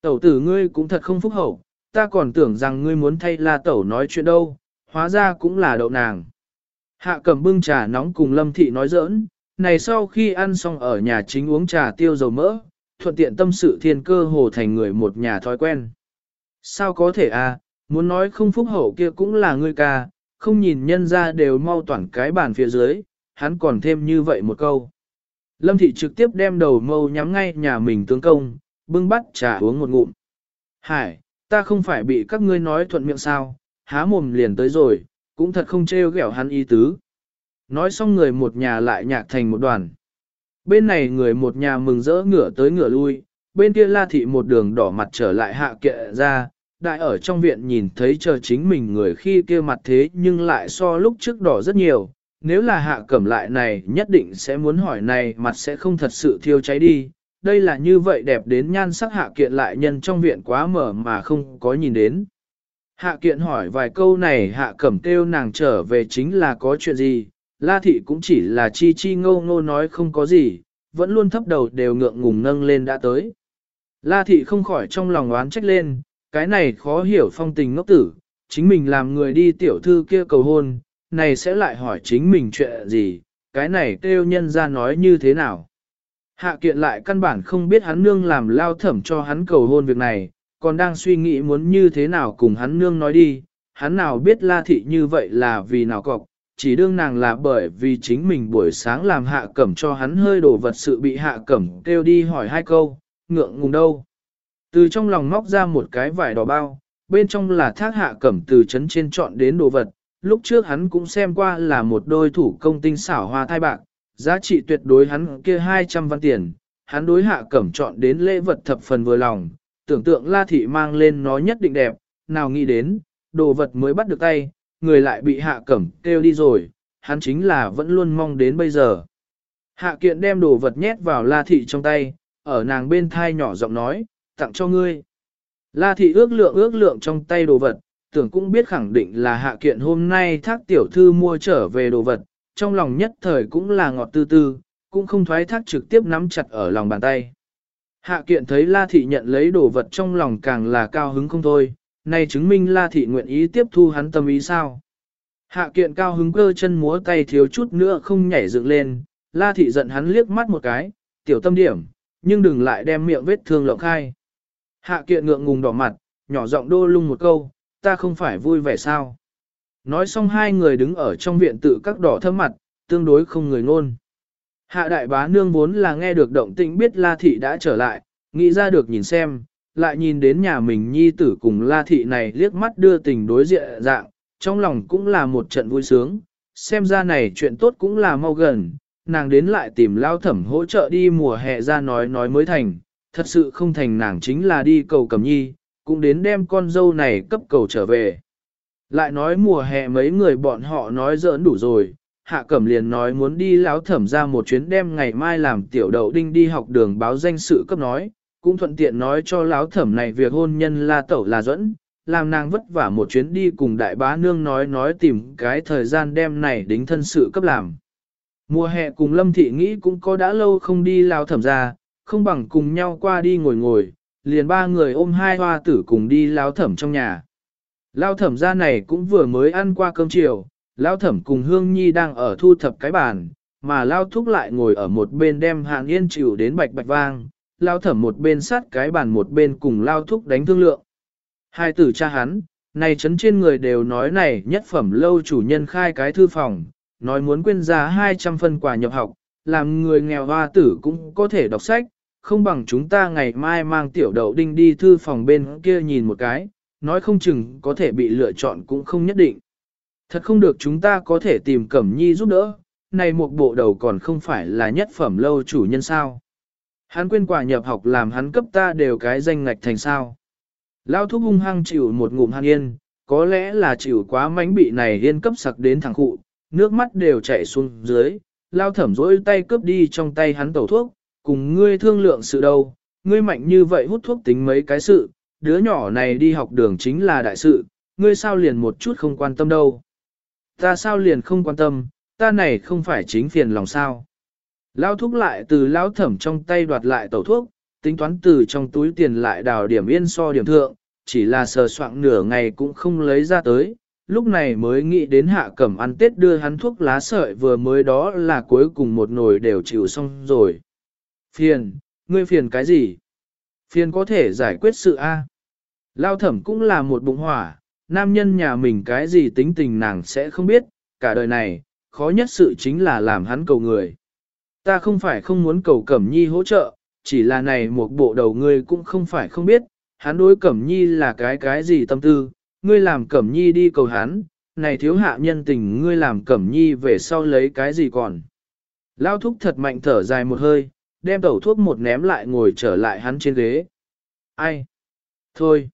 Tẩu tử ngươi cũng thật không phúc hậu, ta còn tưởng rằng ngươi muốn thay la tẩu nói chuyện đâu, hóa ra cũng là đậu nàng. Hạ cầm bưng trà nóng cùng lâm thị nói giỡn, này sau khi ăn xong ở nhà chính uống trà tiêu dầu mỡ, thuận tiện tâm sự thiên cơ hồ thành người một nhà thói quen. Sao có thể à, muốn nói không phúc hậu kia cũng là ngươi ca, không nhìn nhân ra đều mau toàn cái bàn phía dưới, hắn còn thêm như vậy một câu. Lâm thị trực tiếp đem đầu mâu nhắm ngay nhà mình tướng công, bưng bắt trà uống một ngụm. Hải, ta không phải bị các ngươi nói thuận miệng sao, há mồm liền tới rồi, cũng thật không trêu ghẹo hắn ý tứ. Nói xong người một nhà lại nhạc thành một đoàn. Bên này người một nhà mừng rỡ ngửa tới ngửa lui, bên kia la thị một đường đỏ mặt trở lại hạ kệ ra, đại ở trong viện nhìn thấy chờ chính mình người khi kia mặt thế nhưng lại so lúc trước đỏ rất nhiều. Nếu là hạ cẩm lại này nhất định sẽ muốn hỏi này mặt sẽ không thật sự thiêu cháy đi. Đây là như vậy đẹp đến nhan sắc hạ kiện lại nhân trong viện quá mở mà không có nhìn đến. Hạ kiện hỏi vài câu này hạ cẩm kêu nàng trở về chính là có chuyện gì, la thị cũng chỉ là chi chi ngô ngô nói không có gì, vẫn luôn thấp đầu đều ngượng ngùng nâng lên đã tới. La thị không khỏi trong lòng oán trách lên, cái này khó hiểu phong tình ngốc tử, chính mình làm người đi tiểu thư kia cầu hôn, này sẽ lại hỏi chính mình chuyện gì, cái này kêu nhân ra nói như thế nào. Hạ kiện lại căn bản không biết hắn nương làm lao thẩm cho hắn cầu hôn việc này, còn đang suy nghĩ muốn như thế nào cùng hắn nương nói đi, hắn nào biết la thị như vậy là vì nào cọc, chỉ đương nàng là bởi vì chính mình buổi sáng làm hạ cẩm cho hắn hơi đổ vật sự bị hạ cẩm kêu đi hỏi hai câu, ngượng ngùng đâu. Từ trong lòng móc ra một cái vải đỏ bao, bên trong là thác hạ cẩm từ chấn trên chọn đến đồ vật, lúc trước hắn cũng xem qua là một đôi thủ công tinh xảo hoa thai bạc, giá trị tuyệt đối hắn kia 200 văn tiền, hắn đối hạ cẩm chọn đến lễ vật thập phần vừa lòng, tưởng tượng la thị mang lên nó nhất định đẹp, nào nghĩ đến, đồ vật mới bắt được tay, người lại bị hạ cẩm kêu đi rồi, hắn chính là vẫn luôn mong đến bây giờ. Hạ kiện đem đồ vật nhét vào la thị trong tay, ở nàng bên thai nhỏ giọng nói, tặng cho ngươi. La thị ước lượng ước lượng trong tay đồ vật, tưởng cũng biết khẳng định là hạ kiện hôm nay thác tiểu thư mua trở về đồ vật, trong lòng nhất thời cũng là ngọt tư tư, cũng không thoái thác trực tiếp nắm chặt ở lòng bàn tay. Hạ kiện thấy La thị nhận lấy đồ vật trong lòng càng là cao hứng không thôi, này chứng minh La Thị nguyện ý tiếp thu hắn tâm ý sao. Hạ kiện cao hứng cơ chân múa tay thiếu chút nữa không nhảy dựng lên, La Thị giận hắn liếc mắt một cái, tiểu tâm điểm, nhưng đừng lại đem miệng vết thương lộng khai. Hạ kiện ngượng ngùng đỏ mặt, nhỏ giọng đô lung một câu, ta không phải vui vẻ sao. Nói xong hai người đứng ở trong viện tự các đỏ thơm mặt, tương đối không người ngôn. Hạ đại bá nương vốn là nghe được động tĩnh biết La Thị đã trở lại, nghĩ ra được nhìn xem, lại nhìn đến nhà mình nhi tử cùng La Thị này liếc mắt đưa tình đối diện dạng, trong lòng cũng là một trận vui sướng, xem ra này chuyện tốt cũng là mau gần, nàng đến lại tìm lao thẩm hỗ trợ đi mùa hè ra nói nói mới thành, thật sự không thành nàng chính là đi cầu cầm nhi, cũng đến đem con dâu này cấp cầu trở về. Lại nói mùa hè mấy người bọn họ nói giỡn đủ rồi, hạ cẩm liền nói muốn đi láo thẩm ra một chuyến đem ngày mai làm tiểu đậu đinh đi học đường báo danh sự cấp nói, cũng thuận tiện nói cho láo thẩm này việc hôn nhân là tẩu là dẫn, làm nàng vất vả một chuyến đi cùng đại bá nương nói nói tìm cái thời gian đem này đính thân sự cấp làm. Mùa hè cùng Lâm Thị nghĩ cũng có đã lâu không đi lao thẩm ra, không bằng cùng nhau qua đi ngồi ngồi, liền ba người ôm hai hoa tử cùng đi lao thẩm trong nhà. Lao thẩm ra này cũng vừa mới ăn qua cơm chiều, lao thẩm cùng Hương Nhi đang ở thu thập cái bàn, mà lao thúc lại ngồi ở một bên đem hạng yên chịu đến bạch bạch vang, lao thẩm một bên sát cái bàn một bên cùng lao thúc đánh thương lượng. Hai tử cha hắn, này chấn trên người đều nói này nhất phẩm lâu chủ nhân khai cái thư phòng, nói muốn quyên ra 200 phân quà nhập học, làm người nghèo hoa tử cũng có thể đọc sách, không bằng chúng ta ngày mai mang tiểu đậu đinh đi thư phòng bên kia nhìn một cái, nói không chừng có thể bị lựa chọn cũng không nhất định. Thật không được chúng ta có thể tìm Cẩm Nhi giúp đỡ, này một bộ đầu còn không phải là nhất phẩm lâu chủ nhân sao. Hắn quên quả nhập học làm hắn cấp ta đều cái danh ngạch thành sao. Lao thúc hung hăng chịu một ngụm hăng yên, có lẽ là chịu quá mánh bị này yên cấp sặc đến thằng cụ, nước mắt đều chảy xuống dưới, lao thẩm rỗi tay cướp đi trong tay hắn tẩu thuốc, cùng ngươi thương lượng sự đâu, ngươi mạnh như vậy hút thuốc tính mấy cái sự, đứa nhỏ này đi học đường chính là đại sự, ngươi sao liền một chút không quan tâm đâu. Ta sao liền không quan tâm, ta này không phải chính phiền lòng sao. Lao thúc lại từ lao thẩm trong tay đoạt lại tẩu thuốc, tính toán từ trong túi tiền lại đào điểm yên so điểm thượng, chỉ là sờ soạn nửa ngày cũng không lấy ra tới, lúc này mới nghĩ đến hạ cẩm ăn tết đưa hắn thuốc lá sợi vừa mới đó là cuối cùng một nồi đều chịu xong rồi. Phiền, ngươi phiền cái gì? Phiền có thể giải quyết sự A. Lao thẩm cũng là một bụng hỏa, nam nhân nhà mình cái gì tính tình nàng sẽ không biết, cả đời này, khó nhất sự chính là làm hắn cầu người. Ta không phải không muốn cầu Cẩm Nhi hỗ trợ, chỉ là này một bộ đầu ngươi cũng không phải không biết, hắn đối Cẩm Nhi là cái cái gì tâm tư, ngươi làm Cẩm Nhi đi cầu hắn, này thiếu hạ nhân tình ngươi làm Cẩm Nhi về sau lấy cái gì còn. Lao thúc thật mạnh thở dài một hơi, đem tẩu thuốc một ném lại ngồi trở lại hắn trên ghế. Ai? Thôi.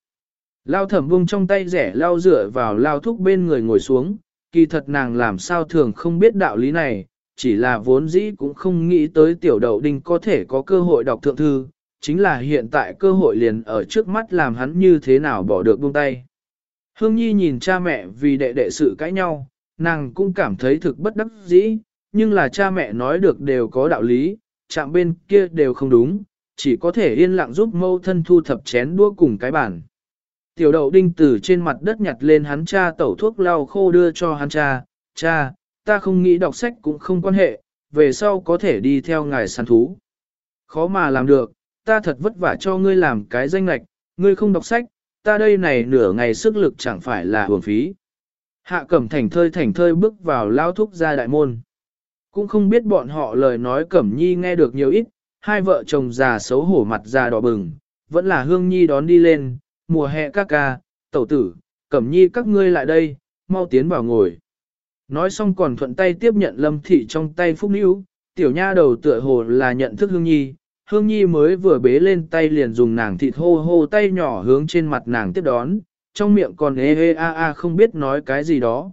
Lao thẩm vung trong tay rẻ lao dựa vào lao thúc bên người ngồi xuống, kỳ thật nàng làm sao thường không biết đạo lý này, chỉ là vốn dĩ cũng không nghĩ tới tiểu đậu đinh có thể có cơ hội đọc thượng thư, chính là hiện tại cơ hội liền ở trước mắt làm hắn như thế nào bỏ được buông tay. Hương Nhi nhìn cha mẹ vì đệ đệ sự cãi nhau, nàng cũng cảm thấy thực bất đắc dĩ, nhưng là cha mẹ nói được đều có đạo lý, chạm bên kia đều không đúng, chỉ có thể yên lặng giúp mâu thân thu thập chén đua cùng cái bàn. Tiểu đậu đinh từ trên mặt đất nhặt lên hắn cha tẩu thuốc lau khô đưa cho hắn cha, cha, ta không nghĩ đọc sách cũng không quan hệ, về sau có thể đi theo ngài săn thú. Khó mà làm được, ta thật vất vả cho ngươi làm cái danh lạch, ngươi không đọc sách, ta đây này nửa ngày sức lực chẳng phải là hưởng phí. Hạ cẩm thành thơi thành thơi bước vào lao thúc ra đại môn. Cũng không biết bọn họ lời nói cẩm nhi nghe được nhiều ít, hai vợ chồng già xấu hổ mặt già đỏ bừng, vẫn là hương nhi đón đi lên, mùa hè các ca, tẩu tử, cẩm nhi các ngươi lại đây, mau tiến vào ngồi. Nói xong còn thuận tay tiếp nhận lâm thị trong tay phúc níu, tiểu nha đầu tựa hồ là nhận thức hương nhi, hương nhi mới vừa bế lên tay liền dùng nàng thịt hô hô tay nhỏ hướng trên mặt nàng tiếp đón, trong miệng còn ê ê a a không biết nói cái gì đó.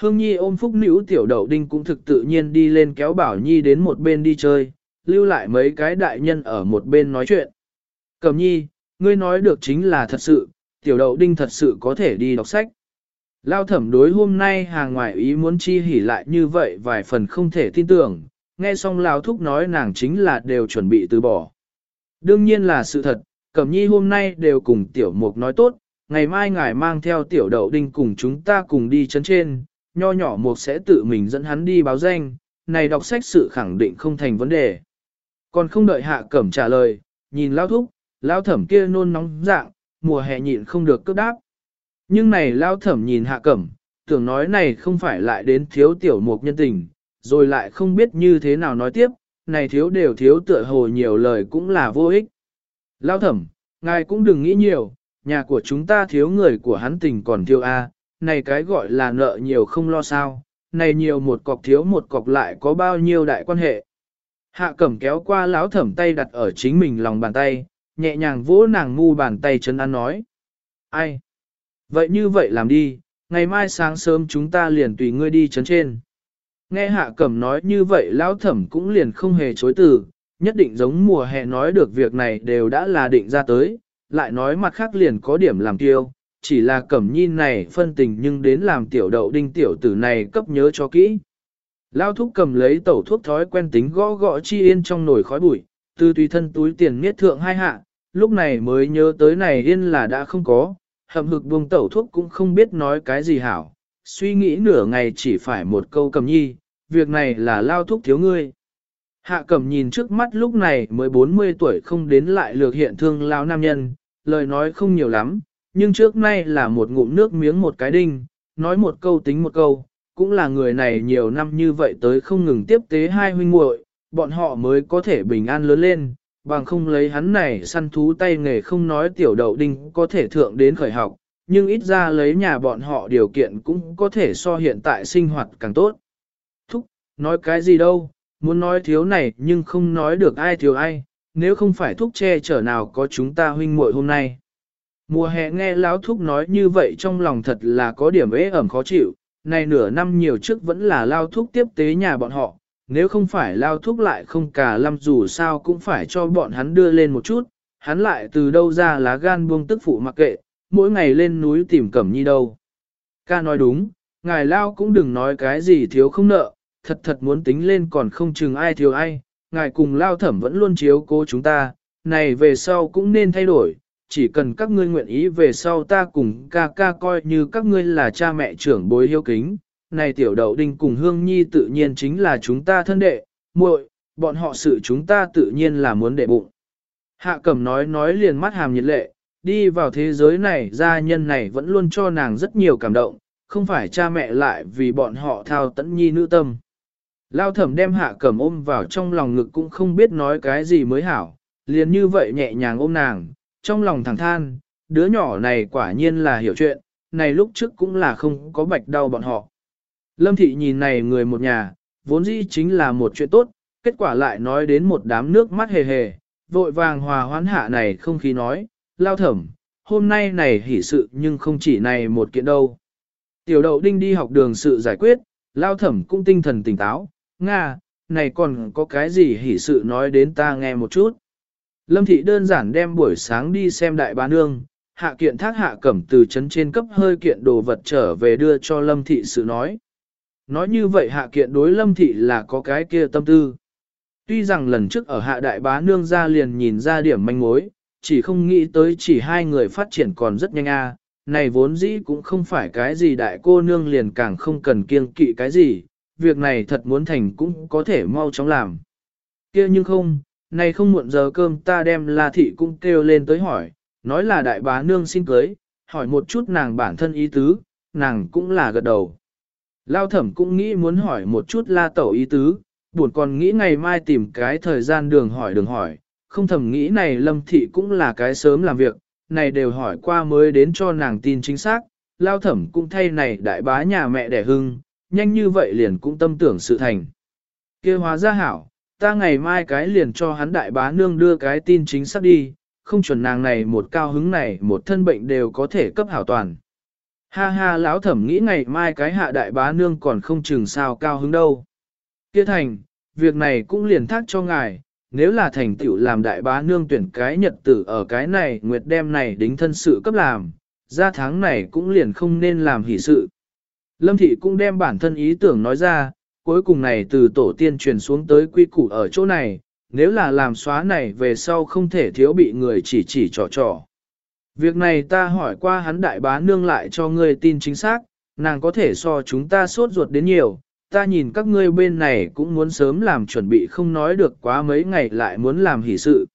Hương nhi ôm phúc nữ tiểu đậu đinh cũng thực tự nhiên đi lên kéo bảo nhi đến một bên đi chơi, lưu lại mấy cái đại nhân ở một bên nói chuyện. Cẩm nhi, ngươi nói được chính là thật sự, tiểu đậu đinh thật sự có thể đi đọc sách. Lao thẩm đối hôm nay hàng ngoại ý muốn chi hỉ lại như vậy vài phần không thể tin tưởng, nghe xong Lao thúc nói nàng chính là đều chuẩn bị từ bỏ. Đương nhiên là sự thật, Cẩm Nhi hôm nay đều cùng tiểu mục nói tốt, ngày mai ngài mang theo tiểu đậu đinh cùng chúng ta cùng đi chấn trên, nho nhỏ một sẽ tự mình dẫn hắn đi báo danh, này đọc sách sự khẳng định không thành vấn đề. Còn không đợi hạ cẩm trả lời, nhìn lao thúc, lao thẩm kia nôn nóng dạng, mùa hè nhịn không được cướp đáp. Nhưng này lao thẩm nhìn hạ cẩm, tưởng nói này không phải lại đến thiếu tiểu mục nhân tình, rồi lại không biết như thế nào nói tiếp, này thiếu đều thiếu tựa hồ nhiều lời cũng là vô ích. Lao thẩm, ngài cũng đừng nghĩ nhiều, nhà của chúng ta thiếu người của hắn tình còn thiếu A, này cái gọi là nợ nhiều không lo sao, này nhiều một cọc thiếu một cọc lại có bao nhiêu đại quan hệ. Hạ cẩm kéo qua lão thẩm tay đặt ở chính mình lòng bàn tay, nhẹ nhàng vỗ nàng ngu bàn tay chân ăn nói. Ai? Vậy như vậy làm đi, ngày mai sáng sớm chúng ta liền tùy ngươi đi chấn trên. Nghe hạ cẩm nói như vậy lão thẩm cũng liền không hề chối từ, nhất định giống mùa hè nói được việc này đều đã là định ra tới, lại nói mặt khác liền có điểm làm tiêu, chỉ là cẩm nhi này phân tình nhưng đến làm tiểu đậu đinh tiểu tử này cấp nhớ cho kỹ. Lao thúc cầm lấy tẩu thuốc thói quen tính gõ gõ chi yên trong nồi khói bụi, từ tùy thân túi tiền miết thượng hai hạ, lúc này mới nhớ tới này yên là đã không có, hậm hực buông tẩu thuốc cũng không biết nói cái gì hảo, suy nghĩ nửa ngày chỉ phải một câu cầm nhi, việc này là lao thúc thiếu ngươi. Hạ cẩm nhìn trước mắt lúc này mới 40 tuổi không đến lại lược hiện thương lao nam nhân, lời nói không nhiều lắm, nhưng trước nay là một ngụm nước miếng một cái đinh, nói một câu tính một câu, cũng là người này nhiều năm như vậy tới không ngừng tiếp tế hai huynh muội, bọn họ mới có thể bình an lớn lên, bằng không lấy hắn này săn thú tay nghề không nói tiểu đậu đinh có thể thượng đến khởi học, nhưng ít ra lấy nhà bọn họ điều kiện cũng có thể so hiện tại sinh hoạt càng tốt. Thúc, nói cái gì đâu, muốn nói thiếu này nhưng không nói được ai thiếu ai, nếu không phải thúc che chở nào có chúng ta huynh muội hôm nay. Mùa hè nghe lão thúc nói như vậy trong lòng thật là có điểm ế ẩm khó chịu, này nửa năm nhiều trước vẫn là lao thúc tiếp tế nhà bọn họ, nếu không phải lao thúc lại không cả lâm dù sao cũng phải cho bọn hắn đưa lên một chút, hắn lại từ đâu ra lá gan buông tức phụ mặc kệ, mỗi ngày lên núi tìm cẩm nhi đâu. Ca nói đúng, ngài lao cũng đừng nói cái gì thiếu không nợ, thật thật muốn tính lên còn không chừng ai thiếu ai, ngài cùng lao thẩm vẫn luôn chiếu cố chúng ta, này về sau cũng nên thay đổi, chỉ cần các ngươi nguyện ý về sau ta cùng ca ca coi như các ngươi là cha mẹ trưởng bối hiếu kính. Này tiểu đậu đinh cùng hương nhi tự nhiên chính là chúng ta thân đệ, muội, bọn họ sự chúng ta tự nhiên là muốn đệ bụng. Hạ cẩm nói nói liền mắt hàm nhiệt lệ, đi vào thế giới này gia nhân này vẫn luôn cho nàng rất nhiều cảm động, không phải cha mẹ lại vì bọn họ thao tẫn nhi nữ tâm. Lao thẩm đem hạ cẩm ôm vào trong lòng ngực cũng không biết nói cái gì mới hảo, liền như vậy nhẹ nhàng ôm nàng, trong lòng thẳng than, đứa nhỏ này quả nhiên là hiểu chuyện, này lúc trước cũng là không có bạch đau bọn họ. Lâm thị nhìn này người một nhà, vốn dĩ chính là một chuyện tốt, kết quả lại nói đến một đám nước mắt hề hề, vội vàng hòa hoãn hạ này không khí nói, lao thẩm, hôm nay này hỉ sự nhưng không chỉ này một kiện đâu. Tiểu đậu đinh đi học đường sự giải quyết, lao thẩm cũng tinh thần tỉnh táo, Nga, này còn có cái gì hỉ sự nói đến ta nghe một chút. Lâm thị đơn giản đem buổi sáng đi xem đại bá nương, hạ kiện thác hạ cẩm từ chấn trên cấp hơi kiện đồ vật trở về đưa cho lâm thị sự nói. Nói như vậy hạ kiện đối lâm thị là có cái kia tâm tư. Tuy rằng lần trước ở hạ đại bá nương ra liền nhìn ra điểm manh mối, chỉ không nghĩ tới chỉ hai người phát triển còn rất nhanh a. này vốn dĩ cũng không phải cái gì đại cô nương liền càng không cần kiêng kỵ cái gì, việc này thật muốn thành cũng có thể mau chóng làm. kia nhưng không, này không muộn giờ cơm ta đem La Thị cũng kêu lên tới hỏi, nói là đại bá nương xin cưới, hỏi một chút nàng bản thân ý tứ, nàng cũng là gật đầu. Lao thẩm cũng nghĩ muốn hỏi một chút La Tẩu ý tứ, buồn còn nghĩ ngày mai tìm cái thời gian đường hỏi đường hỏi, không thầm nghĩ này Lâm Thị cũng là cái sớm làm việc, này đều hỏi qua mới đến cho nàng tin chính xác, Lao thẩm cũng thay này đại bá nhà mẹ đẻ hưng, nhanh như vậy liền cũng tâm tưởng sự thành. kia hóa ra hảo, ta ngày mai cái liền cho hắn đại bá nương đưa cái tin chính xác đi, không chuẩn nàng này một cao hứng này một thân bệnh đều có thể cấp hảo toàn. Ha ha lão thẩm nghĩ ngày mai cái hạ đại bá nương còn không chừng sao cao hứng đâu. Kia thành, việc này cũng liền thác cho ngài, nếu là thành tựu làm đại bá nương tuyển cái nhật tử ở cái này nguyệt đem này đính thân sự cấp làm, ra tháng này cũng liền không nên làm hỷ sự. Lâm thị cũng đem bản thân ý tưởng nói ra, cuối cùng này từ tổ tiên truyền xuống tới quy củ ở chỗ này, nếu là làm xóa này về sau không thể thiếu bị người chỉ chỉ trò trò. Việc này ta hỏi qua hắn đại bá nương lại cho ngươi tin chính xác, nàng có thể so chúng ta sốt ruột đến nhiều, ta nhìn các ngươi bên này cũng muốn sớm làm chuẩn bị không nói được quá mấy ngày lại muốn làm hỷ sự.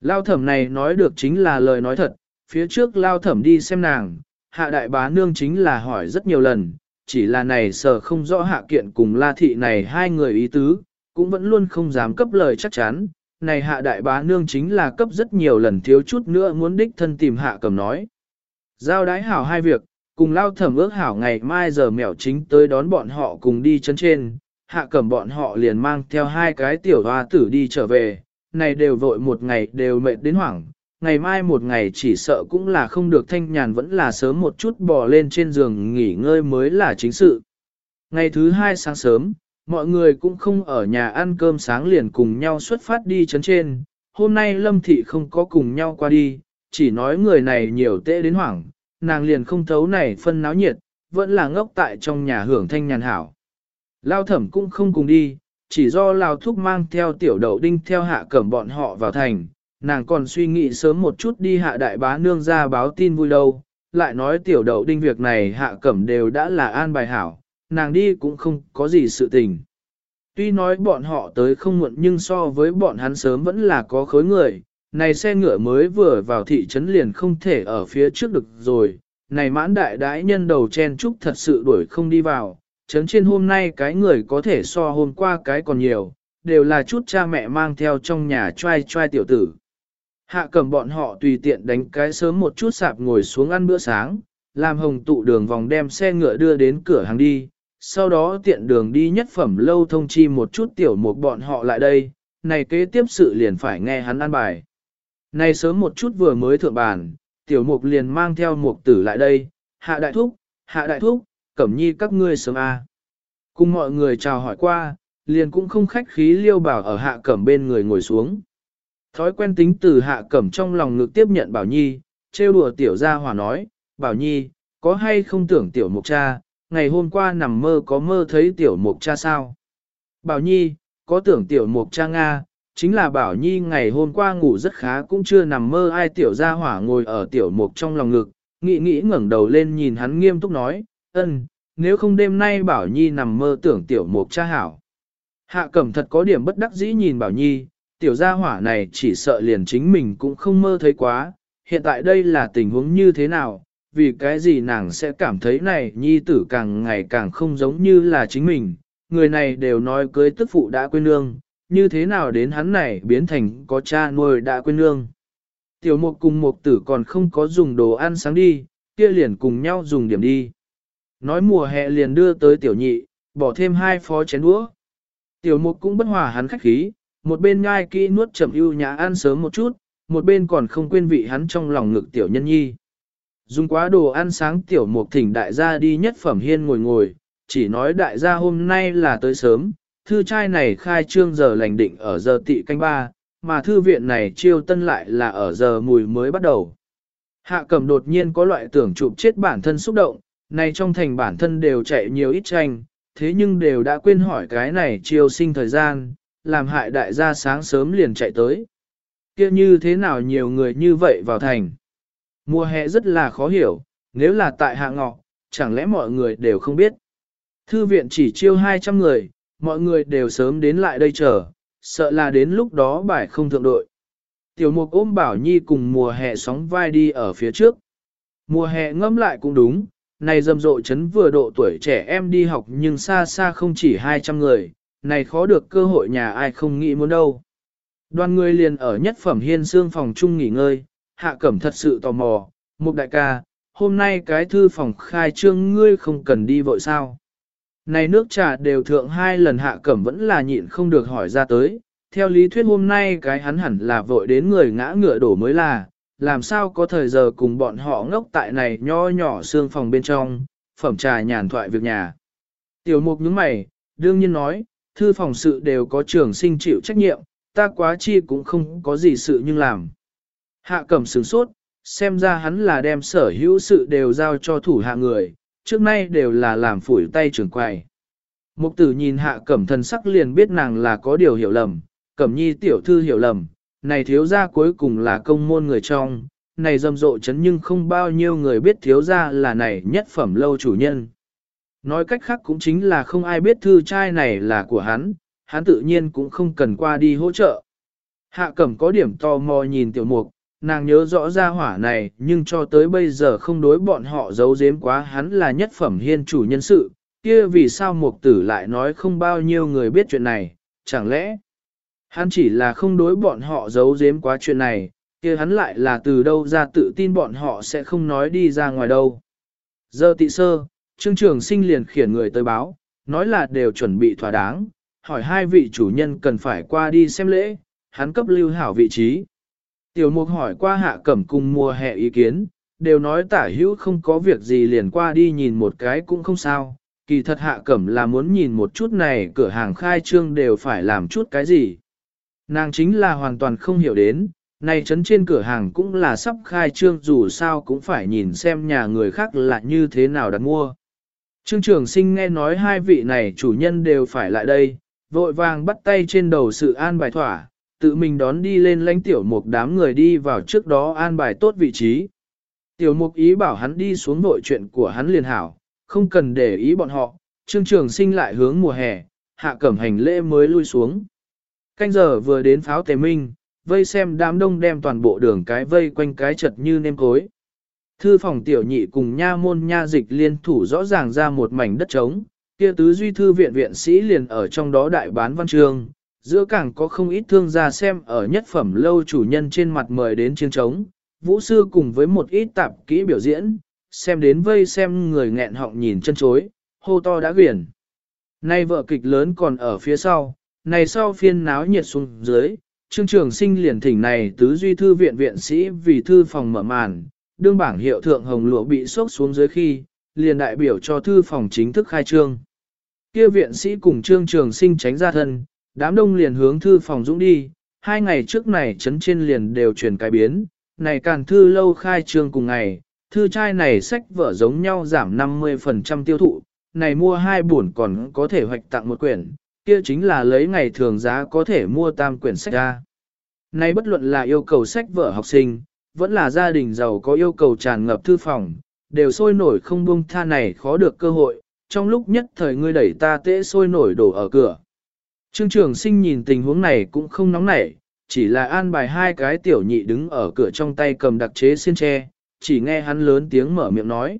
Lao thẩm này nói được chính là lời nói thật, phía trước lao thẩm đi xem nàng, hạ đại bá nương chính là hỏi rất nhiều lần, chỉ là này sở không rõ hạ kiện cùng la thị này hai người ý tứ, cũng vẫn luôn không dám cấp lời chắc chắn, này hạ đại bá nương chính là cấp rất nhiều lần thiếu chút nữa muốn đích thân tìm hạ cầm nói. Giao đái hảo hai việc, cùng lao thẩm ước hảo ngày mai giờ mèo chính tới đón bọn họ cùng đi chân trên, hạ cầm bọn họ liền mang theo hai cái tiểu hoa tử đi trở về, này đều vội một ngày đều mệt đến hoảng, ngày mai một ngày chỉ sợ cũng là không được thanh nhàn vẫn là sớm một chút bò lên trên giường nghỉ ngơi mới là chính sự. Ngày thứ hai sáng sớm, mọi người cũng không ở nhà ăn cơm sáng liền cùng nhau xuất phát đi chấn trên, hôm nay Lâm Thị không có cùng nhau qua đi, chỉ nói người này nhiều tệ đến hoảng, nàng liền không thấu này phân náo nhiệt, vẫn là ngốc tại trong nhà hưởng thanh nhàn hảo. Lao thẩm cũng không cùng đi, chỉ do Lao thúc mang theo tiểu đậu đinh theo hạ cẩm bọn họ vào thành, nàng còn suy nghĩ sớm một chút đi hạ đại bá nương ra báo tin vui đâu, lại nói tiểu đậu đinh việc này hạ cẩm đều đã là an bài hảo, nàng đi cũng không có gì sự tình. Tuy nói bọn họ tới không muộn nhưng so với bọn hắn sớm vẫn là có khối người, này xe ngựa mới vừa vào thị trấn liền không thể ở phía trước được rồi, này mãn đại đái nhân đầu chen trúc thật sự đuổi không đi vào, trấn trên hôm nay cái người có thể so hôm qua cái còn nhiều, đều là chút cha mẹ mang theo trong nhà trai trai tiểu tử. Hạ cầm bọn họ tùy tiện đánh cái sớm một chút sạp ngồi xuống ăn bữa sáng, làm hồng tụ đường vòng đem xe ngựa đưa đến cửa hàng đi, sau đó tiện đường đi nhất phẩm lâu thông chi một chút tiểu một bọn họ lại đây, này kế tiếp sự liền phải nghe hắn ăn bài. Này sớm một chút vừa mới thượng bàn, tiểu mục liền mang theo mục tử lại đây, hạ đại thúc, hạ đại thúc, cẩm nhi các ngươi sớm a. Cùng mọi người chào hỏi qua, liền cũng không khách khí liêu bảo ở hạ cẩm bên người ngồi xuống. Thói quen tính từ hạ cẩm trong lòng ngực tiếp nhận bảo nhi, trêu đùa tiểu gia hòa nói, bảo nhi, có hay không tưởng tiểu mục cha, ngày hôm qua nằm mơ có mơ thấy tiểu mục cha sao? Bảo nhi, có tưởng tiểu mục cha Nga, chính là Bảo Nhi ngày hôm qua ngủ rất khá cũng chưa nằm mơ ai tiểu gia hỏa ngồi ở tiểu mục trong lòng ngực, nghĩ nghĩ ngẩng đầu lên nhìn hắn nghiêm túc nói, ân, nếu không đêm nay Bảo Nhi nằm mơ tưởng tiểu mục cha hảo. Hạ cẩm thật có điểm bất đắc dĩ nhìn Bảo Nhi, tiểu gia hỏa này chỉ sợ liền chính mình cũng không mơ thấy quá, hiện tại đây là tình huống như thế nào, vì cái gì nàng sẽ cảm thấy này Nhi tử càng ngày càng không giống như là chính mình, người này đều nói cưới tức phụ đã quên nương, như thế nào đến hắn này biến thành có cha nuôi đã quên nương. Tiểu mục cùng mục tử còn không có dùng đồ ăn sáng đi, kia liền cùng nhau dùng điểm đi. Nói mùa hè liền đưa tới tiểu nhị, bỏ thêm hai phó chén đũa. Tiểu mục cũng bất hòa hắn khách khí, một bên ngai kỹ nuốt chậm ưu nhã ăn sớm một chút, một bên còn không quên vị hắn trong lòng ngực tiểu nhân nhi. Dùng quá đồ ăn sáng tiểu mục thỉnh đại gia đi nhất phẩm hiên ngồi ngồi, chỉ nói đại gia hôm nay là tới sớm, thư trai này khai trương giờ lành định ở giờ tị canh ba, mà thư viện này chiêu tân lại là ở giờ mùi mới bắt đầu. Hạ cầm đột nhiên có loại tưởng chụp chết bản thân xúc động, này trong thành bản thân đều chạy nhiều ít tranh, thế nhưng đều đã quên hỏi cái này chiêu sinh thời gian, làm hại đại gia sáng sớm liền chạy tới. kia như thế nào nhiều người như vậy vào thành? Mùa hè rất là khó hiểu, nếu là tại hạ ngọ, chẳng lẽ mọi người đều không biết. Thư viện chỉ chiêu 200 người, mọi người đều sớm đến lại đây chờ, sợ là đến lúc đó bài không thượng đội. Tiểu mục ôm Bảo Nhi cùng mùa hè sóng vai đi ở phía trước. Mùa hè ngâm lại cũng đúng, này rầm rộ chấn vừa độ tuổi trẻ em đi học nhưng xa xa không chỉ 200 người, này khó được cơ hội nhà ai không nghĩ muốn đâu. Đoàn người liền ở nhất phẩm hiên xương phòng chung nghỉ ngơi, hạ cẩm thật sự tò mò, mục đại ca, hôm nay cái thư phòng khai trương ngươi không cần đi vội sao. Này nước trà đều thượng hai lần hạ cẩm vẫn là nhịn không được hỏi ra tới, theo lý thuyết hôm nay cái hắn hẳn là vội đến người ngã ngựa đổ mới là, làm sao có thời giờ cùng bọn họ ngốc tại này nho nhỏ xương phòng bên trong, phẩm trà nhàn thoại việc nhà. Tiểu mục nhướng mày, đương nhiên nói, thư phòng sự đều có trường sinh chịu trách nhiệm, ta quá chi cũng không có gì sự nhưng làm. Hạ cẩm sướng sốt, xem ra hắn là đem sở hữu sự đều giao cho thủ hạ người, trước nay đều là làm phủi tay trưởng quầy. Mục tử nhìn hạ cẩm thần sắc liền biết nàng là có điều hiểu lầm, cẩm nhi tiểu thư hiểu lầm, này thiếu ra cuối cùng là công môn người trong, này rầm rộ chấn nhưng không bao nhiêu người biết thiếu ra là này nhất phẩm lâu chủ nhân. Nói cách khác cũng chính là không ai biết thư trai này là của hắn, hắn tự nhiên cũng không cần qua đi hỗ trợ. Hạ cẩm có điểm tò mò nhìn tiểu mục, nàng nhớ rõ ra hỏa này nhưng cho tới bây giờ không đối bọn họ giấu giếm quá hắn là nhất phẩm hiên chủ nhân sự, kia vì sao mục tử lại nói không bao nhiêu người biết chuyện này, chẳng lẽ hắn chỉ là không đối bọn họ giấu giếm quá chuyện này, kia hắn lại là từ đâu ra tự tin bọn họ sẽ không nói đi ra ngoài đâu. Giờ tị sơ, trương trường sinh liền khiển người tới báo, nói là đều chuẩn bị thỏa đáng, hỏi hai vị chủ nhân cần phải qua đi xem lễ, hắn cấp lưu hảo vị trí. Tiểu mục hỏi qua hạ cẩm cùng mùa hè ý kiến, đều nói tả hữu không có việc gì liền qua đi nhìn một cái cũng không sao, kỳ thật hạ cẩm là muốn nhìn một chút này cửa hàng khai trương đều phải làm chút cái gì. Nàng chính là hoàn toàn không hiểu đến, này trấn trên cửa hàng cũng là sắp khai trương dù sao cũng phải nhìn xem nhà người khác là như thế nào đặt mua. Trương trường sinh nghe nói hai vị này chủ nhân đều phải lại đây, vội vàng bắt tay trên đầu sự an bài thỏa, tự mình đón đi lên lãnh tiểu mục đám người đi vào trước đó an bài tốt vị trí. Tiểu mục ý bảo hắn đi xuống nội chuyện của hắn liền hảo, không cần để ý bọn họ, trương trường sinh lại hướng mùa hè, hạ cẩm hành lễ mới lui xuống. Canh giờ vừa đến pháo tề minh, vây xem đám đông đem toàn bộ đường cái vây quanh cái chật như nêm cối. Thư phòng tiểu nhị cùng nha môn nha dịch liên thủ rõ ràng ra một mảnh đất trống, kia tứ duy thư viện viện sĩ liền ở trong đó đại bán văn trường, giữa càng có không ít thương gia xem ở nhất phẩm lâu chủ nhân trên mặt mời đến chiến trống, vũ sư cùng với một ít tạp kỹ biểu diễn, xem đến vây xem người nghẹn họng nhìn chân chối, hô to đã quyển. Nay vợ kịch lớn còn ở phía sau, này sau phiên náo nhiệt xuống dưới, trương trường sinh liền thỉnh này tứ duy thư viện viện sĩ vì thư phòng mở màn, đương bảng hiệu thượng hồng lụa bị sốc xuống dưới khi, liền đại biểu cho thư phòng chính thức khai trương. Kia viện sĩ cùng trương trường sinh tránh ra thân, đám đông liền hướng thư phòng dũng đi, hai ngày trước này chấn trên liền đều chuyển cái biến, này càng thư lâu khai trương cùng ngày, thư trai này sách vở giống nhau giảm 50% tiêu thụ, này mua hai buồn còn có thể hoạch tặng một quyển, kia chính là lấy ngày thường giá có thể mua tam quyển sách ra. Này bất luận là yêu cầu sách vở học sinh, vẫn là gia đình giàu có yêu cầu tràn ngập thư phòng, đều sôi nổi không buông tha này khó được cơ hội, trong lúc nhất thời ngươi đẩy ta tễ sôi nổi đổ ở cửa. Trương trường sinh nhìn tình huống này cũng không nóng nảy, chỉ là an bài hai cái tiểu nhị đứng ở cửa trong tay cầm đặc chế xiên tre, chỉ nghe hắn lớn tiếng mở miệng nói.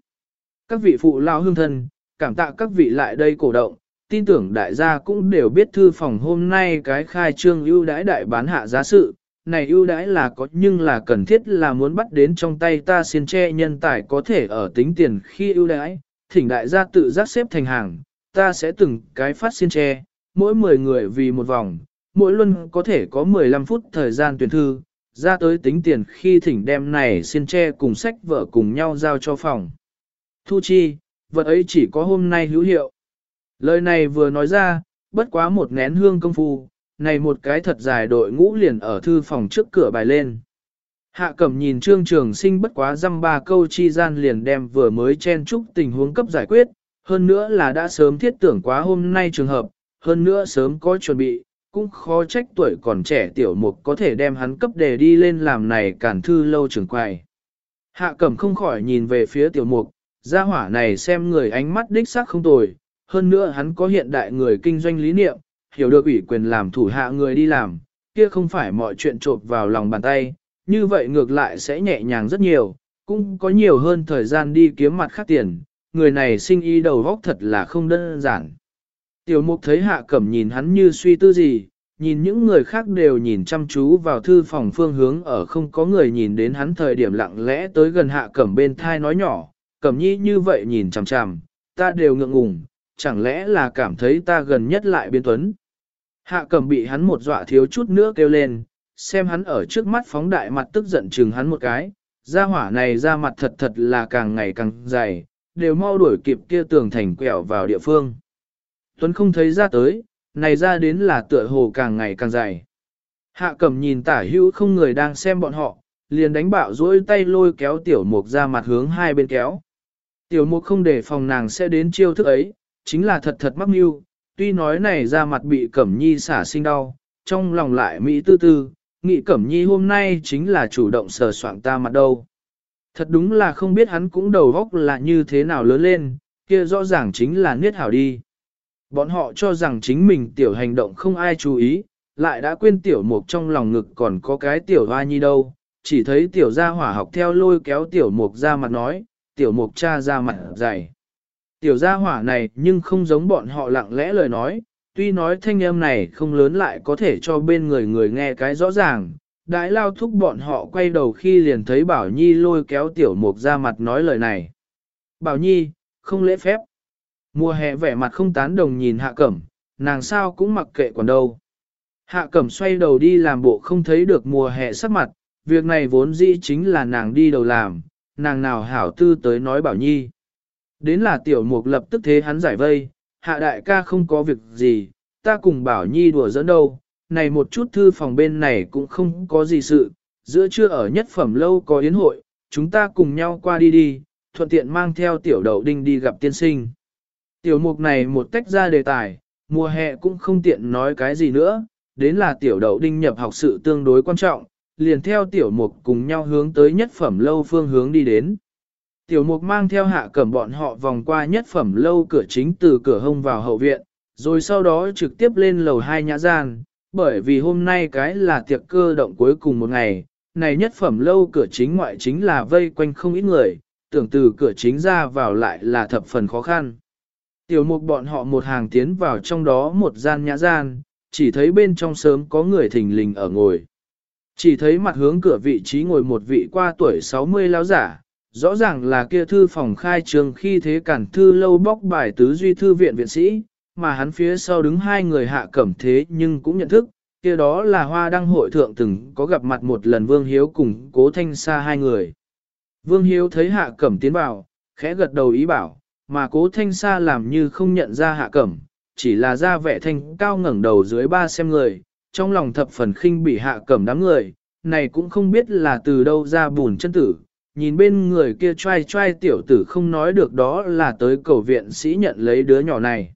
Các vị phụ lao hương thân, cảm tạ các vị lại đây cổ động, tin tưởng đại gia cũng đều biết thư phòng hôm nay cái khai trương ưu đãi đại bán hạ giá sự, này ưu đãi là có nhưng là cần thiết là muốn bắt đến trong tay ta xiên tre nhân tài có thể ở tính tiền khi ưu đãi, thỉnh đại gia tự giác xếp thành hàng, ta sẽ từng cái phát xiên tre, mỗi 10 người vì một vòng, mỗi luân có thể có 15 phút thời gian tuyển thư, ra tới tính tiền khi thỉnh đem này xiên tre cùng sách vợ cùng nhau giao cho phòng. Thu chi, vật ấy chỉ có hôm nay hữu hiệu. Lời này vừa nói ra, bất quá một nén hương công phu, này một cái thật dài đội ngũ liền ở thư phòng trước cửa bài lên. Hạ cẩm nhìn trương trường sinh bất quá dăm ba câu chi gian liền đem vừa mới chen chúc tình huống cấp giải quyết, hơn nữa là đã sớm thiết tưởng quá hôm nay trường hợp, hơn nữa sớm có chuẩn bị, cũng khó trách tuổi còn trẻ tiểu mục có thể đem hắn cấp đề đi lên làm này cản thư lâu trường quài. Hạ cẩm không khỏi nhìn về phía tiểu mục, gia hỏa này xem người ánh mắt đích xác không tồi, hơn nữa hắn có hiện đại người kinh doanh lý niệm, hiểu được ủy quyền làm thủ hạ người đi làm, kia không phải mọi chuyện trộp vào lòng bàn tay, như vậy ngược lại sẽ nhẹ nhàng rất nhiều, cũng có nhiều hơn thời gian đi kiếm mặt khác tiền, người này sinh y đầu góc thật là không đơn giản. Tiểu mục thấy hạ cẩm nhìn hắn như suy tư gì, nhìn những người khác đều nhìn chăm chú vào thư phòng phương hướng ở không có người nhìn đến hắn thời điểm lặng lẽ tới gần hạ cẩm bên thai nói nhỏ, cẩm nhi như vậy nhìn chằm chằm, ta đều ngượng ngùng, chẳng lẽ là cảm thấy ta gần nhất lại biến tuấn. Hạ cẩm bị hắn một dọa thiếu chút nữa kêu lên, xem hắn ở trước mắt phóng đại mặt tức giận chừng hắn một cái, ra hỏa này ra mặt thật thật là càng ngày càng dày, đều mau đuổi kịp kia tường thành quẹo vào địa phương. Tuấn không thấy ra tới, này ra đến là tựa hồ càng ngày càng dày. Hạ cẩm nhìn tả hữu không người đang xem bọn họ, liền đánh bạo dỗi tay lôi kéo tiểu mục ra mặt hướng hai bên kéo. Tiểu mục không để phòng nàng sẽ đến chiêu thức ấy, chính là thật thật mắc mưu, tuy nói này ra mặt bị cẩm nhi xả sinh đau, trong lòng lại mỹ tư tư, nghĩ cẩm nhi hôm nay chính là chủ động sờ soạn ta mặt đâu. Thật đúng là không biết hắn cũng đầu góc là như thế nào lớn lên, kia rõ ràng chính là niết hảo đi. Bọn họ cho rằng chính mình tiểu hành động không ai chú ý, lại đã quên tiểu mục trong lòng ngực còn có cái tiểu hoa nhi đâu, chỉ thấy tiểu gia hỏa học theo lôi kéo tiểu mục ra mặt nói, tiểu mục cha ra mặt dày. Tiểu gia hỏa này nhưng không giống bọn họ lặng lẽ lời nói, tuy nói thanh âm này không lớn lại có thể cho bên người người nghe cái rõ ràng. Đại lao thúc bọn họ quay đầu khi liền thấy Bảo Nhi lôi kéo tiểu mục ra mặt nói lời này. Bảo Nhi, không lễ phép. Mùa hè vẻ mặt không tán đồng nhìn hạ cẩm, nàng sao cũng mặc kệ còn đâu. Hạ cẩm xoay đầu đi làm bộ không thấy được mùa hè sắc mặt, việc này vốn dĩ chính là nàng đi đầu làm, nàng nào hảo tư tới nói bảo nhi. Đến là tiểu mục lập tức thế hắn giải vây, hạ đại ca không có việc gì, ta cùng bảo nhi đùa dẫn đâu, này một chút thư phòng bên này cũng không có gì sự, giữa trưa ở nhất phẩm lâu có yến hội, chúng ta cùng nhau qua đi đi, thuận tiện mang theo tiểu đậu đinh đi gặp tiên sinh. Tiểu mục này một tách ra đề tài, mùa hè cũng không tiện nói cái gì nữa, đến là tiểu đậu đinh nhập học sự tương đối quan trọng, liền theo tiểu mục cùng nhau hướng tới nhất phẩm lâu phương hướng đi đến. Tiểu mục mang theo hạ cẩm bọn họ vòng qua nhất phẩm lâu cửa chính từ cửa hông vào hậu viện, rồi sau đó trực tiếp lên lầu hai nhã gian, bởi vì hôm nay cái là tiệc cơ động cuối cùng một ngày, này nhất phẩm lâu cửa chính ngoại chính là vây quanh không ít người, tưởng từ cửa chính ra vào lại là thập phần khó khăn. Tiểu mục bọn họ một hàng tiến vào trong đó một gian nhã gian, chỉ thấy bên trong sớm có người thình lình ở ngồi. Chỉ thấy mặt hướng cửa vị trí ngồi một vị qua tuổi 60 lão giả, rõ ràng là kia thư phòng khai trường khi thế cản thư lâu bóc bài tứ duy thư viện viện sĩ, mà hắn phía sau đứng hai người hạ cẩm thế nhưng cũng nhận thức, kia đó là hoa đăng hội thượng từng có gặp mặt một lần Vương Hiếu cùng cố thanh xa hai người. Vương Hiếu thấy hạ cẩm tiến vào, khẽ gật đầu ý bảo, mà cố thanh xa làm như không nhận ra hạ cẩm, chỉ là ra vẻ thanh cao ngẩng đầu dưới ba xem người, trong lòng thập phần khinh bị hạ cẩm đám người, này cũng không biết là từ đâu ra bùn chân tử, nhìn bên người kia trai trai tiểu tử không nói được đó là tới cầu viện sĩ nhận lấy đứa nhỏ này.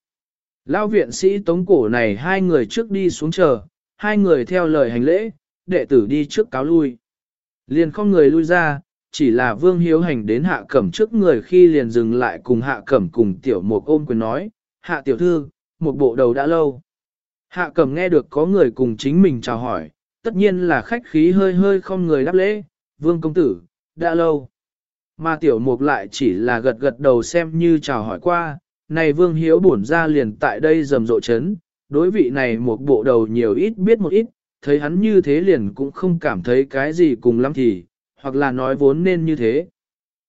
Lao viện sĩ tống cổ này hai người trước đi xuống chờ, hai người theo lời hành lễ, đệ tử đi trước cáo lui. Liền không người lui ra, chỉ là vương hiếu hành đến hạ cẩm trước người khi liền dừng lại cùng hạ cẩm cùng tiểu mục ôm quyền nói, hạ tiểu thư, một bộ đầu đã lâu. Hạ cẩm nghe được có người cùng chính mình chào hỏi, tất nhiên là khách khí hơi hơi không người đáp lễ, vương công tử, đã lâu. Mà tiểu mục lại chỉ là gật gật đầu xem như chào hỏi qua, này vương hiếu bổn ra liền tại đây rầm rộ chấn, đối vị này một bộ đầu nhiều ít biết một ít, thấy hắn như thế liền cũng không cảm thấy cái gì cùng lắm thì, hoặc là nói vốn nên như thế.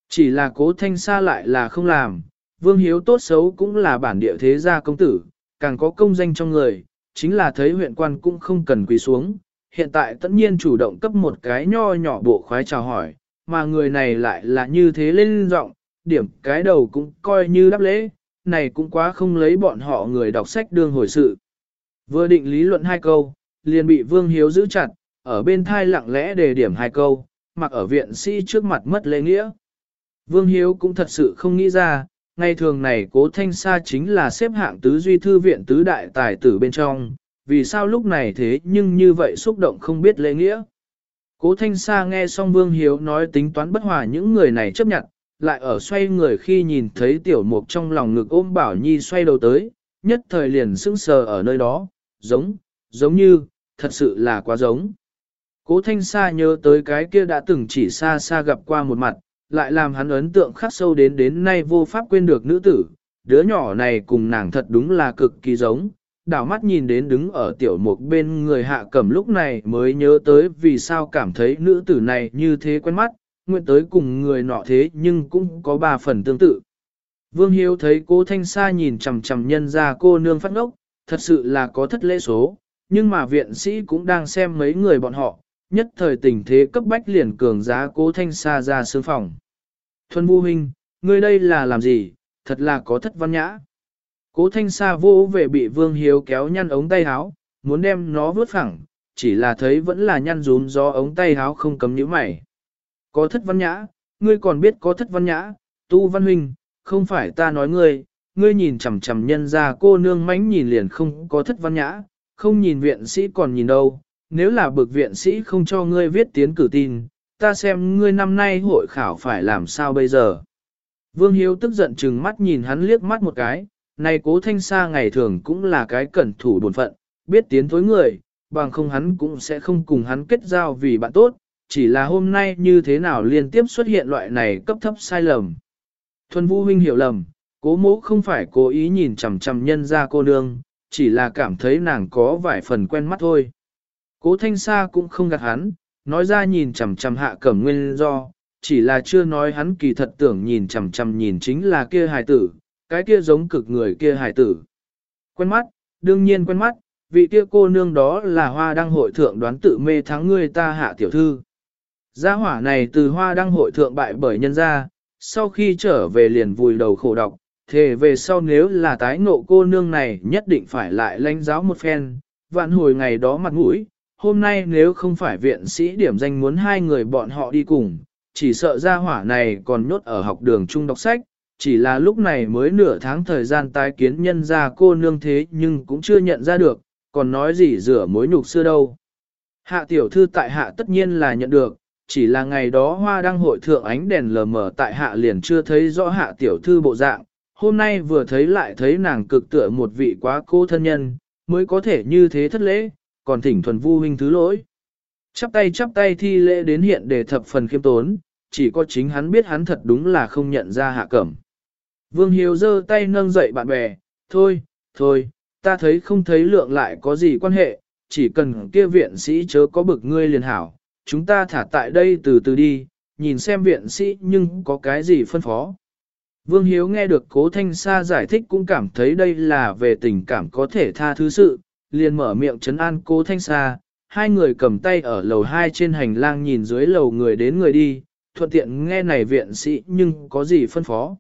Chỉ là cố thanh xa lại là không làm, vương hiếu tốt xấu cũng là bản địa thế gia công tử, càng có công danh trong người, chính là thấy huyện quan cũng không cần quỳ xuống, hiện tại tất nhiên chủ động cấp một cái nho nhỏ bộ khoái chào hỏi, mà người này lại là như thế lên giọng, điểm cái đầu cũng coi như đáp lễ, này cũng quá không lấy bọn họ người đọc sách đương hồi sự. Vừa định lý luận hai câu, liền bị Vương Hiếu giữ chặt, ở bên thai lặng lẽ đề điểm hai câu, mặc ở viện sĩ trước mặt mất lễ nghĩa. Vương Hiếu cũng thật sự không nghĩ ra, ngày thường này cố thanh sa chính là xếp hạng tứ duy thư viện tứ đại tài tử bên trong, vì sao lúc này thế nhưng như vậy xúc động không biết lễ nghĩa. Cố thanh sa nghe xong Vương Hiếu nói tính toán bất hòa những người này chấp nhận, lại ở xoay người khi nhìn thấy tiểu mục trong lòng ngực ôm Bảo Nhi xoay đầu tới, nhất thời liền sững sờ ở nơi đó, giống, giống như, thật sự là quá giống. Cố thanh sa nhớ tới cái kia đã từng chỉ xa xa gặp qua một mặt, lại làm hắn ấn tượng khắc sâu đến đến nay vô pháp quên được nữ tử, đứa nhỏ này cùng nàng thật đúng là cực kỳ giống, đảo mắt nhìn đến đứng ở tiểu mục bên người hạ cẩm lúc này mới nhớ tới vì sao cảm thấy nữ tử này như thế quen mắt, nguyện tới cùng người nọ thế nhưng cũng có ba phần tương tự. Vương Hiếu thấy cô Thanh Sa nhìn chằm chằm nhân ra cô nương phát ngốc, thật sự là có thất lễ số, nhưng mà viện sĩ cũng đang xem mấy người bọn họ, nhất thời tình thế cấp bách liền cường giá cố Thanh Sa ra sương phòng. Thuần Vu Huynh, ngươi đây là làm gì, thật là có thất văn nhã. Cố thanh xa vô về bị vương hiếu kéo nhăn ống tay háo, muốn đem nó vớt phẳng, chỉ là thấy vẫn là nhăn rún do ống tay háo không cấm nhíu mày. Có thất văn nhã, ngươi còn biết có thất văn nhã, tu văn huynh, không phải ta nói ngươi, ngươi nhìn chằm chằm nhân ra cô nương mánh nhìn liền không có thất văn nhã, không nhìn viện sĩ còn nhìn đâu, nếu là bực viện sĩ không cho ngươi viết tiến cử tin, ta xem ngươi năm nay hội khảo phải làm sao bây giờ. Vương Hiếu tức giận chừng mắt nhìn hắn liếc mắt một cái, này cố thanh xa ngày thường cũng là cái cẩn thủ buồn phận, biết tiến thối người, bằng không hắn cũng sẽ không cùng hắn kết giao vì bạn tốt, chỉ là hôm nay như thế nào liên tiếp xuất hiện loại này cấp thấp sai lầm. Thuần Vũ huynh hiểu lầm, cố mỗ không phải cố ý nhìn chằm chằm nhân ra cô nương, chỉ là cảm thấy nàng có vài phần quen mắt thôi. Cố thanh xa cũng không gạt hắn, nói ra nhìn chằm chằm hạ cẩm nguyên do, chỉ là chưa nói hắn kỳ thật tưởng nhìn chằm chằm nhìn chính là kia hài tử, cái kia giống cực người kia hải tử. Quen mắt, đương nhiên quen mắt, vị kia cô nương đó là hoa đăng hội thượng đoán tự mê thắng người ta hạ tiểu thư. Gia hỏa này từ hoa đăng hội thượng bại bởi nhân gia, sau khi trở về liền vùi đầu khổ độc, thề về sau nếu là tái ngộ cô nương này nhất định phải lại lãnh giáo một phen, vạn hồi ngày đó mặt mũi, hôm nay nếu không phải viện sĩ điểm danh muốn hai người bọn họ đi cùng, chỉ sợ gia hỏa này còn nhốt ở học đường trung đọc sách, chỉ là lúc này mới nửa tháng thời gian tái kiến nhân ra cô nương thế nhưng cũng chưa nhận ra được, còn nói gì rửa mối nhục xưa đâu. Hạ tiểu thư tại hạ tất nhiên là nhận được, chỉ là ngày đó hoa đăng hội thượng ánh đèn lờ mờ tại hạ liền chưa thấy rõ hạ tiểu thư bộ dạng, hôm nay vừa thấy lại thấy nàng cực tựa một vị quá cô thân nhân, mới có thể như thế thất lễ, còn thỉnh thuần vu huynh thứ lỗi. Chắp tay chắp tay thi lễ đến hiện để thập phần khiêm tốn, chỉ có chính hắn biết hắn thật đúng là không nhận ra hạ cẩm. Vương Hiếu giơ tay nâng dậy bạn bè, thôi, thôi, ta thấy không thấy lượng lại có gì quan hệ, chỉ cần kia viện sĩ chớ có bực ngươi liền hảo, chúng ta thả tại đây từ từ đi, nhìn xem viện sĩ nhưng có cái gì phân phó. Vương Hiếu nghe được cố thanh sa giải thích cũng cảm thấy đây là về tình cảm có thể tha thứ sự, liền mở miệng trấn an cố thanh sa, hai người cầm tay ở lầu hai trên hành lang nhìn dưới lầu người đến người đi, thuận tiện nghe này viện sĩ nhưng có gì phân phó.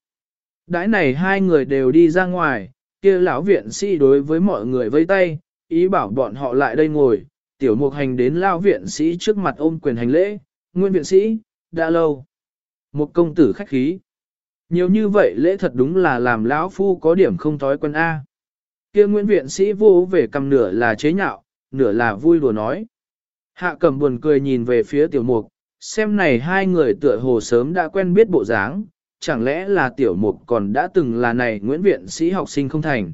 Đãi này hai người đều đi ra ngoài, kia lão viện sĩ đối với mọi người vây tay, ý bảo bọn họ lại đây ngồi, tiểu mục hành đến lao viện sĩ trước mặt ôm quyền hành lễ, nguyên viện sĩ, đã lâu. Một công tử khách khí. Nhiều như vậy lễ thật đúng là làm lão phu có điểm không thói quen A. Kia Nguyễn viện sĩ vô về cầm nửa là chế nhạo, nửa là vui đùa nói. Hạ cầm buồn cười nhìn về phía tiểu mục, xem này hai người tựa hồ sớm đã quen biết bộ dáng, chẳng lẽ là tiểu mục còn đã từng là này Nguyễn viện sĩ học sinh không thành.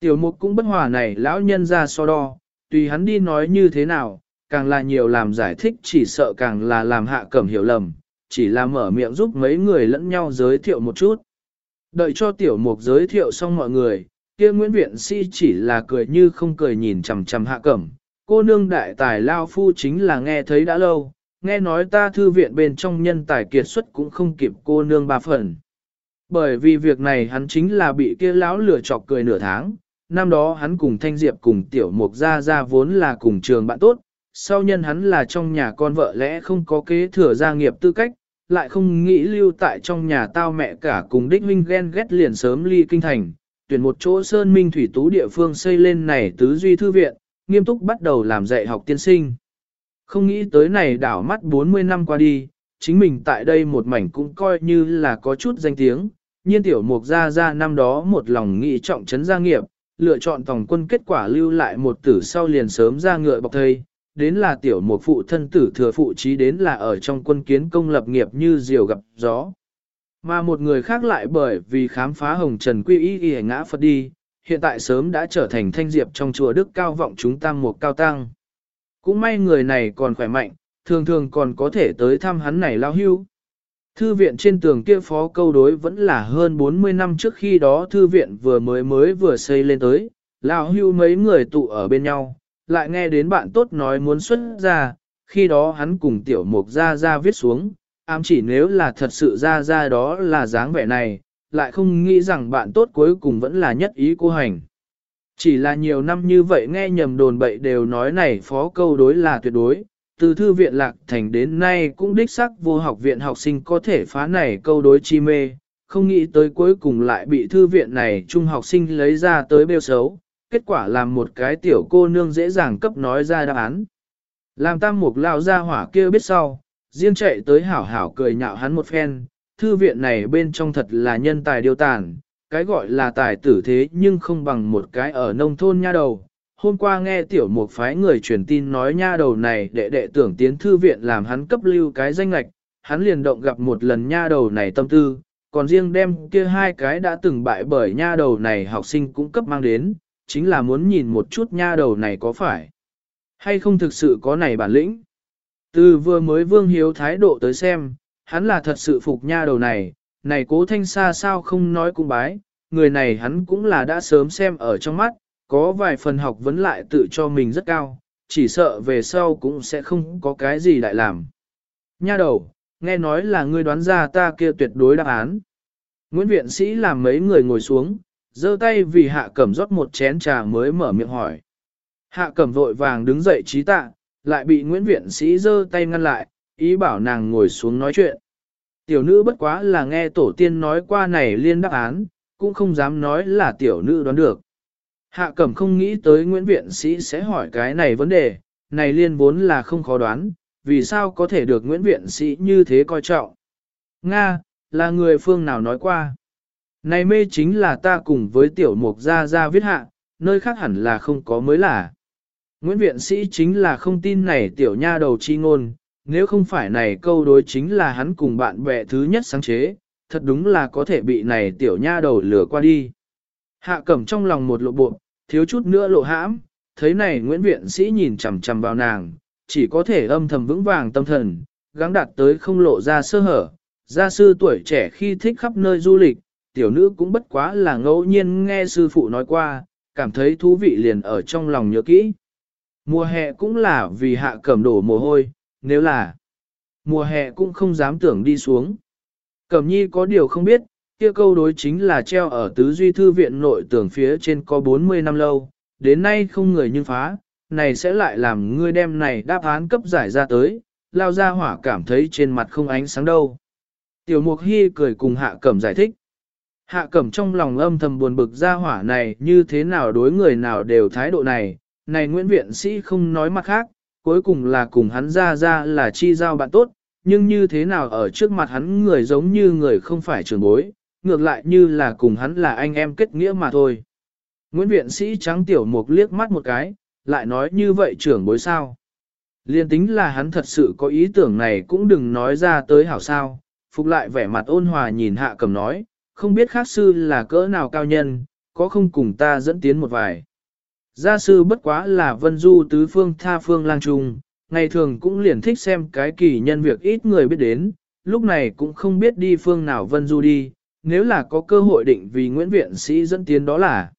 Tiểu mục cũng bất hòa này lão nhân ra so đo, tùy hắn đi nói như thế nào, càng là nhiều làm giải thích chỉ sợ càng là làm hạ cẩm hiểu lầm, chỉ là mở miệng giúp mấy người lẫn nhau giới thiệu một chút. Đợi cho tiểu mục giới thiệu xong mọi người, kia Nguyễn Viện sĩ chỉ là cười như không cười nhìn chằm chằm hạ cẩm. Cô nương đại tài lao phu chính là nghe thấy đã lâu, nghe nói ta thư viện bên trong nhân tài kiệt xuất cũng không kịp cô nương ba phần. Bởi vì việc này hắn chính là bị kia lão lửa chọc cười nửa tháng, năm đó hắn cùng Thanh Diệp cùng Tiểu Mục Gia Gia vốn là cùng trường bạn tốt, sau nhân hắn là trong nhà con vợ lẽ không có kế thừa gia nghiệp tư cách, lại không nghĩ lưu tại trong nhà tao mẹ cả cùng đích huynh ghen ghét liền sớm ly kinh thành, tuyển một chỗ sơn minh thủy tú địa phương xây lên này tứ duy thư viện, nghiêm túc bắt đầu làm dạy học tiên sinh. Không nghĩ tới này đảo mắt 40 năm qua đi, chính mình tại đây một mảnh cũng coi như là có chút danh tiếng, nhiên tiểu mục gia gia năm đó một lòng nghị trọng trấn gia nghiệp, lựa chọn tổng quân kết quả lưu lại một tử sau liền sớm ra ngựa bọc thây, đến là tiểu mục phụ thân tử thừa phụ trí đến là ở trong quân kiến công lập nghiệp như diều gặp gió. Mà một người khác lại bởi vì khám phá hồng trần quy y y ngã Phật đi, hiện tại sớm đã trở thành thanh diệp trong chùa Đức cao vọng chúng tăng một cao tăng. Cũng may người này còn khỏe mạnh, thường thường còn có thể tới thăm hắn này lao hưu. Thư viện trên tường kia phó câu đối vẫn là hơn 40 năm trước khi đó thư viện vừa mới mới vừa xây lên tới, lão hưu mấy người tụ ở bên nhau, lại nghe đến bạn tốt nói muốn xuất ra, khi đó hắn cùng tiểu mục ra ra viết xuống, ám chỉ nếu là thật sự ra ra đó là dáng vẻ này, lại không nghĩ rằng bạn tốt cuối cùng vẫn là nhất ý cô hành. Chỉ là nhiều năm như vậy nghe nhầm đồn bậy đều nói này phó câu đối là tuyệt đối, từ thư viện lạc thành đến nay cũng đích sắc vô học viện học sinh có thể phá này câu đối chi mê, không nghĩ tới cuối cùng lại bị thư viện này trung học sinh lấy ra tới bêu xấu, kết quả làm một cái tiểu cô nương dễ dàng cấp nói ra đáp án. Làm tam mục lao ra hỏa kia biết sau, riêng chạy tới hảo hảo cười nhạo hắn một phen, thư viện này bên trong thật là nhân tài điều tàn, cái gọi là tài tử thế nhưng không bằng một cái ở nông thôn nha đầu, hôm qua nghe tiểu một phái người truyền tin nói nha đầu này đệ đệ tưởng tiến thư viện làm hắn cấp lưu cái danh lạch, hắn liền động gặp một lần nha đầu này tâm tư, còn riêng đem kia hai cái đã từng bại bởi nha đầu này học sinh cũng cấp mang đến, chính là muốn nhìn một chút nha đầu này có phải hay không thực sự có này bản lĩnh. Từ vừa mới vương hiếu thái độ tới xem, hắn là thật sự phục nha đầu này, này cố thanh xa sao không nói cung bái, người này hắn cũng là đã sớm xem ở trong mắt, có vài phần học vấn lại tự cho mình rất cao, chỉ sợ về sau cũng sẽ không có cái gì đại làm. Nha đầu, nghe nói là ngươi đoán ra ta kia tuyệt đối đáp án. Nguyễn viện sĩ làm mấy người ngồi xuống, giơ tay vì hạ cẩm rót một chén trà mới mở miệng hỏi. Hạ cẩm vội vàng đứng dậy trí tạ, lại bị Nguyễn viện sĩ giơ tay ngăn lại, ý bảo nàng ngồi xuống nói chuyện. Tiểu nữ bất quá là nghe tổ tiên nói qua này liên đáp án, cũng không dám nói là tiểu nữ đoán được. Hạ cẩm không nghĩ tới Nguyễn Viện Sĩ sẽ hỏi cái này vấn đề, này liên vốn là không khó đoán, vì sao có thể được Nguyễn Viện Sĩ như thế coi trọng. Nga, là người phương nào nói qua. Này mê chính là ta cùng với tiểu mục gia gia viết hạ, nơi khác hẳn là không có mới là. Nguyễn Viện Sĩ chính là không tin này tiểu nha đầu chi ngôn, nếu không phải này câu đối chính là hắn cùng bạn bè thứ nhất sáng chế, thật đúng là có thể bị này tiểu nha đầu lừa qua đi. Hạ cẩm trong lòng một lộ bộ, thiếu chút nữa lộ hãm, thấy này Nguyễn Viện Sĩ nhìn chằm chằm vào nàng, chỉ có thể âm thầm vững vàng tâm thần, gắng đạt tới không lộ ra sơ hở. Gia sư tuổi trẻ khi thích khắp nơi du lịch, tiểu nữ cũng bất quá là ngẫu nhiên nghe sư phụ nói qua, cảm thấy thú vị liền ở trong lòng nhớ kỹ. Mùa hè cũng là vì hạ cẩm đổ mồ hôi, nếu là mùa hè cũng không dám tưởng đi xuống. Cẩm nhi có điều không biết, kia câu đối chính là treo ở tứ duy thư viện nội tưởng phía trên có 40 năm lâu, đến nay không người nhưng phá, này sẽ lại làm ngươi đem này đáp án cấp giải ra tới, lao ra hỏa cảm thấy trên mặt không ánh sáng đâu. Tiểu Mục Hy cười cùng Hạ Cẩm giải thích. Hạ Cẩm trong lòng âm thầm buồn bực ra hỏa này như thế nào đối người nào đều thái độ này, này Nguyễn Viện Sĩ không nói mặt khác, cuối cùng là cùng hắn ra ra là chi giao bạn tốt, nhưng như thế nào ở trước mặt hắn người giống như người không phải trưởng bối, ngược lại như là cùng hắn là anh em kết nghĩa mà thôi. Nguyễn Viện Sĩ trắng tiểu mục liếc mắt một cái, lại nói như vậy trưởng bối sao. Liên tính là hắn thật sự có ý tưởng này cũng đừng nói ra tới hảo sao, phục lại vẻ mặt ôn hòa nhìn hạ cầm nói, không biết khác sư là cỡ nào cao nhân, có không cùng ta dẫn tiến một vài. Gia sư bất quá là vân du tứ phương tha phương lang trung, ngày thường cũng liền thích xem cái kỳ nhân việc ít người biết đến, lúc này cũng không biết đi phương nào vân du đi, nếu là có cơ hội định vì Nguyễn Viện Sĩ dẫn tiến đó là.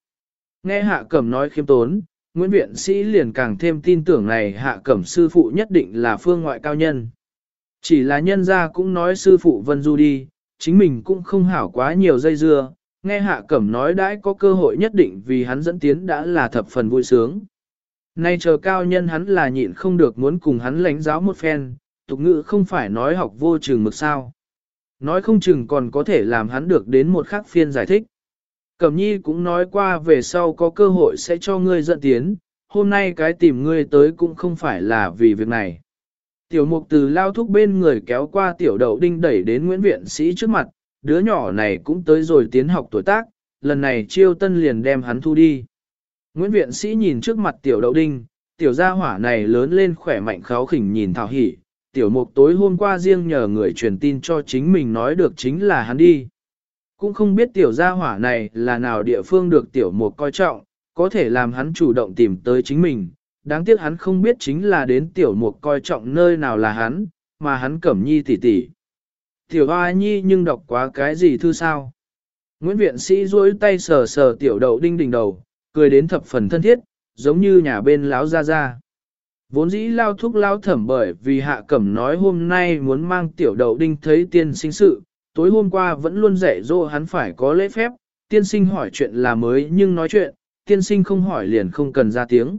Nghe Hạ Cẩm nói khiêm tốn, Nguyễn Viện Sĩ liền càng thêm tin tưởng này Hạ Cẩm sư phụ nhất định là phương ngoại cao nhân. Chỉ là nhân gia cũng nói sư phụ Vân Du đi, chính mình cũng không hảo quá nhiều dây dưa, nghe Hạ Cẩm nói đãi có cơ hội nhất định vì hắn dẫn tiến đã là thập phần vui sướng. Nay chờ cao nhân hắn là nhịn không được muốn cùng hắn lãnh giáo một phen, tục ngữ không phải nói học vô trường mực sao. Nói không chừng còn có thể làm hắn được đến một khắc phiên giải thích. Cẩm nhi cũng nói qua về sau có cơ hội sẽ cho ngươi dẫn tiến, hôm nay cái tìm ngươi tới cũng không phải là vì việc này. Tiểu mục từ lao thúc bên người kéo qua tiểu đậu đinh đẩy đến Nguyễn Viện Sĩ trước mặt, đứa nhỏ này cũng tới rồi tiến học tuổi tác, lần này chiêu tân liền đem hắn thu đi. Nguyễn Viện Sĩ nhìn trước mặt tiểu đậu đinh, tiểu gia hỏa này lớn lên khỏe mạnh kháo khỉnh nhìn thảo hỉ, tiểu mục tối hôm qua riêng nhờ người truyền tin cho chính mình nói được chính là hắn đi. Cũng không biết tiểu gia hỏa này là nào địa phương được tiểu mục coi trọng, có thể làm hắn chủ động tìm tới chính mình. Đáng tiếc hắn không biết chính là đến tiểu mục coi trọng nơi nào là hắn, mà hắn cẩm nhi tỉ tỉ. Tiểu hoa nhi nhưng đọc quá cái gì thư sao? Nguyễn viện sĩ duỗi tay sờ sờ tiểu đậu đinh đỉnh đầu, cười đến thập phần thân thiết, giống như nhà bên láo ra ra. Vốn dĩ lao thúc lao thẩm bởi vì hạ cẩm nói hôm nay muốn mang tiểu đậu đinh thấy tiên sinh sự, tối hôm qua vẫn luôn dạy dỗ hắn phải có lễ phép, tiên sinh hỏi chuyện là mới nhưng nói chuyện, tiên sinh không hỏi liền không cần ra tiếng.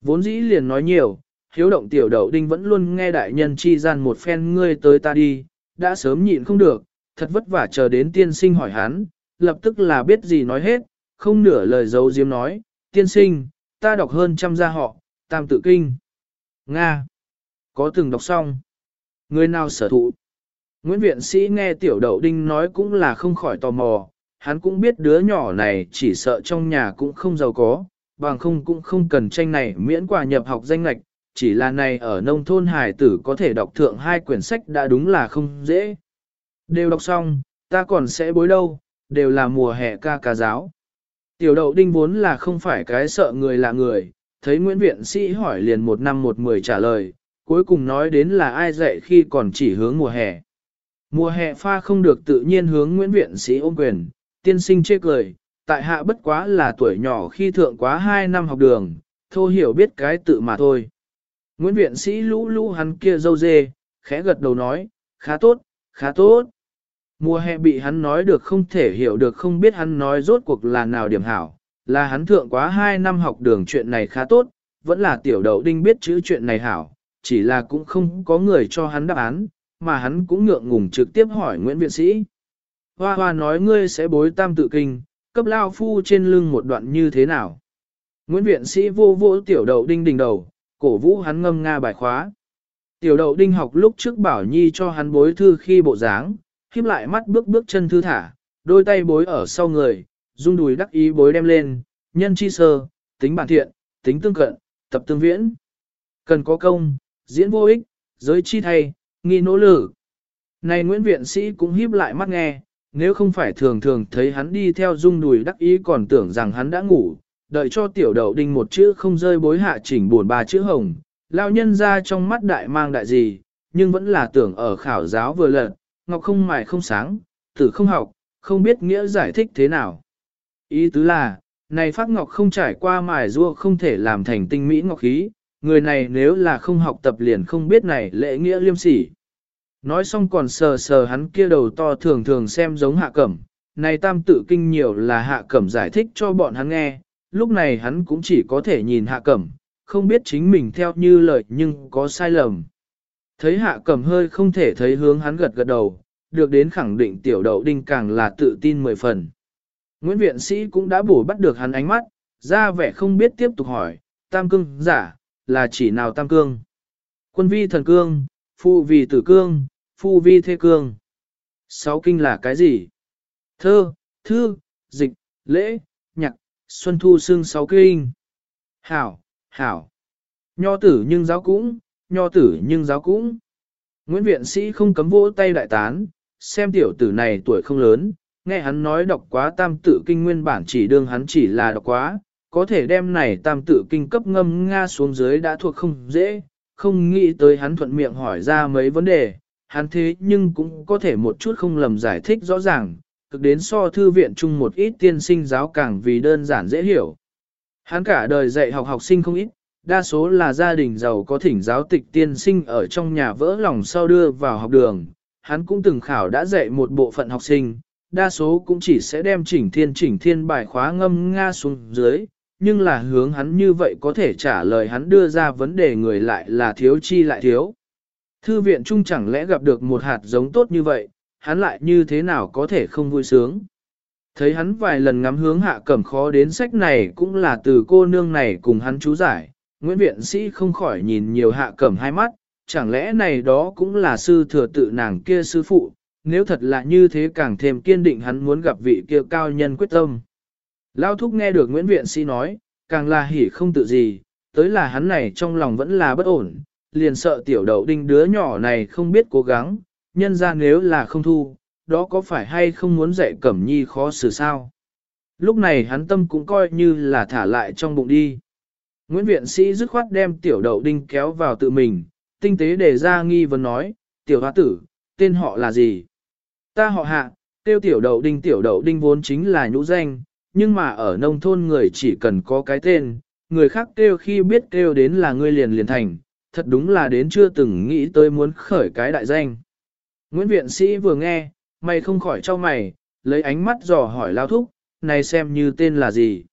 Vốn dĩ liền nói nhiều, hiếu động tiểu đậu đinh vẫn luôn nghe đại nhân chi gian một phen ngươi tới ta đi, đã sớm nhịn không được, thật vất vả chờ đến tiên sinh hỏi hắn, lập tức là biết gì nói hết, không nửa lời giấu diếm nói, tiên sinh, ta đọc hơn trăm gia họ, tam tự kinh. Nga. Có từng đọc xong. Người nào sở thụ. Nguyễn Viện Sĩ nghe Tiểu Đậu Đinh nói cũng là không khỏi tò mò, hắn cũng biết đứa nhỏ này chỉ sợ trong nhà cũng không giàu có, bằng không cũng không cần tranh này miễn quả nhập học danh lạch, chỉ là này ở nông thôn hải tử có thể đọc thượng hai quyển sách đã đúng là không dễ. Đều đọc xong, ta còn sẽ bối đâu, đều là mùa hè ca ca giáo. Tiểu đậu đinh vốn là không phải cái sợ người lạ người, thấy Nguyễn Viện Sĩ hỏi liền một năm một mười trả lời, cuối cùng nói đến là ai dạy khi còn chỉ hướng mùa hè. Mùa hè pha không được tự nhiên hướng Nguyễn Viện Sĩ ôm quyền, tiên sinh chê cười, tại hạ bất quá là tuổi nhỏ khi thượng quá hai năm học đường, thô hiểu biết cái tự mà thôi. Nguyễn Viện Sĩ lũ lũ hắn kia dâu dê, khẽ gật đầu nói, khá tốt, khá tốt. Mùa hè bị hắn nói được không thể hiểu được không biết hắn nói rốt cuộc là nào điểm hảo, là hắn thượng quá 2 năm học đường chuyện này khá tốt, vẫn là tiểu đậu đinh biết chữ chuyện này hảo, chỉ là cũng không có người cho hắn đáp án, mà hắn cũng ngượng ngùng trực tiếp hỏi Nguyễn Viện Sĩ. Hoa hoa nói ngươi sẽ bối tam tự kinh, cấp lao phu trên lưng một đoạn như thế nào. Nguyễn Viện Sĩ vô vô tiểu đậu đinh đỉnh đầu, cổ vũ hắn ngâm nga bài khóa. Tiểu đậu đinh học lúc trước bảo nhi cho hắn bối thư khi bộ dáng, khiếp lại mắt bước bước chân thư thả, đôi tay bối ở sau người, rung đùi đắc ý bối đem lên, nhân chi sơ, tính bản thiện, tính tương cận, tập tương viễn. Cần có công, diễn vô ích, giới chi thay, nghi nỗ lực. Này Nguyễn Viện Sĩ cũng híp lại mắt nghe, nếu không phải thường thường thấy hắn đi theo dung đùi đắc ý còn tưởng rằng hắn đã ngủ, đợi cho tiểu đậu đinh một chữ không rơi bối hạ chỉnh buồn ba chữ hồng, lao nhân ra trong mắt đại mang đại gì, nhưng vẫn là tưởng ở khảo giáo vừa lật, ngọc không mài không sáng, tử không học, không biết nghĩa giải thích thế nào. Ý tứ là, này phát ngọc không trải qua mài rua không thể làm thành tinh mỹ ngọc khí, người này nếu là không học tập liền không biết này lễ nghĩa liêm sỉ. Nói xong còn sờ sờ hắn kia đầu to thường thường xem giống hạ cẩm, này tam tự kinh nhiều là hạ cẩm giải thích cho bọn hắn nghe, lúc này hắn cũng chỉ có thể nhìn hạ cẩm, không biết chính mình theo như lời nhưng có sai lầm. Thấy hạ cẩm hơi không thể thấy hướng hắn gật gật đầu, được đến khẳng định tiểu đậu đinh càng là tự tin mười phần. Nguyễn Viện Sĩ cũng đã bổ bắt được hắn ánh mắt, ra vẻ không biết tiếp tục hỏi, tam cương giả, là chỉ nào tam cương? Quân vi thần cương, phu vì tử cương, phu vi thế cương. Sáu kinh là cái gì? Thơ, thư, dịch, lễ, xuân thu xương sáu kinh. Hảo, hảo. Nho tử nhưng giáo cũng, nho tử nhưng giáo cũng. Nguyễn Viện Sĩ không cấm vỗ tay đại tán, xem tiểu tử này tuổi không lớn, nghe hắn nói đọc quá tam tự kinh nguyên bản chỉ đương hắn chỉ là đọc quá, có thể đem này tam tự kinh cấp ngâm Nga xuống dưới đã thuộc không dễ, không nghĩ tới hắn thuận miệng hỏi ra mấy vấn đề, hắn thế nhưng cũng có thể một chút không lầm giải thích rõ ràng, cực đến so thư viện chung một ít tiên sinh giáo càng vì đơn giản dễ hiểu. Hắn cả đời dạy học học sinh không ít, đa số là gia đình giàu có thỉnh giáo tịch tiên sinh ở trong nhà vỡ lòng sau đưa vào học đường, hắn cũng từng khảo đã dạy một bộ phận học sinh, đa số cũng chỉ sẽ đem chỉnh thiên chỉnh thiên bài khóa ngâm nga xuống dưới, nhưng là hướng hắn như vậy có thể trả lời hắn đưa ra vấn đề người lại là thiếu chi lại thiếu. Thư viện chung chẳng lẽ gặp được một hạt giống tốt như vậy, hắn lại như thế nào có thể không vui sướng. Thấy hắn vài lần ngắm hướng hạ cẩm khó đến sách này cũng là từ cô nương này cùng hắn chú giải, Nguyễn Viện Sĩ không khỏi nhìn nhiều hạ cẩm hai mắt, chẳng lẽ này đó cũng là sư thừa tự nàng kia sư phụ, nếu thật là như thế càng thêm kiên định hắn muốn gặp vị kia cao nhân quyết tâm. Lao thúc nghe được Nguyễn Viện Sĩ nói, càng là hỉ không tự gì, tới là hắn này trong lòng vẫn là bất ổn, liền sợ tiểu đậu đinh đứa nhỏ này không biết cố gắng, nhân ra nếu là không thu, đó có phải hay không muốn dạy cẩm nhi khó xử sao. Lúc này hắn tâm cũng coi như là thả lại trong bụng đi. Nguyễn Viện Sĩ dứt khoát đem tiểu đậu đinh kéo vào tự mình, tinh tế để ra nghi vấn nói, tiểu hoa tử, tên họ là gì? Ta họ hạ, tiêu tiểu đậu đinh tiểu đậu đinh vốn chính là nhũ danh, nhưng mà ở nông thôn người chỉ cần có cái tên, người khác kêu khi biết kêu đến là ngươi liền liền thành, thật đúng là đến chưa từng nghĩ tới muốn khởi cái đại danh. Nguyễn Viện Sĩ vừa nghe, mày không khỏi cho mày, lấy ánh mắt dò hỏi Lao Thúc, này xem như tên là gì.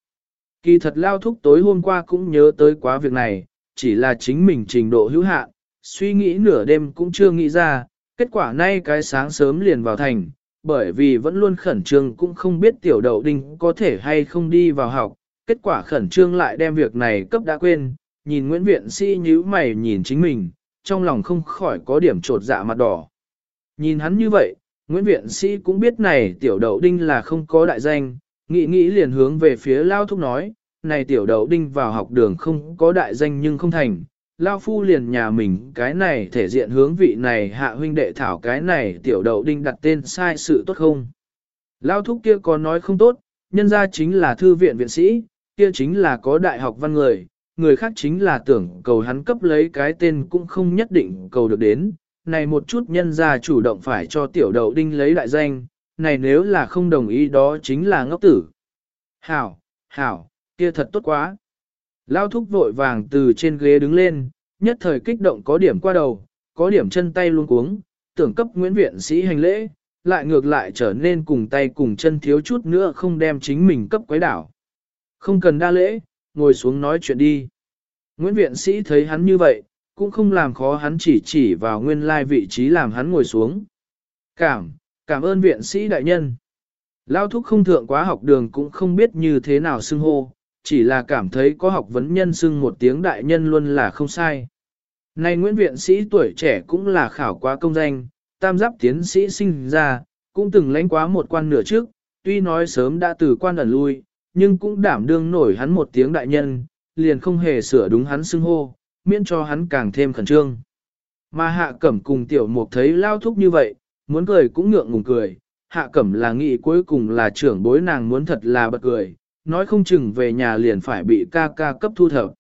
Kỳ thật Lao Thúc tối hôm qua cũng nhớ tới quá việc này, chỉ là chính mình trình độ hữu hạn, suy nghĩ nửa đêm cũng chưa nghĩ ra, kết quả nay cái sáng sớm liền vào thành, bởi vì vẫn luôn khẩn trương cũng không biết tiểu đậu đinh có thể hay không đi vào học, kết quả khẩn trương lại đem việc này cấp đã quên, nhìn Nguyễn Viện Sĩ nhíu mày nhìn chính mình, trong lòng không khỏi có điểm trột dạ mặt đỏ. Nhìn hắn như vậy, Nguyễn Viện Sĩ cũng biết này tiểu đậu đinh là không có đại danh, nghĩ nghĩ liền hướng về phía Lao Thúc nói, này tiểu đậu đinh vào học đường không có đại danh nhưng không thành, Lao phu liền nhà mình cái này thể diện hướng vị này hạ huynh đệ thảo cái này tiểu đậu đinh đặt tên sai sự tốt không. Lao thúc kia có nói không tốt, nhân ra chính là thư viện viện sĩ, kia chính là có đại học văn người, người khác chính là tưởng cầu hắn cấp lấy cái tên cũng không nhất định cầu được đến. Này một chút nhân gia chủ động phải cho tiểu đậu đinh lấy đại danh, này nếu là không đồng ý đó chính là ngốc tử. Hảo, hảo, kia thật tốt quá. Lao thúc vội vàng từ trên ghế đứng lên, nhất thời kích động có điểm qua đầu, có điểm chân tay luôn cuống, tưởng cấp Nguyễn Viện sĩ hành lễ, lại ngược lại trở nên cùng tay cùng chân thiếu chút nữa không đem chính mình cấp quấy đảo. Không cần đa lễ, ngồi xuống nói chuyện đi. Nguyễn Viện sĩ thấy hắn như vậy, cũng không làm khó hắn chỉ chỉ vào nguyên lai vị trí làm hắn ngồi xuống. Cảm, cảm ơn viện sĩ đại nhân. Lao thúc không thượng quá học đường cũng không biết như thế nào xưng hô, chỉ là cảm thấy có học vấn nhân xưng một tiếng đại nhân luôn là không sai. nay Nguyễn Viện Sĩ tuổi trẻ cũng là khảo quá công danh, tam giáp tiến sĩ sinh ra, cũng từng lãnh quá một quan nửa trước, tuy nói sớm đã từ quan ẩn lui, nhưng cũng đảm đương nổi hắn một tiếng đại nhân, liền không hề sửa đúng hắn xưng hô, miễn cho hắn càng thêm khẩn trương. Mà hạ cẩm cùng tiểu mục thấy lao thúc như vậy, muốn cười cũng ngượng ngùng cười, hạ cẩm là nghĩ cuối cùng là trưởng bối nàng muốn thật là bật cười, nói không chừng về nhà liền phải bị ca ca cấp thu thập.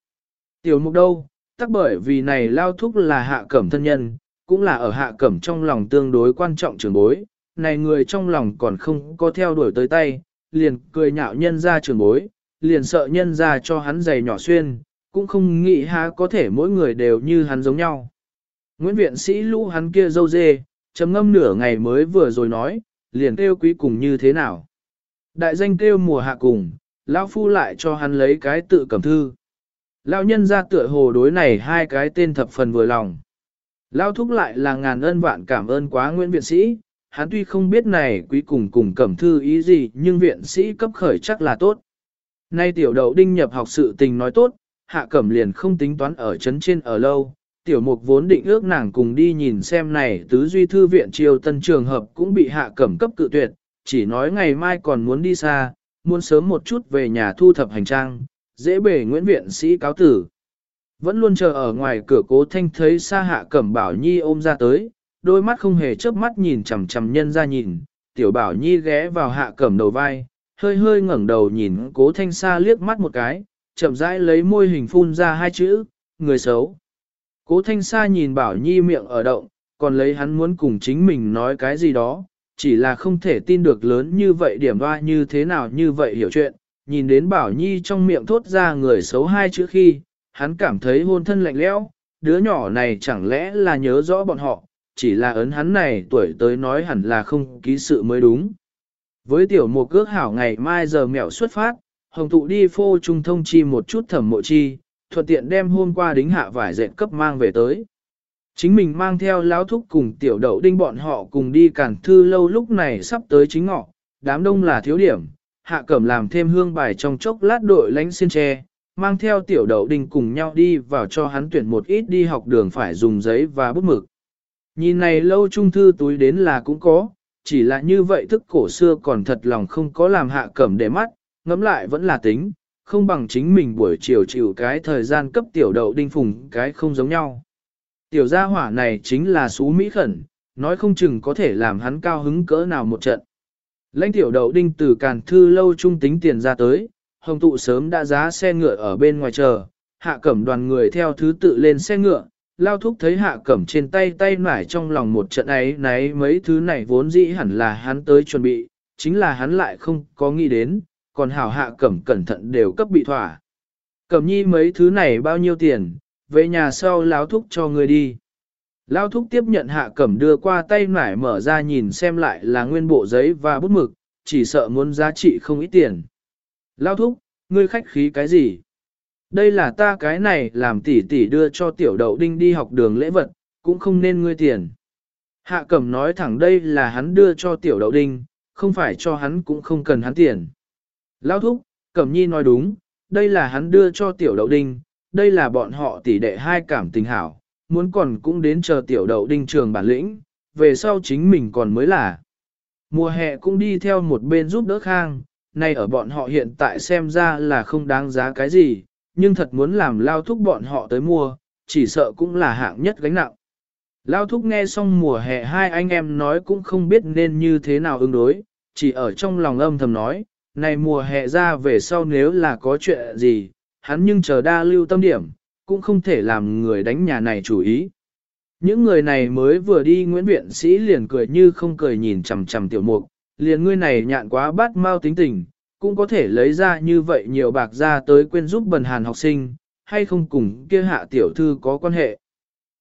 Tiểu mục đâu, tắc bởi vì này lao thúc là hạ cẩm thân nhân, cũng là ở hạ cẩm trong lòng tương đối quan trọng trưởng bối, này người trong lòng còn không có theo đuổi tới tay, liền cười nhạo nhân ra trưởng bối, liền sợ nhân ra cho hắn giày nhỏ xuyên, cũng không nghĩ há có thể mỗi người đều như hắn giống nhau. Nguyễn viện sĩ lũ hắn kia dâu dê, chấm ngâm nửa ngày mới vừa rồi nói, liền kêu quý cùng như thế nào. Đại danh kêu mùa hạ cùng, lão phu lại cho hắn lấy cái tự cầm thư. Lão nhân ra tựa hồ đối này hai cái tên thập phần vừa lòng. Lão thúc lại là ngàn ân vạn cảm ơn quá Nguyễn Viện Sĩ, hắn tuy không biết này quý cùng cùng cẩm thư ý gì nhưng viện sĩ cấp khởi chắc là tốt. Nay tiểu đậu đinh nhập học sự tình nói tốt, hạ cẩm liền không tính toán ở chấn trên ở lâu. Tiểu mục vốn định ước nàng cùng đi nhìn xem này tứ duy thư viện triều tân trường hợp cũng bị hạ cẩm cấp cự tuyệt, chỉ nói ngày mai còn muốn đi xa, muốn sớm một chút về nhà thu thập hành trang, dễ bể Nguyễn Viện Sĩ cáo tử. Vẫn luôn chờ ở ngoài cửa cố thanh thấy xa hạ cẩm bảo nhi ôm ra tới, đôi mắt không hề chớp mắt nhìn chằm chằm nhân ra nhìn, tiểu bảo nhi ghé vào hạ cẩm đầu vai, hơi hơi ngẩng đầu nhìn cố thanh xa liếc mắt một cái, chậm rãi lấy môi hình phun ra hai chữ, người xấu. Cố thanh Sa nhìn bảo nhi miệng ở động, còn lấy hắn muốn cùng chính mình nói cái gì đó, chỉ là không thể tin được lớn như vậy điểm hoa như thế nào như vậy hiểu chuyện, nhìn đến Bảo Nhi trong miệng thốt ra người xấu hai chữ khi, hắn cảm thấy hôn thân lạnh lẽo, đứa nhỏ này chẳng lẽ là nhớ rõ bọn họ, chỉ là ấn hắn này tuổi tới nói hẳn là không ký sự mới đúng. Với tiểu mục cước hảo ngày mai giờ mẹo xuất phát, hồng Thụ đi phô trung thông chi một chút thẩm mộ chi, thuận tiện đem hôm qua đính hạ vải dệt cấp mang về tới. Chính mình mang theo lão thúc cùng tiểu đậu đinh bọn họ cùng đi cản thư lâu lúc này sắp tới chính ngọ, đám đông là thiếu điểm, hạ cẩm làm thêm hương bài trong chốc lát đội lánh xin tre, mang theo tiểu đậu đinh cùng nhau đi vào cho hắn tuyển một ít đi học đường phải dùng giấy và bút mực. Nhìn này lâu trung thư túi đến là cũng có, chỉ là như vậy thức cổ xưa còn thật lòng không có làm hạ cẩm để mắt, ngẫm lại vẫn là tính, không bằng chính mình buổi chiều chịu cái thời gian cấp tiểu đậu đinh phùng cái không giống nhau. Tiểu gia hỏa này chính là xú mỹ khẩn, nói không chừng có thể làm hắn cao hứng cỡ nào một trận. Lãnh tiểu đậu đinh từ càn thư lâu trung tính tiền ra tới, hồng tụ sớm đã giá xe ngựa ở bên ngoài chờ, hạ cẩm đoàn người theo thứ tự lên xe ngựa, lao thúc thấy hạ cẩm trên tay tay nải trong lòng một trận ấy nấy mấy thứ này vốn dĩ hẳn là hắn tới chuẩn bị, chính là hắn lại không có nghĩ đến, còn hảo hạ cẩm cẩn thận đều cấp bị thỏa. Cẩm nhi mấy thứ này bao nhiêu tiền, về nhà sau láo thúc cho người đi. Lao thúc tiếp nhận hạ cẩm đưa qua tay nải mở ra nhìn xem lại là nguyên bộ giấy và bút mực, chỉ sợ muốn giá trị không ít tiền. Lao thúc, ngươi khách khí cái gì? Đây là ta cái này làm tỷ tỷ đưa cho tiểu đậu đinh đi học đường lễ vật, cũng không nên ngươi tiền. Hạ cẩm nói thẳng đây là hắn đưa cho tiểu đậu đinh, không phải cho hắn cũng không cần hắn tiền. Lao thúc, cẩm nhi nói đúng, đây là hắn đưa cho tiểu đậu đinh, đây là bọn họ tỷ đệ hai cảm tình hảo, muốn còn cũng đến chờ tiểu đậu đinh trường bản lĩnh, về sau chính mình còn mới là. Mùa hè cũng đi theo một bên giúp đỡ khang, nay ở bọn họ hiện tại xem ra là không đáng giá cái gì, nhưng thật muốn làm lao thúc bọn họ tới mua, chỉ sợ cũng là hạng nhất gánh nặng. Lao thúc nghe xong mùa hè hai anh em nói cũng không biết nên như thế nào ứng đối, chỉ ở trong lòng âm thầm nói, này mùa hè ra về sau nếu là có chuyện gì, hắn nhưng chờ đa lưu tâm điểm, cũng không thể làm người đánh nhà này chủ ý. Những người này mới vừa đi Nguyễn Viện Sĩ liền cười như không cười nhìn chằm chằm tiểu mục, liền ngươi này nhạn quá bát mau tính tình, cũng có thể lấy ra như vậy nhiều bạc ra tới quên giúp bần hàn học sinh, hay không cùng kia hạ tiểu thư có quan hệ.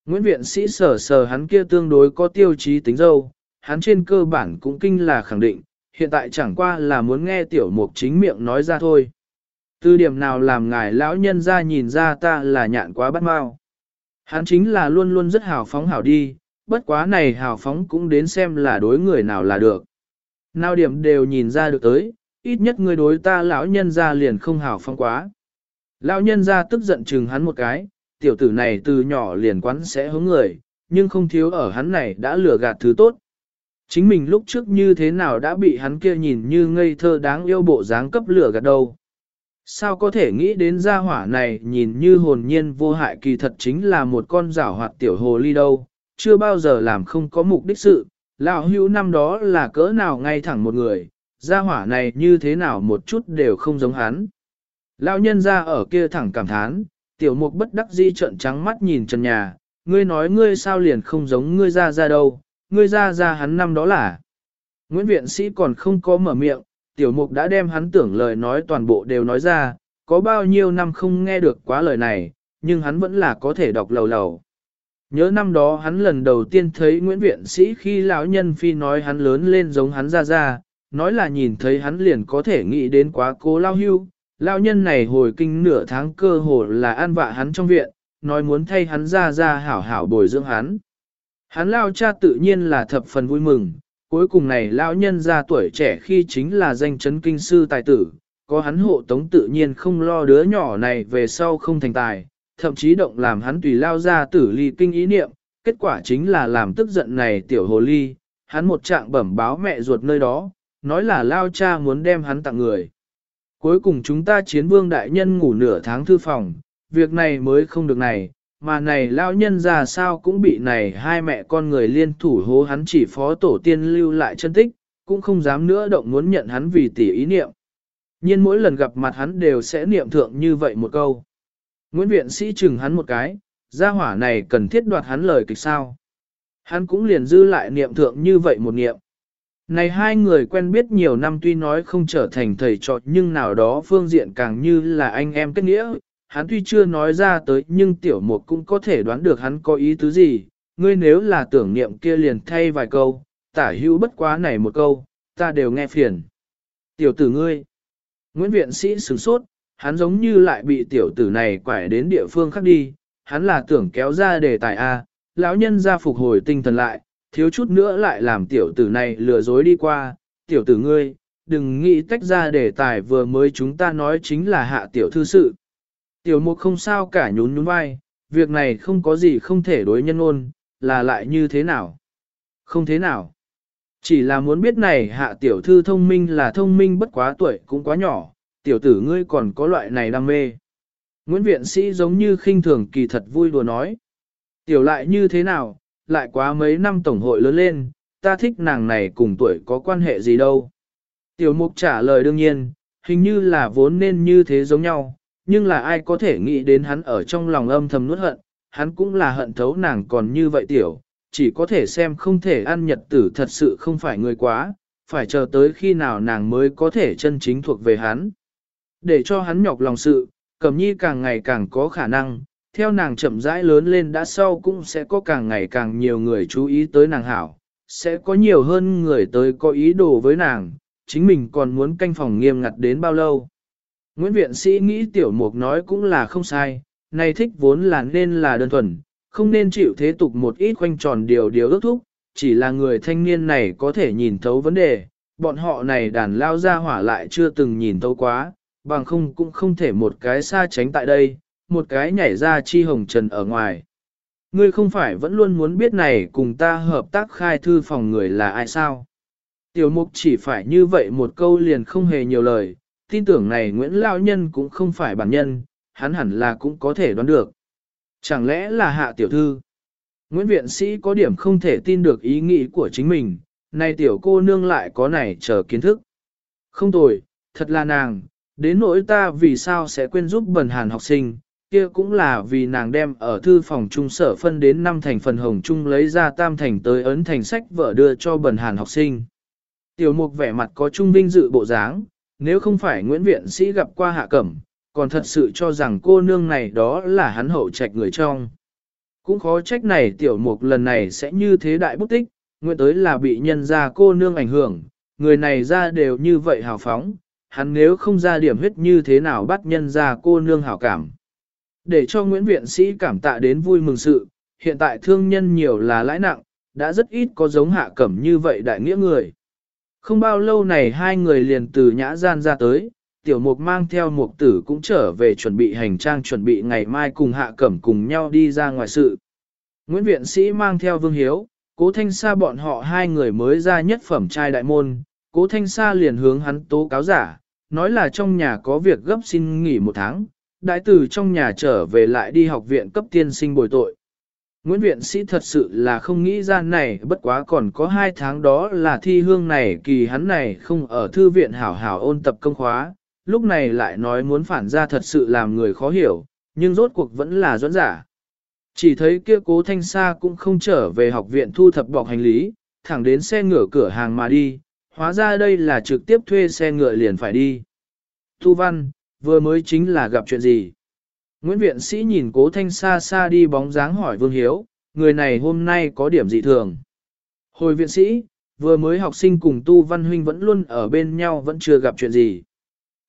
Nguyễn Viện Sĩ sờ sờ hắn kia tương đối có tiêu chí tính dâu, hắn trên cơ bản cũng kinh là khẳng định, hiện tại chẳng qua là muốn nghe tiểu mục chính miệng nói ra thôi. Từ điểm nào làm ngài lão nhân ra nhìn ra ta là nhạn quá bắt mau. Hắn chính là luôn luôn rất hào phóng hảo đi, bất quá này hào phóng cũng đến xem là đối người nào là được. Nào điểm đều nhìn ra được tới, ít nhất người đối ta lão nhân ra liền không hào phóng quá. Lão nhân ra tức giận chừng hắn một cái, tiểu tử này từ nhỏ liền quán sẽ hướng người, nhưng không thiếu ở hắn này đã lừa gạt thứ tốt. Chính mình lúc trước như thế nào đã bị hắn kia nhìn như ngây thơ đáng yêu bộ dáng cấp lửa gạt đâu. Sao có thể nghĩ đến gia hỏa này nhìn như hồn nhiên vô hại kỳ thật chính là một con rảo hoạt tiểu hồ ly đâu, chưa bao giờ làm không có mục đích sự, lão hữu năm đó là cỡ nào ngay thẳng một người, gia hỏa này như thế nào một chút đều không giống hắn. Lão nhân ra ở kia thẳng cảm thán, tiểu mục bất đắc di trợn trắng mắt nhìn trần nhà, ngươi nói ngươi sao liền không giống ngươi ra ra đâu, ngươi ra ra hắn năm đó là. Nguyễn viện sĩ còn không có mở miệng, tiểu mục đã đem hắn tưởng lời nói toàn bộ đều nói ra, có bao nhiêu năm không nghe được quá lời này, nhưng hắn vẫn là có thể đọc lầu lầu. Nhớ năm đó hắn lần đầu tiên thấy Nguyễn Viện Sĩ khi lão nhân phi nói hắn lớn lên giống hắn ra ra, nói là nhìn thấy hắn liền có thể nghĩ đến quá cố lao hưu. Lão nhân này hồi kinh nửa tháng cơ hồ là an vạ hắn trong viện, nói muốn thay hắn ra ra hảo hảo bồi dưỡng hắn. Hắn lao cha tự nhiên là thập phần vui mừng, cuối cùng này lão nhân ra tuổi trẻ khi chính là danh chấn kinh sư tài tử, có hắn hộ tống tự nhiên không lo đứa nhỏ này về sau không thành tài, thậm chí động làm hắn tùy lao ra tử ly kinh ý niệm, kết quả chính là làm tức giận này tiểu hồ ly, hắn một trạng bẩm báo mẹ ruột nơi đó, nói là lao cha muốn đem hắn tặng người. Cuối cùng chúng ta chiến vương đại nhân ngủ nửa tháng thư phòng, việc này mới không được này, mà này lao nhân già sao cũng bị này hai mẹ con người liên thủ hố hắn chỉ phó tổ tiên lưu lại chân tích, cũng không dám nữa động muốn nhận hắn vì tỉ ý niệm. nhiên mỗi lần gặp mặt hắn đều sẽ niệm thượng như vậy một câu. Nguyễn viện sĩ chừng hắn một cái, gia hỏa này cần thiết đoạt hắn lời kịch sao. Hắn cũng liền dư lại niệm thượng như vậy một niệm. Này hai người quen biết nhiều năm tuy nói không trở thành thầy trò nhưng nào đó phương diện càng như là anh em kết nghĩa, hắn tuy chưa nói ra tới nhưng tiểu mục cũng có thể đoán được hắn có ý tứ gì, ngươi nếu là tưởng niệm kia liền thay vài câu, tả hữu bất quá này một câu, ta đều nghe phiền. Tiểu tử ngươi, Nguyễn Viện Sĩ sửng sốt, hắn giống như lại bị tiểu tử này quải đến địa phương khác đi, hắn là tưởng kéo ra đề tài A, lão nhân ra phục hồi tinh thần lại, thiếu chút nữa lại làm tiểu tử này lừa dối đi qua, tiểu tử ngươi, đừng nghĩ tách ra đề tài vừa mới chúng ta nói chính là hạ tiểu thư sự. Tiểu mục không sao cả nhún nhún vai, việc này không có gì không thể đối nhân ôn, là lại như thế nào? Không thế nào. Chỉ là muốn biết này hạ tiểu thư thông minh là thông minh bất quá tuổi cũng quá nhỏ, tiểu tử ngươi còn có loại này đam mê. Nguyễn viện sĩ giống như khinh thường kỳ thật vui đùa nói. Tiểu lại như thế nào, lại quá mấy năm tổng hội lớn lên, ta thích nàng này cùng tuổi có quan hệ gì đâu. Tiểu mục trả lời đương nhiên, hình như là vốn nên như thế giống nhau, nhưng là ai có thể nghĩ đến hắn ở trong lòng âm thầm nuốt hận, hắn cũng là hận thấu nàng còn như vậy tiểu, chỉ có thể xem không thể ăn nhật tử thật sự không phải người quá, phải chờ tới khi nào nàng mới có thể chân chính thuộc về hắn. Để cho hắn nhọc lòng sự, cẩm nhi càng ngày càng có khả năng, theo nàng chậm rãi lớn lên đã sau cũng sẽ có càng ngày càng nhiều người chú ý tới nàng hảo, sẽ có nhiều hơn người tới có ý đồ với nàng, chính mình còn muốn canh phòng nghiêm ngặt đến bao lâu. Nguyễn Viện Sĩ nghĩ tiểu mục nói cũng là không sai, này thích vốn là nên là đơn thuần, không nên chịu thế tục một ít quanh tròn điều điều ước thúc, chỉ là người thanh niên này có thể nhìn thấu vấn đề, bọn họ này đàn lao ra hỏa lại chưa từng nhìn thấu quá, bằng không cũng không thể một cái xa tránh tại đây, một cái nhảy ra chi hồng trần ở ngoài. Ngươi không phải vẫn luôn muốn biết này cùng ta hợp tác khai thư phòng người là ai sao? Tiểu mục chỉ phải như vậy một câu liền không hề nhiều lời, tin tưởng này Nguyễn Lao Nhân cũng không phải bản nhân, hắn hẳn là cũng có thể đoán được. Chẳng lẽ là hạ tiểu thư? Nguyễn Viện Sĩ có điểm không thể tin được ý nghĩ của chính mình, này tiểu cô nương lại có này chờ kiến thức. Không tồi, thật là nàng, đến nỗi ta vì sao sẽ quên giúp bần hàn học sinh, kia cũng là vì nàng đem ở thư phòng trung sở phân đến năm thành phần hồng trung lấy ra tam thành tới ấn thành sách vợ đưa cho bần hàn học sinh. Tiểu mục vẻ mặt có trung vinh dự bộ dáng, nếu không phải Nguyễn Viện Sĩ gặp qua hạ cẩm, còn thật sự cho rằng cô nương này đó là hắn hậu trạch người trong. Cũng khó trách này tiểu mục lần này sẽ như thế đại bút tích, nguyện tới là bị nhân ra cô nương ảnh hưởng, người này ra đều như vậy hào phóng, hắn nếu không ra điểm huyết như thế nào bắt nhân ra cô nương hảo cảm. Để cho Nguyễn Viện Sĩ cảm tạ đến vui mừng sự, hiện tại thương nhân nhiều là lãi nặng, đã rất ít có giống hạ cẩm như vậy đại nghĩa người. Không bao lâu này hai người liền từ nhã gian ra tới, tiểu mục mang theo mục tử cũng trở về chuẩn bị hành trang chuẩn bị ngày mai cùng hạ cẩm cùng nhau đi ra ngoài sự. Nguyễn Viện Sĩ mang theo Vương Hiếu, cố thanh Sa bọn họ hai người mới ra nhất phẩm trai đại môn, cố thanh Sa liền hướng hắn tố cáo giả, nói là trong nhà có việc gấp xin nghỉ một tháng, đại tử trong nhà trở về lại đi học viện cấp tiên sinh bồi tội. Nguyễn Viện Sĩ thật sự là không nghĩ ra này bất quá còn có hai tháng đó là thi hương này kỳ hắn này không ở thư viện hảo hảo ôn tập công khóa, lúc này lại nói muốn phản ra thật sự làm người khó hiểu, nhưng rốt cuộc vẫn là dẫn giả. Chỉ thấy kia cố thanh xa cũng không trở về học viện thu thập bọc hành lý, thẳng đến xe ngựa cửa hàng mà đi, hóa ra đây là trực tiếp thuê xe ngựa liền phải đi. Thu văn, vừa mới chính là gặp chuyện gì? Nguyễn Viện Sĩ nhìn cố thanh xa xa đi bóng dáng hỏi Vương Hiếu, người này hôm nay có điểm dị thường. Hồi viện sĩ, vừa mới học sinh cùng tu văn huynh vẫn luôn ở bên nhau vẫn chưa gặp chuyện gì.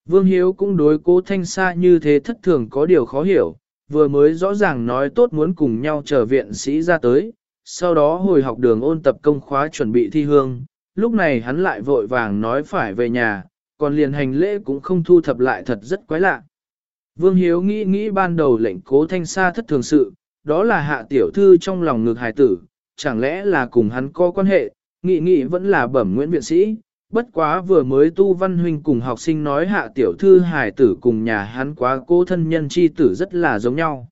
Vương Hiếu cũng đối cố thanh xa như thế thất thường có điều khó hiểu, vừa mới rõ ràng nói tốt muốn cùng nhau chờ viện sĩ ra tới, sau đó hồi học đường ôn tập công khóa chuẩn bị thi hương, lúc này hắn lại vội vàng nói phải về nhà, còn liền hành lễ cũng không thu thập lại thật rất quái lạ. Vương Hiếu nghĩ nghĩ ban đầu lệnh cố thanh xa thất thường sự, đó là hạ tiểu thư trong lòng ngược hài tử, chẳng lẽ là cùng hắn có quan hệ, nghĩ nghĩ vẫn là bẩm Nguyễn Viện Sĩ, bất quá vừa mới tu văn huynh cùng học sinh nói hạ tiểu thư hài tử cùng nhà hắn quá cố thân nhân chi tử rất là giống nhau.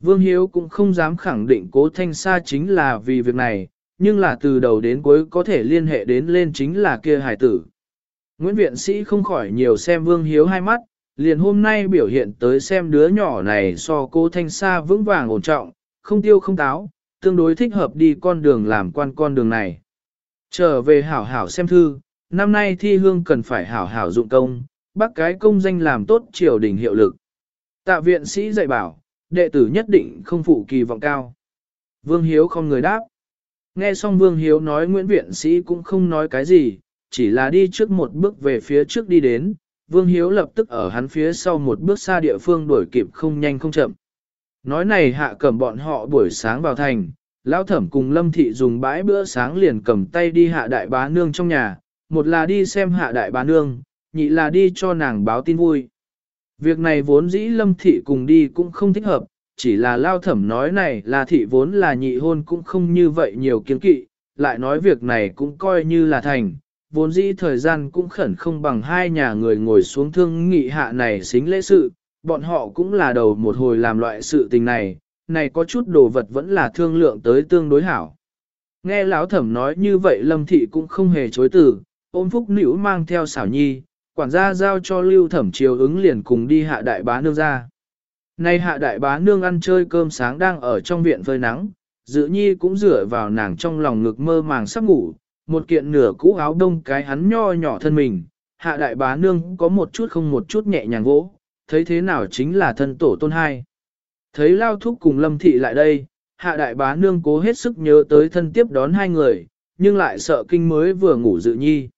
Vương Hiếu cũng không dám khẳng định cố thanh xa chính là vì việc này, nhưng là từ đầu đến cuối có thể liên hệ đến lên chính là kia hài tử. Nguyễn Viện Sĩ không khỏi nhiều xem Vương Hiếu hai mắt, liền hôm nay biểu hiện tới xem đứa nhỏ này so cô Thanh Sa vững vàng ổn trọng, không tiêu không táo, tương đối thích hợp đi con đường làm quan con đường này. Trở về hảo hảo xem thư, năm nay thi hương cần phải hảo hảo dụng công, bác cái công danh làm tốt triều đình hiệu lực. Tạ viện sĩ dạy bảo, đệ tử nhất định không phụ kỳ vọng cao. Vương Hiếu không người đáp. Nghe xong Vương Hiếu nói Nguyễn Viện Sĩ cũng không nói cái gì, chỉ là đi trước một bước về phía trước đi đến, Vương Hiếu lập tức ở hắn phía sau một bước xa địa phương đuổi kịp không nhanh không chậm. Nói này hạ cầm bọn họ buổi sáng vào thành, lão thẩm cùng lâm thị dùng bãi bữa sáng liền cầm tay đi hạ đại bá nương trong nhà, một là đi xem hạ đại bá nương, nhị là đi cho nàng báo tin vui. Việc này vốn dĩ lâm thị cùng đi cũng không thích hợp, chỉ là lao thẩm nói này là thị vốn là nhị hôn cũng không như vậy nhiều kiến kỵ, lại nói việc này cũng coi như là thành, vốn dĩ thời gian cũng khẩn không bằng hai nhà người ngồi xuống thương nghị hạ này xính lễ sự, bọn họ cũng là đầu một hồi làm loại sự tình này, này có chút đồ vật vẫn là thương lượng tới tương đối hảo. Nghe lão thẩm nói như vậy lâm thị cũng không hề chối từ, ôm phúc nữ mang theo xảo nhi, quản gia giao cho lưu thẩm chiều ứng liền cùng đi hạ đại bá nương ra. Nay hạ đại bá nương ăn chơi cơm sáng đang ở trong viện phơi nắng, dự nhi cũng dựa vào nàng trong lòng ngực mơ màng sắp ngủ, một kiện nửa cũ áo đông cái hắn nho nhỏ thân mình, hạ đại bá nương có một chút không một chút nhẹ nhàng vỗ, thấy thế nào chính là thân tổ tôn hai. Thấy lao thúc cùng lâm thị lại đây, hạ đại bá nương cố hết sức nhớ tới thân tiếp đón hai người, nhưng lại sợ kinh mới vừa ngủ dự nhi.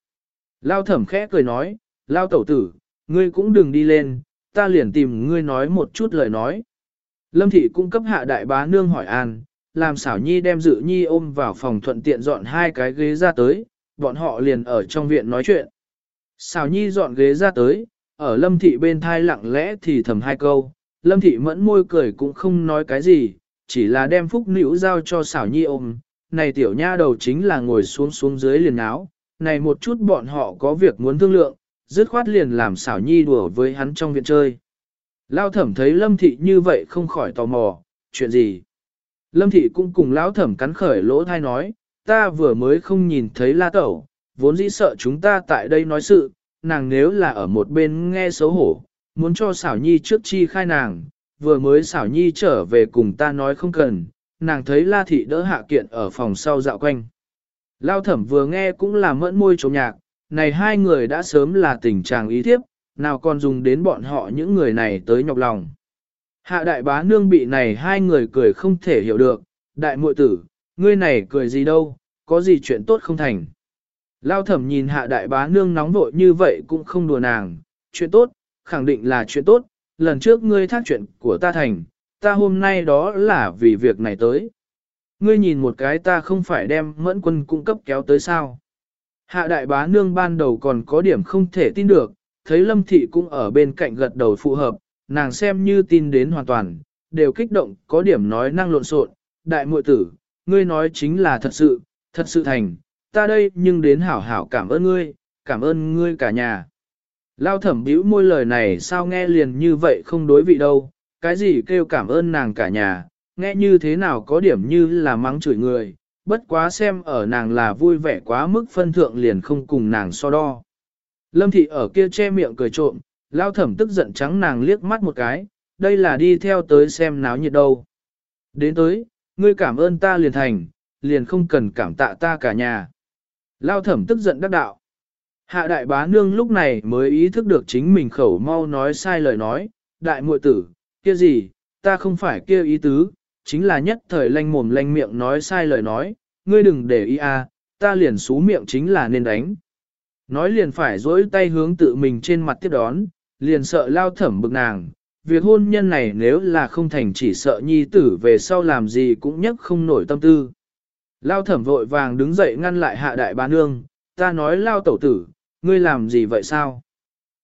Lao thẩm khẽ cười nói, lao tẩu tử, ngươi cũng đừng đi lên, ta liền tìm ngươi nói một chút lời nói. Lâm thị cung cấp hạ đại bá nương hỏi an, làm xảo nhi đem dự nhi ôm vào phòng thuận tiện dọn hai cái ghế ra tới, bọn họ liền ở trong viện nói chuyện. Xảo nhi dọn ghế ra tới, ở lâm thị bên thai lặng lẽ thì thầm hai câu, lâm thị mẫn môi cười cũng không nói cái gì, chỉ là đem phúc nữ giao cho xảo nhi ôm, này tiểu nha đầu chính là ngồi xuống xuống dưới liền áo, này một chút bọn họ có việc muốn thương lượng, dứt khoát liền làm xảo nhi đùa với hắn trong viện chơi. Lao thẩm thấy lâm thị như vậy không khỏi tò mò, chuyện gì? Lâm thị cũng cùng lão thẩm cắn khởi lỗ thai nói, ta vừa mới không nhìn thấy la tẩu, vốn dĩ sợ chúng ta tại đây nói sự, nàng nếu là ở một bên nghe xấu hổ, muốn cho xảo nhi trước chi khai nàng, vừa mới xảo nhi trở về cùng ta nói không cần, nàng thấy la thị đỡ hạ kiện ở phòng sau dạo quanh. Lao thẩm vừa nghe cũng là mẫn môi trống nhạc, này hai người đã sớm là tình trạng ý thiếp, nào còn dùng đến bọn họ những người này tới nhọc lòng. Hạ đại bá nương bị này hai người cười không thể hiểu được, đại muội tử, ngươi này cười gì đâu, có gì chuyện tốt không thành. Lao thẩm nhìn hạ đại bá nương nóng vội như vậy cũng không đùa nàng, chuyện tốt, khẳng định là chuyện tốt, lần trước ngươi thác chuyện của ta thành, ta hôm nay đó là vì việc này tới. Ngươi nhìn một cái ta không phải đem mẫn quân cung cấp kéo tới sao. Hạ đại bá nương ban đầu còn có điểm không thể tin được, thấy lâm thị cũng ở bên cạnh gật đầu phù hợp, nàng xem như tin đến hoàn toàn, đều kích động có điểm nói năng lộn xộn. đại muội tử, ngươi nói chính là thật sự, thật sự thành, ta đây nhưng đến hảo hảo cảm ơn ngươi, cảm ơn ngươi cả nhà. Lao thẩm bĩu môi lời này sao nghe liền như vậy không đối vị đâu, cái gì kêu cảm ơn nàng cả nhà, nghe như thế nào có điểm như là mắng chửi người, bất quá xem ở nàng là vui vẻ quá mức phân thượng liền không cùng nàng so đo. Lâm thị ở kia che miệng cười trộm, lao thẩm tức giận trắng nàng liếc mắt một cái, đây là đi theo tới xem náo nhiệt đâu. Đến tới, ngươi cảm ơn ta liền thành, liền không cần cảm tạ ta cả nhà. Lao thẩm tức giận đắc đạo. Hạ đại bá nương lúc này mới ý thức được chính mình khẩu mau nói sai lời nói, đại muội tử, kia gì, ta không phải kia ý tứ, chính là nhất thời lanh mồm lanh miệng nói sai lời nói, ngươi đừng để ý à, ta liền xú miệng chính là nên đánh. Nói liền phải dỗi tay hướng tự mình trên mặt tiếp đón, liền sợ lao thẩm bực nàng, việc hôn nhân này nếu là không thành chỉ sợ nhi tử về sau làm gì cũng nhất không nổi tâm tư. Lao thẩm vội vàng đứng dậy ngăn lại hạ đại bá nương, ta nói lao tẩu tử, ngươi làm gì vậy sao?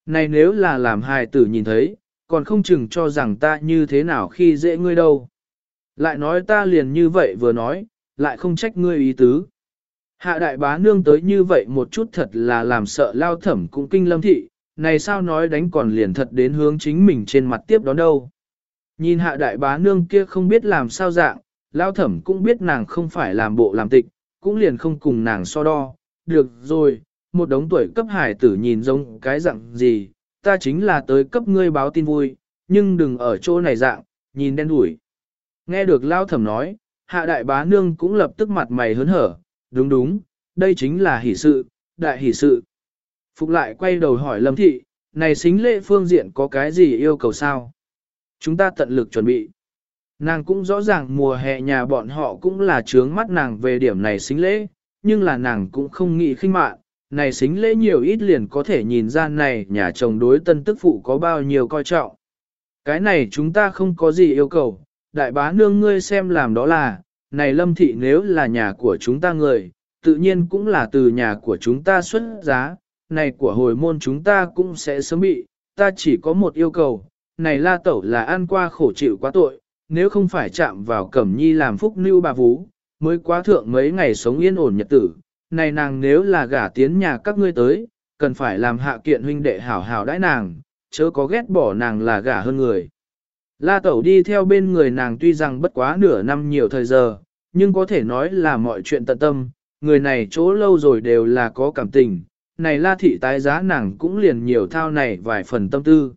Này nếu là làm hài tử nhìn thấy, còn không chừng cho rằng ta như thế nào khi dễ ngươi đâu. Lại nói ta liền như vậy vừa nói, lại không trách ngươi ý tứ. Hạ đại bá nương tới như vậy một chút thật là làm sợ lao thẩm cũng kinh lâm thị, này sao nói đánh còn liền thật đến hướng chính mình trên mặt tiếp đón đâu. Nhìn hạ đại bá nương kia không biết làm sao dạng, lao thẩm cũng biết nàng không phải làm bộ làm tịch, cũng liền không cùng nàng so đo. Được rồi, một đống tuổi cấp hải tử nhìn giống cái dạng gì, ta chính là tới cấp ngươi báo tin vui, nhưng đừng ở chỗ này dạng, nhìn đen đuổi. Nghe được lao thẩm nói, hạ đại bá nương cũng lập tức mặt mày hớn hở, đúng đúng, đây chính là hỷ sự, đại hỷ sự. Phục lại quay đầu hỏi lâm thị, này xính lễ phương diện có cái gì yêu cầu sao? Chúng ta tận lực chuẩn bị. Nàng cũng rõ ràng mùa hè nhà bọn họ cũng là trướng mắt nàng về điểm này xính lễ, nhưng là nàng cũng không nghĩ khinh mạn, này xính lễ nhiều ít liền có thể nhìn ra này nhà chồng đối tân tức phụ có bao nhiêu coi trọng. Cái này chúng ta không có gì yêu cầu, đại bá nương ngươi xem làm đó là, này lâm thị nếu là nhà của chúng ta người, tự nhiên cũng là từ nhà của chúng ta xuất giá, này của hồi môn chúng ta cũng sẽ sớm bị, ta chỉ có một yêu cầu, này la tẩu là ăn qua khổ chịu quá tội, nếu không phải chạm vào cẩm nhi làm phúc lưu bà vú, mới quá thượng mấy ngày sống yên ổn nhật tử, này nàng nếu là gả tiến nhà các ngươi tới, cần phải làm hạ kiện huynh đệ hảo hảo đãi nàng, chớ có ghét bỏ nàng là gả hơn người. La Tẩu đi theo bên người nàng tuy rằng bất quá nửa năm nhiều thời giờ, nhưng có thể nói là mọi chuyện tận tâm, người này chỗ lâu rồi đều là có cảm tình, này La Thị tái giá nàng cũng liền nhiều thao này vài phần tâm tư.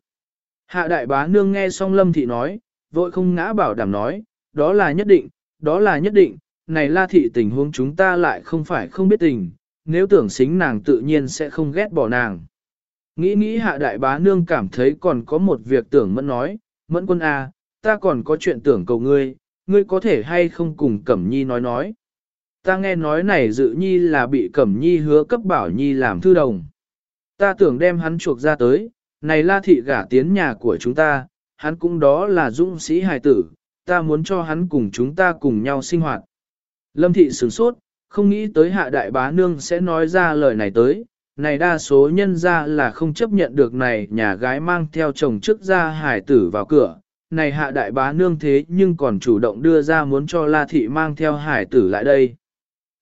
Hạ đại bá nương nghe xong Lâm Thị nói, vội không ngã bảo đảm nói, đó là nhất định, đó là nhất định, này La Thị tình huống chúng ta lại không phải không biết tình, nếu tưởng xính nàng tự nhiên sẽ không ghét bỏ nàng. Nghĩ nghĩ hạ đại bá nương cảm thấy còn có một việc tưởng mẫn nói, mẫn quân A, à, ta còn có chuyện tưởng cầu ngươi, ngươi có thể hay không cùng Cẩm Nhi nói nói. Ta nghe nói này dự nhi là bị Cẩm Nhi hứa cấp bảo Nhi làm thư đồng. Ta tưởng đem hắn chuộc ra tới, này la thị gả tiến nhà của chúng ta, hắn cũng đó là dũng sĩ hài tử, ta muốn cho hắn cùng chúng ta cùng nhau sinh hoạt. Lâm thị sửng sốt, không nghĩ tới hạ đại bá nương sẽ nói ra lời này tới, này đa số nhân ra là không chấp nhận được này nhà gái mang theo chồng trước ra hải tử vào cửa, này hạ đại bá nương thế nhưng còn chủ động đưa ra muốn cho La Thị mang theo hải tử lại đây.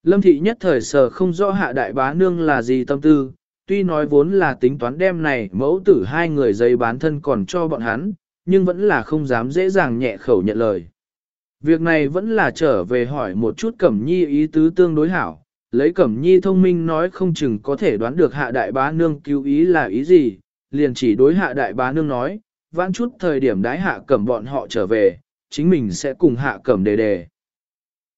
Lâm thị nhất thời sở không rõ hạ đại bá nương là gì tâm tư, tuy nói vốn là tính toán đem này mẫu tử hai người giấy bán thân còn cho bọn hắn, nhưng vẫn là không dám dễ dàng nhẹ khẩu nhận lời. Việc này vẫn là trở về hỏi một chút Cẩm Nhi ý tứ tương đối hảo, lấy Cẩm Nhi thông minh nói không chừng có thể đoán được hạ đại bá nương cứu ý là ý gì, liền chỉ đối hạ đại bá nương nói, vãn chút thời điểm đái hạ cẩm bọn họ trở về, chính mình sẽ cùng hạ cẩm đề đề.